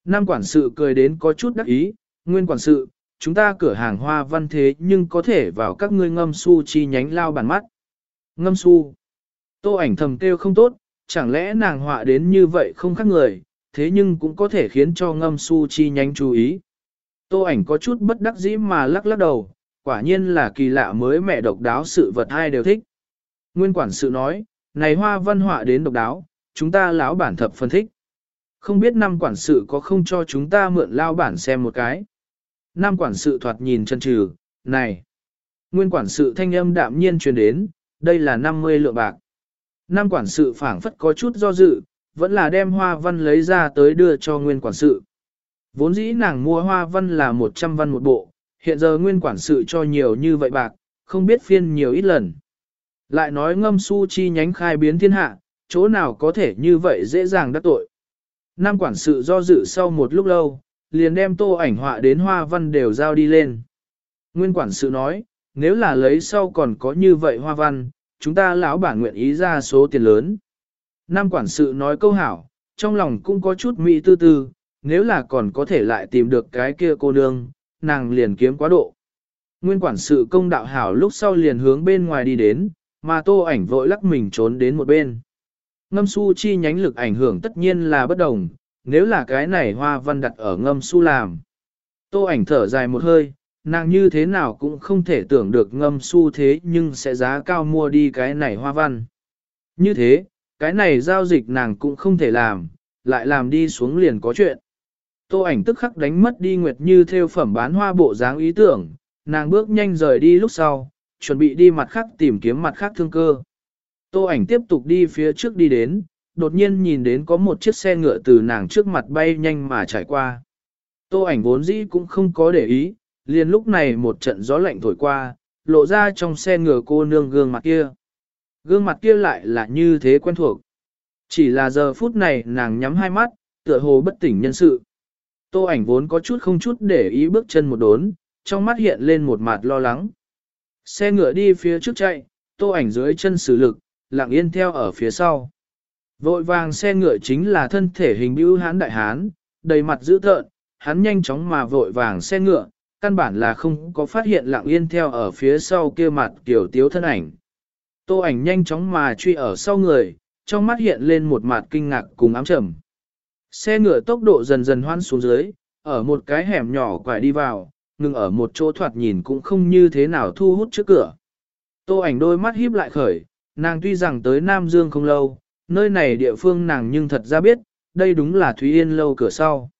Nam quản sự cười đến có chút đắc ý, nguyên quản sự, chúng ta cửa hàng hoa văn thế nhưng có thể vào các ngươi ngâm su chi nhánh lao bản mắt. Ngâm su. Tô ảnh thầm kêu không tốt, chẳng lẽ nàng họa đến như vậy không khác người, thế nhưng cũng có thể khiến cho ngâm su chi nhánh chú ý. Tô ảnh có chút bất đắc dĩ mà lắc lắc đầu, quả nhiên là kỳ lạ mới mẹ độc đáo sự vật hai đều thích. Nguyên quản sự nói, này hoa văn họa đến độc đáo, chúng ta lão bản thập phân thích. Không biết năm quản sự có không cho chúng ta mượn lao bản xem một cái. Nam quản sự thoạt nhìn chân trừ, này. Nguyên quản sự thanh âm đạm nhiên truyền đến, đây là 50 lượng bạc. Nam quản sự phảng phất có chút do dự, vẫn là đem hoa văn lấy ra tới đưa cho nguyên quản sự. Vốn dĩ nàng mua hoa văn là 100 văn một bộ, hiện giờ nguyên quản sự cho nhiều như vậy bạc, không biết phiên nhiều ít lần. Lại nói ngâm su chi nhánh khai biến thiên hạ, chỗ nào có thể như vậy dễ dàng đắc tội. Nam quản sự do dự sau một lúc lâu, liền đem tô ảnh họa đến hoa văn đều giao đi lên. Nguyên quản sự nói, nếu là lấy sau còn có như vậy hoa văn, chúng ta lão bản nguyện ý ra số tiền lớn. Nam quản sự nói câu hảo, trong lòng cũng có chút mỹ tư tư, nếu là còn có thể lại tìm được cái kia cô nương, nàng liền kiếm quá độ. Nguyên quản sự công đạo hảo lúc sau liền hướng bên ngoài đi đến, mà tô ảnh vội lắc mình trốn đến một bên. Ngâm su chi nhánh lực ảnh hưởng tất nhiên là bất đồng, nếu là cái này hoa văn đặt ở ngâm su làm. Tô ảnh thở dài một hơi, nàng như thế nào cũng không thể tưởng được ngâm su thế nhưng sẽ giá cao mua đi cái này hoa văn. Như thế, cái này giao dịch nàng cũng không thể làm, lại làm đi xuống liền có chuyện. Tô ảnh tức khắc đánh mất đi Nguyệt Như theo phẩm bán hoa bộ dáng ý tưởng, nàng bước nhanh rời đi lúc sau, chuẩn bị đi mặt khác tìm kiếm mặt khác thương cơ. Tô ảnh tiếp tục đi phía trước đi đến, đột nhiên nhìn đến có một chiếc xe ngựa từ nàng trước mặt bay nhanh mà trải qua. Tô ảnh vốn dĩ cũng không có để ý, liền lúc này một trận gió lạnh thổi qua, lộ ra trong xe ngựa cô nương gương mặt kia. Gương mặt kia lại là như thế quen thuộc. Chỉ là giờ phút này nàng nhắm hai mắt, tựa hồ bất tỉnh nhân sự. Tô ảnh vốn có chút không chút để ý bước chân một đốn, trong mắt hiện lên một mặt lo lắng. Xe ngựa đi phía trước chạy, tô ảnh dưới chân sử lực, lặng yên theo ở phía sau. Vội vàng xe ngựa chính là thân thể hình bưu hán đại hán, đầy mặt dữ tợn, hắn nhanh chóng mà vội vàng xe ngựa, căn bản là không có phát hiện lặng yên theo ở phía sau kia mặt kiểu tiếu thân ảnh. Tô ảnh nhanh chóng mà truy ở sau người, trong mắt hiện lên một mặt kinh ngạc cùng ám trầm. Xe ngựa tốc độ dần dần hoan xuống dưới, ở một cái hẻm nhỏ quải đi vào, ngừng ở một chỗ thoạt nhìn cũng không như thế nào thu hút trước cửa. Tô ảnh đôi mắt híp lại khởi, nàng tuy rằng tới Nam Dương không lâu, nơi này địa phương nàng nhưng thật ra biết, đây đúng là Thúy Yên lâu cửa sau.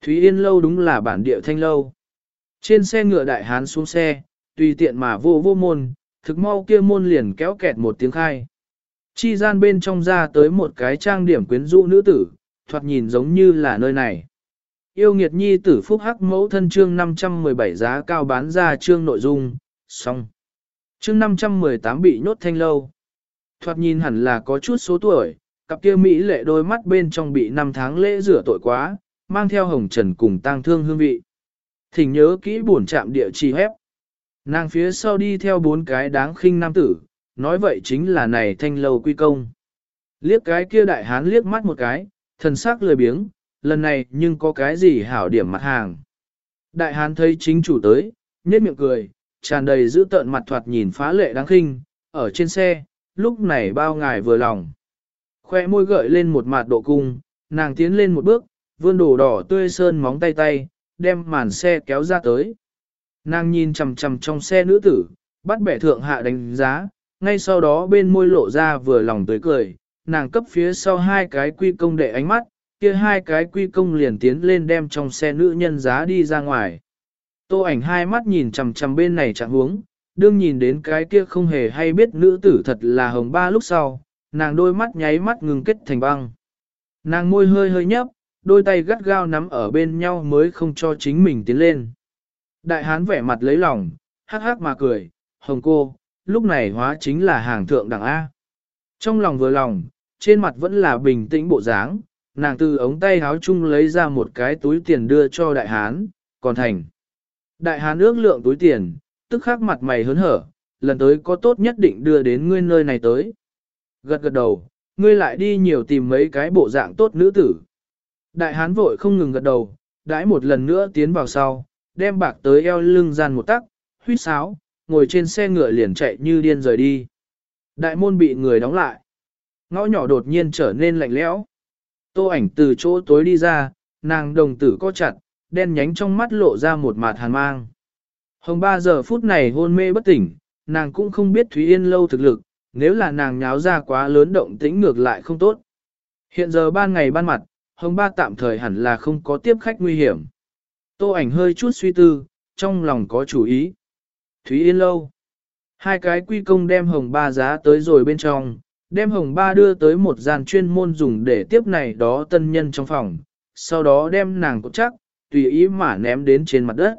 Thúy Yên lâu đúng là bản địa thanh lâu. Trên xe ngựa đại hán xuống xe, tùy tiện mà vô vô môn, thực mau kia môn liền kéo kẹt một tiếng khai. Chi gian bên trong ra tới một cái trang điểm quyến rũ nữ tử, thoạt nhìn giống như là nơi này. Yêu nghiệt nhi tử phúc hắc mẫu thân chương 517 giá cao bán ra chương nội dung, xong. Chương 518 bị nhốt thanh lâu. Thoạt nhìn hẳn là có chút số tuổi, cặp kia Mỹ lệ đôi mắt bên trong bị năm tháng lễ rửa tội quá, mang theo hồng trần cùng tang thương hương vị. Thỉnh nhớ kỹ buồn chạm địa chỉ hép. Nàng phía sau đi theo bốn cái đáng khinh nam tử, nói vậy chính là này thanh lâu quy công. Liếc cái kia đại hán liếc mắt một cái, thần sắc lười biếng, lần này nhưng có cái gì hảo điểm mặt hàng. Đại hán thấy chính chủ tới, nhếch miệng cười, tràn đầy giữ tợn mặt thoạt nhìn phá lệ đáng khinh, ở trên xe, lúc này bao ngài vừa lòng. Khoe môi gợi lên một mặt độ cung, nàng tiến lên một bước, vươn đồ đỏ tươi sơn móng tay tay, đem màn xe kéo ra tới. Nàng nhìn chằm chằm trong xe nữ tử, bắt bẻ thượng hạ đánh giá, ngay sau đó bên môi lộ ra vừa lòng tới cười, nàng cấp phía sau hai cái quy công để ánh mắt, kia hai cái quy công liền tiến lên đem trong xe nữ nhân giá đi ra ngoài. Tô ảnh hai mắt nhìn chằm chằm bên này chẳng huống, đương nhìn đến cái kia không hề hay biết nữ tử thật là hồng ba lúc sau, nàng đôi mắt nháy mắt ngừng kết thành băng. Nàng môi hơi hơi nhấp, đôi tay gắt gao nắm ở bên nhau mới không cho chính mình tiến lên. Đại hán vẻ mặt lấy lòng, hắc hắc mà cười, hồng cô, lúc này hóa chính là hàng thượng đẳng A. Trong lòng vừa lòng, trên mặt vẫn là bình tĩnh bộ dáng, nàng từ ống tay háo chung lấy ra một cái túi tiền đưa cho đại hán, còn thành. Đại hán ước lượng túi tiền, tức khắc mặt mày hớn hở, lần tới có tốt nhất định đưa đến ngươi nơi này tới. Gật gật đầu, ngươi lại đi nhiều tìm mấy cái bộ dạng tốt nữ tử. Đại hán vội không ngừng gật đầu, đãi một lần nữa tiến vào sau, đem bạc tới eo lưng gian một tắc, huýt sáo, ngồi trên xe ngựa liền chạy như điên rời đi. Đại môn bị người đóng lại. Ngõ nhỏ đột nhiên trở nên lạnh lẽo. Tô ảnh từ chỗ tối đi ra, nàng đồng tử co chặt, đen nhánh trong mắt lộ ra một mặt hàn mang. Hồng ba giờ phút này hôn mê bất tỉnh, nàng cũng không biết Thúy Yên lâu thực lực, nếu là nàng nháo ra quá lớn động tĩnh ngược lại không tốt. Hiện giờ ban ngày ban mặt, Hồng ba tạm thời hẳn là không có tiếp khách nguy hiểm. Tô ảnh hơi chút suy tư, trong lòng có chủ ý. Thúy Yên lâu. Hai cái quy công đem hồng ba giá tới rồi bên trong, đem hồng ba đưa tới một gian chuyên môn dùng để tiếp này đó tân nhân trong phòng, sau đó đem nàng cột chắc, tùy ý mà ném đến trên mặt đất.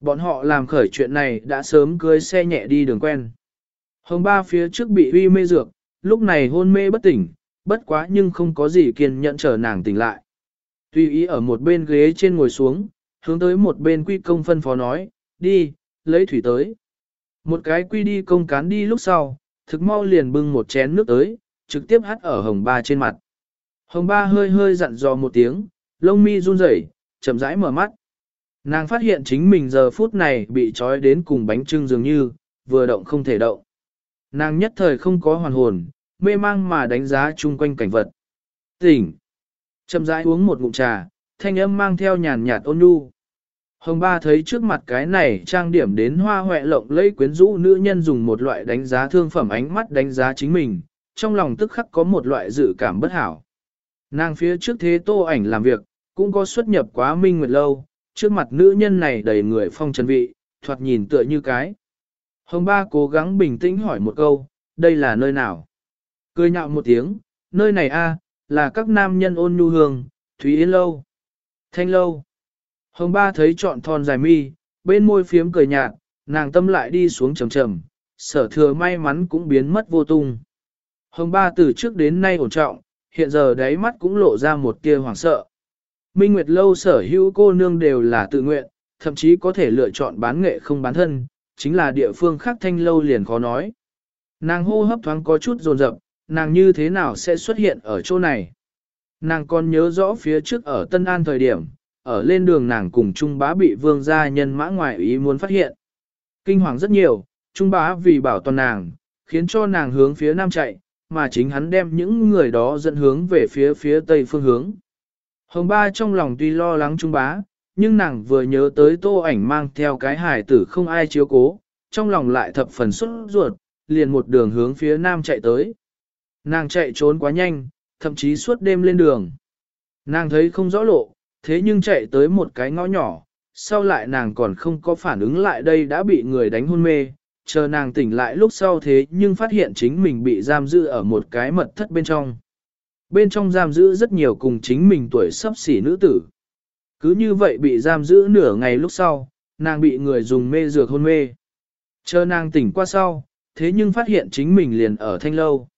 Bọn họ làm khởi chuyện này đã sớm cưới xe nhẹ đi đường quen. Hồng ba phía trước bị uy mê dược, lúc này hôn mê bất tỉnh, bất quá nhưng không có gì kiên nhẫn chờ nàng tỉnh lại. Tùy ý ở một bên ghế trên ngồi xuống, hướng tới một bên quy công phân phó nói, đi, lấy thủy tới. Một cái quy đi công cán đi lúc sau, thực mau liền bưng một chén nước tới, trực tiếp hắt ở hồng ba trên mặt. Hồng ba hơi hơi dặn dò một tiếng, lông mi run rẩy, chậm rãi mở mắt. Nàng phát hiện chính mình giờ phút này bị trói đến cùng bánh trưng dường như, vừa động không thể động. Nàng nhất thời không có hoàn hồn, mê mang mà đánh giá chung quanh cảnh vật. Tỉnh! Chậm rãi uống một ngụm trà, thanh âm mang theo nhàn nhạt ôn nhu. Hồng ba thấy trước mặt cái này trang điểm đến hoa hoẹ lộng lẫy quyến rũ nữ nhân dùng một loại đánh giá thương phẩm ánh mắt đánh giá chính mình, trong lòng tức khắc có một loại dự cảm bất hảo. Nàng phía trước thế tô ảnh làm việc, cũng có xuất nhập quá minh nguyệt lâu, trước mặt nữ nhân này đầy người phong trần vị, thoạt nhìn tựa như cái. Hồng ba cố gắng bình tĩnh hỏi một câu, đây là nơi nào? Cười nhạo một tiếng, nơi này a là các nam nhân ôn nhu hương, Thúy Yên Lâu, Thanh Lâu. Hồng ba thấy trọn thon dài mi, bên môi phiếm cười nhạt, nàng tâm lại đi xuống trầm trầm, sở thừa may mắn cũng biến mất vô tung. Hồng ba từ trước đến nay ổn trọng, hiện giờ đáy mắt cũng lộ ra một tia hoảng sợ. Minh Nguyệt lâu sở hữu cô nương đều là tự nguyện, thậm chí có thể lựa chọn bán nghệ không bán thân, chính là địa phương khác thanh lâu liền khó nói. Nàng hô hấp thoáng có chút rồn rập, nàng như thế nào sẽ xuất hiện ở chỗ này? Nàng còn nhớ rõ phía trước ở Tân An thời điểm, ở lên đường nàng cùng Trung bá bị vương gia nhân mã ngoại ý muốn phát hiện. Kinh hoàng rất nhiều, Trung bá vì bảo toàn nàng, khiến cho nàng hướng phía nam chạy, mà chính hắn đem những người đó dẫn hướng về phía phía tây phương hướng. Hồng ba trong lòng tuy lo lắng Trung bá, nhưng nàng vừa nhớ tới tô ảnh mang theo cái hải tử không ai chiếu cố, trong lòng lại thập phần xuất ruột, liền một đường hướng phía nam chạy tới. Nàng chạy trốn quá nhanh, thậm chí suốt đêm lên đường. Nàng thấy không rõ lộ, thế nhưng chạy tới một cái ngõ nhỏ, sau lại nàng còn không có phản ứng lại đây đã bị người đánh hôn mê, chờ nàng tỉnh lại lúc sau thế nhưng phát hiện chính mình bị giam giữ ở một cái mật thất bên trong. Bên trong giam giữ rất nhiều cùng chính mình tuổi sắp xỉ nữ tử. Cứ như vậy bị giam giữ nửa ngày lúc sau, nàng bị người dùng mê dược hôn mê. Chờ nàng tỉnh qua sau, thế nhưng phát hiện chính mình liền ở thanh lâu.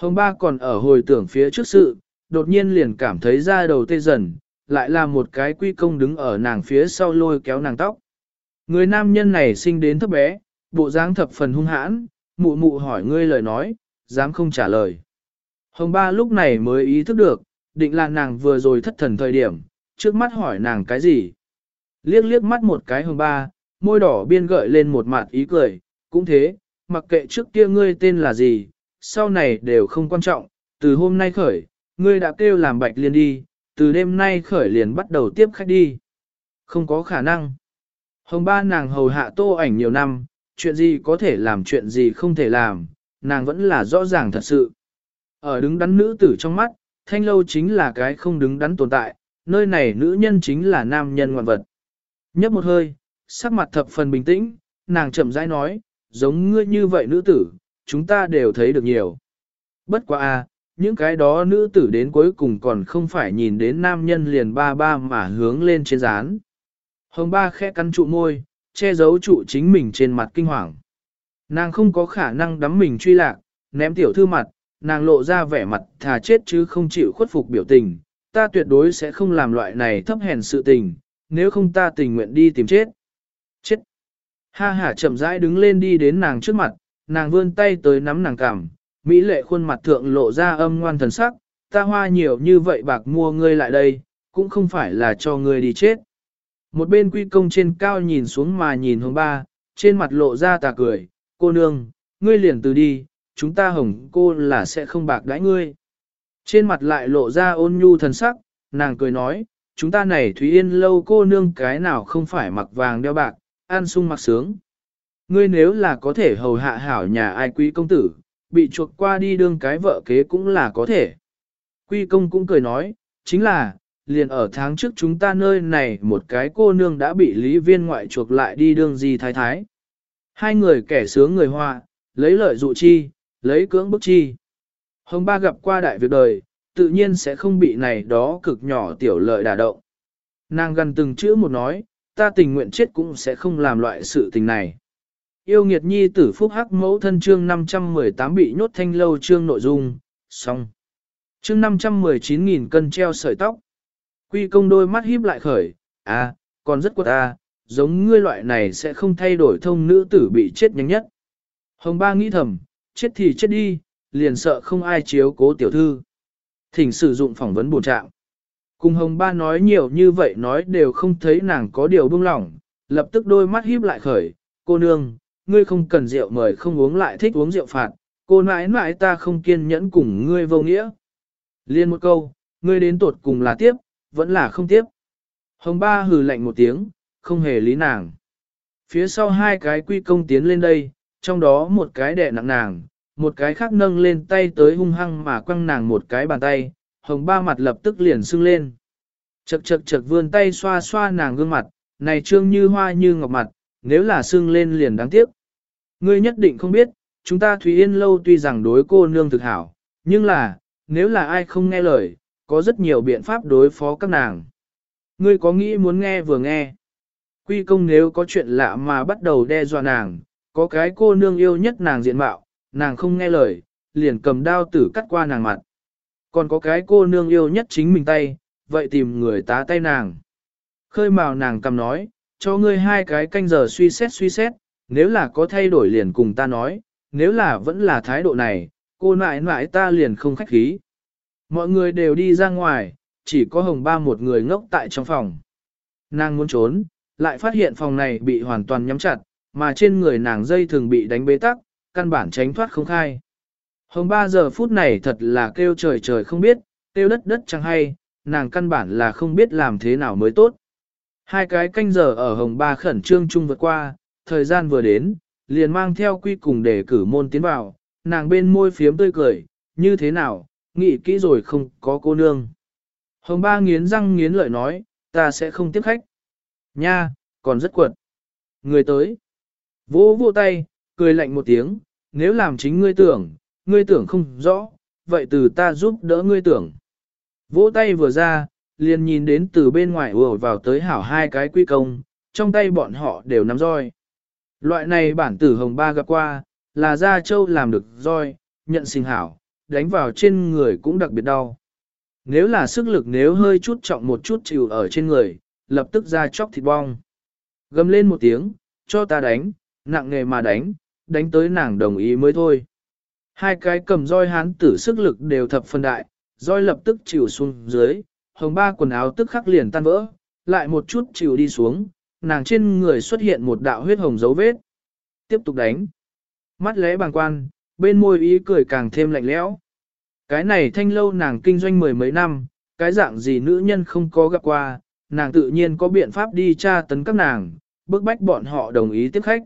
Hồng ba còn ở hồi tưởng phía trước sự, đột nhiên liền cảm thấy da đầu tê dần, lại là một cái quy công đứng ở nàng phía sau lôi kéo nàng tóc. Người nam nhân này sinh đến thấp bé, bộ dáng thập phần hung hãn, mụ mụ hỏi ngươi lời nói, dám không trả lời. Hồng ba lúc này mới ý thức được, định là nàng vừa rồi thất thần thời điểm, trước mắt hỏi nàng cái gì. Liếc liếc mắt một cái hồng ba, môi đỏ biên gợi lên một mặt ý cười, cũng thế, mặc kệ trước kia ngươi tên là gì, sau này đều không quan trọng, từ hôm nay khởi, ngươi đã kêu làm bạch liên đi, từ đêm nay khởi liền bắt đầu tiếp khách đi. Không có khả năng. Hồng ba nàng hầu hạ tô ảnh nhiều năm, chuyện gì có thể làm chuyện gì không thể làm, nàng vẫn là rõ ràng thật sự. Ở đứng đắn nữ tử trong mắt, thanh lâu chính là cái không đứng đắn tồn tại, nơi này nữ nhân chính là nam nhân ngoạn vật. Nhấp một hơi, sắc mặt thập phần bình tĩnh, nàng chậm rãi nói, giống ngươi như vậy nữ tử, chúng ta đều thấy được nhiều. Bất quá a, những cái đó nữ tử đến cuối cùng còn không phải nhìn đến nam nhân liền ba ba mà hướng lên trên rán. Hồng ba khẽ cắn trụ môi, che giấu trụ chính mình trên mặt kinh hoàng. Nàng không có khả năng đắm mình truy lạc, ném tiểu thư mặt, nàng lộ ra vẻ mặt thà chết chứ không chịu khuất phục biểu tình, ta tuyệt đối sẽ không làm loại này thấp hèn sự tình, nếu không ta tình nguyện đi tìm chết. Chết! Ha ha chậm rãi đứng lên đi đến nàng trước mặt, nàng vươn tay tới nắm nàng cằm, mỹ lệ khuôn mặt thượng lộ ra âm ngoan thần sắc, ta hoa nhiều như vậy bạc mua ngươi lại đây, cũng không phải là cho ngươi đi chết. Một bên quy công trên cao nhìn xuống mà nhìn hồng ba, trên mặt lộ ra tà cười, cô nương, ngươi liền từ đi, chúng ta hồng cô là sẽ không bạc đãi ngươi. Trên mặt lại lộ ra ôn nhu thần sắc, nàng cười nói, chúng ta này Thúy Yên lâu cô nương cái nào không phải mặc vàng đeo bạc, an sung mặc sướng. Ngươi nếu là có thể hầu hạ hảo nhà ai quý công tử, bị chuộc qua đi đương cái vợ kế cũng là có thể. Quy công cũng cười nói, chính là, liền ở tháng trước chúng ta nơi này một cái cô nương đã bị lý viên ngoại chuộc lại đi đương gì thái thái. Hai người kẻ sướng người hoa, lấy lợi dụ chi, lấy cưỡng bức chi. Hồng ba gặp qua đại việc đời, tự nhiên sẽ không bị này đó cực nhỏ tiểu lợi đả động. Nàng gần từng chữ một nói, ta tình nguyện chết cũng sẽ không làm loại sự tình này. Yêu nghiệt nhi tử phúc hắc mẫu thân chương 518 bị nhốt thanh lâu chương nội dung, xong. Chương 519.000 cân treo sợi tóc. Quy công đôi mắt híp lại khởi, à, còn rất quật à, giống ngươi loại này sẽ không thay đổi thông nữ tử bị chết nhanh nhất. Hồng ba nghĩ thầm, chết thì chết đi, liền sợ không ai chiếu cố tiểu thư. Thỉnh sử dụng phỏng vấn bổ trạng. Cùng hồng ba nói nhiều như vậy nói đều không thấy nàng có điều buông lỏng, lập tức đôi mắt híp lại khởi, cô nương, ngươi không cần rượu mời không uống lại thích uống rượu phạt, cô nãi nãi ta không kiên nhẫn cùng ngươi vô nghĩa. Liên một câu, ngươi đến tột cùng là tiếp, vẫn là không tiếp. Hồng ba hừ lạnh một tiếng, không hề lý nàng. Phía sau hai cái quy công tiến lên đây, trong đó một cái đè nặng nàng, một cái khác nâng lên tay tới hung hăng mà quăng nàng một cái bàn tay, hồng ba mặt lập tức liền sưng lên. Chật chật chật vươn tay xoa xoa nàng gương mặt, này trương như hoa như ngọc mặt, nếu là sưng lên liền đáng tiếc. Ngươi nhất định không biết, chúng ta Thúy Yên lâu tuy rằng đối cô nương thực hảo, nhưng là, nếu là ai không nghe lời, có rất nhiều biện pháp đối phó các nàng. Ngươi có nghĩ muốn nghe vừa nghe. Quy công nếu có chuyện lạ mà bắt đầu đe dọa nàng, có cái cô nương yêu nhất nàng diện mạo, nàng không nghe lời, liền cầm đao tử cắt qua nàng mặt. Còn có cái cô nương yêu nhất chính mình tay, vậy tìm người tá tay nàng. Khơi mào nàng cầm nói, cho ngươi hai cái canh giờ suy xét suy xét, nếu là có thay đổi liền cùng ta nói, nếu là vẫn là thái độ này, cô nại nại ta liền không khách khí. Mọi người đều đi ra ngoài, chỉ có hồng ba một người ngốc tại trong phòng. Nàng muốn trốn, lại phát hiện phòng này bị hoàn toàn nhắm chặt, mà trên người nàng dây thường bị đánh bế tắc, căn bản tránh thoát không khai. Hồng ba giờ phút này thật là kêu trời trời không biết, kêu đất đất chẳng hay, nàng căn bản là không biết làm thế nào mới tốt. Hai cái canh giờ ở hồng ba khẩn trương chung vượt qua, thời gian vừa đến, liền mang theo quy cùng để cử môn tiến vào, nàng bên môi phiếm tươi cười, như thế nào, nghĩ kỹ rồi không có cô nương. Hồng ba nghiến răng nghiến lợi nói, ta sẽ không tiếp khách. Nha, còn rất quật. Người tới. Vỗ vỗ tay, cười lạnh một tiếng, nếu làm chính ngươi tưởng, ngươi tưởng không rõ, vậy từ ta giúp đỡ ngươi tưởng. Vỗ tay vừa ra, liền nhìn đến từ bên ngoài ùa vào tới hảo hai cái quy công, trong tay bọn họ đều nắm roi. Loại này bản tử hồng ba gặp qua, là Gia Châu làm được roi, nhận sinh hảo, đánh vào trên người cũng đặc biệt đau. Nếu là sức lực nếu hơi chút trọng một chút chịu ở trên người, lập tức ra chóc thịt bong. Gầm lên một tiếng, cho ta đánh, nặng nghề mà đánh, đánh tới nàng đồng ý mới thôi. Hai cái cầm roi hán tử sức lực đều thập phân đại, roi lập tức chịu xuống dưới, hồng ba quần áo tức khắc liền tan vỡ, lại một chút chịu đi xuống, nàng trên người xuất hiện một đạo huyết hồng dấu vết. Tiếp tục đánh. Mắt lẽ bàng quan, bên môi ý cười càng thêm lạnh lẽo. Cái này thanh lâu nàng kinh doanh mười mấy năm, cái dạng gì nữ nhân không có gặp qua, nàng tự nhiên có biện pháp đi tra tấn các nàng, bức bách bọn họ đồng ý tiếp khách.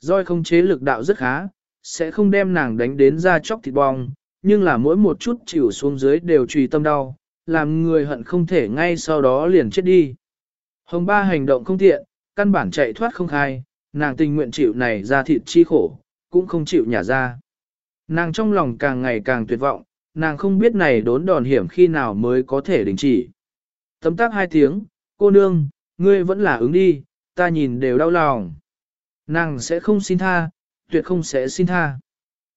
Doi không chế lực đạo rất khá, sẽ không đem nàng đánh đến ra chóc thịt bong, nhưng là mỗi một chút chịu xuống dưới đều trùy tâm đau, làm người hận không thể ngay sau đó liền chết đi. Hồng ba hành động không tiện, căn bản chạy thoát không khai, nàng tình nguyện chịu này ra thịt chi khổ, cũng không chịu nhả ra. Nàng trong lòng càng ngày càng tuyệt vọng, nàng không biết này đốn đòn hiểm khi nào mới có thể đình chỉ. Tấm tác hai tiếng, cô nương, ngươi vẫn là ứng đi, ta nhìn đều đau lòng. Nàng sẽ không xin tha, tuyệt không sẽ xin tha.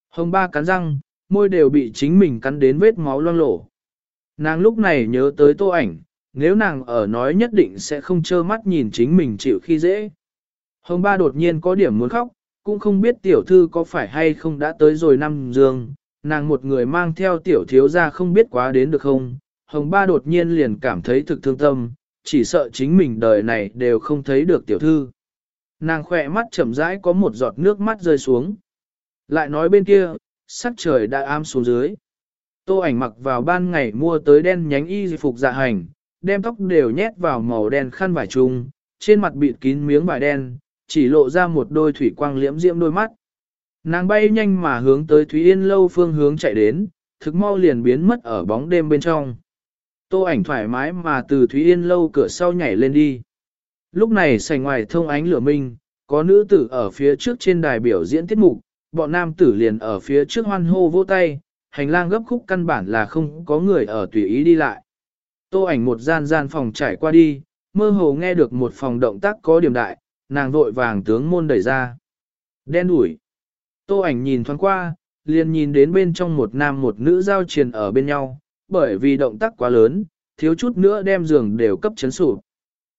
Hồng ba cắn răng, môi đều bị chính mình cắn đến vết máu loang lổ. Nàng lúc này nhớ tới tô ảnh, nếu nàng ở nói nhất định sẽ không trơ mắt nhìn chính mình chịu khi dễ. Hồng ba đột nhiên có điểm muốn khóc, cũng không biết tiểu thư có phải hay không đã tới rồi năm dương, nàng một người mang theo tiểu thiếu ra không biết quá đến được không. Hồng ba đột nhiên liền cảm thấy thực thương tâm, chỉ sợ chính mình đời này đều không thấy được tiểu thư. Nàng khỏe mắt chậm rãi có một giọt nước mắt rơi xuống. Lại nói bên kia, sắc trời đã am xuống dưới. Tô ảnh mặc vào ban ngày mua tới đen nhánh y phục dạ hành, đem tóc đều nhét vào màu đen khăn vải trung, trên mặt bịt kín miếng vải đen, chỉ lộ ra một đôi thủy quang liễm diễm đôi mắt. Nàng bay nhanh mà hướng tới Thúy Yên lâu phương hướng chạy đến, thực mau liền biến mất ở bóng đêm bên trong. Tô ảnh thoải mái mà từ Thúy Yên lâu cửa sau nhảy lên đi. Lúc này sảnh ngoài thông ánh lửa minh, có nữ tử ở phía trước trên đài biểu diễn tiết mục, bọn nam tử liền ở phía trước hoan hô vỗ tay, hành lang gấp khúc căn bản là không có người ở tùy ý đi lại. Tô ảnh một gian gian phòng trải qua đi, mơ hồ nghe được một phòng động tác có điểm đại, nàng vội vàng tướng môn đẩy ra. Đen đuổi. Tô ảnh nhìn thoáng qua, liền nhìn đến bên trong một nam một nữ giao triền ở bên nhau, bởi vì động tác quá lớn, thiếu chút nữa đem giường đều cấp chấn sụp.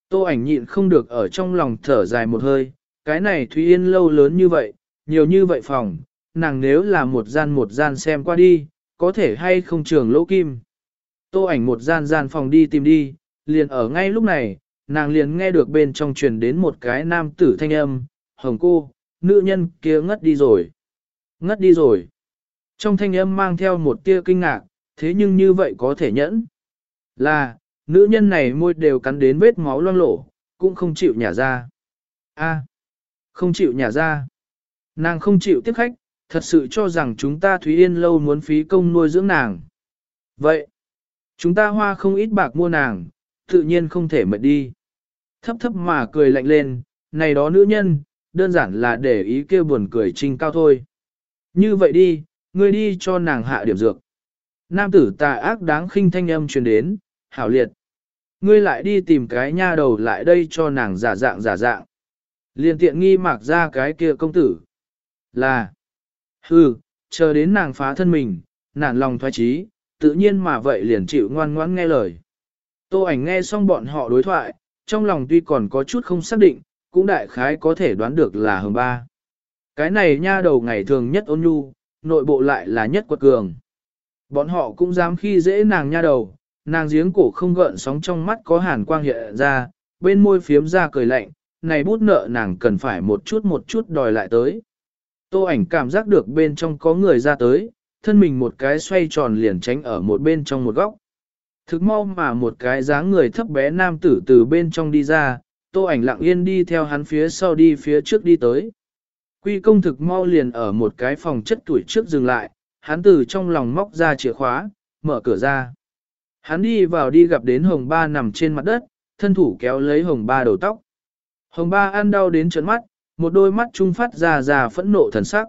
Tô ảnh nhịn không được ở trong lòng thở dài một hơi, cái này Thúy Yên lâu lớn như vậy, nhiều như vậy phòng, nàng nếu là một gian một gian xem qua đi, có thể hay không trường lỗ kim. Tô ảnh một gian gian phòng đi tìm đi, liền ở ngay lúc này, nàng liền nghe được bên trong truyền đến một cái nam tử thanh âm, hồng cô, nữ nhân kia ngất đi rồi. Ngất đi rồi. Trong thanh âm mang theo một tia kinh ngạc, thế nhưng như vậy có thể nhẫn. Là, nữ nhân này môi đều cắn đến vết máu loang lổ, cũng không chịu nhả ra. A, không chịu nhả ra. Nàng không chịu tiếp khách, thật sự cho rằng chúng ta Thúy Yên lâu muốn phí công nuôi dưỡng nàng. Vậy, chúng ta hoa không ít bạc mua nàng, tự nhiên không thể mệt đi. Thấp thấp mà cười lạnh lên, này đó nữ nhân, đơn giản là để ý kêu buồn cười trinh cao thôi. Như vậy đi, ngươi đi cho nàng hạ điểm dược. Nam tử tà ác đáng khinh thanh âm truyền đến, hảo liệt. Ngươi lại đi tìm cái nha đầu lại đây cho nàng giả dạng giả dạng. Liên tiện nghi mặc ra cái kia công tử. Là, hừ, chờ đến nàng phá thân mình, nản lòng thoái trí, tự nhiên mà vậy liền chịu ngoan ngoãn nghe lời. Tô ảnh nghe xong bọn họ đối thoại, trong lòng tuy còn có chút không xác định, cũng đại khái có thể đoán được là hồng ba. Cái này nha đầu ngày thường nhất ôn nhu, nội bộ lại là nhất quật cường. Bọn họ cũng dám khi dễ nàng nha đầu, nàng giếng cổ không gợn sóng trong mắt có hàn quang hiện ra, bên môi phiếm ra cười lạnh, này bút nợ nàng cần phải một chút một chút đòi lại tới. Tô ảnh cảm giác được bên trong có người ra tới, thân mình một cái xoay tròn liền tránh ở một bên trong một góc. Thực mau mà một cái dáng người thấp bé nam tử từ bên trong đi ra, tô ảnh lặng yên đi theo hắn phía sau đi phía trước đi tới. Quy công thực mau liền ở một cái phòng chất tuổi trước dừng lại, hắn từ trong lòng móc ra chìa khóa, mở cửa ra. Hắn đi vào đi gặp đến hồng ba nằm trên mặt đất, thân thủ kéo lấy hồng ba đầu tóc. Hồng ba ăn đau đến trấn mắt, một đôi mắt trung phát ra ra phẫn nộ thần sắc.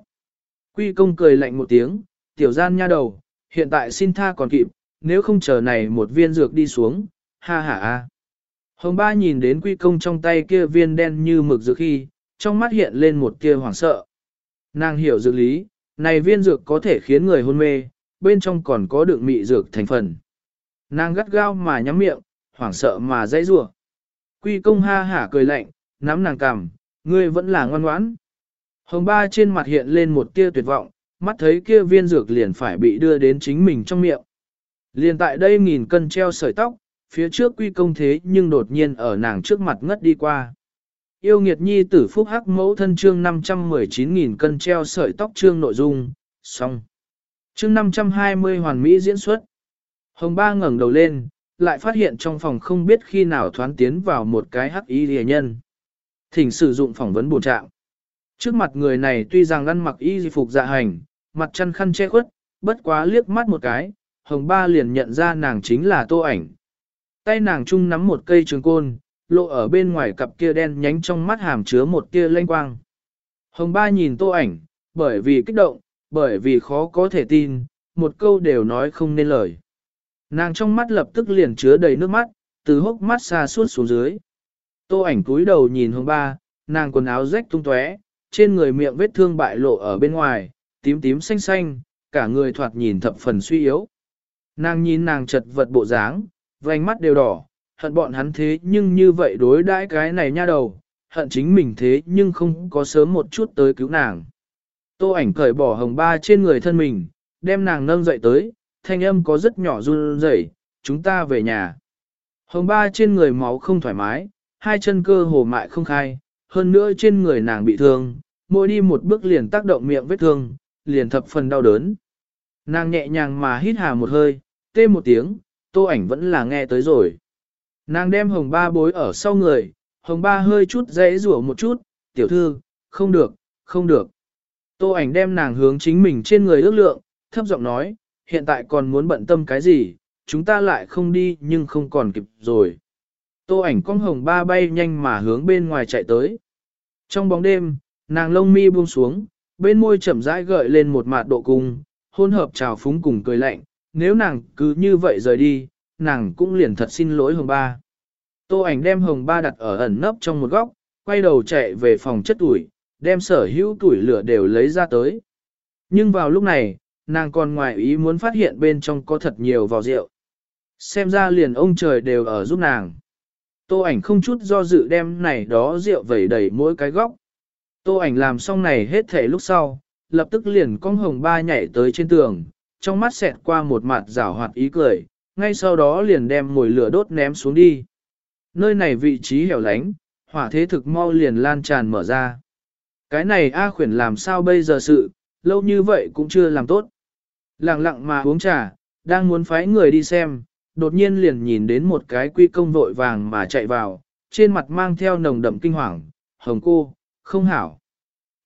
Quy công cười lạnh một tiếng, tiểu gian nha đầu, hiện tại xin tha còn kịp, nếu không chờ này một viên dược đi xuống, ha ha a. Hồng ba nhìn đến quy công trong tay kia viên đen như mực dược khi, trong mắt hiện lên một tia hoảng sợ. Nàng hiểu dược lý, này viên dược có thể khiến người hôn mê, bên trong còn có đựng mị dược thành phần. Nàng gắt gao mà nhắm miệng, hoảng sợ mà dãy rủa. Quy công ha hả cười lạnh, nắm nàng cằm, ngươi vẫn là ngoan ngoãn. Hồng ba trên mặt hiện lên một tia tuyệt vọng, mắt thấy kia viên dược liền phải bị đưa đến chính mình trong miệng. Liền tại đây nghìn cân treo sợi tóc, phía trước quy công thế nhưng đột nhiên ở nàng trước mặt ngất đi qua. Yêu nghiệt nhi tử phúc hắc mẫu thân chương 519.000 cân treo sợi tóc chương nội dung, xong. Chương 520 hoàn mỹ diễn xuất. Hồng ba ngẩng đầu lên, lại phát hiện trong phòng không biết khi nào thoán tiến vào một cái hắc y rìa nhân. Thỉnh sử dụng phỏng vấn bổ trạng. Trước mặt người này tuy rằng ăn mặc y phục dạ hành, mặt chăn khăn che khuất, bất quá liếc mắt một cái, hồng ba liền nhận ra nàng chính là tô ảnh. Tay nàng chung nắm một cây trường côn, lộ ở bên ngoài cặp kia đen nhánh trong mắt hàm chứa một tia lanh quang. Hồng ba nhìn tô ảnh, bởi vì kích động, bởi vì khó có thể tin, một câu đều nói không nên lời. Nàng trong mắt lập tức liền chứa đầy nước mắt, từ hốc mắt xa suốt xuống dưới. Tô ảnh cúi đầu nhìn hồng ba, nàng quần áo rách tung tóe, trên người miệng vết thương bại lộ ở bên ngoài, tím tím xanh xanh, cả người thoạt nhìn thập phần suy yếu. Nàng nhìn nàng chật vật bộ dáng, vành mắt đều đỏ, hận bọn hắn thế nhưng như vậy đối đãi cái này nha đầu, hận chính mình thế nhưng không có sớm một chút tới cứu nàng. Tô ảnh cởi bỏ hồng ba trên người thân mình, đem nàng nâng dậy tới, thanh âm có rất nhỏ run rẩy, chúng ta về nhà. Hồng ba trên người máu không thoải mái, hai chân cơ hồ mại không khai, hơn nữa trên người nàng bị thương, mỗi đi một bước liền tác động miệng vết thương, liền thập phần đau đớn. Nàng nhẹ nhàng mà hít hà một hơi, tê một tiếng, tô ảnh vẫn là nghe tới rồi. Nàng đem hồng ba bối ở sau người, hồng ba hơi chút dễ rủa một chút, tiểu thư, không được, không được. Tô ảnh đem nàng hướng chính mình trên người ước lượng, thấp giọng nói, hiện tại còn muốn bận tâm cái gì, chúng ta lại không đi nhưng không còn kịp rồi. Tô ảnh con hồng ba bay nhanh mà hướng bên ngoài chạy tới. Trong bóng đêm, nàng lông mi buông xuống, bên môi chậm rãi gợi lên một mạt độ cung, hôn hợp trào phúng cùng cười lạnh, nếu nàng cứ như vậy rời đi, nàng cũng liền thật xin lỗi hồng ba. Tô ảnh đem hồng ba đặt ở ẩn nấp trong một góc, quay đầu chạy về phòng chất tuổi, đem sở hữu tuổi lửa đều lấy ra tới. Nhưng vào lúc này, nàng còn ngoài ý muốn phát hiện bên trong có thật nhiều vào rượu. Xem ra liền ông trời đều ở giúp nàng. Tô ảnh không chút do dự đem này đó rượu vẩy đầy mỗi cái góc. Tô ảnh làm xong này hết thể lúc sau, lập tức liền cong hồng ba nhảy tới trên tường, trong mắt xẹt qua một mặt rảo hoạt ý cười, ngay sau đó liền đem mồi lửa đốt ném xuống đi. Nơi này vị trí hẻo lánh, hỏa thế thực mau liền lan tràn mở ra. Cái này A khuyển làm sao bây giờ sự, lâu như vậy cũng chưa làm tốt. Lặng lặng mà uống trà, đang muốn phái người đi xem, đột nhiên liền nhìn đến một cái quy công vội vàng mà chạy vào, trên mặt mang theo nồng đậm kinh hoàng, hồng cô, không hảo.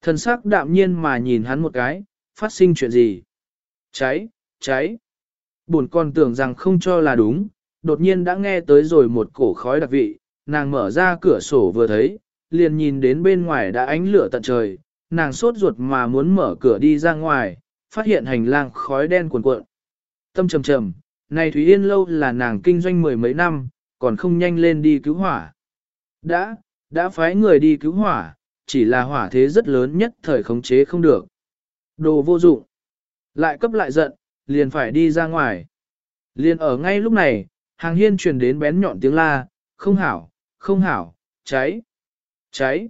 Thần sắc đạm nhiên mà nhìn hắn một cái, phát sinh chuyện gì? Cháy, cháy. Buồn con tưởng rằng không cho là đúng, đột nhiên đã nghe tới rồi một cổ khói đặc vị, nàng mở ra cửa sổ vừa thấy, liền nhìn đến bên ngoài đã ánh lửa tận trời, nàng sốt ruột mà muốn mở cửa đi ra ngoài, phát hiện hành lang khói đen cuồn cuộn. Tâm trầm trầm, này Thúy Yên lâu là nàng kinh doanh mười mấy năm, còn không nhanh lên đi cứu hỏa. Đã, đã phái người đi cứu hỏa, chỉ là hỏa thế rất lớn nhất thời khống chế không được. Đồ vô dụng. Lại cấp lại giận, liền phải đi ra ngoài. Liền ở ngay lúc này, hàng hiên truyền đến bén nhọn tiếng la, không hảo, không hảo, cháy, cháy.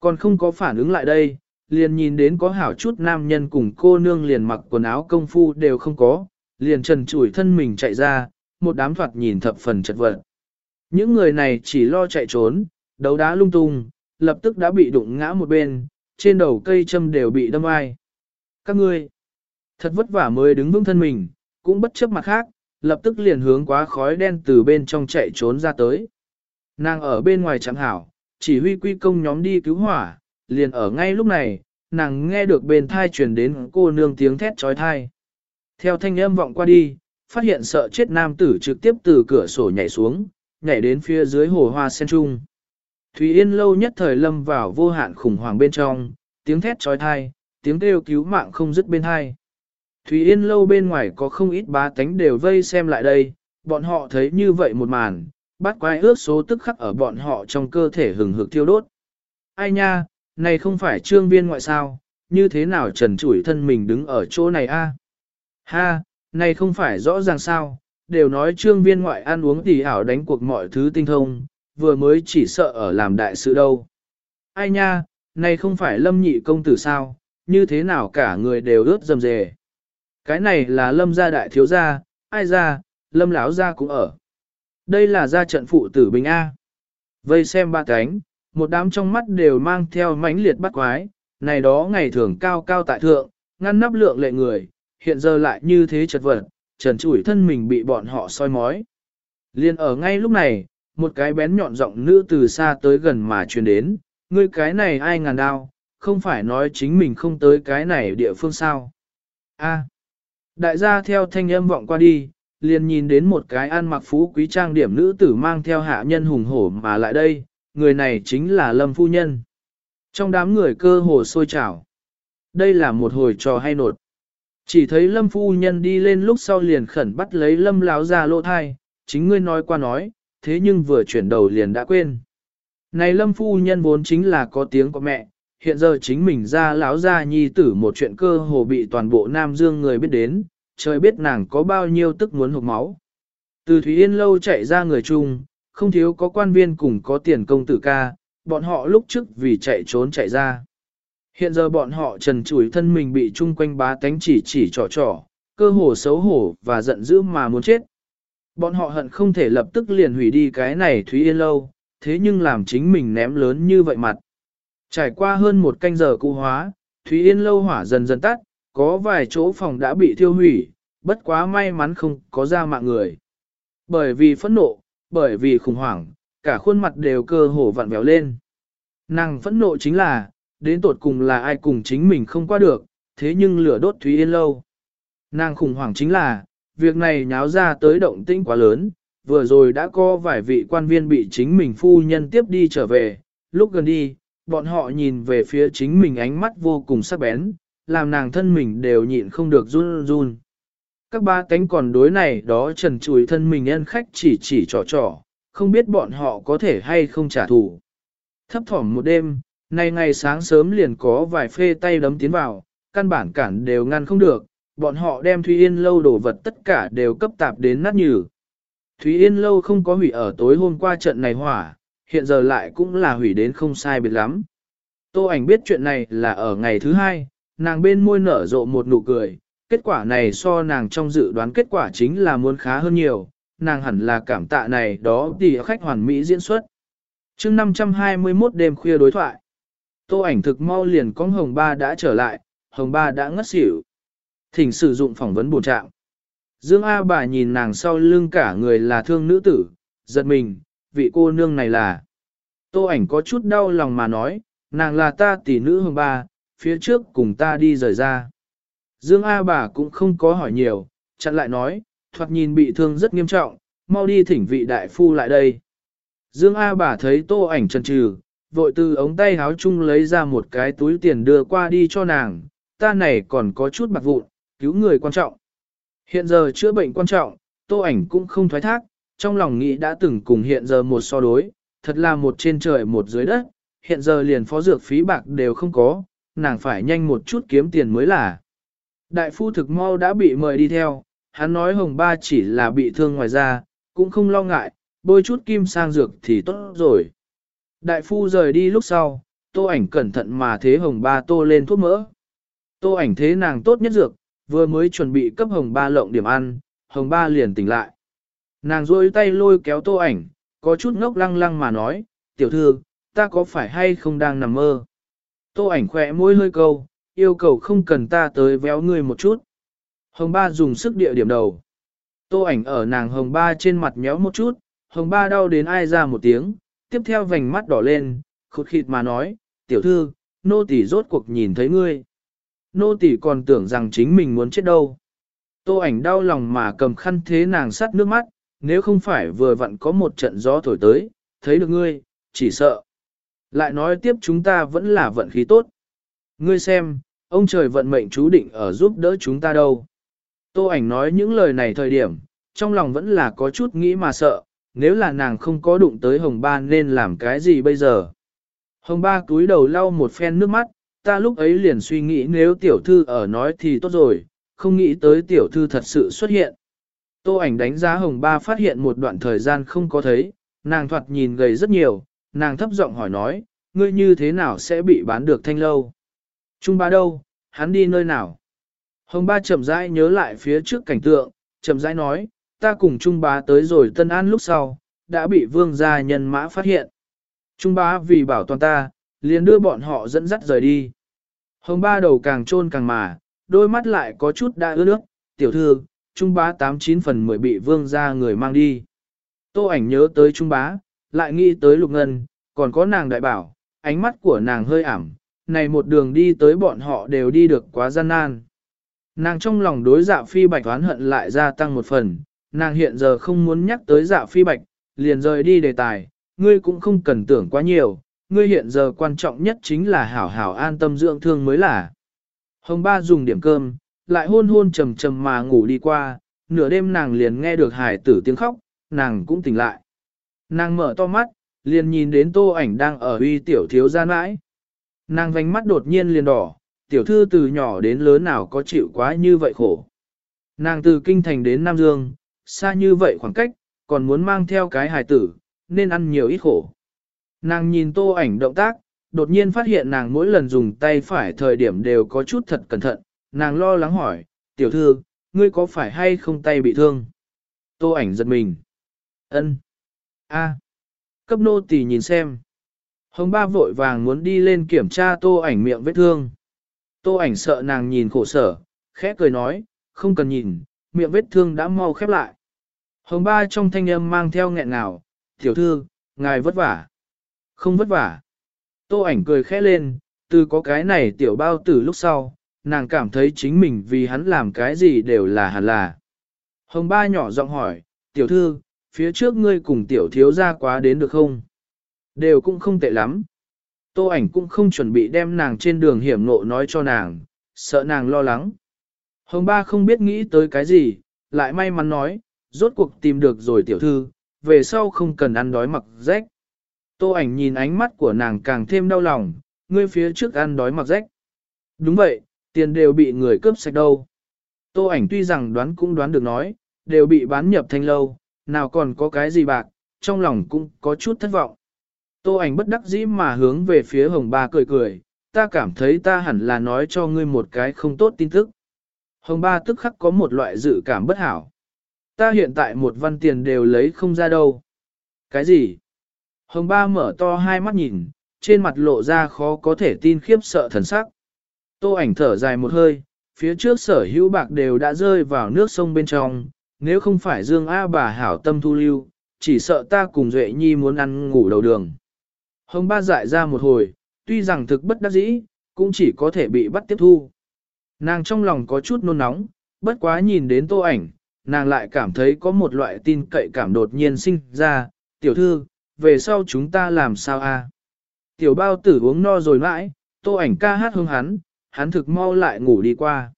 Còn không có phản ứng lại đây, liền nhìn đến có hảo chút nam nhân cùng cô nương liền mặc quần áo công phu đều không có, liền trần chủi thân mình chạy ra, một đám thoạt nhìn thập phần chật vật. Những người này chỉ lo chạy trốn, đấu đá lung tung, lập tức đã bị đụng ngã một bên, trên đầu cây châm đều bị đâm ai. Các ngươi, thật vất vả mới đứng vững thân mình, cũng bất chấp mặt khác, lập tức liền hướng quá khói đen từ bên trong chạy trốn ra tới. Nàng ở bên ngoài chẳng hảo, chỉ huy quy công nhóm đi cứu hỏa, liền ở ngay lúc này, nàng nghe được bên thai truyền đến cô nương tiếng thét trói thai. Theo thanh âm vọng qua đi, phát hiện sợ chết nam tử trực tiếp từ cửa sổ nhảy xuống, nhảy đến phía dưới hồ hoa sen trung. Thúy Yên lâu nhất thời lâm vào vô hạn khủng hoảng bên trong, tiếng thét trói thai, tiếng kêu cứu mạng không dứt bên hai. Thúy Yên lâu bên ngoài có không ít bá tánh đều vây xem lại đây, bọn họ thấy như vậy một màn, bắt quái ước số tức khắc ở bọn họ trong cơ thể hừng hực thiêu đốt. Ai nha, này không phải trương viên ngoại sao, như thế nào trần chủi thân mình đứng ở chỗ này a? Ha, này không phải rõ ràng sao, đều nói trương viên ngoại ăn uống tỉ ảo đánh cuộc mọi thứ tinh thông, vừa mới chỉ sợ ở làm đại sự đâu. Ai nha, này không phải lâm nhị công tử sao, như thế nào cả người đều ướt dầm dề. Cái này là lâm gia đại thiếu gia, ai ra, lâm lão gia cũng ở. Đây là gia trận phụ tử bình A. Vây xem ba cánh, một đám trong mắt đều mang theo mãnh liệt bắt quái, này đó ngày thường cao cao tại thượng, ngăn nắp lượng lệ người, hiện giờ lại như thế chật vật, trần trụi thân mình bị bọn họ soi mói. Liên ở ngay lúc này, một cái bén nhọn giọng nữ từ xa tới gần mà truyền đến, ngươi cái này ai ngàn đao, không phải nói chính mình không tới cái này địa phương sao. A. Đại gia theo thanh âm vọng qua đi, liền nhìn đến một cái ăn mặc phú quý trang điểm nữ tử mang theo hạ nhân hùng hổ mà lại đây, người này chính là Lâm Phu Nhân. Trong đám người cơ hồ sôi trào. Đây là một hồi trò hay nột. Chỉ thấy Lâm Phu Nhân đi lên lúc sau liền khẩn bắt lấy Lâm láo ra lỗ thai, chính ngươi nói qua nói, thế nhưng vừa chuyển đầu liền đã quên. Này Lâm Phu Nhân vốn chính là có tiếng của mẹ, hiện giờ chính mình ra láo ra nhi tử một chuyện cơ hồ bị toàn bộ Nam Dương người biết đến, trời biết nàng có bao nhiêu tức muốn hụt máu. Từ Thúy Yên lâu chạy ra người chung, không thiếu có quan viên cùng có tiền công tử ca, bọn họ lúc trước vì chạy trốn chạy ra. Hiện giờ bọn họ trần chủi thân mình bị chung quanh bá tánh chỉ chỉ trò trò, cơ hồ xấu hổ và giận dữ mà muốn chết. Bọn họ hận không thể lập tức liền hủy đi cái này Thúy Yên lâu, thế nhưng làm chính mình ném lớn như vậy mặt. Trải qua hơn một canh giờ cụ hóa, Thúy Yên lâu hỏa dần dần tắt, có vài chỗ phòng đã bị thiêu hủy, bất quá may mắn không có ra mạng người. Bởi vì phẫn nộ, bởi vì khủng hoảng, cả khuôn mặt đều cơ hồ vặn vẹo lên. Nàng phẫn nộ chính là, đến tột cùng là ai cùng chính mình không qua được, thế nhưng lửa đốt Thúy Yên lâu. Nàng khủng hoảng chính là, việc này nháo ra tới động tĩnh quá lớn, vừa rồi đã có vài vị quan viên bị chính mình phu nhân tiếp đi trở về, lúc gần đi, bọn họ nhìn về phía chính mình ánh mắt vô cùng sắc bén, làm nàng thân mình đều nhịn không được run run. Các ba cánh còn đối này đó trần chùi thân mình nhân khách chỉ chỉ trò trò, không biết bọn họ có thể hay không trả thù. Thấp thỏm một đêm, nay ngày sáng sớm liền có vài phê tay đấm tiến vào, căn bản cản đều ngăn không được, bọn họ đem Thúy Yên lâu đồ vật tất cả đều cấp tạp đến nát nhừ. Thúy Yên lâu không có hủy ở tối hôm qua trận này hỏa, hiện giờ lại cũng là hủy đến không sai biệt lắm. Tô ảnh biết chuyện này là ở ngày thứ hai, nàng bên môi nở rộ một nụ cười, kết quả này so nàng trong dự đoán kết quả chính là muốn khá hơn nhiều, nàng hẳn là cảm tạ này đó thì khách hoàn mỹ diễn xuất. chương 521 đêm khuya đối thoại, tô ảnh thực mau liền con Hồng Ba đã trở lại, Hồng Ba đã ngất xỉu. Thỉnh sử dụng phỏng vấn bổ trạng. Dương A bà nhìn nàng sau lưng cả người là thương nữ tử, giật mình, vị cô nương này là. Tô ảnh có chút đau lòng mà nói, nàng là ta tỷ nữ Hồng Ba, phía trước cùng ta đi rời ra. Dương A bà cũng không có hỏi nhiều, chặn lại nói, thoạt nhìn bị thương rất nghiêm trọng, mau đi thỉnh vị đại phu lại đây. Dương A bà thấy tô ảnh chần chừ, vội từ ống tay háo chung lấy ra một cái túi tiền đưa qua đi cho nàng, ta này còn có chút bạc vụn, cứu người quan trọng. Hiện giờ chữa bệnh quan trọng, tô ảnh cũng không thoái thác, trong lòng nghĩ đã từng cùng hiện giờ một so đối, thật là một trên trời một dưới đất, hiện giờ liền phó dược phí bạc đều không có, nàng phải nhanh một chút kiếm tiền mới là. Đại phu thực mau đã bị mời đi theo, hắn nói hồng ba chỉ là bị thương ngoài da, cũng không lo ngại, bôi chút kim sang dược thì tốt rồi. Đại phu rời đi lúc sau, tô ảnh cẩn thận mà thế hồng ba tô lên thuốc mỡ. Tô ảnh thế nàng tốt nhất dược, vừa mới chuẩn bị cấp hồng ba lộng điểm ăn, hồng ba liền tỉnh lại. Nàng rôi tay lôi kéo tô ảnh, có chút ngốc lăng lăng mà nói, tiểu thư, ta có phải hay không đang nằm mơ? Tô ảnh khỏe môi hơi câu, yêu cầu không cần ta tới véo ngươi một chút. Hồng ba dùng sức địa điểm đầu. Tô ảnh ở nàng hồng ba trên mặt méo một chút, hồng ba đau đến ai ra một tiếng, tiếp theo vành mắt đỏ lên, khụt khịt mà nói, tiểu thư, nô tỳ rốt cuộc nhìn thấy ngươi. Nô tỳ còn tưởng rằng chính mình muốn chết đâu. Tô ảnh đau lòng mà cầm khăn thế nàng sát nước mắt, nếu không phải vừa vặn có một trận gió thổi tới, thấy được ngươi, chỉ sợ. Lại nói tiếp chúng ta vẫn là vận khí tốt. Ngươi xem, ông trời vận mệnh chú định ở giúp đỡ chúng ta đâu. Tô ảnh nói những lời này thời điểm, trong lòng vẫn là có chút nghĩ mà sợ, nếu là nàng không có đụng tới hồng ba nên làm cái gì bây giờ. Hồng ba cúi đầu lau một phen nước mắt, ta lúc ấy liền suy nghĩ nếu tiểu thư ở nói thì tốt rồi, không nghĩ tới tiểu thư thật sự xuất hiện. Tô ảnh đánh giá hồng ba phát hiện một đoạn thời gian không có thấy, nàng thoạt nhìn gầy rất nhiều, nàng thấp giọng hỏi nói, ngươi như thế nào sẽ bị bán được thanh lâu? Trung ba đâu, hắn đi nơi nào? Hồng ba chậm rãi nhớ lại phía trước cảnh tượng, chậm rãi nói, ta cùng Trung bá tới rồi Tân An lúc sau, đã bị vương gia nhân mã phát hiện. Trung bá vì bảo toàn ta, liền đưa bọn họ dẫn dắt rời đi. Hồng ba đầu càng trôn càng mà, đôi mắt lại có chút đã ướt nước, tiểu thư, Trung bá 89 phần 10 bị vương gia người mang đi. Tô ảnh nhớ tới Trung bá, lại nghĩ tới Lục Ngân, còn có nàng đại bảo, ánh mắt của nàng hơi ảm, này một đường đi tới bọn họ đều đi được quá gian nan. Nàng trong lòng đối dạ phi bạch oán hận lại gia tăng một phần, nàng hiện giờ không muốn nhắc tới dạ phi bạch, liền rời đi đề tài, ngươi cũng không cần tưởng quá nhiều, ngươi hiện giờ quan trọng nhất chính là hảo hảo an tâm dưỡng thương mới là. Hồng ba dùng điểm cơm, lại hôn hôn trầm trầm mà ngủ đi qua, nửa đêm nàng liền nghe được hải tử tiếng khóc, nàng cũng tỉnh lại. Nàng mở to mắt, liền nhìn đến tô ảnh đang ở uy tiểu thiếu gia mãi. Nàng vành mắt đột nhiên liền đỏ, tiểu thư từ nhỏ đến lớn nào có chịu quá như vậy khổ. Nàng từ kinh thành đến Nam Dương, xa như vậy khoảng cách, còn muốn mang theo cái hài tử, nên ăn nhiều ít khổ. Nàng nhìn tô ảnh động tác, đột nhiên phát hiện nàng mỗi lần dùng tay phải thời điểm đều có chút thật cẩn thận, nàng lo lắng hỏi, tiểu thư, ngươi có phải hay không tay bị thương? Tô ảnh giật mình. Ân. A. Cấp nô tỳ nhìn xem. Hồng ba vội vàng muốn đi lên kiểm tra tô ảnh miệng vết thương. Tô ảnh sợ nàng nhìn khổ sở, khẽ cười nói, không cần nhìn, miệng vết thương đã mau khép lại. Hồng ba trong thanh âm mang theo nghẹn ngào, tiểu thư, ngài vất vả. Không vất vả. Tô ảnh cười khẽ lên, từ có cái này tiểu bao tử lúc sau, nàng cảm thấy chính mình vì hắn làm cái gì đều là hẳn là. Hồng ba nhỏ giọng hỏi, tiểu thư, phía trước ngươi cùng tiểu thiếu gia quá đến được không? Đều cũng không tệ lắm. Tô ảnh cũng không chuẩn bị đem nàng trên đường hiểm ngộ nói cho nàng, sợ nàng lo lắng. Hồng ba không biết nghĩ tới cái gì, lại may mắn nói, rốt cuộc tìm được rồi tiểu thư, về sau không cần ăn đói mặc rách. Tô ảnh nhìn ánh mắt của nàng càng thêm đau lòng, ngươi phía trước ăn đói mặc rách. Đúng vậy, tiền đều bị người cướp sạch đâu. Tô ảnh tuy rằng đoán cũng đoán được nói, đều bị bán nhập thanh lâu, nào còn có cái gì bạc, trong lòng cũng có chút thất vọng. Tô ảnh bất đắc dĩ mà hướng về phía hồng ba cười cười, ta cảm thấy ta hẳn là nói cho ngươi một cái không tốt tin tức. Hồng ba tức khắc có một loại dự cảm bất hảo. Ta hiện tại một văn tiền đều lấy không ra đâu. Cái gì? Hồng ba mở to hai mắt nhìn, trên mặt lộ ra khó có thể tin khiếp sợ thần sắc. Tô ảnh thở dài một hơi, phía trước sở hữu bạc đều đã rơi vào nước sông bên trong, nếu không phải Dương A bà hảo tâm thu lưu, chỉ sợ ta cùng Duệ Nhi muốn ăn ngủ đầu đường. Hồng ba dại ra một hồi, tuy rằng thực bất đắc dĩ, cũng chỉ có thể bị bắt tiếp thu. Nàng trong lòng có chút nôn nóng, bất quá nhìn đến tô ảnh, nàng lại cảm thấy có một loại tin cậy cảm đột nhiên sinh ra, tiểu thư, về sau chúng ta làm sao a? Tiểu bao tử uống no rồi mãi, tô ảnh ca hát hương hắn, hắn thực mau lại ngủ đi qua.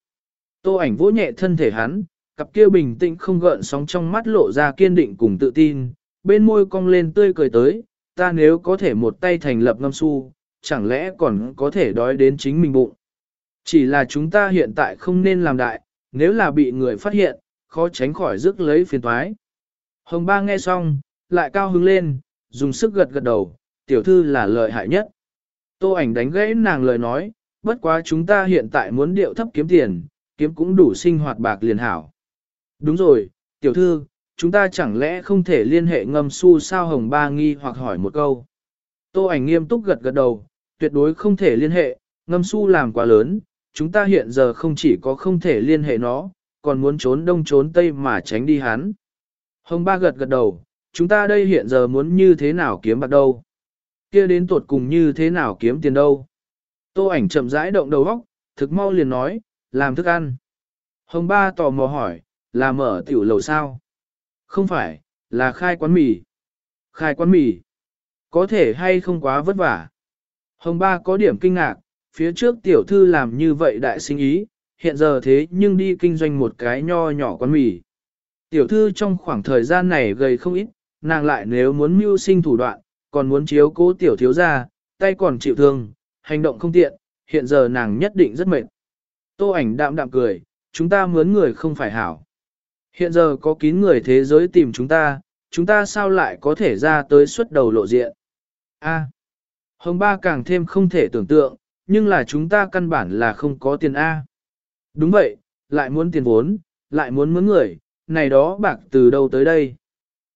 Tô ảnh vỗ nhẹ thân thể hắn, cặp kia bình tĩnh không gợn sóng trong mắt lộ ra kiên định cùng tự tin, bên môi cong lên tươi cười tới, ta nếu có thể một tay thành lập ngâm su, chẳng lẽ còn có thể đói đến chính mình bụng. Chỉ là chúng ta hiện tại không nên làm đại, nếu là bị người phát hiện, khó tránh khỏi rước lấy phiền toái. Hồng ba nghe xong, lại cao hứng lên, dùng sức gật gật đầu, tiểu thư là lợi hại nhất. Tô ảnh đánh gãy nàng lời nói, bất quá chúng ta hiện tại muốn điệu thấp kiếm tiền, kiếm cũng đủ sinh hoạt bạc liền hảo. Đúng rồi, tiểu thư, chúng ta chẳng lẽ không thể liên hệ ngâm su sao hồng ba nghi hoặc hỏi một câu. Tô ảnh nghiêm túc gật gật đầu, tuyệt đối không thể liên hệ, ngâm su làm quá lớn, chúng ta hiện giờ không chỉ có không thể liên hệ nó, còn muốn trốn đông trốn tây mà tránh đi hắn. Hồng ba gật gật đầu, chúng ta đây hiện giờ muốn như thế nào kiếm bạc đâu? Kia đến tuột cùng như thế nào kiếm tiền đâu? Tô ảnh chậm rãi động đầu óc, thực mau liền nói, làm thức ăn. Hồng ba tò mò hỏi, là mở tiểu lầu sao? Không phải, là khai quán mì. Khai quán mì. Có thể hay không quá vất vả. Hồng ba có điểm kinh ngạc, phía trước tiểu thư làm như vậy đại sinh ý, hiện giờ thế nhưng đi kinh doanh một cái nho nhỏ quán mì. Tiểu thư trong khoảng thời gian này gầy không ít, nàng lại nếu muốn mưu sinh thủ đoạn, còn muốn chiếu cố tiểu thiếu gia, tay còn chịu thương, hành động không tiện, hiện giờ nàng nhất định rất mệt. Tô ảnh đạm đạm cười, chúng ta mướn người không phải hảo. Hiện giờ có kín người thế giới tìm chúng ta, chúng ta sao lại có thể ra tới xuất đầu lộ diện. A. À, Hồng ba càng thêm không thể tưởng tượng, nhưng là chúng ta căn bản là không có tiền A. Đúng vậy, lại muốn tiền vốn, lại muốn mướn người, này đó bạc từ đâu tới đây.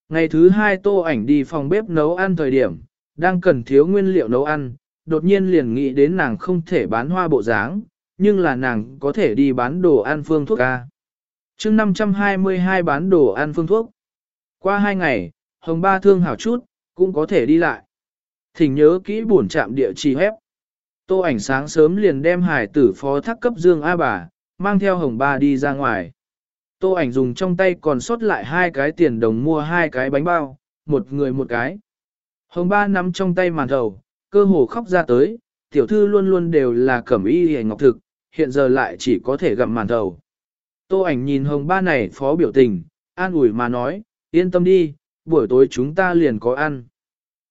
Ngày thứ hai tô ảnh đi phòng bếp nấu ăn thời điểm, đang cần thiếu nguyên liệu nấu ăn, đột nhiên liền nghĩ đến nàng không thể bán hoa bộ dáng, nhưng là nàng có thể đi bán đồ ăn phương thuốc ca. chương 522 bán đồ ăn phương thuốc. Qua hai ngày, hồng ba thương hảo chút, cũng có thể đi lại. Thỉnh nhớ kỹ buồn chạm địa chỉ hép. Tô ảnh sáng sớm liền đem hải tử phó thác cấp Dương A bà, mang theo hồng ba đi ra ngoài. Tô ảnh dùng trong tay còn sót lại hai cái tiền đồng mua hai cái bánh bao, một người một cái. Hồng ba nắm trong tay màn thầu, cơ hồ khóc ra tới, tiểu thư luôn luôn đều là cẩm y hề ngọc thực, hiện giờ lại chỉ có thể gặm màn thầu. Tô ảnh nhìn hồng ba này phó biểu tình, an ủi mà nói, yên tâm đi, buổi tối chúng ta liền có ăn.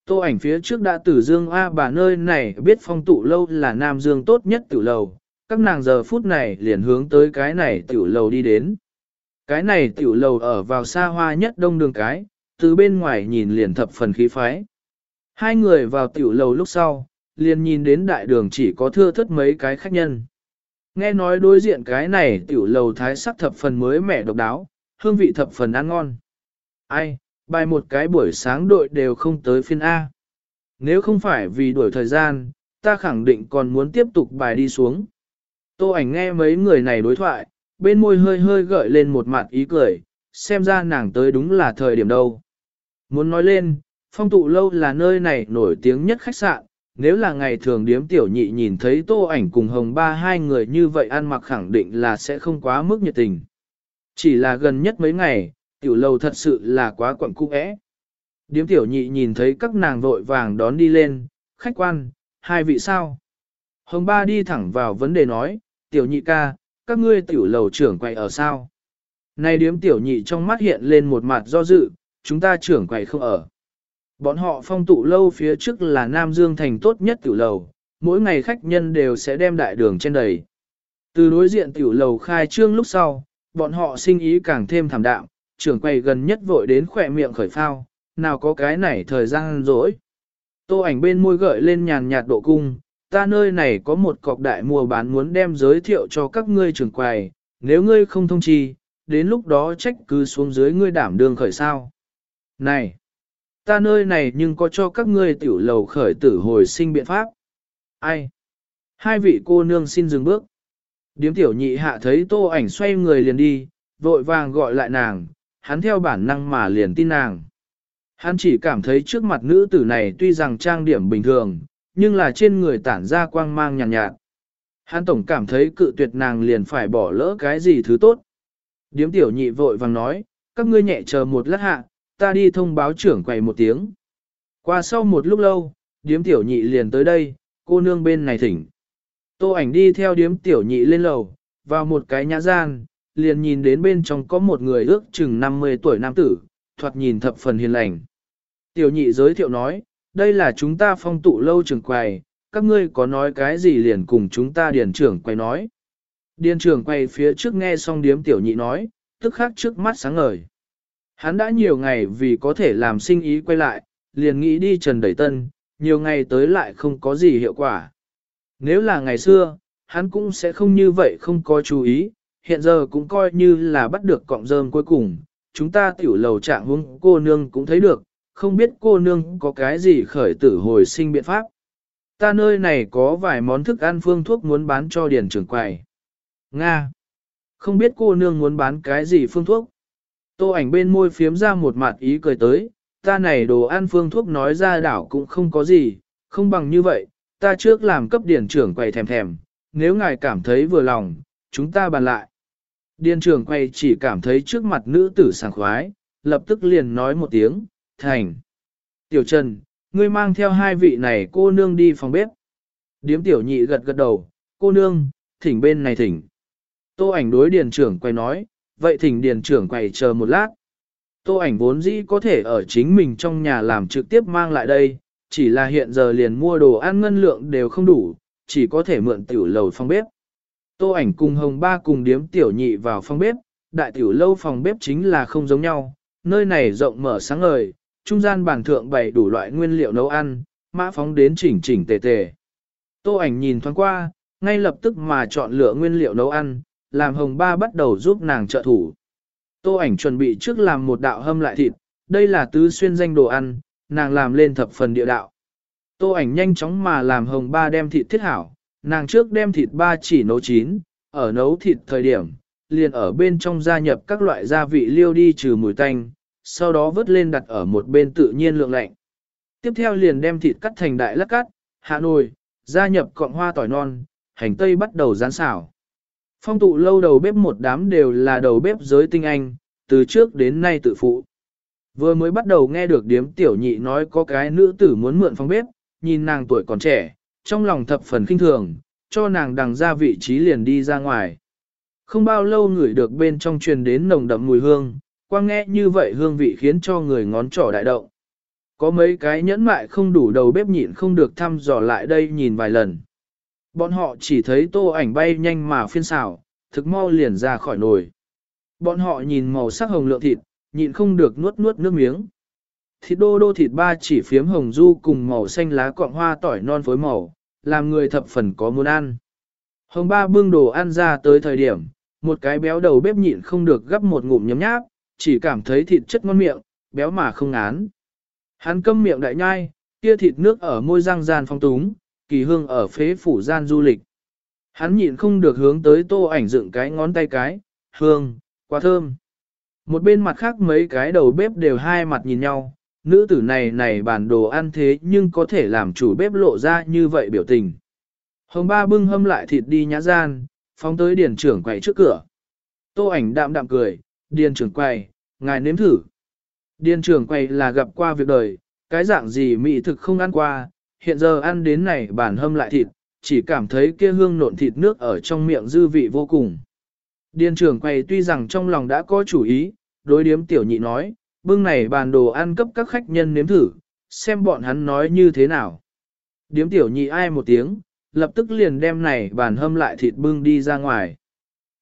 Tô ảnh phía trước đã tử dương A bà nơi này biết phong tụ lâu là nam dương tốt nhất tiểu lầu, các nàng giờ phút này liền hướng tới cái này tiểu lầu đi đến. Cái này tiểu lầu ở vào xa hoa nhất đông đường cái, từ bên ngoài nhìn liền thập phần khí phái. Hai người vào tiểu lầu lúc sau, liền nhìn đến đại đường chỉ có thưa thất mấy cái khách nhân. Nghe nói đối diện cái này tiểu lầu thái sắc thập phần mới mẻ độc đáo, hương vị thập phần ăn ngon. Ai, bài một cái buổi sáng đội đều không tới phiên A. Nếu không phải vì đuổi thời gian, ta khẳng định còn muốn tiếp tục bài đi xuống. Tô ảnh nghe mấy người này đối thoại, bên môi hơi hơi gợi lên một mặt ý cười, xem ra nàng tới đúng là thời điểm đâu. Muốn nói lên, phong tụ lâu là nơi này nổi tiếng nhất khách sạn, nếu là ngày thường điếm tiểu nhị nhìn thấy tô ảnh cùng hồng ba hai người như vậy ăn mặc khẳng định là sẽ không quá mức nhiệt tình. Chỉ là gần nhất mấy ngày, tiểu lâu thật sự là quá quẩn cung ẽ. Điếm tiểu nhị nhìn thấy các nàng vội vàng đón đi lên, khách quan, hai vị sao? Hồng ba đi thẳng vào vấn đề nói, tiểu nhị ca, các ngươi tiểu lầu trưởng quầy ở sao? Này điếm tiểu nhị trong mắt hiện lên một mặt do dự, chúng ta trưởng quầy không ở. Bọn họ phong tụ lâu phía trước là Nam Dương thành tốt nhất tiểu lầu, mỗi ngày khách nhân đều sẽ đem đại đường trên đầy. Từ đối diện tiểu lầu khai trương lúc sau, bọn họ sinh ý càng thêm thảm đạm, trưởng quầy gần nhất vội đến khỏe miệng khởi phao, nào có cái này thời gian rỗi. Tô ảnh bên môi gợi lên nhàn nhạt độ cung, ta nơi này có một cọc đại mua bán muốn đem giới thiệu cho các ngươi trưởng quầy, nếu ngươi không thông chi, đến lúc đó trách cứ xuống dưới ngươi đảm đương khởi sao. Này, ta nơi này nhưng có cho các ngươi tiểu lầu khởi tử hồi sinh biện pháp. Ai? Hai vị cô nương xin dừng bước. Điếm tiểu nhị hạ thấy tô ảnh xoay người liền đi, vội vàng gọi lại nàng, hắn theo bản năng mà liền tin nàng. Hắn chỉ cảm thấy trước mặt nữ tử này tuy rằng trang điểm bình thường, nhưng là trên người tản ra quang mang nhàn nhạt, nhạt. Hắn tổng cảm thấy cự tuyệt nàng liền phải bỏ lỡ cái gì thứ tốt. Điếm tiểu nhị vội vàng nói, các ngươi nhẹ chờ một lát hạ, ta đi thông báo trưởng quầy một tiếng. Qua sau một lúc lâu, điếm tiểu nhị liền tới đây, cô nương bên này thỉnh. Tô ảnh đi theo điếm tiểu nhị lên lầu, vào một cái nhã gian, liền nhìn đến bên trong có một người ước chừng 50 tuổi nam tử, thoạt nhìn thập phần hiền lành. Tiểu nhị giới thiệu nói, đây là chúng ta phong tụ lâu trưởng quầy, các ngươi có nói cái gì liền cùng chúng ta điền trưởng quầy nói. Điền trưởng quầy phía trước nghe xong điếm tiểu nhị nói, tức khắc trước mắt sáng ngời. Hắn đã nhiều ngày vì có thể làm sinh ý quay lại, liền nghĩ đi trần đẩy tân, nhiều ngày tới lại không có gì hiệu quả. Nếu là ngày xưa, hắn cũng sẽ không như vậy không có chú ý, hiện giờ cũng coi như là bắt được cọng rơm cuối cùng. Chúng ta tiểu lầu trạng hướng cô nương cũng thấy được, không biết cô nương có cái gì khởi tử hồi sinh biện pháp. Ta nơi này có vài món thức ăn phương thuốc muốn bán cho điền trưởng quầy. Nga. Không biết cô nương muốn bán cái gì phương thuốc. Tô ảnh bên môi phiếm ra một mặt ý cười tới, ta này đồ ăn phương thuốc nói ra đảo cũng không có gì, không bằng như vậy, ta trước làm cấp Điền trưởng quầy thèm thèm, nếu ngài cảm thấy vừa lòng, chúng ta bàn lại. Điền trưởng quầy chỉ cảm thấy trước mặt nữ tử sảng khoái, lập tức liền nói một tiếng, thành. Tiểu Trần, ngươi mang theo hai vị này cô nương đi phòng bếp. Điếm tiểu nhị gật gật đầu, cô nương, thỉnh bên này thỉnh. Tô ảnh đối điền trưởng quay nói, vậy thỉnh điền trưởng quay chờ một lát. Tô ảnh vốn dĩ có thể ở chính mình trong nhà làm trực tiếp mang lại đây, chỉ là hiện giờ liền mua đồ ăn ngân lượng đều không đủ, chỉ có thể mượn tiểu lầu phòng bếp. Tô ảnh cùng hồng ba cùng điếm tiểu nhị vào phòng bếp, đại tiểu lâu phòng bếp chính là không giống nhau, nơi này rộng mở sáng ngời, trung gian bàn thượng bày đủ loại nguyên liệu nấu ăn, mã phóng đến chỉnh chỉnh tề tề. Tô ảnh nhìn thoáng qua, ngay lập tức mà chọn lựa nguyên liệu nấu ăn, làm hồng ba bắt đầu giúp nàng trợ thủ. Tô ảnh chuẩn bị trước làm một đạo hâm lại thịt, đây là tứ xuyên danh đồ ăn, nàng làm lên thập phần địa đạo. Tô ảnh nhanh chóng mà làm hồng ba đem thịt thiết hảo, nàng trước đem thịt ba chỉ nấu chín, ở nấu thịt thời điểm, liền ở bên trong gia nhập các loại gia vị liêu đi trừ mùi tanh, sau đó vớt lên đặt ở một bên tự nhiên lượng lạnh. Tiếp theo liền đem thịt cắt thành đại lát cắt, hạ nồi, gia nhập cọng hoa tỏi non, hành tây bắt đầu rán xào. Phong tụ lâu đầu bếp một đám đều là đầu bếp giới tinh anh, từ trước đến nay tự phụ. Vừa mới bắt đầu nghe được điếm tiểu nhị nói có cái nữ tử muốn mượn phòng bếp, nhìn nàng tuổi còn trẻ, trong lòng thập phần kinh thường, cho nàng đằng ra vị trí liền đi ra ngoài. Không bao lâu ngửi được bên trong truyền đến nồng đậm mùi hương, quang nghe như vậy hương vị khiến cho người ngón trỏ đại động. Có mấy cái nhẫn mại không đủ đầu bếp nhịn không được thăm dò lại đây nhìn vài lần. Bọn họ chỉ thấy tô ảnh bay nhanh mà phiên xào, thực mau liền ra khỏi nồi. Bọn họ nhìn màu sắc hồng lượng thịt, nhịn không được nuốt nuốt nước miếng. Thịt đô đô thịt ba chỉ phiếm hồng du cùng màu xanh lá cọng hoa tỏi non phối màu, làm người thập phần có muốn ăn. Hồng ba bưng đồ ăn ra tới thời điểm, một cái béo đầu bếp nhịn không được gấp một ngụm nhấm nháp, chỉ cảm thấy thịt chất ngon miệng, béo mà không ngán. Hắn câm miệng đại nhai, kia thịt nước ở môi răng gian phong túng, kỳ hương ở phế phủ gian du lịch. Hắn nhịn không được hướng tới tô ảnh dựng cái ngón tay cái, hương, quá thơm. Một bên mặt khác mấy cái đầu bếp đều hai mặt nhìn nhau, nữ tử này này bản đồ ăn thế nhưng có thể làm chủ bếp lộ ra như vậy biểu tình. Hồng ba bưng hâm lại thịt đi nhã gian, phóng tới điển trưởng quầy trước cửa. Tô ảnh đạm đạm cười, điền trưởng quầy, ngài nếm thử. Điền trưởng quầy là gặp qua việc đời, cái dạng gì mỹ thực không ăn qua, hiện giờ ăn đến này bản hâm lại thịt, chỉ cảm thấy kia hương nộn thịt nước ở trong miệng dư vị vô cùng. Điền trưởng quầy tuy rằng trong lòng đã có chủ ý, đối điếm tiểu nhị nói, bưng này bàn đồ ăn cấp các khách nhân nếm thử, xem bọn hắn nói như thế nào. Điếm tiểu nhị ai một tiếng, lập tức liền đem này bàn hâm lại thịt bưng đi ra ngoài.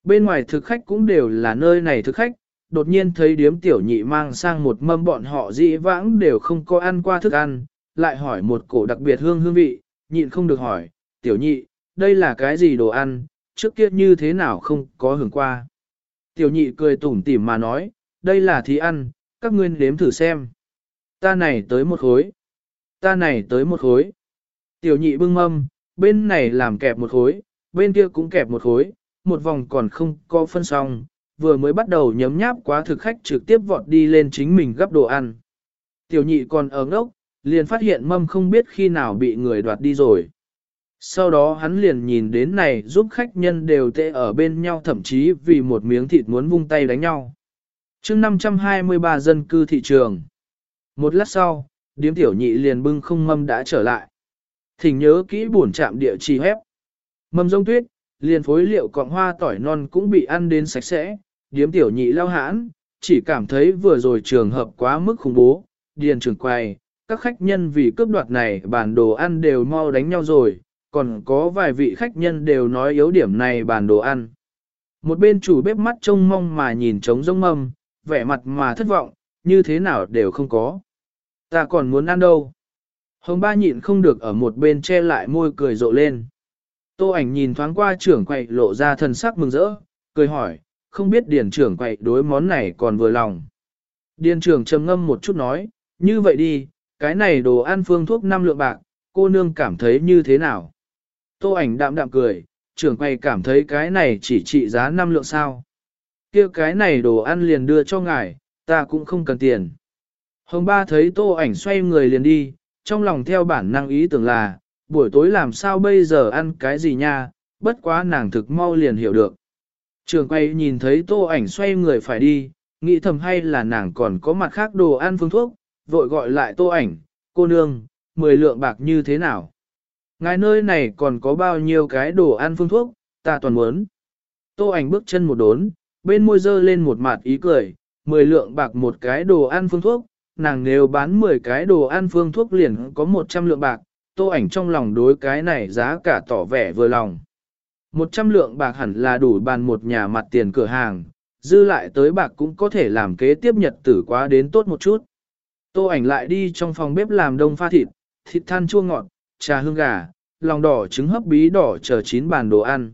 Bên ngoài thực khách cũng đều là nơi này thực khách, đột nhiên thấy điếm tiểu nhị mang sang một mâm bọn họ dĩ vãng đều không có ăn qua thức ăn, lại hỏi một cổ đặc biệt hương hương vị, nhịn không được hỏi, tiểu nhị, đây là cái gì đồ ăn, trước kia như thế nào không có hưởng qua. Tiểu nhị cười tủm tỉm mà nói, đây là thí ăn, các ngươi nếm thử xem. Ta này tới một khối. Ta này tới một khối. Tiểu nhị bưng mâm, bên này làm kẹp một khối, bên kia cũng kẹp một khối, một vòng còn không có phân xong, vừa mới bắt đầu nhấm nháp quá thực khách trực tiếp vọt đi lên chính mình gấp đồ ăn. Tiểu nhị còn ở ngốc, liền phát hiện mâm không biết khi nào bị người đoạt đi rồi. Sau đó hắn liền nhìn đến này giúp khách nhân đều tệ ở bên nhau thậm chí vì một miếng thịt muốn vung tay đánh nhau. chương 523 dân cư thị trường. Một lát sau, điếm tiểu nhị liền bưng không mâm đã trở lại. Thỉnh nhớ kỹ buồn chạm địa chỉ hép. Mâm rông tuyết, liền phối liệu cọng hoa tỏi non cũng bị ăn đến sạch sẽ, điếm tiểu nhị lao hãn, chỉ cảm thấy vừa rồi trường hợp quá mức khủng bố, điền trường quay, các khách nhân vì cướp đoạt này bản đồ ăn đều mau đánh nhau rồi, còn có vài vị khách nhân đều nói yếu điểm này bản đồ ăn. Một bên chủ bếp mắt trông mong mà nhìn trống rông mâm, vẻ mặt mà thất vọng, như thế nào đều không có. Ta còn muốn ăn đâu. Hồng ba nhịn không được ở một bên che lại môi cười rộ lên. Tô ảnh nhìn thoáng qua trưởng quầy lộ ra thần sắc mừng rỡ, cười hỏi, không biết điền trưởng quầy đối món này còn vừa lòng. Điền trưởng trầm ngâm một chút nói, như vậy đi, cái này đồ ăn phương thuốc năm lượng bạc, cô nương cảm thấy như thế nào? Tô ảnh đạm đạm cười, trưởng quầy cảm thấy cái này chỉ trị giá năm lượng sao. kia cái này đồ ăn liền đưa cho ngài, ta cũng không cần tiền. Hồng ba thấy tô ảnh xoay người liền đi, trong lòng theo bản năng ý tưởng là, buổi tối làm sao bây giờ ăn cái gì nha, bất quá nàng thực mau liền hiểu được. Trường quay nhìn thấy tô ảnh xoay người phải đi, nghĩ thầm hay là nàng còn có mặt khác đồ ăn phương thuốc, vội gọi lại tô ảnh, cô nương, 10 lượng bạc như thế nào? Ngài nơi này còn có bao nhiêu cái đồ ăn phương thuốc, ta toàn muốn. Tô ảnh bước chân một đốn, bên môi dơ lên một mặt ý cười, 10 lượng bạc một cái đồ ăn phương thuốc, nàng nếu bán 10 cái đồ ăn phương thuốc liền có 100 lượng bạc, tô ảnh trong lòng đối cái này giá cả tỏ vẻ vừa lòng. 100 lượng bạc hẳn là đủ bàn một nhà mặt tiền cửa hàng, dư lại tới bạc cũng có thể làm kế tiếp nhật tử quá đến tốt một chút. Tô ảnh lại đi trong phòng bếp làm đông pha thịt, thịt than chua ngọt, trà hương gà, lòng đỏ trứng hấp bí đỏ chờ chín bàn đồ ăn.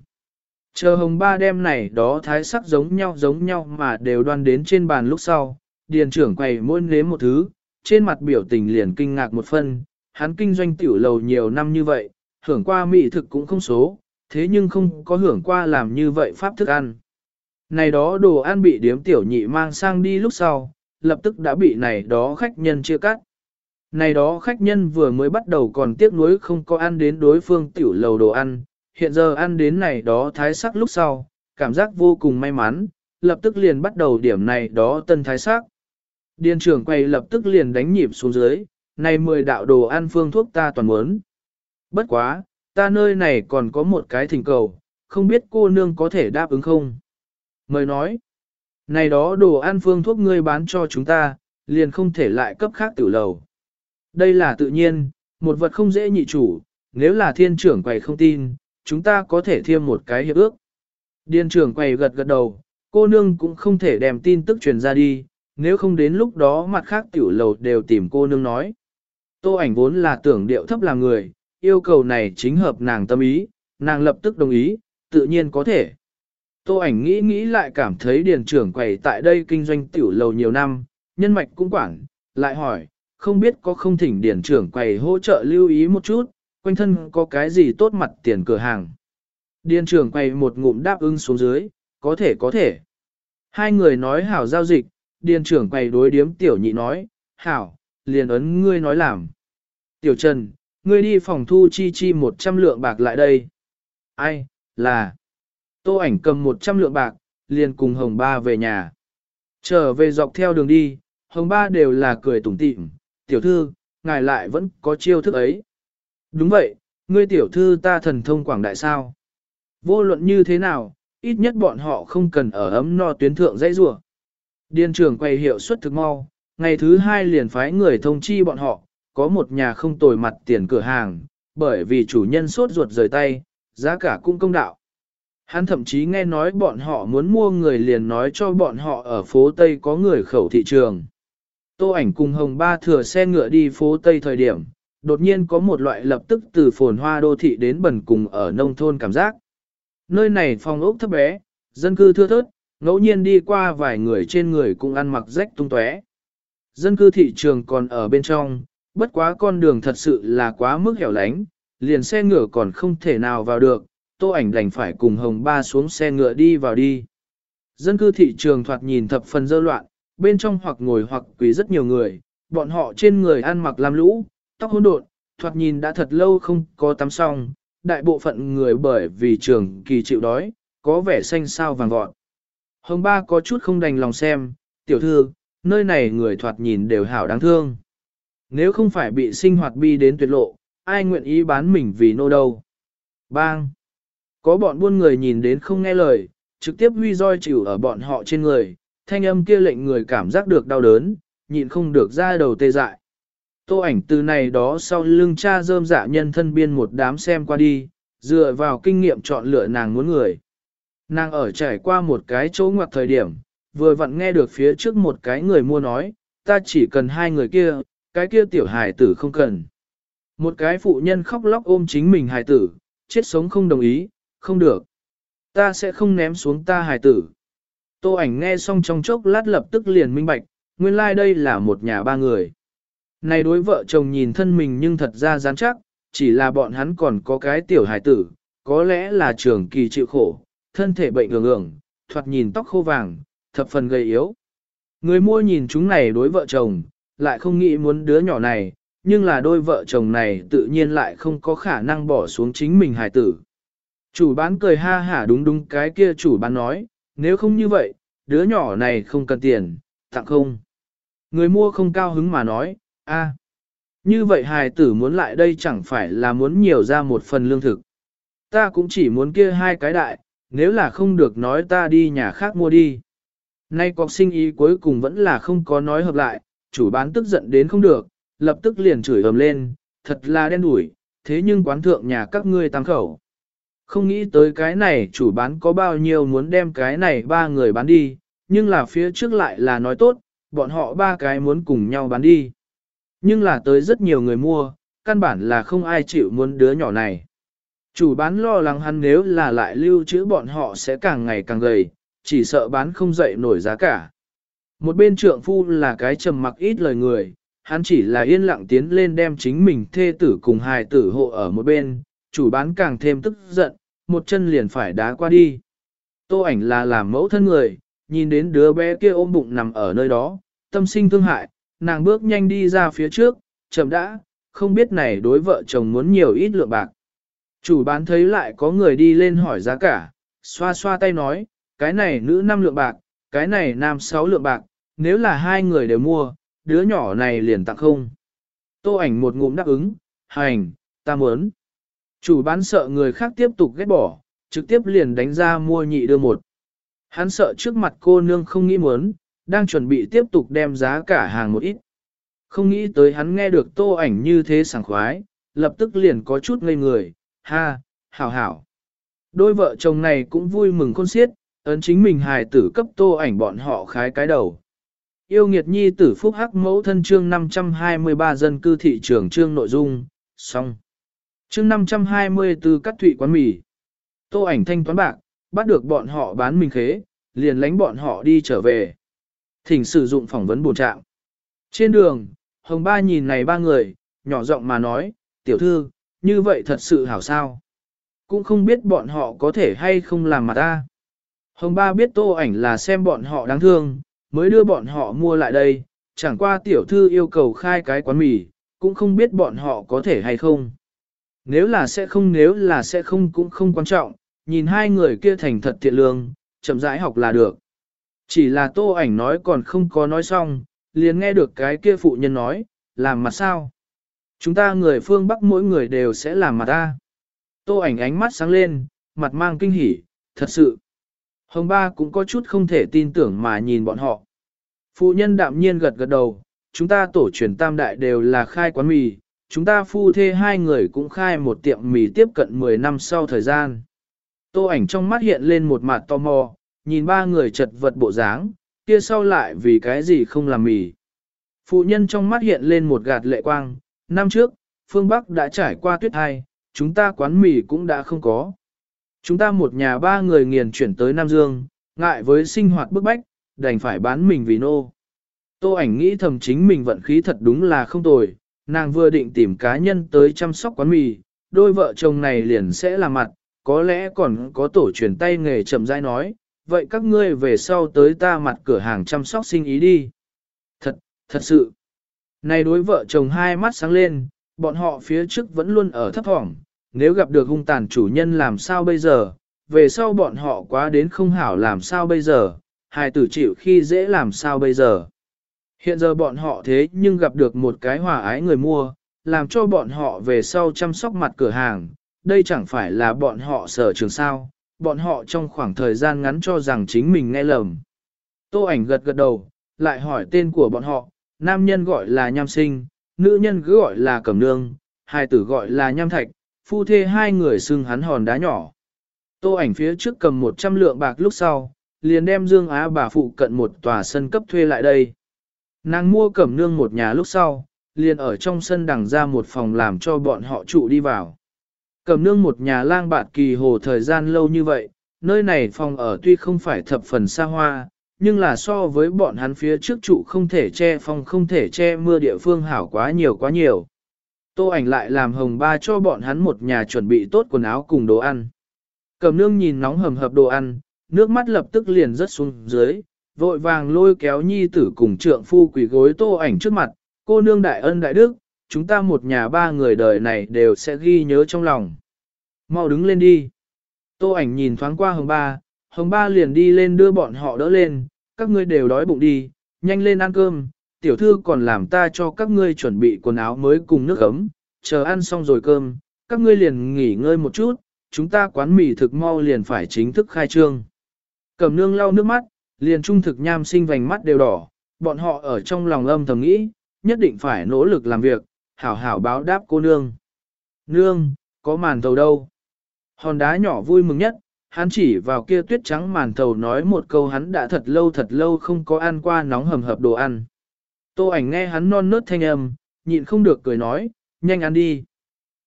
Chờ hồng ba đem này đó thái sắc giống nhau giống nhau mà đều đoan đến trên bàn lúc sau, điền trưởng quầy mỗi nếm một thứ, trên mặt biểu tình liền kinh ngạc một phân, hắn kinh doanh tiểu lầu nhiều năm như vậy, hưởng qua mỹ thực cũng không số, thế nhưng không có hưởng qua làm như vậy pháp thức ăn. Này đó đồ ăn bị điếm tiểu nhị mang sang đi lúc sau, lập tức đã bị này đó khách nhân chia cắt. Này đó khách nhân vừa mới bắt đầu còn tiếc nuối không có ăn đến đối phương tiểu lầu đồ ăn, hiện giờ ăn đến này đó thái sắc lúc sau, cảm giác vô cùng may mắn, lập tức liền bắt đầu điểm này đó tân thái sắc. Điền trưởng quay lập tức liền đánh nhịp xuống dưới, này 10 đạo đồ ăn phương thuốc ta toàn muốn. Bất quá, ta nơi này còn có một cái thỉnh cầu, không biết cô nương có thể đáp ứng không? Mời nói, này đó đồ ăn phương thuốc ngươi bán cho chúng ta, liền không thể lại cấp khác tử lầu. Đây là tự nhiên, một vật không dễ nhị chủ, nếu là thiên trưởng quầy không tin, chúng ta có thể thêm một cái hiệp ước. điên trưởng quầy gật gật đầu, cô nương cũng không thể đem tin tức truyền ra đi, nếu không đến lúc đó mặt khác tiểu lầu đều tìm cô nương nói. Tô ảnh vốn là tưởng điệu thấp là người, yêu cầu này chính hợp nàng tâm ý, nàng lập tức đồng ý, tự nhiên có thể. Tô ảnh nghĩ nghĩ lại cảm thấy điền trưởng quầy tại đây kinh doanh tiểu lầu nhiều năm, nhân mạch cũng quản, lại hỏi, không biết có không thỉnh điền trưởng quầy hỗ trợ lưu ý một chút, quanh thân có cái gì tốt mặt tiền cửa hàng. Điền trưởng quầy một ngụm đáp ứng xuống dưới, có thể có thể. Hai người nói hảo giao dịch, điền trưởng quầy đối điếm tiểu nhị nói, hảo, liền ấn ngươi nói làm. Tiểu Trần, ngươi đi phòng thu chi chi 100 lượng bạc lại đây. Ai, là. Tô ảnh cầm 100 lượng bạc, liền cùng Hồng Ba về nhà. Trở về dọc theo đường đi, Hồng Ba đều là cười tủm tỉm, tiểu thư, ngài lại vẫn có chiêu thức ấy. Đúng vậy, ngươi tiểu thư ta thần thông quảng đại sao. Vô luận như thế nào, ít nhất bọn họ không cần ở ấm no tuyến thượng dãy rủa. Điền trưởng quay hiệu suất thực mau, ngày thứ hai liền phái người thông chi bọn họ, có một nhà không tồi mặt tiền cửa hàng, bởi vì chủ nhân sốt ruột rời tay, giá cả cũng công đạo. Hắn thậm chí nghe nói bọn họ muốn mua người liền nói cho bọn họ ở phố Tây có người khẩu thị trường. Tô ảnh cùng Hồng Ba thừa xe ngựa đi phố Tây thời điểm, đột nhiên có một loại lập tức từ phồn hoa đô thị đến bẩn cùng ở nông thôn cảm giác. Nơi này phòng ốc thấp bé, dân cư thưa thớt, ngẫu nhiên đi qua vài người trên người cũng ăn mặc rách tung tóe. Dân cư thị trường còn ở bên trong, bất quá con đường thật sự là quá mức hẻo lánh, liền xe ngựa còn không thể nào vào được, tô ảnh đành phải cùng hồng ba xuống xe ngựa đi vào đi. Dân cư thị trường thoạt nhìn thập phần dơ loạn, bên trong hoặc ngồi hoặc quỳ rất nhiều người, bọn họ trên người ăn mặc lam lũ, tóc hỗn độn, thoạt nhìn đã thật lâu không có tắm xong, đại bộ phận người bởi vì trường kỳ chịu đói, có vẻ xanh xao vàng vọt. Hồng ba có chút không đành lòng xem, tiểu thư, nơi này người thoạt nhìn đều hảo đáng thương. Nếu không phải bị sinh hoạt bi đến tuyệt lộ, ai nguyện ý bán mình vì nô đâu. Bang! Có bọn buôn người nhìn đến không nghe lời, trực tiếp huy roi chịu ở bọn họ trên người, thanh âm kia lệnh người cảm giác được đau đớn, nhịn không được ra đầu tê dại. Tô ảnh từ này đó sau lưng cha rơm dạ nhân thân biên một đám xem qua đi, dựa vào kinh nghiệm chọn lựa nàng muốn người. Nàng ở trải qua một cái chỗ ngoặc thời điểm, vừa vặn nghe được phía trước một cái người mua nói, ta chỉ cần hai người kia, cái kia tiểu hài tử không cần. Một cái phụ nhân khóc lóc ôm chính mình hài tử, chết sống không đồng ý, không được. Ta sẽ không ném xuống ta hài tử. Tô ảnh nghe xong trong chốc lát lập tức liền minh bạch, nguyên lai like đây là một nhà ba người. Này đối vợ chồng nhìn thân mình nhưng thật ra rắn chắc, chỉ là bọn hắn còn có cái tiểu hài tử, có lẽ là trường kỳ chịu khổ, thân thể bệnh ngưỡng ngưỡng, thoạt nhìn tóc khô vàng, thập phần gầy yếu. Người mua nhìn chúng này đối vợ chồng, lại không nghĩ muốn đứa nhỏ này, nhưng là đôi vợ chồng này tự nhiên lại không có khả năng bỏ xuống chính mình hài tử. Chủ bán cười ha hả đúng đúng cái kia chủ bán nói, nếu không như vậy, đứa nhỏ này không cần tiền, tặng không. Người mua không cao hứng mà nói, a, như vậy hài tử muốn lại đây chẳng phải là muốn nhiều ra một phần lương thực. Ta cũng chỉ muốn kia hai cái đại, nếu là không được nói ta đi nhà khác mua đi. Nay cọc sinh ý cuối cùng vẫn là không có nói hợp lại, chủ bán tức giận đến không được, lập tức liền chửi ầm lên, thật là đen đủi, thế nhưng quán thượng nhà các ngươi tăng khẩu. Không nghĩ tới cái này chủ bán có bao nhiêu muốn đem cái này ba người bán đi, nhưng là phía trước lại là nói tốt, bọn họ ba cái muốn cùng nhau bán đi. Nhưng là tới rất nhiều người mua, căn bản là không ai chịu muốn đứa nhỏ này. Chủ bán lo lắng hắn nếu là lại lưu trữ bọn họ sẽ càng ngày càng gầy, chỉ sợ bán không dậy nổi giá cả. Một bên trượng phu là cái trầm mặc ít lời người, hắn chỉ là yên lặng tiến lên đem chính mình thê tử cùng hài tử hộ ở một bên, chủ bán càng thêm tức giận, một chân liền phải đá qua đi. Tô ảnh là làm mẫu thân người, nhìn đến đứa bé kia ôm bụng nằm ở nơi đó, tâm sinh thương hại, nàng bước nhanh đi ra phía trước, chậm đã, không biết này đối vợ chồng muốn nhiều ít lượng bạc. Chủ bán thấy lại có người đi lên hỏi giá cả, xoa xoa tay nói, cái này nữ năm lượng bạc, cái này nam sáu lượng bạc, nếu là hai người đều mua, đứa nhỏ này liền tặng không. Tô ảnh một ngụm đáp ứng, hành, ta muốn. Chủ bán sợ người khác tiếp tục ghét bỏ, trực tiếp liền đánh ra mua nhị đưa một. Hắn sợ trước mặt cô nương không nghĩ muốn, đang chuẩn bị tiếp tục đem giá cả hàng một ít. Không nghĩ tới hắn nghe được tô ảnh như thế sảng khoái, lập tức liền có chút ngây người, ha, hảo hảo. Đôi vợ chồng này cũng vui mừng khôn xiết, ấn chính mình hài tử cấp tô ảnh bọn họ khái cái đầu. Yêu nghiệt nhi tử phúc hắc mẫu thân chương 523 dân cư thị trường chương nội dung, xong. Chương 524 cắt thụy quán mì. Tô ảnh thanh toán bạc, bắt được bọn họ bán mình khế, liền lánh bọn họ đi trở về. Thỉnh sử dụng phỏng vấn bổ trạng. Trên đường, Hồng Ba nhìn này ba người, nhỏ giọng mà nói, tiểu thư, như vậy thật sự hảo sao. Cũng không biết bọn họ có thể hay không làm mà ta. Hồng Ba biết tô ảnh là xem bọn họ đáng thương, mới đưa bọn họ mua lại đây, chẳng qua tiểu thư yêu cầu khai cái quán mì, cũng không biết bọn họ có thể hay không. Nếu là sẽ không nếu là sẽ không cũng không quan trọng, nhìn hai người kia thành thật thiện lương, chậm rãi học là được. Chỉ là tô ảnh nói còn không có nói xong, liền nghe được cái kia phụ nhân nói, làm mặt sao? Chúng ta người phương Bắc mỗi người đều sẽ làm mặt ta. Tô ảnh ánh mắt sáng lên, mặt mang kinh hỉ, thật sự. Hồng ba cũng có chút không thể tin tưởng mà nhìn bọn họ. Phụ nhân đạm nhiên gật gật đầu, chúng ta tổ truyền tam đại đều là khai quán mì, chúng ta phu thê hai người cũng khai một tiệm mì tiếp cận 10 năm sau thời gian. Tô ảnh trong mắt hiện lên một mặt tò mò, nhìn ba người chật vật bộ dáng, kia sau lại vì cái gì không làm mì. Phụ nhân trong mắt hiện lên một gạt lệ quang, năm trước, phương Bắc đã trải qua tuyết hai, chúng ta quán mì cũng đã không có. Chúng ta một nhà ba người nghiền chuyển tới Nam Dương, ngại với sinh hoạt bức bách, đành phải bán mình vì nô. Tô ảnh nghĩ thầm chính mình vận khí thật đúng là không tồi, nàng vừa định tìm cá nhân tới chăm sóc quán mì, đôi vợ chồng này liền sẽ làm mặt, có lẽ còn có tổ truyền tay nghề chậm rãi nói, vậy các ngươi về sau tới ta mặt cửa hàng chăm sóc sinh ý đi. Thật, thật sự. Này đối vợ chồng hai mắt sáng lên, bọn họ phía trước vẫn luôn ở thấp thỏm, nếu gặp được hung tàn chủ nhân làm sao bây giờ, về sau bọn họ quá đến không hảo làm sao bây giờ, hài tử chịu khi dễ làm sao bây giờ. Hiện giờ bọn họ thế nhưng gặp được một cái hòa ái người mua, làm cho bọn họ về sau chăm sóc mặt cửa hàng, đây chẳng phải là bọn họ sở trường sao, bọn họ trong khoảng thời gian ngắn cho rằng chính mình nghe lầm. Tô ảnh gật gật đầu, lại hỏi tên của bọn họ, nam nhân gọi là nham sinh, nữ nhân cứ gọi là cẩm nương, hai tử gọi là nham thạch, phu thê hai người xưng hắn hòn đá nhỏ. Tô ảnh phía trước cầm 100 lượng bạc lúc sau, liền đem Dương Á bà phụ cận một tòa sân cấp thuê lại đây. Nàng mua cẩm nương một nhà lúc sau, liền ở trong sân đằng ra một phòng làm cho bọn họ trụ đi vào. Cẩm nương một nhà lang bạt kỳ hồ thời gian lâu như vậy, nơi này phòng ở tuy không phải thập phần xa hoa, nhưng là so với bọn hắn phía trước trụ không thể che phòng không thể che mưa địa phương hảo quá nhiều quá nhiều. Tô ảnh lại làm hồng ba cho bọn hắn một nhà chuẩn bị tốt quần áo cùng đồ ăn. Cẩm nương nhìn nóng hầm hập đồ ăn, nước mắt lập tức liền rớt xuống dưới, vội vàng lôi kéo nhi tử cùng trượng phu quỳ gối tô ảnh trước mặt, cô nương đại ân đại đức, chúng ta một nhà ba người đời này đều sẽ ghi nhớ trong lòng. Mau đứng lên đi. Tô ảnh nhìn thoáng qua hồng ba, hồng ba liền đi lên đưa bọn họ đỡ lên, các ngươi đều đói bụng đi, nhanh lên ăn cơm, tiểu thư còn làm ta cho các ngươi chuẩn bị quần áo mới cùng nước ấm, chờ ăn xong rồi cơm, các ngươi liền nghỉ ngơi một chút, chúng ta quán mì thực mau liền phải chính thức khai trương. Cẩm nương lau nước mắt, liền trung thực nham sinh vành mắt đều đỏ, bọn họ ở trong lòng âm thầm nghĩ, nhất định phải nỗ lực làm việc, hảo hảo báo đáp cô nương. Nương, có màn tàu đâu? Hòn đá nhỏ vui mừng nhất, hắn chỉ vào kia tuyết trắng màn tàu nói một câu hắn đã thật lâu thật lâu không có ăn qua nóng hầm hập đồ ăn. Tô ảnh nghe hắn non nớt thanh âm, nhịn không được cười nói, nhanh ăn đi.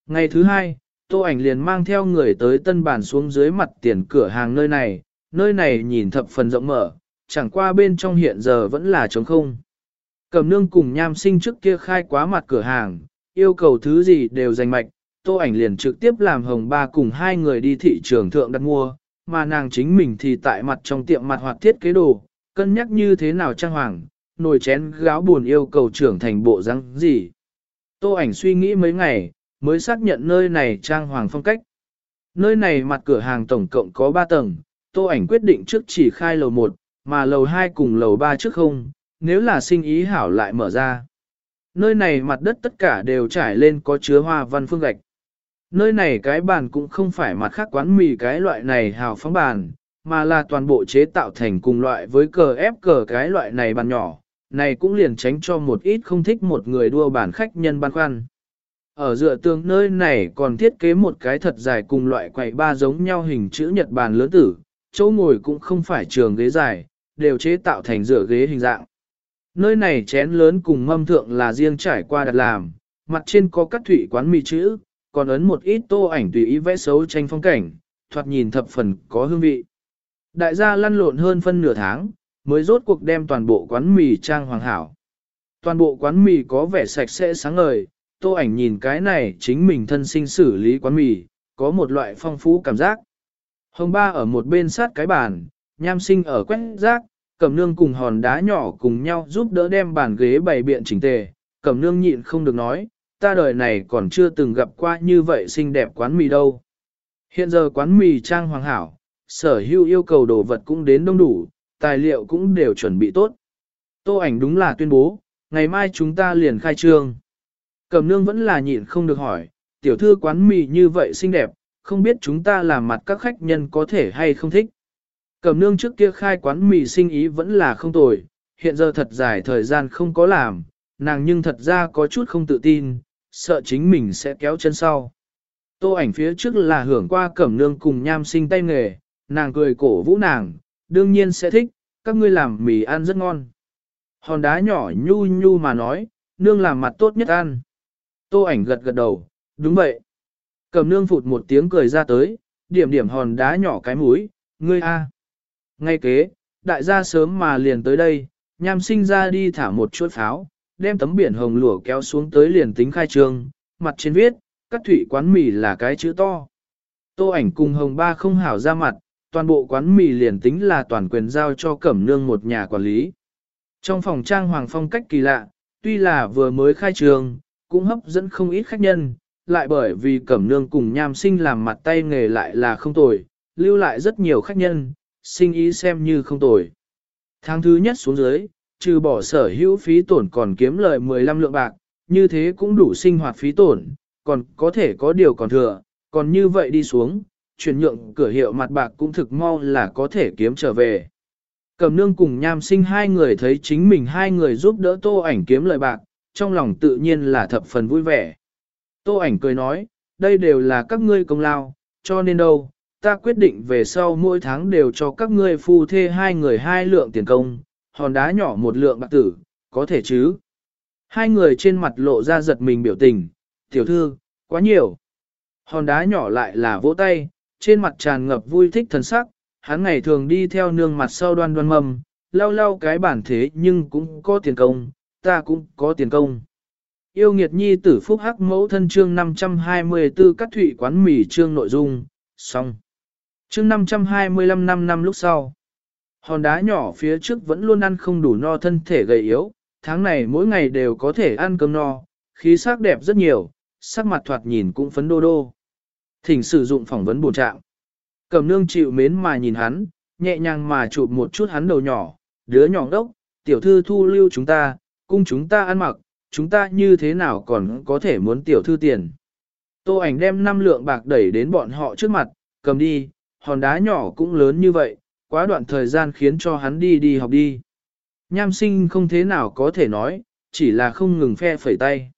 Ngày thứ hai, tô ảnh liền mang theo người tới tân bản xuống dưới mặt tiền cửa hàng nơi này, nơi này nhìn thập phần rộng mở, chẳng qua bên trong hiện giờ vẫn là trống không. Cầm nương cùng nham sinh trước kia khai quá mặt cửa hàng, yêu cầu thứ gì đều dành mạch, tô ảnh liền trực tiếp làm hồng ba cùng hai người đi thị trường thượng đặt mua, mà nàng chính mình thì tại mặt trong tiệm mặt hoạt thiết kế đồ, cân nhắc như thế nào trang hoàng, nồi chén gáo buồn yêu cầu trưởng thành bộ răng gì. Tô ảnh suy nghĩ mấy ngày, mới xác nhận nơi này trang hoàng phong cách. Nơi này mặt cửa hàng tổng cộng có 3 tầng, tô ảnh quyết định trước chỉ khai lầu 1, mà lầu 2 cùng lầu 3 trước không, nếu là sinh ý hảo lại mở ra. Nơi này mặt đất tất cả đều trải lên có chứa hoa văn phương gạch. Nơi này cái bàn cũng không phải mặt khác quán mì cái loại này hào phóng bàn, mà là toàn bộ chế tạo thành cùng loại với cờ ép cờ cái loại này bàn nhỏ, này cũng liền tránh cho một ít không thích một người đua bản khách nhân băn khoăn. Ở dựa tường nơi này còn thiết kế một cái thật dài cùng loại quầy ba giống nhau hình chữ nhật bàn lớn tử, chỗ ngồi cũng không phải trường ghế dài, đều chế tạo thành dựa ghế hình dạng. Nơi này chén lớn cùng mâm thượng là riêng trải qua đặt làm, mặt trên có các thủy quán mì chữ, còn ấn một ít tô ảnh tùy ý vẽ xấu tranh phong cảnh, thoạt nhìn thập phần có hương vị. Đại gia lăn lộn hơn phân nửa tháng, mới rốt cuộc đem toàn bộ quán mì trang hoàng hảo. Toàn bộ quán mì có vẻ sạch sẽ sáng ngời, tô ảnh nhìn cái này chính mình thân sinh xử lý quán mì, có một loại phong phú cảm giác. Hồng ba ở một bên sát cái bàn, nham sinh ở quét rác, cẩm nương cùng hòn đá nhỏ cùng nhau giúp đỡ đem bàn ghế bày biện chỉnh tề, cẩm nương nhịn không được nói, ta đời này còn chưa từng gặp qua như vậy xinh đẹp quán mì đâu. Hiện giờ quán mì trang hoàng hảo, sở hữu yêu cầu đồ vật cũng đến đông đủ, tài liệu cũng đều chuẩn bị tốt. Tô ảnh đúng là tuyên bố, ngày mai chúng ta liền khai trương. Cẩm nương vẫn là nhịn không được hỏi, tiểu thư quán mì như vậy xinh đẹp, không biết chúng ta làm mặt các khách nhân có thể hay không thích. Cẩm nương trước kia khai quán mì sinh ý vẫn là không tồi, hiện giờ thật dài thời gian không có làm, nàng nhưng thật ra có chút không tự tin, sợ chính mình sẽ kéo chân sau. Tô ảnh phía trước là hưởng qua cẩm nương cùng nham sinh tay nghề, nàng cười cổ vũ nàng, đương nhiên sẽ thích, các ngươi làm mì ăn rất ngon. Hòn đá nhỏ nhu nhu mà nói, nương làm mặt tốt nhất ăn. Tô ảnh gật gật đầu, đúng vậy. cầm nương phụt một tiếng cười ra tới, điểm điểm hòn đá nhỏ cái mũi, ngươi a. Ngay kế, đại gia sớm mà liền tới đây, nham sinh ra đi thả một chuỗi pháo, đem tấm biển hồng lụa kéo xuống tới liền tính khai trương, mặt trên viết, cắt thủy quán mì là cái chữ to. Tô ảnh cùng hồng ba không hảo ra mặt, toàn bộ quán mì liền tính là toàn quyền giao cho cẩm nương một nhà quản lý. Trong phòng trang hoàng phong cách kỳ lạ, tuy là vừa mới khai trương, cũng hấp dẫn không ít khách nhân, lại bởi vì cẩm nương cùng nham sinh làm mặt tay nghề lại là không tồi, lưu lại rất nhiều khách nhân, sinh ý xem như không tồi. Tháng thứ nhất xuống dưới, trừ bỏ sở hữu phí tổn còn kiếm lời 15 lượng bạc, như thế cũng đủ sinh hoạt phí tổn, còn có thể có điều còn thừa, còn như vậy đi xuống, chuyển nhượng cửa hiệu mặt bạc cũng thực mau là có thể kiếm trở về. Cầm nương cùng nham sinh hai người thấy chính mình hai người giúp đỡ tô ảnh kiếm lợi bạc, trong lòng tự nhiên là thập phần vui vẻ. Tô ảnh cười nói, đây đều là các ngươi công lao, cho nên đâu, ta quyết định về sau mỗi tháng đều cho các ngươi phu thê hai người hai lượng tiền công, hòn đá nhỏ một lượng bạc tử, có thể chứ. Hai người trên mặt lộ ra giật mình biểu tình, tiểu thư, quá nhiều. Hòn đá nhỏ lại là vỗ tay, trên mặt tràn ngập vui thích thần sắc, hắn ngày thường đi theo nương mặt sau đoan đoan mầm, lau lau cái bản thế nhưng cũng có tiền công, ta cũng có tiền công. Yêu nghiệt nhi tử phúc hắc mẫu thân chương 524 cắt thủy quán mì chương nội dung, xong. Chương 525 năm năm lúc sau. Hòn đá nhỏ phía trước vẫn luôn ăn không đủ no thân thể gầy yếu, tháng này mỗi ngày đều có thể ăn cơm no, khí sắc đẹp rất nhiều, sắc mặt thoạt nhìn cũng phấn đô đô. Thỉnh sử dụng phỏng vấn bổ trạng. Cầm nương chịu mến mà nhìn hắn, nhẹ nhàng mà chụp một chút hắn đầu nhỏ, đứa nhỏ đốc, tiểu thư thu lưu chúng ta, cung chúng ta ăn mặc, chúng ta như thế nào còn có thể muốn tiểu thư tiền. Tô ảnh đem năm lượng bạc đẩy đến bọn họ trước mặt, cầm đi, hòn đá nhỏ cũng lớn như vậy, quá đoạn thời gian khiến cho hắn đi đi học đi. Nham sinh không thế nào có thể nói, chỉ là không ngừng phe phẩy tay.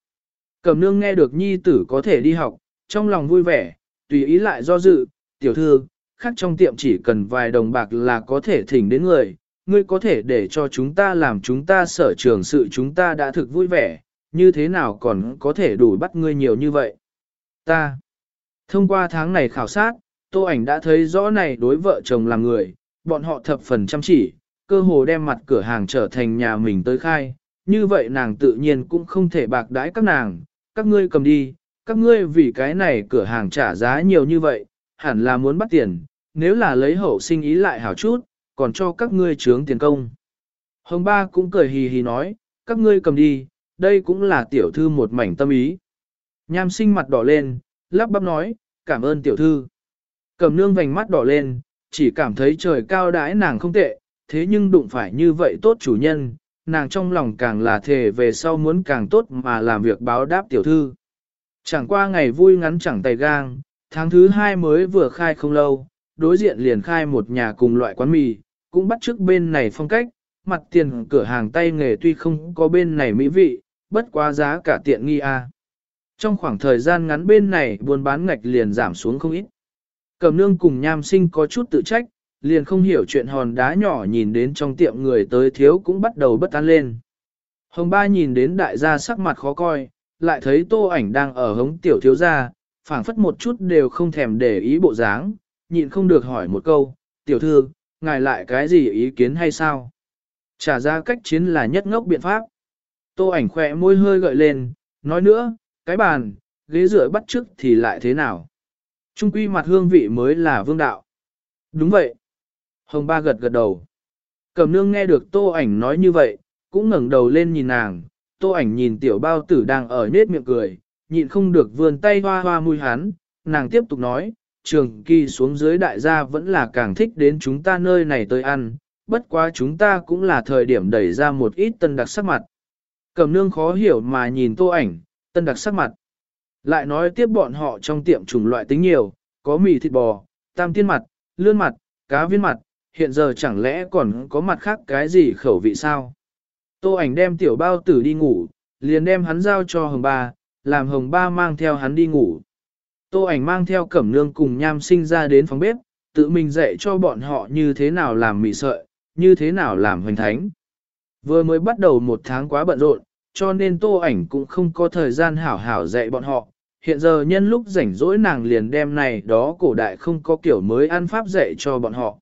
cầm nương nghe được nhi tử có thể đi học, trong lòng vui vẻ, tùy ý lại do dự, tiểu thư, khác trong tiệm chỉ cần vài đồng bạc là có thể thỉnh đến người, ngươi có thể để cho chúng ta làm chúng ta sở trường sự chúng ta đã thực vui vẻ, như thế nào còn có thể đủ bắt ngươi nhiều như vậy. Ta, thông qua tháng này khảo sát, tô ảnh đã thấy rõ này đối vợ chồng là người, bọn họ thập phần chăm chỉ, cơ hồ đem mặt cửa hàng trở thành nhà mình tới khai, như vậy nàng tự nhiên cũng không thể bạc đãi các nàng, các ngươi cầm đi, các ngươi vì cái này cửa hàng trả giá nhiều như vậy, hẳn là muốn bắt tiền, nếu là lấy hậu sinh ý lại hảo chút, còn cho các ngươi trướng tiền công. Hồng ba cũng cười hì hì nói, các ngươi cầm đi, đây cũng là tiểu thư một mảnh tâm ý. Nham sinh mặt đỏ lên, lắp bắp nói, cảm ơn tiểu thư. Cầm nương vành mắt đỏ lên, chỉ cảm thấy trời cao đãi nàng không tệ, thế nhưng đụng phải như vậy tốt chủ nhân, nàng trong lòng càng là thề về sau muốn càng tốt mà làm việc báo đáp tiểu thư. Chẳng qua ngày vui ngắn chẳng tay gang, tháng thứ hai mới vừa khai không lâu, đối diện liền khai một nhà cùng loại quán mì, cũng bắt trước bên này phong cách, mặt tiền cửa hàng tay nghề tuy không có bên này mỹ vị, bất quá giá cả tiện nghi a. Trong khoảng thời gian ngắn bên này buôn bán ngạch liền giảm xuống không ít. Cầm nương cùng nham sinh có chút tự trách, liền không hiểu chuyện hòn đá nhỏ nhìn đến trong tiệm người tới thiếu cũng bắt đầu bất an lên. Hồng ba nhìn đến đại gia sắc mặt khó coi, lại thấy tô ảnh đang ở hống tiểu thiếu gia, phảng phất một chút đều không thèm để ý bộ dáng, nhịn không được hỏi một câu, tiểu thư, ngài lại cái gì ý kiến hay sao? Trả ra cách chiến là nhất ngốc biện pháp. Tô ảnh khỏe môi hơi gợi lên, nói nữa, cái bàn, ghế rửa bắt trước thì lại thế nào? Trung quy mặt hương vị mới là vương đạo. Đúng vậy. Hồng ba gật gật đầu. Cẩm nương nghe được tô ảnh nói như vậy, cũng ngẩng đầu lên nhìn nàng, tô ảnh nhìn tiểu bao tử đang ở nết miệng cười, nhịn không được vươn tay hoa hoa mùi hắn, nàng tiếp tục nói, trường kỳ xuống dưới đại gia vẫn là càng thích đến chúng ta nơi này tới ăn, bất quá chúng ta cũng là thời điểm đẩy ra một ít tân đặc sắc mặt. Cẩm nương khó hiểu mà nhìn tô ảnh, tân đặc sắc mặt. Lại nói tiếp bọn họ trong tiệm chủng loại tính nhiều, có mì thịt bò, tam tiên mặt, lươn mặt, cá viên mặt, hiện giờ chẳng lẽ còn có mặt khác cái gì khẩu vị sao? Tô ảnh đem tiểu bao tử đi ngủ, liền đem hắn giao cho hồng ba, làm hồng ba mang theo hắn đi ngủ. Tô ảnh mang theo cẩm nương cùng nham sinh ra đến phòng bếp, tự mình dạy cho bọn họ như thế nào làm mì sợi, như thế nào làm hoành thánh. Vừa mới bắt đầu một tháng quá bận rộn, cho nên tô ảnh cũng không có thời gian hảo hảo dạy bọn họ. Hiện giờ nhân lúc rảnh rỗi nàng liền đem này đó cổ đại không có kiểu mới ăn pháp dạy cho bọn họ.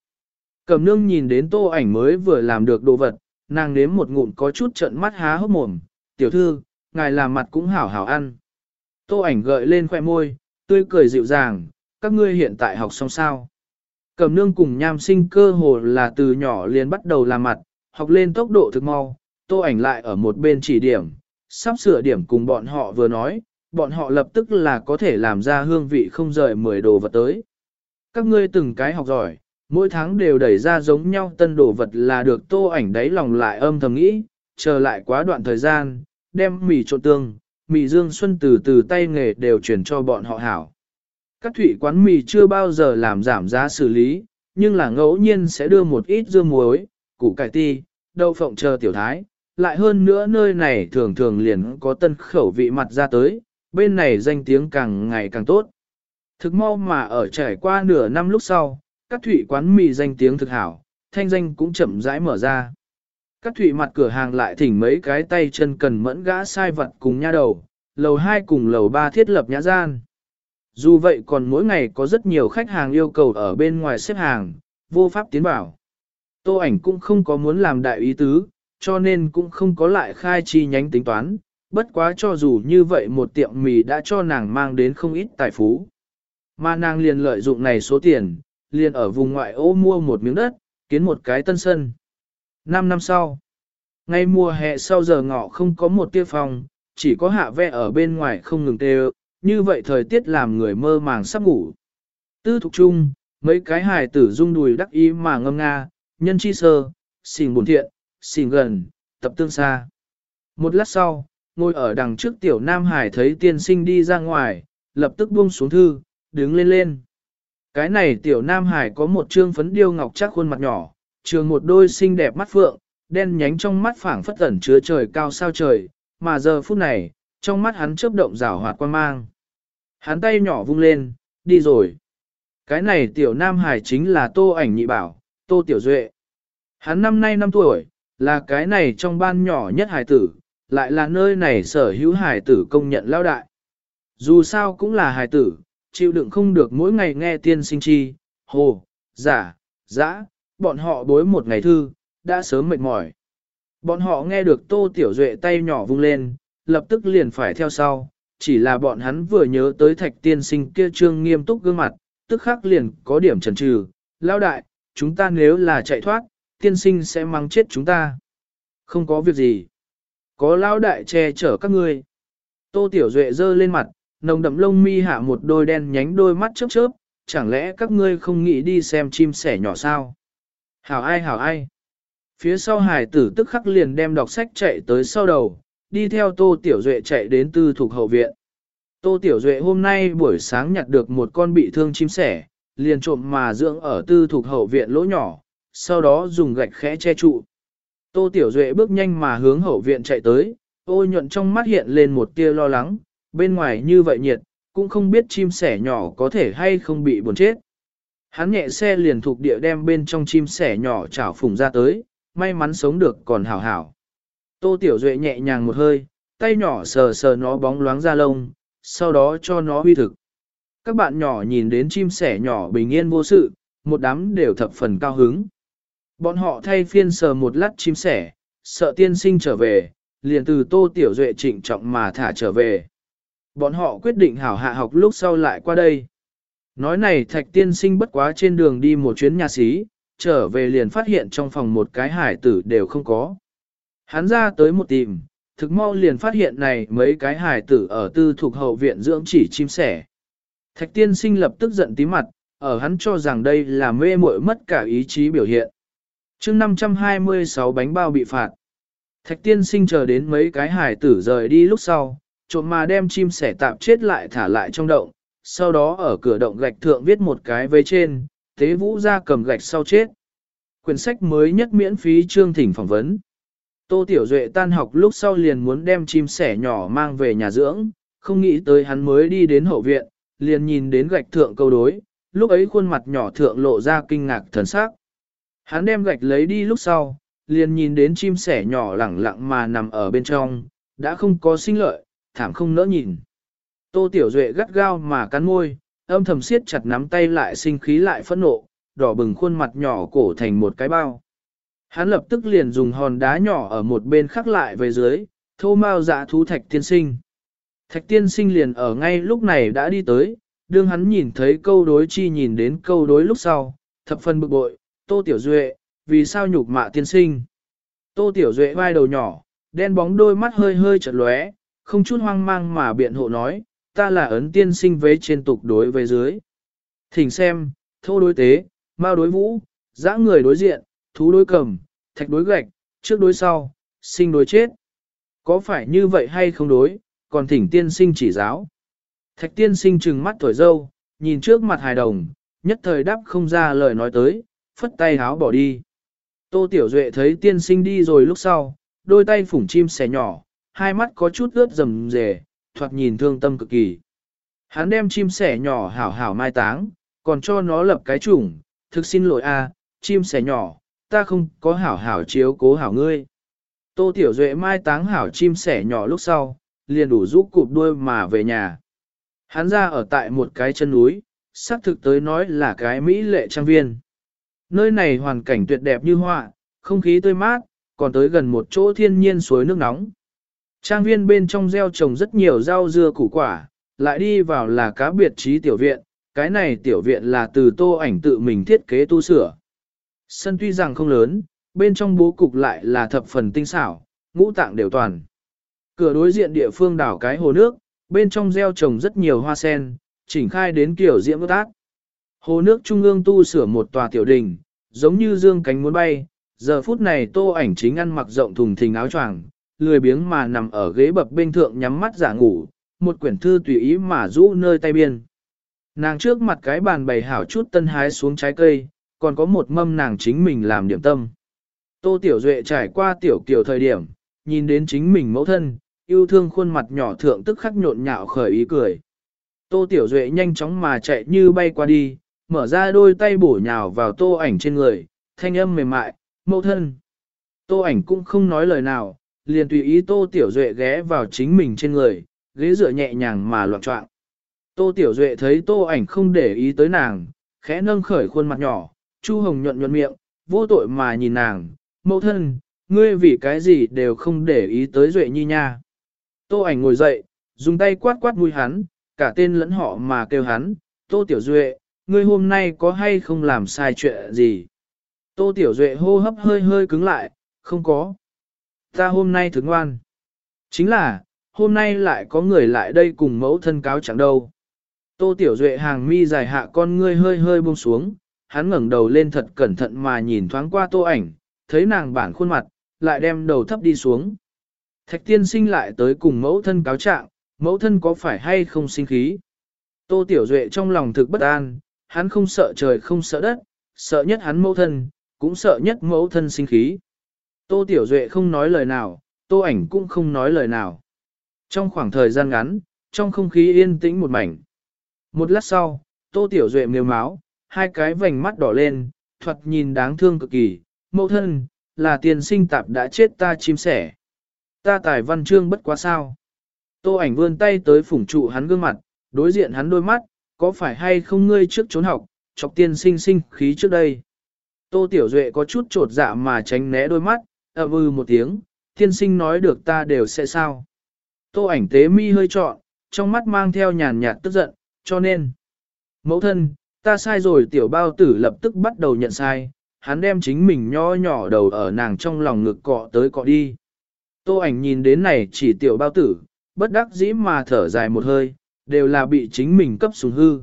Cẩm nương nhìn đến tô ảnh mới vừa làm được đồ vật, nàng nếm một ngụm có chút trợn mắt há hốc mồm, tiểu thư, ngài làm mặt cũng hảo hảo ăn. Tô ảnh gợi lên khoẻ môi, tươi cười dịu dàng, các ngươi hiện tại học xong sao. cầm nương cùng nham sinh cơ hồ là từ nhỏ liền bắt đầu làm mặt, học lên tốc độ thực mau, tô ảnh lại ở một bên chỉ điểm, sắp sửa điểm cùng bọn họ vừa nói, bọn họ lập tức là có thể làm ra hương vị không rời mười đồ vật tới. Các ngươi từng cái học giỏi, mỗi tháng đều đẩy ra giống nhau tân đồ vật là được tô ảnh đáy lòng lại âm thầm nghĩ, chờ lại quá đoạn thời gian, đem mì trộn tương, mì dương xuân từ từ tay nghề đều chuyển cho bọn họ hảo. Các thủy quán mì chưa bao giờ làm giảm giá xử lý, nhưng là ngẫu nhiên sẽ đưa một ít dưa muối, củ cải ti, đậu phộng chờ tiểu thái, lại hơn nữa nơi này thường thường liền có tân khẩu vị mặt ra tới, bên này danh tiếng càng ngày càng tốt. Thực mau mà ở trải qua nửa năm lúc sau, các thủy quán mì danh tiếng thực hảo, thanh danh cũng chậm rãi mở ra. Các thủy mặt cửa hàng lại thỉnh mấy cái tay chân cần mẫn gã sai vật cùng nha đầu, lầu 2 cùng lầu 3 thiết lập nhã gian. Dù vậy còn mỗi ngày có rất nhiều khách hàng yêu cầu ở bên ngoài xếp hàng, vô pháp tiến bảo. Tô ảnh cũng không có muốn làm đại ý tứ, cho nên cũng không có lại khai chi nhánh tính toán, bất quá cho dù như vậy một tiệm mì đã cho nàng mang đến không ít tài phú. Mà nàng liền lợi dụng này số tiền, liền ở vùng ngoại ô mua một miếng đất, kiến một cái tân sân. Năm năm sau, ngay mùa hè sau giờ ngọ không có một tia phòng, chỉ có hạ ve ở bên ngoài không ngừng tê như vậy thời tiết làm người mơ màng sắp ngủ. Tư thục chung, mấy cái hài tử rung đùi đắc ý mà ngâm nga, nhân chi sơ, xỉn buồn thiện, xỉn gần, tập tương xa. Một lát sau, ngồi ở đằng trước tiểu nam hải thấy tiên sinh đi ra ngoài, lập tức buông xuống thư, đứng lên lên. Cái này tiểu nam hải có một trương phấn điêu ngọc chắc khuôn mặt nhỏ, trường một đôi xinh đẹp mắt phượng, đen nhánh trong mắt phảng phất ẩn chứa trời cao sao trời, mà giờ phút này, trong mắt hắn chớp động rảo hoạt quan mang. Hắn tay nhỏ vung lên, đi rồi. Cái này tiểu nam hải chính là tô ảnh nhị bảo, tô tiểu duệ. Hắn năm nay năm tuổi, là cái này trong ban nhỏ nhất hải tử, lại là nơi này sở hữu hải tử công nhận lao đại. Dù sao cũng là hải tử, chịu đựng không được mỗi ngày nghe tiên sinh chi, hồ, giả, dã, bọn họ bối một ngày thư, đã sớm mệt mỏi. Bọn họ nghe được tô tiểu duệ tay nhỏ vung lên, lập tức liền phải theo sau, chỉ là bọn hắn vừa nhớ tới thạch tiên sinh kia trương nghiêm túc gương mặt, tức khắc liền có điểm chần trừ, lao đại, chúng ta nếu là chạy thoát, tiên sinh sẽ mang chết chúng ta. Không có việc gì. Có lao đại che chở các ngươi. Tô Tiểu Duệ dơ lên mặt, nồng đậm lông mi hạ một đôi đen nhánh đôi mắt chớp chớp, chẳng lẽ các ngươi không nghĩ đi xem chim sẻ nhỏ sao? Hảo ai hảo ai? Phía sau hải tử tức khắc liền đem đọc sách chạy tới sau đầu, đi theo Tô Tiểu Duệ chạy đến tư thuộc hậu viện. Tô Tiểu Duệ hôm nay buổi sáng nhặt được một con bị thương chim sẻ, liền trộm mà dưỡng ở tư thuộc hậu viện lỗ nhỏ, sau đó dùng gạch khẽ che trụ. Tô Tiểu Duệ bước nhanh mà hướng hậu viện chạy tới, ô nhuận trong mắt hiện lên một tia lo lắng, bên ngoài như vậy nhiệt, cũng không biết chim sẻ nhỏ có thể hay không bị buồn chết. Hắn nhẹ xe liền thuộc địa đem bên trong chim sẻ nhỏ chảo phùng ra tới, may mắn sống được còn hảo hảo. Tô Tiểu Duệ nhẹ nhàng một hơi, tay nhỏ sờ sờ nó bóng loáng ra lông, sau đó cho nó huy thực. Các bạn nhỏ nhìn đến chim sẻ nhỏ bình yên vô sự, một đám đều thập phần cao hứng. Bọn họ thay phiên sờ một lát chim sẻ, sợ tiên sinh trở về, liền từ Tô Tiểu Duệ trịnh trọng mà thả trở về. Bọn họ quyết định hảo hạ học lúc sau lại qua đây. Nói này thạch tiên sinh bất quá trên đường đi một chuyến nhà xí, trở về liền phát hiện trong phòng một cái hải tử đều không có. Hắn ra tới một tìm, thực mau liền phát hiện này mấy cái hải tử ở tư thuộc hậu viện dưỡng chỉ chim sẻ. Thạch tiên sinh lập tức giận tí mặt, ở hắn cho rằng đây là mê muội mất cả ý chí biểu hiện. chương 526 bánh bao bị phạt. Thạch tiên sinh chờ đến mấy cái hải tử rời đi lúc sau, trộm mà đem chim sẻ tạp chết lại thả lại trong động, sau đó ở cửa động gạch thượng viết một cái vây trên, tế vũ ra cầm gạch sau chết. Quyển sách mới nhất miễn phí chương thỉnh phỏng vấn. Tô Tiểu Duệ tan học lúc sau liền muốn đem chim sẻ nhỏ mang về nhà dưỡng, không nghĩ tới hắn mới đi đến hậu viện, liền nhìn đến gạch thượng câu đối, lúc ấy khuôn mặt nhỏ thượng lộ ra kinh ngạc thần sắc. Hắn đem gạch lấy đi lúc sau, liền nhìn đến chim sẻ nhỏ lẳng lặng mà nằm ở bên trong, đã không có sinh lợi, thảm không nỡ nhìn. Tô Tiểu Duệ gắt gao mà cắn môi, âm thầm siết chặt nắm tay lại sinh khí lại phẫn nộ, đỏ bừng khuôn mặt nhỏ cổ thành một cái bao. Hắn lập tức liền dùng hòn đá nhỏ ở một bên khắc lại về dưới, thô mau dạ thú thạch tiên sinh. Thạch tiên sinh liền ở ngay lúc này đã đi tới, đương hắn nhìn thấy câu đối chi nhìn đến câu đối lúc sau, thập phân bực bội, tô tiểu duệ, vì sao nhục mạ tiên sinh. Tô tiểu duệ vai đầu nhỏ, đen bóng đôi mắt hơi hơi chật lóe, không chút hoang mang mà biện hộ nói, ta là ấn tiên sinh vế trên tục đối với dưới. Thỉnh xem, thô đối tế, mao đối vũ, dã người đối diện, thú đối cầm, thạch đối gạch, trước đối sau, sinh đối chết. Có phải như vậy hay không đối, còn thỉnh tiên sinh chỉ giáo. Thạch tiên sinh trừng mắt thổi dâu, nhìn trước mặt hài đồng, nhất thời đáp không ra lời nói tới, phất tay háo bỏ đi. Tô Tiểu Duệ thấy tiên sinh đi rồi lúc sau, đôi tay phủng chim sẻ nhỏ, hai mắt có chút ướt rầm rề, thoạt nhìn thương tâm cực kỳ. Hắn đem chim sẻ nhỏ hảo hảo mai táng, còn cho nó lập cái chủng, thực xin lỗi a, chim sẻ nhỏ, ta không có hảo hảo chiếu cố hảo ngươi. Tô Tiểu Duệ mai táng hảo chim sẻ nhỏ lúc sau, liền đủ giúp cụp đuôi mà về nhà. Hắn ra ở tại một cái chân núi, xác thực tới nói là cái Mỹ lệ trang viên. Nơi này hoàn cảnh tuyệt đẹp như họa, không khí tươi mát, còn tới gần một chỗ thiên nhiên suối nước nóng. Trang viên bên trong gieo trồng rất nhiều rau dưa củ quả, lại đi vào là cá biệt trí tiểu viện, cái này tiểu viện là từ tô ảnh tự mình thiết kế tu sửa. Sân tuy rằng không lớn, bên trong bố cục lại là thập phần tinh xảo, ngũ tạng đều toàn. Cửa đối diện địa phương đảo cái hồ nước, bên trong gieo trồng rất nhiều hoa sen, chỉnh khai đến kiểu diễm ước ác. Hồ nước trung ương tu sửa một tòa tiểu đình, giống như dương cánh muốn bay, giờ phút này tô ảnh chính ăn mặc rộng thùng thình áo choàng, lười biếng mà nằm ở ghế bập bên thượng nhắm mắt giả ngủ, một quyển thư tùy ý mà rũ nơi tay biên. Nàng trước mặt cái bàn bày hảo chút tân hái xuống trái cây, còn có một mâm nàng chính mình làm điểm tâm. Tô Tiểu Duệ trải qua tiểu kiểu thời điểm, nhìn đến chính mình mẫu thân, yêu thương khuôn mặt nhỏ thượng tức khắc nhộn nhạo khởi ý cười. Tô Tiểu Duệ nhanh chóng mà chạy như bay qua đi, mở ra đôi tay bổ nhào vào tô ảnh trên người, thanh âm mềm mại, mẫu thân. Tô ảnh cũng không nói lời nào, liền tùy ý Tô Tiểu Duệ ghé vào chính mình trên người, ghế dựa nhẹ nhàng mà loạn trọng. Tô Tiểu Duệ thấy Tô ảnh không để ý tới nàng, khẽ nâng khởi khuôn mặt nhỏ, Chu Hồng nhuận nhuận miệng, vô tội mà nhìn nàng, mẫu thân, ngươi vì cái gì đều không để ý tới Duệ Nhi nha. Tô ảnh ngồi dậy, dùng tay quát quát mũi hắn, cả tên lẫn họ mà kêu hắn, Tô Tiểu Duệ, ngươi hôm nay có hay không làm sai chuyện gì? Tô Tiểu Duệ hô hấp hơi hơi cứng lại, không có. Ta hôm nay thức ngoan. Chính là, hôm nay lại có người lại đây cùng mẫu thân cáo chẳng đâu. Tô Tiểu Duệ hàng mi dài hạ con ngươi hơi hơi buông xuống, hắn ngẩng đầu lên thật cẩn thận mà nhìn thoáng qua tô ảnh, thấy nàng bản khuôn mặt, lại đem đầu thấp đi xuống. Thạch tiên sinh lại tới cùng mẫu thân cáo trạng, mẫu thân có phải hay không sinh khí. Tô Tiểu Duệ trong lòng thực bất an, hắn không sợ trời không sợ đất, sợ nhất hắn mẫu thân, cũng sợ nhất mẫu thân sinh khí. Tô Tiểu Duệ không nói lời nào, tô ảnh cũng không nói lời nào. Trong khoảng thời gian ngắn, trong không khí yên tĩnh một mảnh. Một lát sau, Tô Tiểu Duệ mềm máu, hai cái vành mắt đỏ lên, thoạt nhìn đáng thương cực kỳ, mẫu thân, là tiền sinh tạp đã chết ta chim sẻ. Ta tài văn chương bất quá sao. Tô ảnh vươn tay tới phủng trụ hắn gương mặt, đối diện hắn đôi mắt, có phải hay không ngươi trước trốn học, chọc tiên sinh sinh khí trước đây. Tô Tiểu Duệ có chút trột dạ mà tránh né đôi mắt, ậm ư ừ một tiếng, tiên sinh nói được ta đều sẽ sao. Tô ảnh tế mi hơi trọn, trong mắt mang theo nhàn nhạt tức giận, cho nên. Mẫu thân, ta sai rồi tiểu bao tử lập tức bắt đầu nhận sai, hắn đem chính mình nho nhỏ đầu ở nàng trong lòng ngực cọ tới cọ đi. Tô ảnh nhìn đến này chỉ tiểu bao tử, bất đắc dĩ mà thở dài một hơi, đều là bị chính mình cấp xuống hư.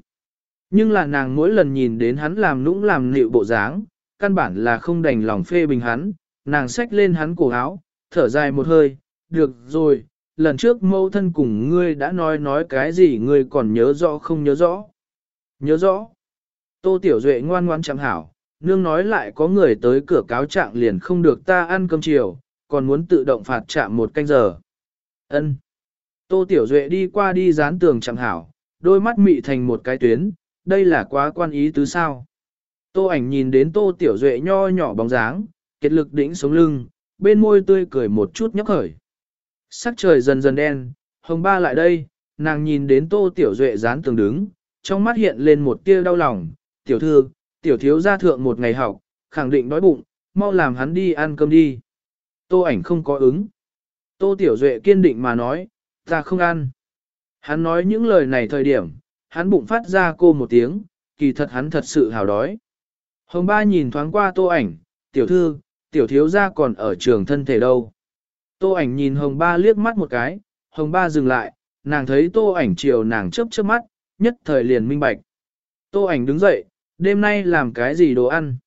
Nhưng là nàng mỗi lần nhìn đến hắn làm nũng làm nịu bộ dáng, căn bản là không đành lòng phê bình hắn, nàng xách lên hắn cổ áo, thở dài một hơi, được rồi, lần trước mâu thân cùng ngươi đã nói nói cái gì ngươi còn nhớ rõ không nhớ rõ. Nhớ rõ. Tô Tiểu Duệ ngoan ngoan chẳng hảo, nương nói lại có người tới cửa cáo trạng liền không được ta ăn cơm chiều, còn muốn tự động phạt chạm một canh giờ. Ân. Tô Tiểu Duệ đi qua đi dán tường chẳng hảo, đôi mắt mị thành một cái tuyến, đây là quá quan ý tứ sao. Tô ảnh nhìn đến Tô Tiểu Duệ nho nhỏ bóng dáng, kiệt lực đỉnh sống lưng, bên môi tươi cười một chút nhấp khởi. Sắc trời dần dần đen, hồng ba lại đây, nàng nhìn đến Tô Tiểu Duệ dán tường đứng, trong mắt hiện lên một tia đau lòng, tiểu thư, tiểu thiếu gia thượng một ngày học, khẳng định đói bụng, mau làm hắn đi ăn cơm đi. Tô ảnh không có ứng. Tô Tiểu Duệ kiên định mà nói, ta không ăn. Hắn nói những lời này thời điểm, hắn bụng phát ra cô một tiếng, kỳ thật hắn thật sự hào đói. Hồng ba nhìn thoáng qua tô ảnh, tiểu thư, tiểu thiếu gia còn ở trường thân thể đâu. Tô ảnh nhìn hồng ba liếc mắt một cái, hồng ba dừng lại, nàng thấy tô ảnh chiều nàng chớp chớp mắt, nhất thời liền minh bạch. Tô ảnh đứng dậy, đêm nay làm cái gì đồ ăn?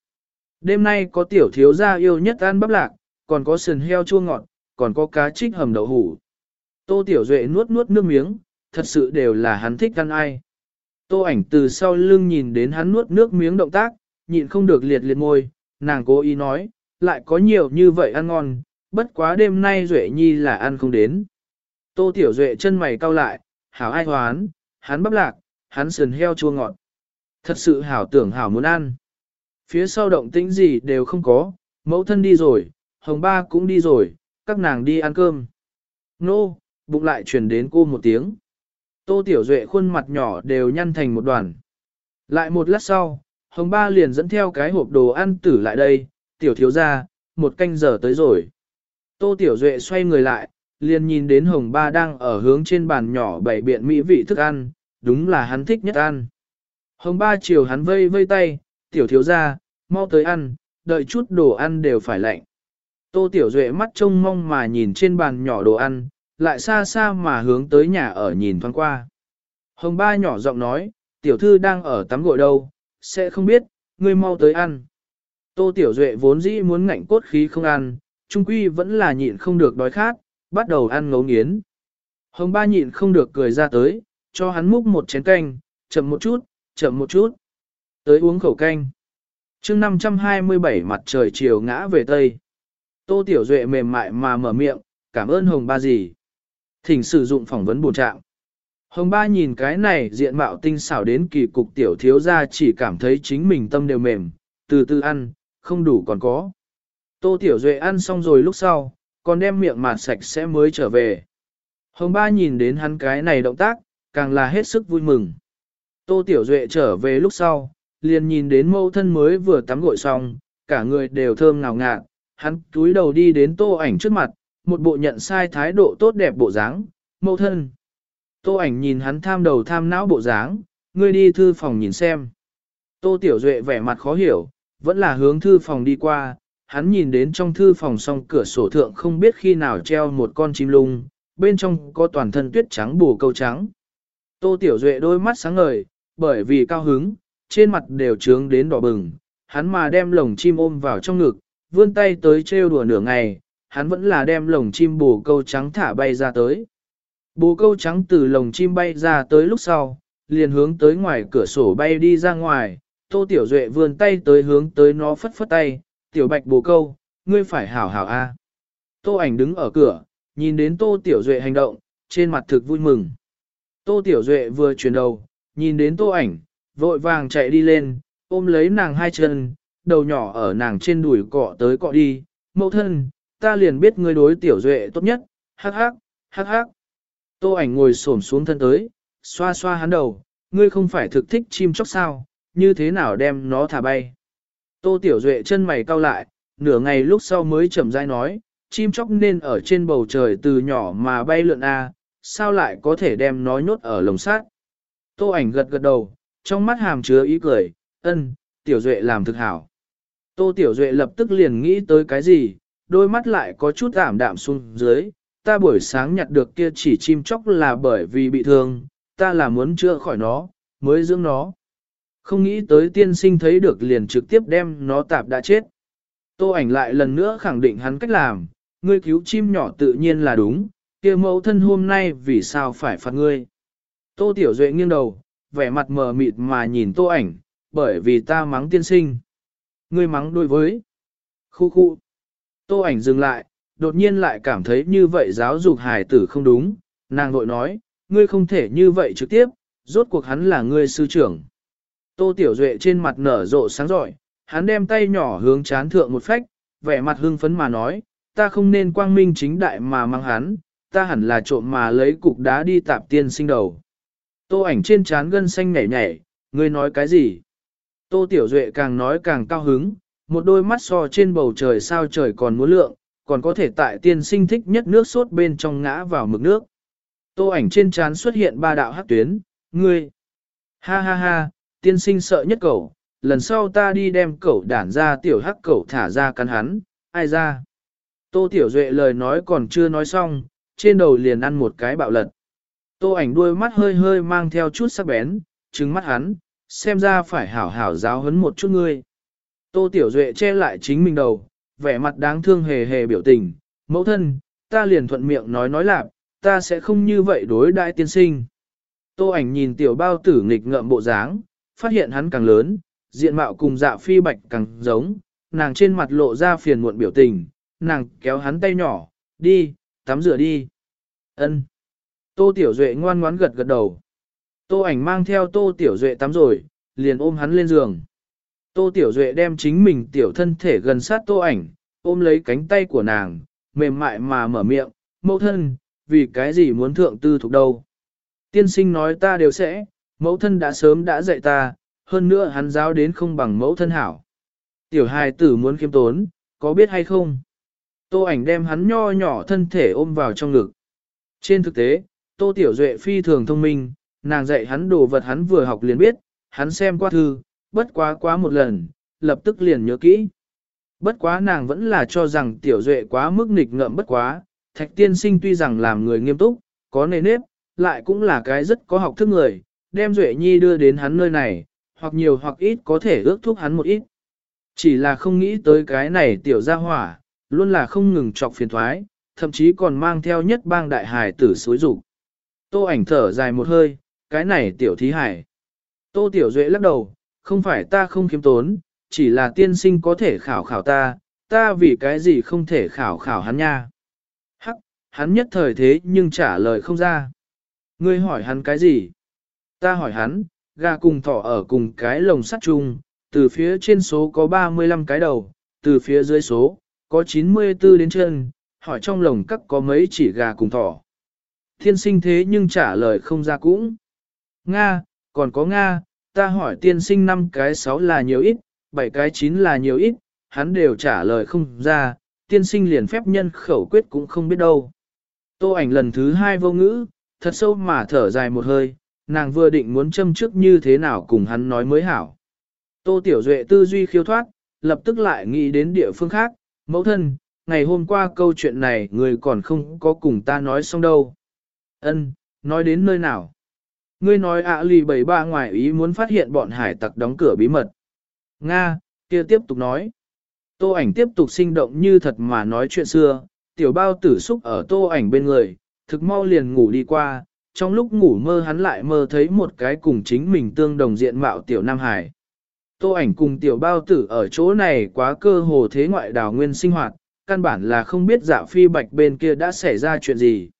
Đêm nay có tiểu thiếu gia yêu nhất ăn bắp lạc, còn có sườn heo chua ngọt, còn có cá trích hầm đậu hủ. Tô tiểu duệ nuốt nuốt nước miếng, thật sự đều là hắn thích ăn ai. Tô ảnh từ sau lưng nhìn đến hắn nuốt nước miếng động tác, nhịn không được liệt liệt môi, nàng cố ý nói, lại có nhiều như vậy ăn ngon, bất quá đêm nay Duệ Nhi là ăn không đến. Tô Tiểu Duệ chân mày cau lại, hảo ai hoán, hắn bắp lạc, hắn sườn heo chua ngọt. Thật sự hảo tưởng hảo muốn ăn. Phía sau động tĩnh gì đều không có, mẫu thân đi rồi, hồng ba cũng đi rồi, các nàng đi ăn cơm. Nô, bụng lại truyền đến cô một tiếng. Tô Tiểu Duệ khuôn mặt nhỏ đều nhăn thành một đoàn. Lại một lát sau, hồng ba liền dẫn theo cái hộp đồ ăn tử lại đây, tiểu thiếu ra, một canh giờ tới rồi. Tô Tiểu Duệ xoay người lại, liền nhìn đến hồng ba đang ở hướng trên bàn nhỏ bày biện mỹ vị thức ăn, đúng là hắn thích nhất ăn. Hồng ba chiều hắn vây vây tay, tiểu thiếu ra, mau tới ăn, đợi chút đồ ăn đều phải lạnh. Tô Tiểu Duệ mắt trông mong mà nhìn trên bàn nhỏ đồ ăn, lại xa xa mà hướng tới nhà ở nhìn thoáng qua. Hồng ba nhỏ giọng nói, tiểu thư đang ở tắm gội đâu, sẽ không biết, ngươi mau tới ăn. Tô Tiểu Duệ vốn dĩ muốn ngạnh cốt khí không ăn, trung quy vẫn là nhịn không được đói khát, bắt đầu ăn ngấu nghiến. Hồng ba nhịn không được cười ra tới, cho hắn múc một chén canh, chậm một chút, chậm một chút. Tới uống khẩu canh. chương 527 mặt trời chiều ngã về Tây. Tô Tiểu Duệ mềm mại mà mở miệng, cảm ơn Hồng ba gì. Thỉnh sử dụng phỏng vấn bổ trạng. Hồng ba nhìn cái này diện mạo tinh xảo đến kỳ cục tiểu thiếu ra chỉ cảm thấy chính mình tâm đều mềm, từ từ ăn, không đủ còn có. Tô Tiểu Duệ ăn xong rồi lúc sau, còn đem miệng mạt sạch sẽ mới trở về. Hồng ba nhìn đến hắn cái này động tác, càng là hết sức vui mừng. Tô Tiểu Duệ trở về lúc sau, liền nhìn đến mâu thân mới vừa tắm gội xong, cả người đều thơm ngào ngạt, hắn túi đầu đi đến tô ảnh trước mặt, một bộ nhận sai thái độ tốt đẹp bộ dáng, mâu thân. Tô ảnh nhìn hắn tham đầu tham não bộ dáng, ngươi đi thư phòng nhìn xem. Tô Tiểu Duệ vẻ mặt khó hiểu, vẫn là hướng thư phòng đi qua, hắn nhìn đến trong thư phòng song cửa sổ thượng không biết khi nào treo một con chim lung, bên trong có toàn thân tuyết trắng bù câu trắng. Tô Tiểu Duệ đôi mắt sáng ngời, bởi vì cao hứng, trên mặt đều trướng đến đỏ bừng, hắn mà đem lồng chim ôm vào trong ngực, vươn tay tới trêu đùa nửa ngày, hắn vẫn là đem lồng chim bù câu trắng thả bay ra tới. Bù câu trắng từ lồng chim bay ra tới lúc sau, liền hướng tới ngoài cửa sổ bay đi ra ngoài, Tô Tiểu Duệ vươn tay tới hướng tới nó phất phất tay, Tiểu Bạch bồ câu, ngươi phải hảo hảo a. Tô ảnh đứng ở cửa, nhìn đến Tô Tiểu Duệ hành động, trên mặt thực vui mừng. Tô Tiểu Duệ vừa chuyển đầu, nhìn đến Tô ảnh, vội vàng chạy đi lên, ôm lấy nàng hai chân, đầu nhỏ ở nàng trên đùi cọ tới cọ đi, mẫu thân, ta liền biết ngươi đối Tiểu Duệ tốt nhất, hắc hắc, hắc hắc. Tô ảnh ngồi xổm xuống thân tới, xoa xoa hắn đầu, ngươi không phải thực thích chim chóc sao, như thế nào đem nó thả bay. Tô Tiểu Duệ chân mày cau lại, nửa ngày lúc sau mới chậm rãi nói, chim chóc nên ở trên bầu trời từ nhỏ mà bay lượn a, sao lại có thể đem nó nhốt ở lồng sát. Tô ảnh gật gật đầu, trong mắt hàm chứa ý cười, ân, Tiểu Duệ làm thực hảo. Tô Tiểu Duệ lập tức liền nghĩ tới cái gì, đôi mắt lại có chút ảm đạm xuống dưới, ta buổi sáng nhặt được kia chỉ chim chóc là bởi vì bị thương, ta là muốn chữa khỏi nó, mới dưỡng nó. Không nghĩ tới tiên sinh thấy được liền trực tiếp đem nó tạp đã chết. Tô ảnh lại lần nữa khẳng định hắn cách làm, ngươi cứu chim nhỏ tự nhiên là đúng, kia mẫu thân hôm nay vì sao phải phạt ngươi. Tô Tiểu Duệ nghiêng đầu, vẻ mặt mờ mịt mà nhìn tô ảnh, bởi vì ta mắng tiên sinh. Ngươi mắng đối với. Khu khu. Tô ảnh dừng lại, đột nhiên lại cảm thấy như vậy giáo dục hài tử không đúng, nàng vội nói, ngươi không thể như vậy trực tiếp, rốt cuộc hắn là ngươi sư trưởng. Tô Tiểu Duệ trên mặt nở rộ sáng rọi, hắn đem tay nhỏ hướng chán thượng một phách, vẻ mặt hưng phấn mà nói, ta không nên quang minh chính đại mà mang hắn, ta hẳn là trộm mà lấy cục đá đi tạp tiên sinh đầu. Tô ảnh trên chán gân xanh nhảy nhảy, ngươi nói cái gì? Tô Tiểu Duệ càng nói càng cao hứng, một đôi mắt so trên bầu trời sao trời còn muốn lượng, còn có thể tại tiên sinh thích nhất nước sốt bên trong ngã vào mực nước. Tô ảnh trên chán xuất hiện ba đạo hắc tuyến, ngươi. Ha ha ha, tiên sinh sợ nhất cậu, lần sau ta đi đem cậu đản ra tiểu hắc cậu thả ra cắn hắn, ai ra. Tô Tiểu Duệ lời nói còn chưa nói xong, trên đầu liền ăn một cái bạo lật. Tô ảnh đuôi mắt hơi hơi mang theo chút sắc bén, trừng mắt hắn, xem ra phải hảo hảo giáo huấn một chút ngươi. Tô Tiểu Duệ che lại chính mình đầu, vẻ mặt đáng thương hề hề biểu tình, mẫu thân, ta liền thuận miệng nói nói lạc, ta sẽ không như vậy đối đại tiên sinh. Tô ảnh nhìn tiểu bao tử nghịch ngợm bộ dáng, phát hiện hắn càng lớn, diện mạo cùng dạ phi bạch càng giống, nàng trên mặt lộ ra phiền muộn biểu tình, nàng kéo hắn tay nhỏ, đi, tắm rửa đi. Ân. Tô Tiểu Duệ ngoan ngoãn gật gật đầu. Tô ảnh mang theo Tô Tiểu Duệ tắm rồi, liền ôm hắn lên giường. Tô Tiểu Duệ đem chính mình tiểu thân thể gần sát Tô ảnh, ôm lấy cánh tay của nàng, mềm mại mà mở miệng, mẫu thân, vì cái gì muốn thượng tư thuộc đâu. Tiên sinh nói ta đều sẽ, mẫu thân đã sớm đã dạy ta, hơn nữa hắn giáo đến không bằng mẫu thân hảo. Tiểu hài tử muốn kiêm tốn, có biết hay không? Tô ảnh đem hắn nho nhỏ thân thể ôm vào trong ngực. Trên thực tế, Tô Tiểu Duệ phi thường thông minh, nàng dạy hắn đồ vật hắn vừa học liền biết, hắn xem qua thư, bất quá quá một lần, lập tức liền nhớ kỹ. Bất quá nàng vẫn là cho rằng Tiểu Duệ quá mức nghịch ngợm bất quá, Thạch Tiên Sinh tuy rằng làm người nghiêm túc, có nề nếp, lại cũng là cái rất có học thức người, đem Duệ Nhi đưa đến hắn nơi này, hoặc nhiều hoặc ít có thể ước thúc hắn một ít. Chỉ là không nghĩ tới cái này tiểu gia hỏa, luôn là không ngừng chọc phiền thoái, thậm chí còn mang theo nhất bang đại hải tử xối rục. Tô ảnh thở dài một hơi, cái này tiểu thí hải. Tô tiểu duệ lắc đầu, không phải ta không kiếm tốn, chỉ là tiên sinh có thể khảo khảo ta, ta vì cái gì không thể khảo khảo hắn nha. Hắc, hắn nhất thời thế nhưng trả lời không ra. Ngươi hỏi hắn cái gì? Ta hỏi hắn, gà cùng thỏ ở cùng cái lồng sắt chung, từ phía trên số có 35 cái đầu, từ phía dưới số, có 94 đến chân, hỏi trong lồng các có mấy chỉ gà cùng thỏ. Thiên sinh thế nhưng trả lời không ra cũng. Nga, còn có Nga, ta hỏi tiên sinh 5 cái 6 là nhiều ít, 7 cái 9 là nhiều ít, hắn đều trả lời không ra, tiên sinh liền phép nhân khẩu quyết cũng không biết đâu. Tô ảnh lần thứ hai vô ngữ, thật sâu mà thở dài một hơi, nàng vừa định muốn châm trước như thế nào cùng hắn nói mới hảo. Tô Tiểu Duệ tư duy khiêu thoát, lập tức lại nghĩ đến địa phương khác, mẫu thân, ngày hôm qua câu chuyện này người còn không có cùng ta nói xong đâu. Ân, nói đến nơi nào? Ngươi nói ạ lì bảy ba ngoài ý muốn phát hiện bọn hải tặc đóng cửa bí mật. Nga, kia tiếp tục nói. Tô ảnh tiếp tục sinh động như thật mà nói chuyện xưa, tiểu bao tử xúc ở tô ảnh bên người, thực mau liền ngủ đi qua, trong lúc ngủ mơ hắn lại mơ thấy một cái cùng chính mình tương đồng diện mạo tiểu Nam Hải. Tô ảnh cùng tiểu bao tử ở chỗ này quá cơ hồ thế ngoại đảo nguyên sinh hoạt, căn bản là không biết dạ phi bạch bên kia đã xảy ra chuyện gì.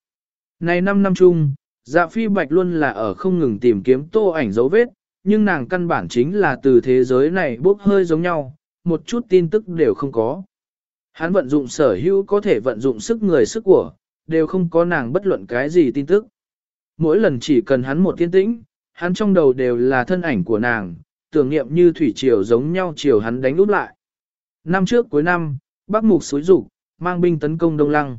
Này 5 năm chung, dạ phi bạch luôn là ở không ngừng tìm kiếm tô ảnh dấu vết, nhưng nàng căn bản chính là từ thế giới này bốc hơi giống nhau, một chút tin tức đều không có. Hắn vận dụng sở hữu có thể vận dụng sức người sức của, đều không có nàng bất luận cái gì tin tức. Mỗi lần chỉ cần hắn một tiên tĩnh, hắn trong đầu đều là thân ảnh của nàng, tưởng niệm như thủy triều giống nhau chiều hắn đánh úp lại. Năm trước cuối năm, Bắc Mục xúi rục, mang binh tấn công Đông Lăng.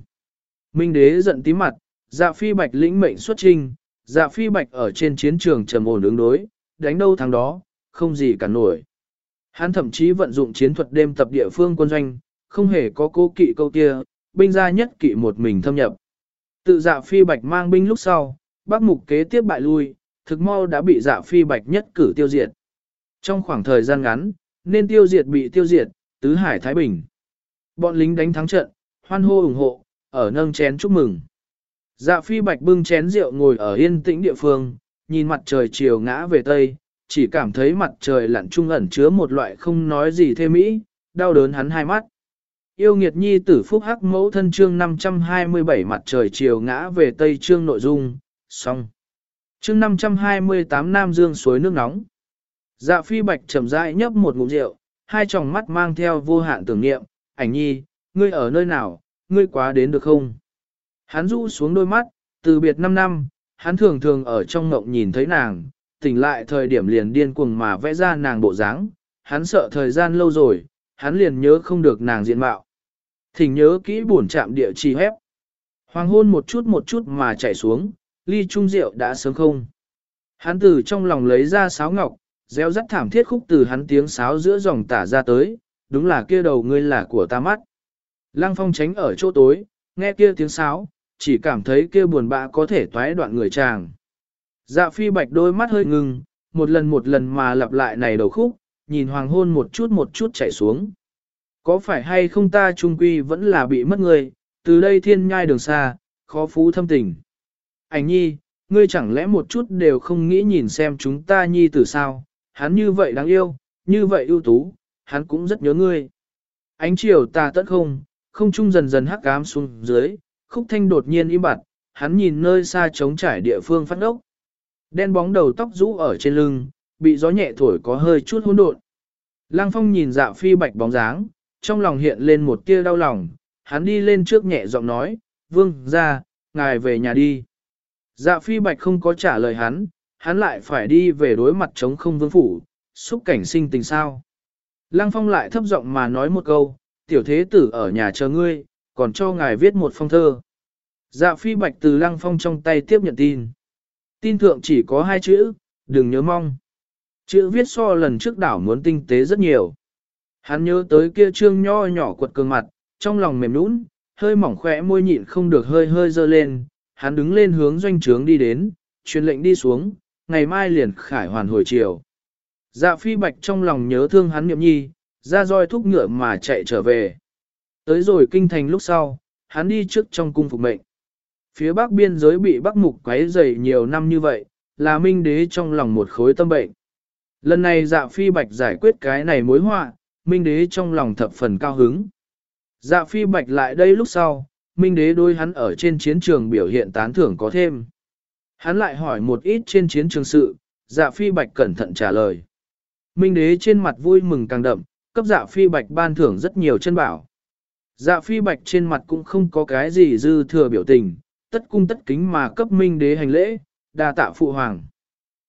Minh đế giận tím mặt, dạ phi bạch lĩnh mệnh xuất trinh, dạ phi bạch ở trên chiến trường trầm ổn ứng đối, đánh đâu thắng đó, không gì cả nổi. Hắn thậm chí vận dụng chiến thuật đêm tập địa phương quân doanh, không hề có cố kỵ câu kia, binh gia nhất kỵ một mình thâm nhập. Tự dạ phi bạch mang binh lúc sau, bác mục kế tiếp bại lui, thực mau đã bị dạ phi bạch nhất cử tiêu diệt. Trong khoảng thời gian ngắn, nên tiêu diệt bị tiêu diệt, tứ hải Thái Bình. Bọn lính đánh thắng trận, hoan hô ủng hộ, ở nâng chén chúc mừng. Dạ phi bạch bưng chén rượu ngồi ở yên tĩnh địa phương, nhìn mặt trời chiều ngã về tây, chỉ cảm thấy mặt trời lặn trung ẩn chứa một loại không nói gì thêm mỹ, đau đớn hắn hai mắt. Yêu nghiệt nhi tử phúc hắc mẫu thân chương 527 mặt trời chiều ngã về tây chương nội dung, xong. Chương 528 Nam Dương suối nước nóng. Dạ phi bạch chậm rãi nhấp một ngụm rượu, hai tròng mắt mang theo vô hạn tưởng niệm, ảnh nhi, ngươi ở nơi nào, ngươi quá đến được không? Hắn rũ xuống đôi mắt, từ biệt 5 năm, hắn thường thường ở trong ngộng nhìn thấy nàng, tỉnh lại thời điểm liền điên cuồng mà vẽ ra nàng bộ dáng, hắn sợ thời gian lâu rồi, hắn liền nhớ không được nàng diện mạo. Thỉnh nhớ kỹ buồn chạm địa chỉ hép. Hoàng hôn một chút một chút mà chảy xuống, ly trung rượu đã sớm không. Hắn từ trong lòng lấy ra sáo ngọc, gieo rắt thảm thiết khúc từ hắn tiếng sáo giữa dòng tả ra tới, đúng là kia đầu ngươi là của ta mắt. Lăng phong tránh ở chỗ tối, nghe kia tiếng sáo, chỉ cảm thấy kia buồn bã có thể toái đoạn người chàng. Dạ phi bạch đôi mắt hơi ngừng, một lần một lần mà lặp lại này đầu khúc, nhìn hoàng hôn một chút một chút chảy xuống. Có phải hay không ta trung quy vẫn là bị mất người, từ đây thiên nhai đường xa, khó phú thâm tình. Ảnh nhi, ngươi chẳng lẽ một chút đều không nghĩ nhìn xem chúng ta nhi từ sao, hắn như vậy đáng yêu, như vậy ưu tú, hắn cũng rất nhớ ngươi. Ánh chiều ta tận không, không trung dần dần hắc ám xuống dưới, khúc thanh đột nhiên im bặt, hắn nhìn nơi xa trống trải địa phương phát ốc. Đen bóng đầu tóc rũ ở trên lưng, bị gió nhẹ thổi có hơi chút hỗn độn. Lăng phong nhìn dạ phi bạch bóng dáng, trong lòng hiện lên một tia đau lòng, hắn đi lên trước nhẹ giọng nói, vương ra, ngài về nhà đi. Dạ phi bạch không có trả lời hắn, hắn lại phải đi về đối mặt chống không vương phủ, xúc cảnh sinh tình sao. Lăng phong lại thấp giọng mà nói một câu, tiểu thế tử ở nhà chờ ngươi, còn cho ngài viết một phong thơ. Dạ phi bạch từ lăng phong trong tay tiếp nhận tin. Tin thượng chỉ có hai chữ, đừng nhớ mong. Chữ viết so lần trước đảo muốn tinh tế rất nhiều. Hắn nhớ tới kia trương nho nhỏ quật cường mặt, trong lòng mềm nũng, hơi mỏng khỏe môi nhịn không được hơi hơi dơ lên, hắn đứng lên hướng doanh trướng đi đến, truyền lệnh đi xuống, ngày mai liền khải hoàn hồi chiều. Dạ phi bạch trong lòng nhớ thương hắn niệm nhi, ra roi thúc ngựa mà chạy trở về. Tới rồi kinh thành lúc sau, hắn đi trước trong cung phục mệnh. Phía bắc biên giới bị bắc mục quấy dày nhiều năm như vậy, là minh đế trong lòng một khối tâm bệnh. Lần này dạ phi bạch giải quyết cái này mối họa, minh đế trong lòng thập phần cao hứng. Dạ phi bạch lại đây lúc sau, minh đế đôi hắn ở trên chiến trường biểu hiện tán thưởng có thêm. Hắn lại hỏi một ít trên chiến trường sự, dạ phi bạch cẩn thận trả lời. Minh đế trên mặt vui mừng càng đậm, cấp dạ phi bạch ban thưởng rất nhiều chân bảo. Dạ phi bạch trên mặt cũng không có cái gì dư thừa biểu tình, tất cung tất kính mà cấp minh đế hành lễ, đa tạ phụ hoàng.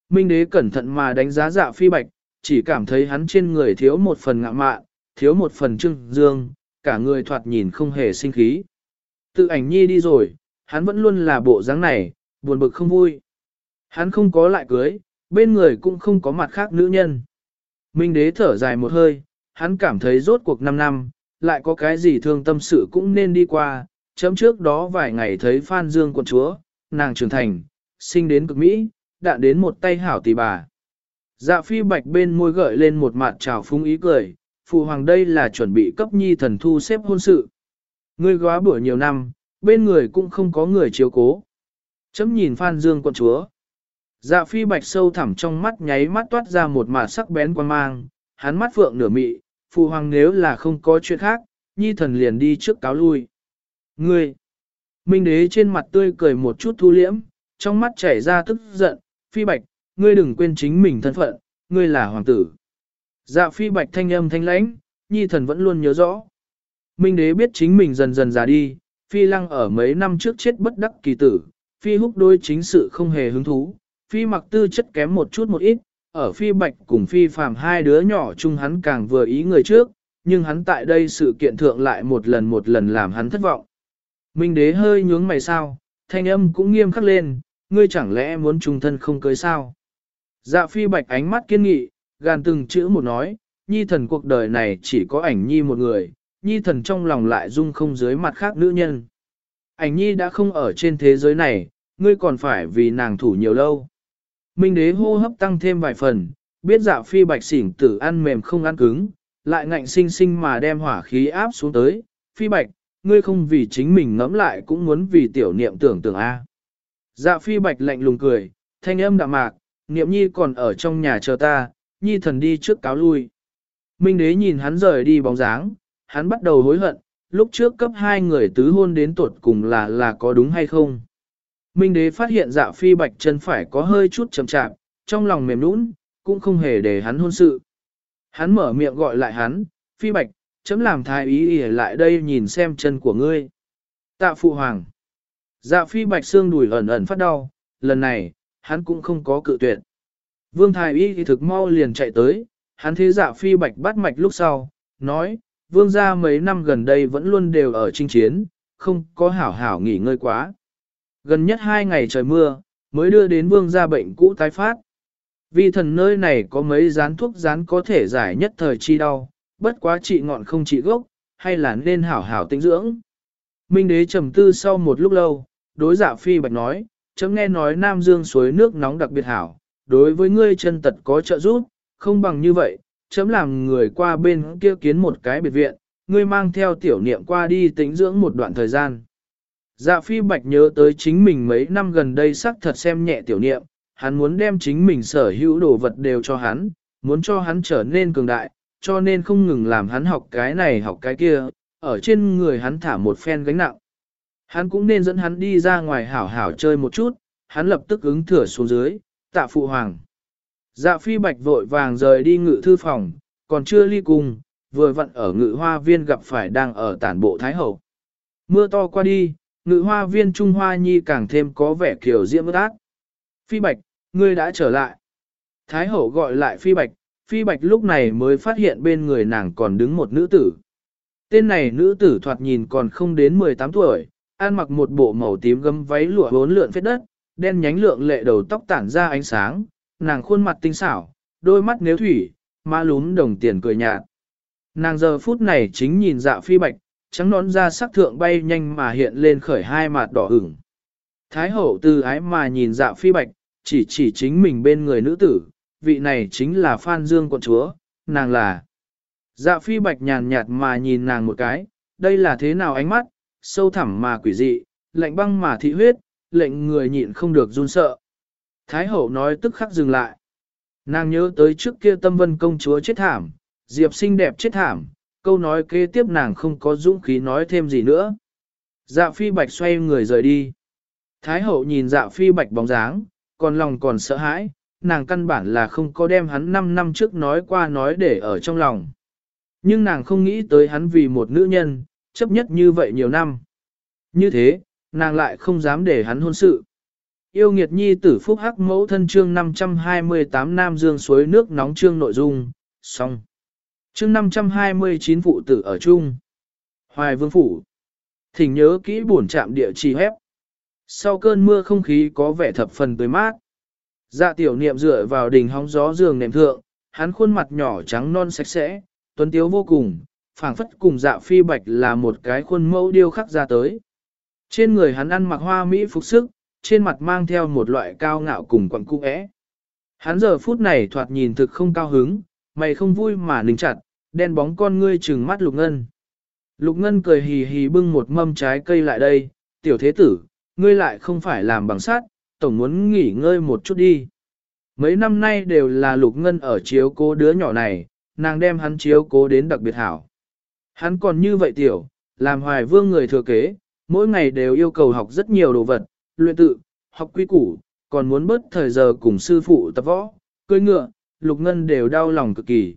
Minh đế cẩn thận mà đánh giá dạ phi bạch, chỉ cảm thấy hắn trên người thiếu một phần ngạ mạn, thiếu một phần trưng dương, cả người thoạt nhìn không hề sinh khí. Tự ảnh nhi đi rồi, hắn vẫn luôn là bộ dáng này, buồn bực không vui. Hắn không có lại cưới, bên người cũng không có mặt khác nữ nhân. Minh đế thở dài một hơi, hắn cảm thấy rốt cuộc 5 năm, lại có cái gì thương tâm sự cũng nên đi qua, chấm trước đó vài ngày thấy Phan Dương quận chúa, nàng trưởng thành, sinh đến cực Mỹ, đạn đến một tay hảo tỷ bà. Dạ phi bạch bên môi gợi lên một mặt trào phúng ý cười, phụ hoàng đây là chuẩn bị cấp nhi thần thu xếp hôn sự. Ngươi góa bữa nhiều năm, bên người cũng không có người chiếu cố. Chấm nhìn Phan Dương quận chúa. Dạ phi bạch sâu thẳm trong mắt nháy mắt toát ra một mặt sắc bén quan mang, hắn mắt phượng nửa mị, phụ hoàng nếu là không có chuyện khác, nhi thần liền đi trước cáo lui. Ngươi! Minh đế trên mặt tươi cười một chút thu liễm, trong mắt chảy ra tức giận, phi bạch, ngươi đừng quên chính mình thân phận, ngươi là hoàng tử. Dạ phi bạch thanh âm thanh lãnh, nhi thần vẫn luôn nhớ rõ. Minh đế biết chính mình dần dần già đi, phi lăng ở mấy năm trước chết bất đắc kỳ tử, phi húc đôi chính sự không hề hứng thú, phi mặc tư chất kém một chút một ít, ở phi bạch cùng phi phàm hai đứa nhỏ chung hắn càng vừa ý người trước, nhưng hắn tại đây sự kiện thượng lại một lần một lần làm hắn thất vọng. Minh đế hơi nhướng mày sao, thanh âm cũng nghiêm khắc lên, ngươi chẳng lẽ muốn trung thân không cưới sao? Dạ phi bạch ánh mắt kiên nghị, gàn từng chữ một nói, nhi thần cuộc đời này chỉ có ảnh nhi một người, nhi thần trong lòng lại dung không dưới mặt khác nữ nhân. Ảnh nhi đã không ở trên thế giới này, ngươi còn phải vì nàng thủ nhiều lâu. Minh đế hô hấp tăng thêm vài phần, biết dạ phi bạch xỉn tử ăn mềm không ăn cứng, lại ngạnh sinh sinh mà đem hỏa khí áp xuống tới. Phi bạch, ngươi không vì chính mình ngẫm lại cũng muốn vì tiểu niệm tưởng tưởng A. Dạ phi bạch lạnh lùng cười, thanh âm đạm mạc, niệm nhi còn ở trong nhà chờ ta, nhi thần đi trước cáo lui. Minh đế nhìn hắn rời đi bóng dáng, hắn bắt đầu hối hận, lúc trước cấp hai người tứ hôn đến tuột cùng là là có đúng hay không. Minh đế phát hiện dạ phi bạch chân phải có hơi chút chậm chạp, trong lòng mềm nũng, cũng không hề để hắn hôn sự. Hắn mở miệng gọi lại hắn, phi bạch, chấm làm thái ý ỉa lại đây nhìn xem chân của ngươi. Tạ phụ hoàng. Dạ phi bạch xương đùi ẩn ẩn phát đau, lần này, hắn cũng không có cự tuyệt. Vương thái y thì thực mau liền chạy tới, hắn thế dạ phi bạch bắt mạch lúc sau, nói, vương gia mấy năm gần đây vẫn luôn đều ở chinh chiến, không có hảo hảo nghỉ ngơi quá. Gần nhất hai ngày trời mưa, mới đưa đến vương gia bệnh cũ tái phát. Vì thần nơi này có mấy rán thuốc rán có thể giải nhất thời chi đau, bất quá trị ngọn không trị gốc, hay là nên hảo hảo tinh dưỡng. Minh đế trầm tư sau một lúc lâu, đối giả phi bạch nói, chấm nghe nói Nam Dương suối nước nóng đặc biệt hảo, đối với ngươi chân tật có trợ giúp, không bằng như vậy, chấm làm người qua bên kia kiến một cái biệt viện, ngươi mang theo tiểu niệm qua đi tĩnh dưỡng một đoạn thời gian. Dạ phi bạch nhớ tới chính mình mấy năm gần đây sắc thật xem nhẹ tiểu niệm, hắn muốn đem chính mình sở hữu đồ vật đều cho hắn, muốn cho hắn trở nên cường đại, cho nên không ngừng làm hắn học cái này học cái kia, ở trên người hắn thả một phen gánh nặng. Hắn cũng nên dẫn hắn đi ra ngoài hảo hảo chơi một chút, hắn lập tức ứng thửa xuống dưới, tạ phụ hoàng. Dạ phi bạch vội vàng rời đi ngự thư phòng, còn chưa ly cùng, vừa vặn ở ngự hoa viên gặp phải đang ở tản bộ Thái Hậu. Mưa to qua đi, ngự hoa viên Trung Hoa Nhi càng thêm có vẻ kiểu diễm ước ác. Phi Bạch, ngươi đã trở lại. Thái hậu gọi lại Phi Bạch, Phi Bạch lúc này mới phát hiện bên người nàng còn đứng một nữ tử. Tên này nữ tử thoạt nhìn còn không đến 18 tuổi, ăn mặc một bộ màu tím gấm váy lụa bốn lượn phết đất, đen nhánh lượng lệ đầu tóc tản ra ánh sáng, nàng khuôn mặt tinh xảo, đôi mắt nếu thủy, má lún đồng tiền cười nhạt. Nàng giờ phút này chính nhìn dạ phi bạch, trắng nón ra sắc thượng bay nhanh mà hiện lên khởi hai mặt đỏ ửng. Thái hậu từ ái mà nhìn dạ phi bạch, chỉ chỉ chính mình bên người nữ tử, vị này chính là Phan Dương quận chúa, nàng là. Dạ phi bạch nhàn nhạt mà nhìn nàng một cái, đây là thế nào ánh mắt, sâu thẳm mà quỷ dị, lạnh băng mà thị huyết, lệnh người nhịn không được run sợ. Thái hậu nói tức khắc dừng lại. Nàng nhớ tới trước kia tâm vân công chúa chết thảm, diệp xinh đẹp chết thảm, câu nói kế tiếp nàng không có dũng khí nói thêm gì nữa. Dạ phi bạch xoay người rời đi. Thái hậu nhìn dạ phi bạch bóng dáng, còn lòng còn sợ hãi, nàng căn bản là không có đem hắn 5 năm trước nói qua nói để ở trong lòng. Nhưng nàng không nghĩ tới hắn vì một nữ nhân, chấp nhất như vậy nhiều năm. Như thế, nàng lại không dám để hắn hôn sự. Yêu nghiệt nhi tử phúc hắc mẫu thân chương 528 Nam Dương suối nước nóng chương nội dung, xong. Chương 529 phụ tử ở chung. Hoài Vương Phủ. Thỉnh nhớ kỹ buồn chạm địa chỉ hép. Sau cơn mưa không khí có vẻ thập phần tươi mát. Dạ tiểu niệm dựa vào đỉnh hóng gió giường nệm thượng, hắn khuôn mặt nhỏ trắng non sạch sẽ, tuấn tiếu vô cùng, phảng phất cùng dạ phi bạch là một cái khuôn mẫu điêu khắc ra tới. Trên người hắn ăn mặc hoa mỹ phục sức, trên mặt mang theo một loại cao ngạo cùng quặng cung ẽ. Hắn giờ phút này thoạt nhìn thực không cao hứng, mày không vui mà nính chặt, đen bóng con ngươi trừng mắt Lục Ngân. Lục Ngân cười hì hì bưng một mâm trái cây lại đây, tiểu thế tử, ngươi lại không phải làm bằng sát, tổng muốn nghỉ ngơi một chút đi. Mấy năm nay đều là Lục Ngân ở chiếu cố đứa nhỏ này, nàng đem hắn chiếu cố đến đặc biệt hảo. Hắn còn như vậy tiểu, làm hoài vương người thừa kế, mỗi ngày đều yêu cầu học rất nhiều đồ vật, luyện tự, học quy củ, còn muốn bớt thời giờ cùng sư phụ tập võ, cưỡi ngựa, Lục Ngân đều đau lòng cực kỳ.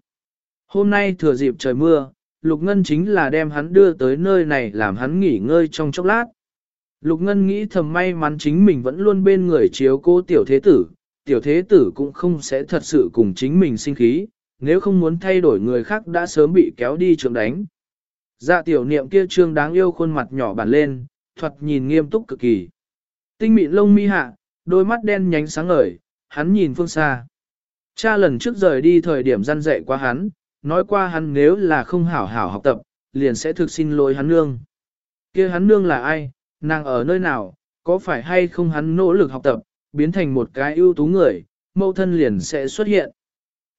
Hôm nay thừa dịp trời mưa, Lục Ngân chính là đem hắn đưa tới nơi này làm hắn nghỉ ngơi trong chốc lát. Lục Ngân nghĩ thầm may mắn chính mình vẫn luôn bên người chiếu cố tiểu thế tử, tiểu thế tử cũng không sẽ thật sự cùng chính mình sinh khí, nếu không muốn thay đổi người khác đã sớm bị kéo đi trường đánh. Dạ tiểu niệm kia trương đáng yêu khuôn mặt nhỏ bản lên, thuật nhìn nghiêm túc cực kỳ. Tinh mịn lông mi hạ, đôi mắt đen nhánh sáng ngời, hắn nhìn phương xa. Cha lần trước rời đi thời điểm gian dạy qua hắn, nói qua hắn nếu là không hảo hảo học tập, liền sẽ thực xin lỗi hắn nương. kia hắn nương là ai, nàng ở nơi nào, có phải hay không hắn nỗ lực học tập, biến thành một cái ưu tú người, mâu thân liền sẽ xuất hiện.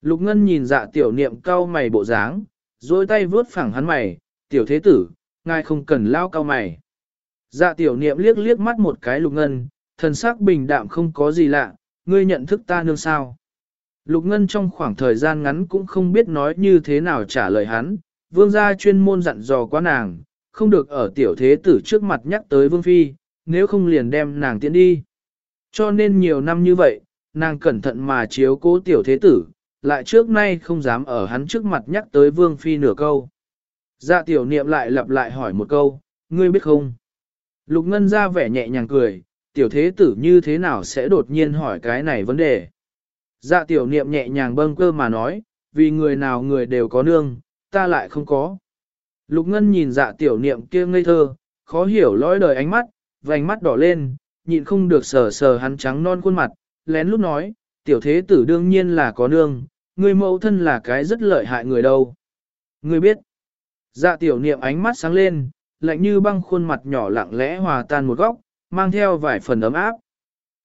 Lục Ngân nhìn dạ tiểu niệm cao mày bộ dáng, dôi tay vướt phẳng hắn mày, tiểu thế tử, ngài không cần lao cao mày. Dạ tiểu niệm liếc liếc mắt một cái Lục Ngân, thần sắc bình đạm không có gì lạ, ngươi nhận thức ta nương sao. Lục Ngân trong khoảng thời gian ngắn cũng không biết nói như thế nào trả lời hắn, vương gia chuyên môn dặn dò quá nàng, không được ở tiểu thế tử trước mặt nhắc tới vương phi, nếu không liền đem nàng tiễn đi. Cho nên nhiều năm như vậy, nàng cẩn thận mà chiếu cố tiểu thế tử, lại trước nay không dám ở hắn trước mặt nhắc tới vương phi nửa câu. Dạ tiểu niệm lại lặp lại hỏi một câu, ngươi biết không? Lục Ngân ra vẻ nhẹ nhàng cười, tiểu thế tử như thế nào sẽ đột nhiên hỏi cái này vấn đề? Dạ tiểu niệm nhẹ nhàng bâng cơ mà nói, vì người nào người đều có nương, ta lại không có. Lục Ngân nhìn dạ tiểu niệm kia ngây thơ, khó hiểu lõi đời ánh mắt, vành mắt đỏ lên, nhịn không được sờ sờ hắn trắng non khuôn mặt, lén lút nói, tiểu thế tử đương nhiên là có nương, người mẫu thân là cái rất lợi hại người đâu. Người biết, dạ tiểu niệm ánh mắt sáng lên, lạnh như băng khuôn mặt nhỏ lặng lẽ hòa tan một góc, mang theo vài phần ấm áp.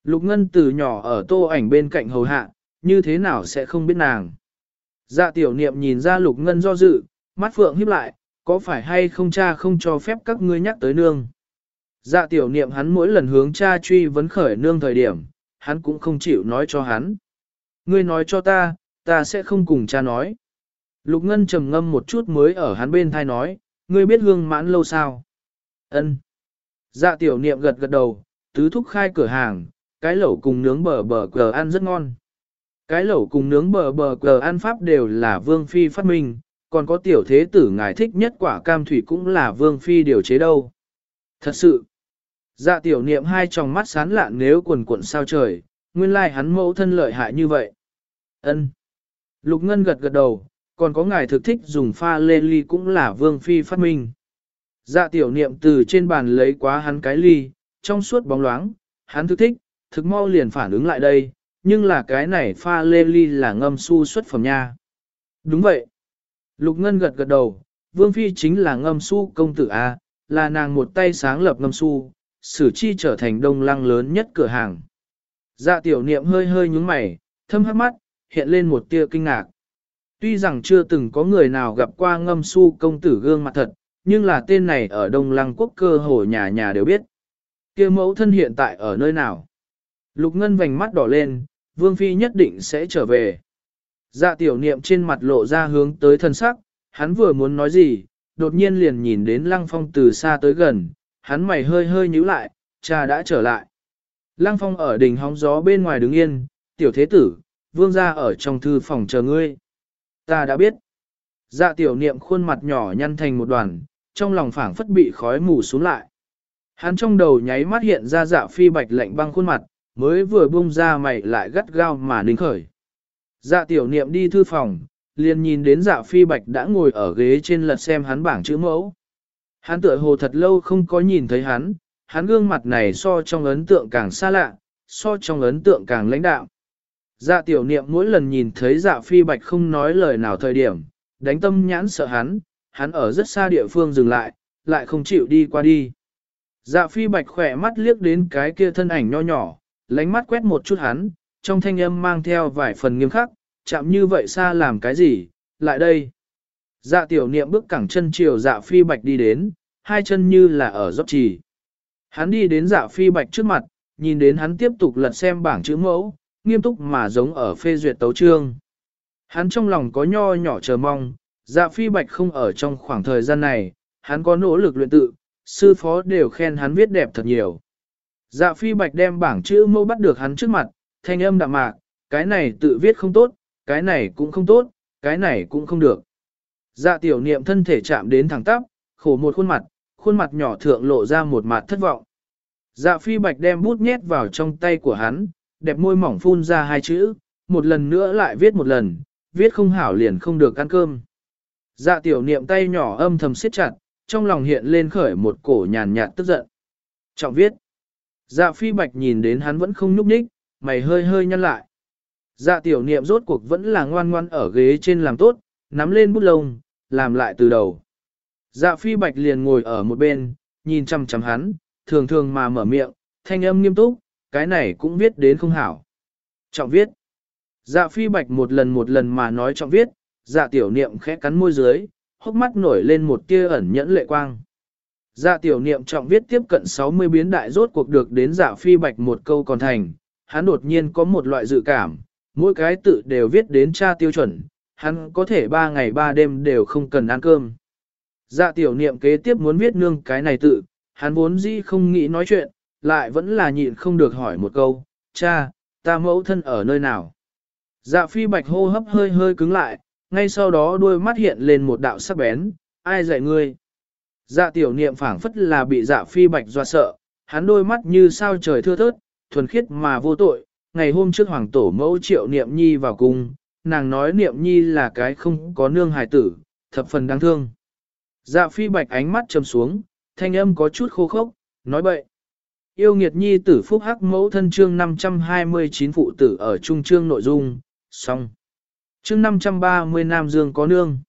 Lục Ngân từ nhỏ ở tô ảnh bên cạnh hầu hạ, như thế nào sẽ không biết nàng. Dạ tiểu niệm nhìn ra Lục Ngân do dự, mắt phượng híp lại, có phải hay không cha không cho phép các ngươi nhắc tới nương. Dạ tiểu niệm hắn mỗi lần hướng cha truy vấn khởi nương thời điểm, hắn cũng không chịu nói cho hắn. Ngươi nói cho ta, ta sẽ không cùng cha nói. Lục Ngân trầm ngâm một chút mới ở hắn bên thai nói, ngươi biết hương mãn lâu sao? Ân. Dạ tiểu niệm gật gật đầu, tứ thúc khai cửa hàng, cái lẩu cùng nướng bờ bờ cờ ăn rất ngon. Cái lẩu cùng nướng bờ bờ cờ ăn pháp đều là vương phi phát minh, còn có tiểu thế tử ngài thích nhất quả cam thủy cũng là vương phi điều chế đâu. Thật sự, dạ tiểu niệm hai tròng mắt sán lạn nếu quần cuộn sao trời, nguyên lai hắn mẫu thân lợi hại như vậy. ân Lục Ngân gật gật đầu, còn có ngài thực thích dùng pha lê ly cũng là vương phi phát minh. Dạ tiểu niệm từ trên bàn lấy quá hắn cái ly, trong suốt bóng loáng, hắn thực thích, thực mau liền phản ứng lại đây, nhưng là cái này pha lê ly là ngâm su xuất phẩm nha. Đúng vậy. Lục Ngân gật gật đầu, Vương Phi chính là ngâm su công tử A, là nàng một tay sáng lập ngâm su, sử chi trở thành đông lăng lớn nhất cửa hàng. Dạ tiểu niệm hơi hơi nhúng mày, thâm hấp mắt, hiện lên một tia kinh ngạc. Tuy rằng chưa từng có người nào gặp qua ngâm su công tử gương mặt thật, nhưng là tên này ở Đông Lăng quốc cơ hồ nhà nhà đều biết. kia mẫu thân hiện tại ở nơi nào? Lục Ngân vành mắt đỏ lên, Vương Phi nhất định sẽ trở về. Dạ tiểu niệm trên mặt lộ ra hướng tới thân sắc, hắn vừa muốn nói gì, đột nhiên liền nhìn đến Lăng Phong từ xa tới gần, hắn mày hơi hơi nhíu lại, cha đã trở lại. Lăng Phong ở đỉnh hóng gió bên ngoài đứng yên, tiểu thế tử, vương gia ở trong thư phòng chờ ngươi. Ta đã biết. Dạ tiểu niệm khuôn mặt nhỏ nhăn thành một đoàn, trong lòng phảng phất bị khói mù xuống lại. Hắn trong đầu nháy mắt hiện ra dạ phi bạch lạnh băng khuôn mặt, mới vừa bung ra mày lại gắt gao mà nín khởi. Dạ tiểu niệm đi thư phòng, liền nhìn đến dạ phi bạch đã ngồi ở ghế trên lật xem hắn bảng chữ mẫu. Hắn tựa hồ thật lâu không có nhìn thấy hắn, hắn gương mặt này so trong ấn tượng càng xa lạ, so trong ấn tượng càng lãnh đạo. Dạ tiểu niệm mỗi lần nhìn thấy dạ phi bạch không nói lời nào thời điểm, đánh tâm nhãn sợ hắn, hắn ở rất xa địa phương dừng lại, lại không chịu đi qua đi. Dạ phi bạch khỏe mắt liếc đến cái kia thân ảnh nho nhỏ, lánh mắt quét một chút hắn, trong thanh âm mang theo vài phần nghiêm khắc, chạm như vậy xa làm cái gì, lại đây. Dạ tiểu niệm bước cẳng chân chiều dạ phi bạch đi đến, hai chân như là ở dốc trì. Hắn đi đến dạ phi bạch trước mặt, nhìn đến hắn tiếp tục lật xem bảng chữ mẫu, nghiêm túc mà giống ở phê duyệt tấu trương. Hắn trong lòng có nho nhỏ chờ mong, dạ phi bạch không ở trong khoảng thời gian này, hắn có nỗ lực luyện tự, sư phó đều khen hắn viết đẹp thật nhiều. Dạ phi bạch đem bảng chữ mâu bắt được hắn trước mặt, thanh âm đạm mạc, cái này tự viết không tốt, cái này cũng không tốt, cái này cũng không được. Dạ tiểu niệm thân thể chạm đến thẳng tắp, khổ một khuôn mặt, khuôn mặt nhỏ thượng lộ ra một mặt thất vọng. Dạ phi bạch đem bút nhét vào trong tay của hắn, đẹp môi mỏng phun ra hai chữ, một lần nữa lại viết một lần, viết không hảo liền không được ăn cơm. Dạ tiểu niệm tay nhỏ âm thầm siết chặt, trong lòng hiện lên khởi một cổ nhàn nhạt tức giận. Trọng viết. Dạ phi bạch nhìn đến hắn vẫn không nhúc nhích, mày hơi hơi nhăn lại. Dạ tiểu niệm rốt cuộc vẫn là ngoan ngoan ở ghế trên làm tốt, nắm lên bút lông, làm lại từ đầu. Dạ phi bạch liền ngồi ở một bên, nhìn chăm chăm hắn, thường thường mà mở miệng, thanh âm nghiêm túc, cái này cũng viết đến không hảo. Trọng viết. Dạ phi bạch một lần một lần mà nói trọng viết, dạ tiểu niệm khẽ cắn môi dưới, hốc mắt nổi lên một tia ẩn nhẫn lệ quang. Dạ tiểu niệm trọng viết tiếp cận 60 biến đại rốt cuộc được đến dạ phi bạch một câu còn thành, hắn đột nhiên có một loại dự cảm, mỗi cái tự đều viết đến tra tiêu chuẩn, hắn có thể ba ngày ba đêm đều không cần ăn cơm. Dạ tiểu niệm kế tiếp muốn viết nương cái này tự, hắn vốn dĩ không nghĩ nói chuyện, lại vẫn là nhịn không được hỏi một câu, cha, ta mẫu thân ở nơi nào. Dạ phi bạch hô hấp hơi hơi cứng lại, ngay sau đó đôi mắt hiện lên một đạo sắc bén, ai dạy ngươi. Dạ tiểu niệm phảng phất là bị dạ phi bạch doa sợ, hắn đôi mắt như sao trời thưa thớt, thuần khiết mà vô tội. Ngày hôm trước hoàng tổ mẫu triệu niệm nhi vào cung, nàng nói niệm nhi là cái không có nương hài tử, thập phần đáng thương. Dạ phi bạch ánh mắt trầm xuống, thanh âm có chút khô khốc, nói bậy. Yêu nghiệt nhi tử phúc hắc mẫu thân chương 529 phụ tử ở trung chương nội dung, xong. Chương 530 Nam Dương có nương.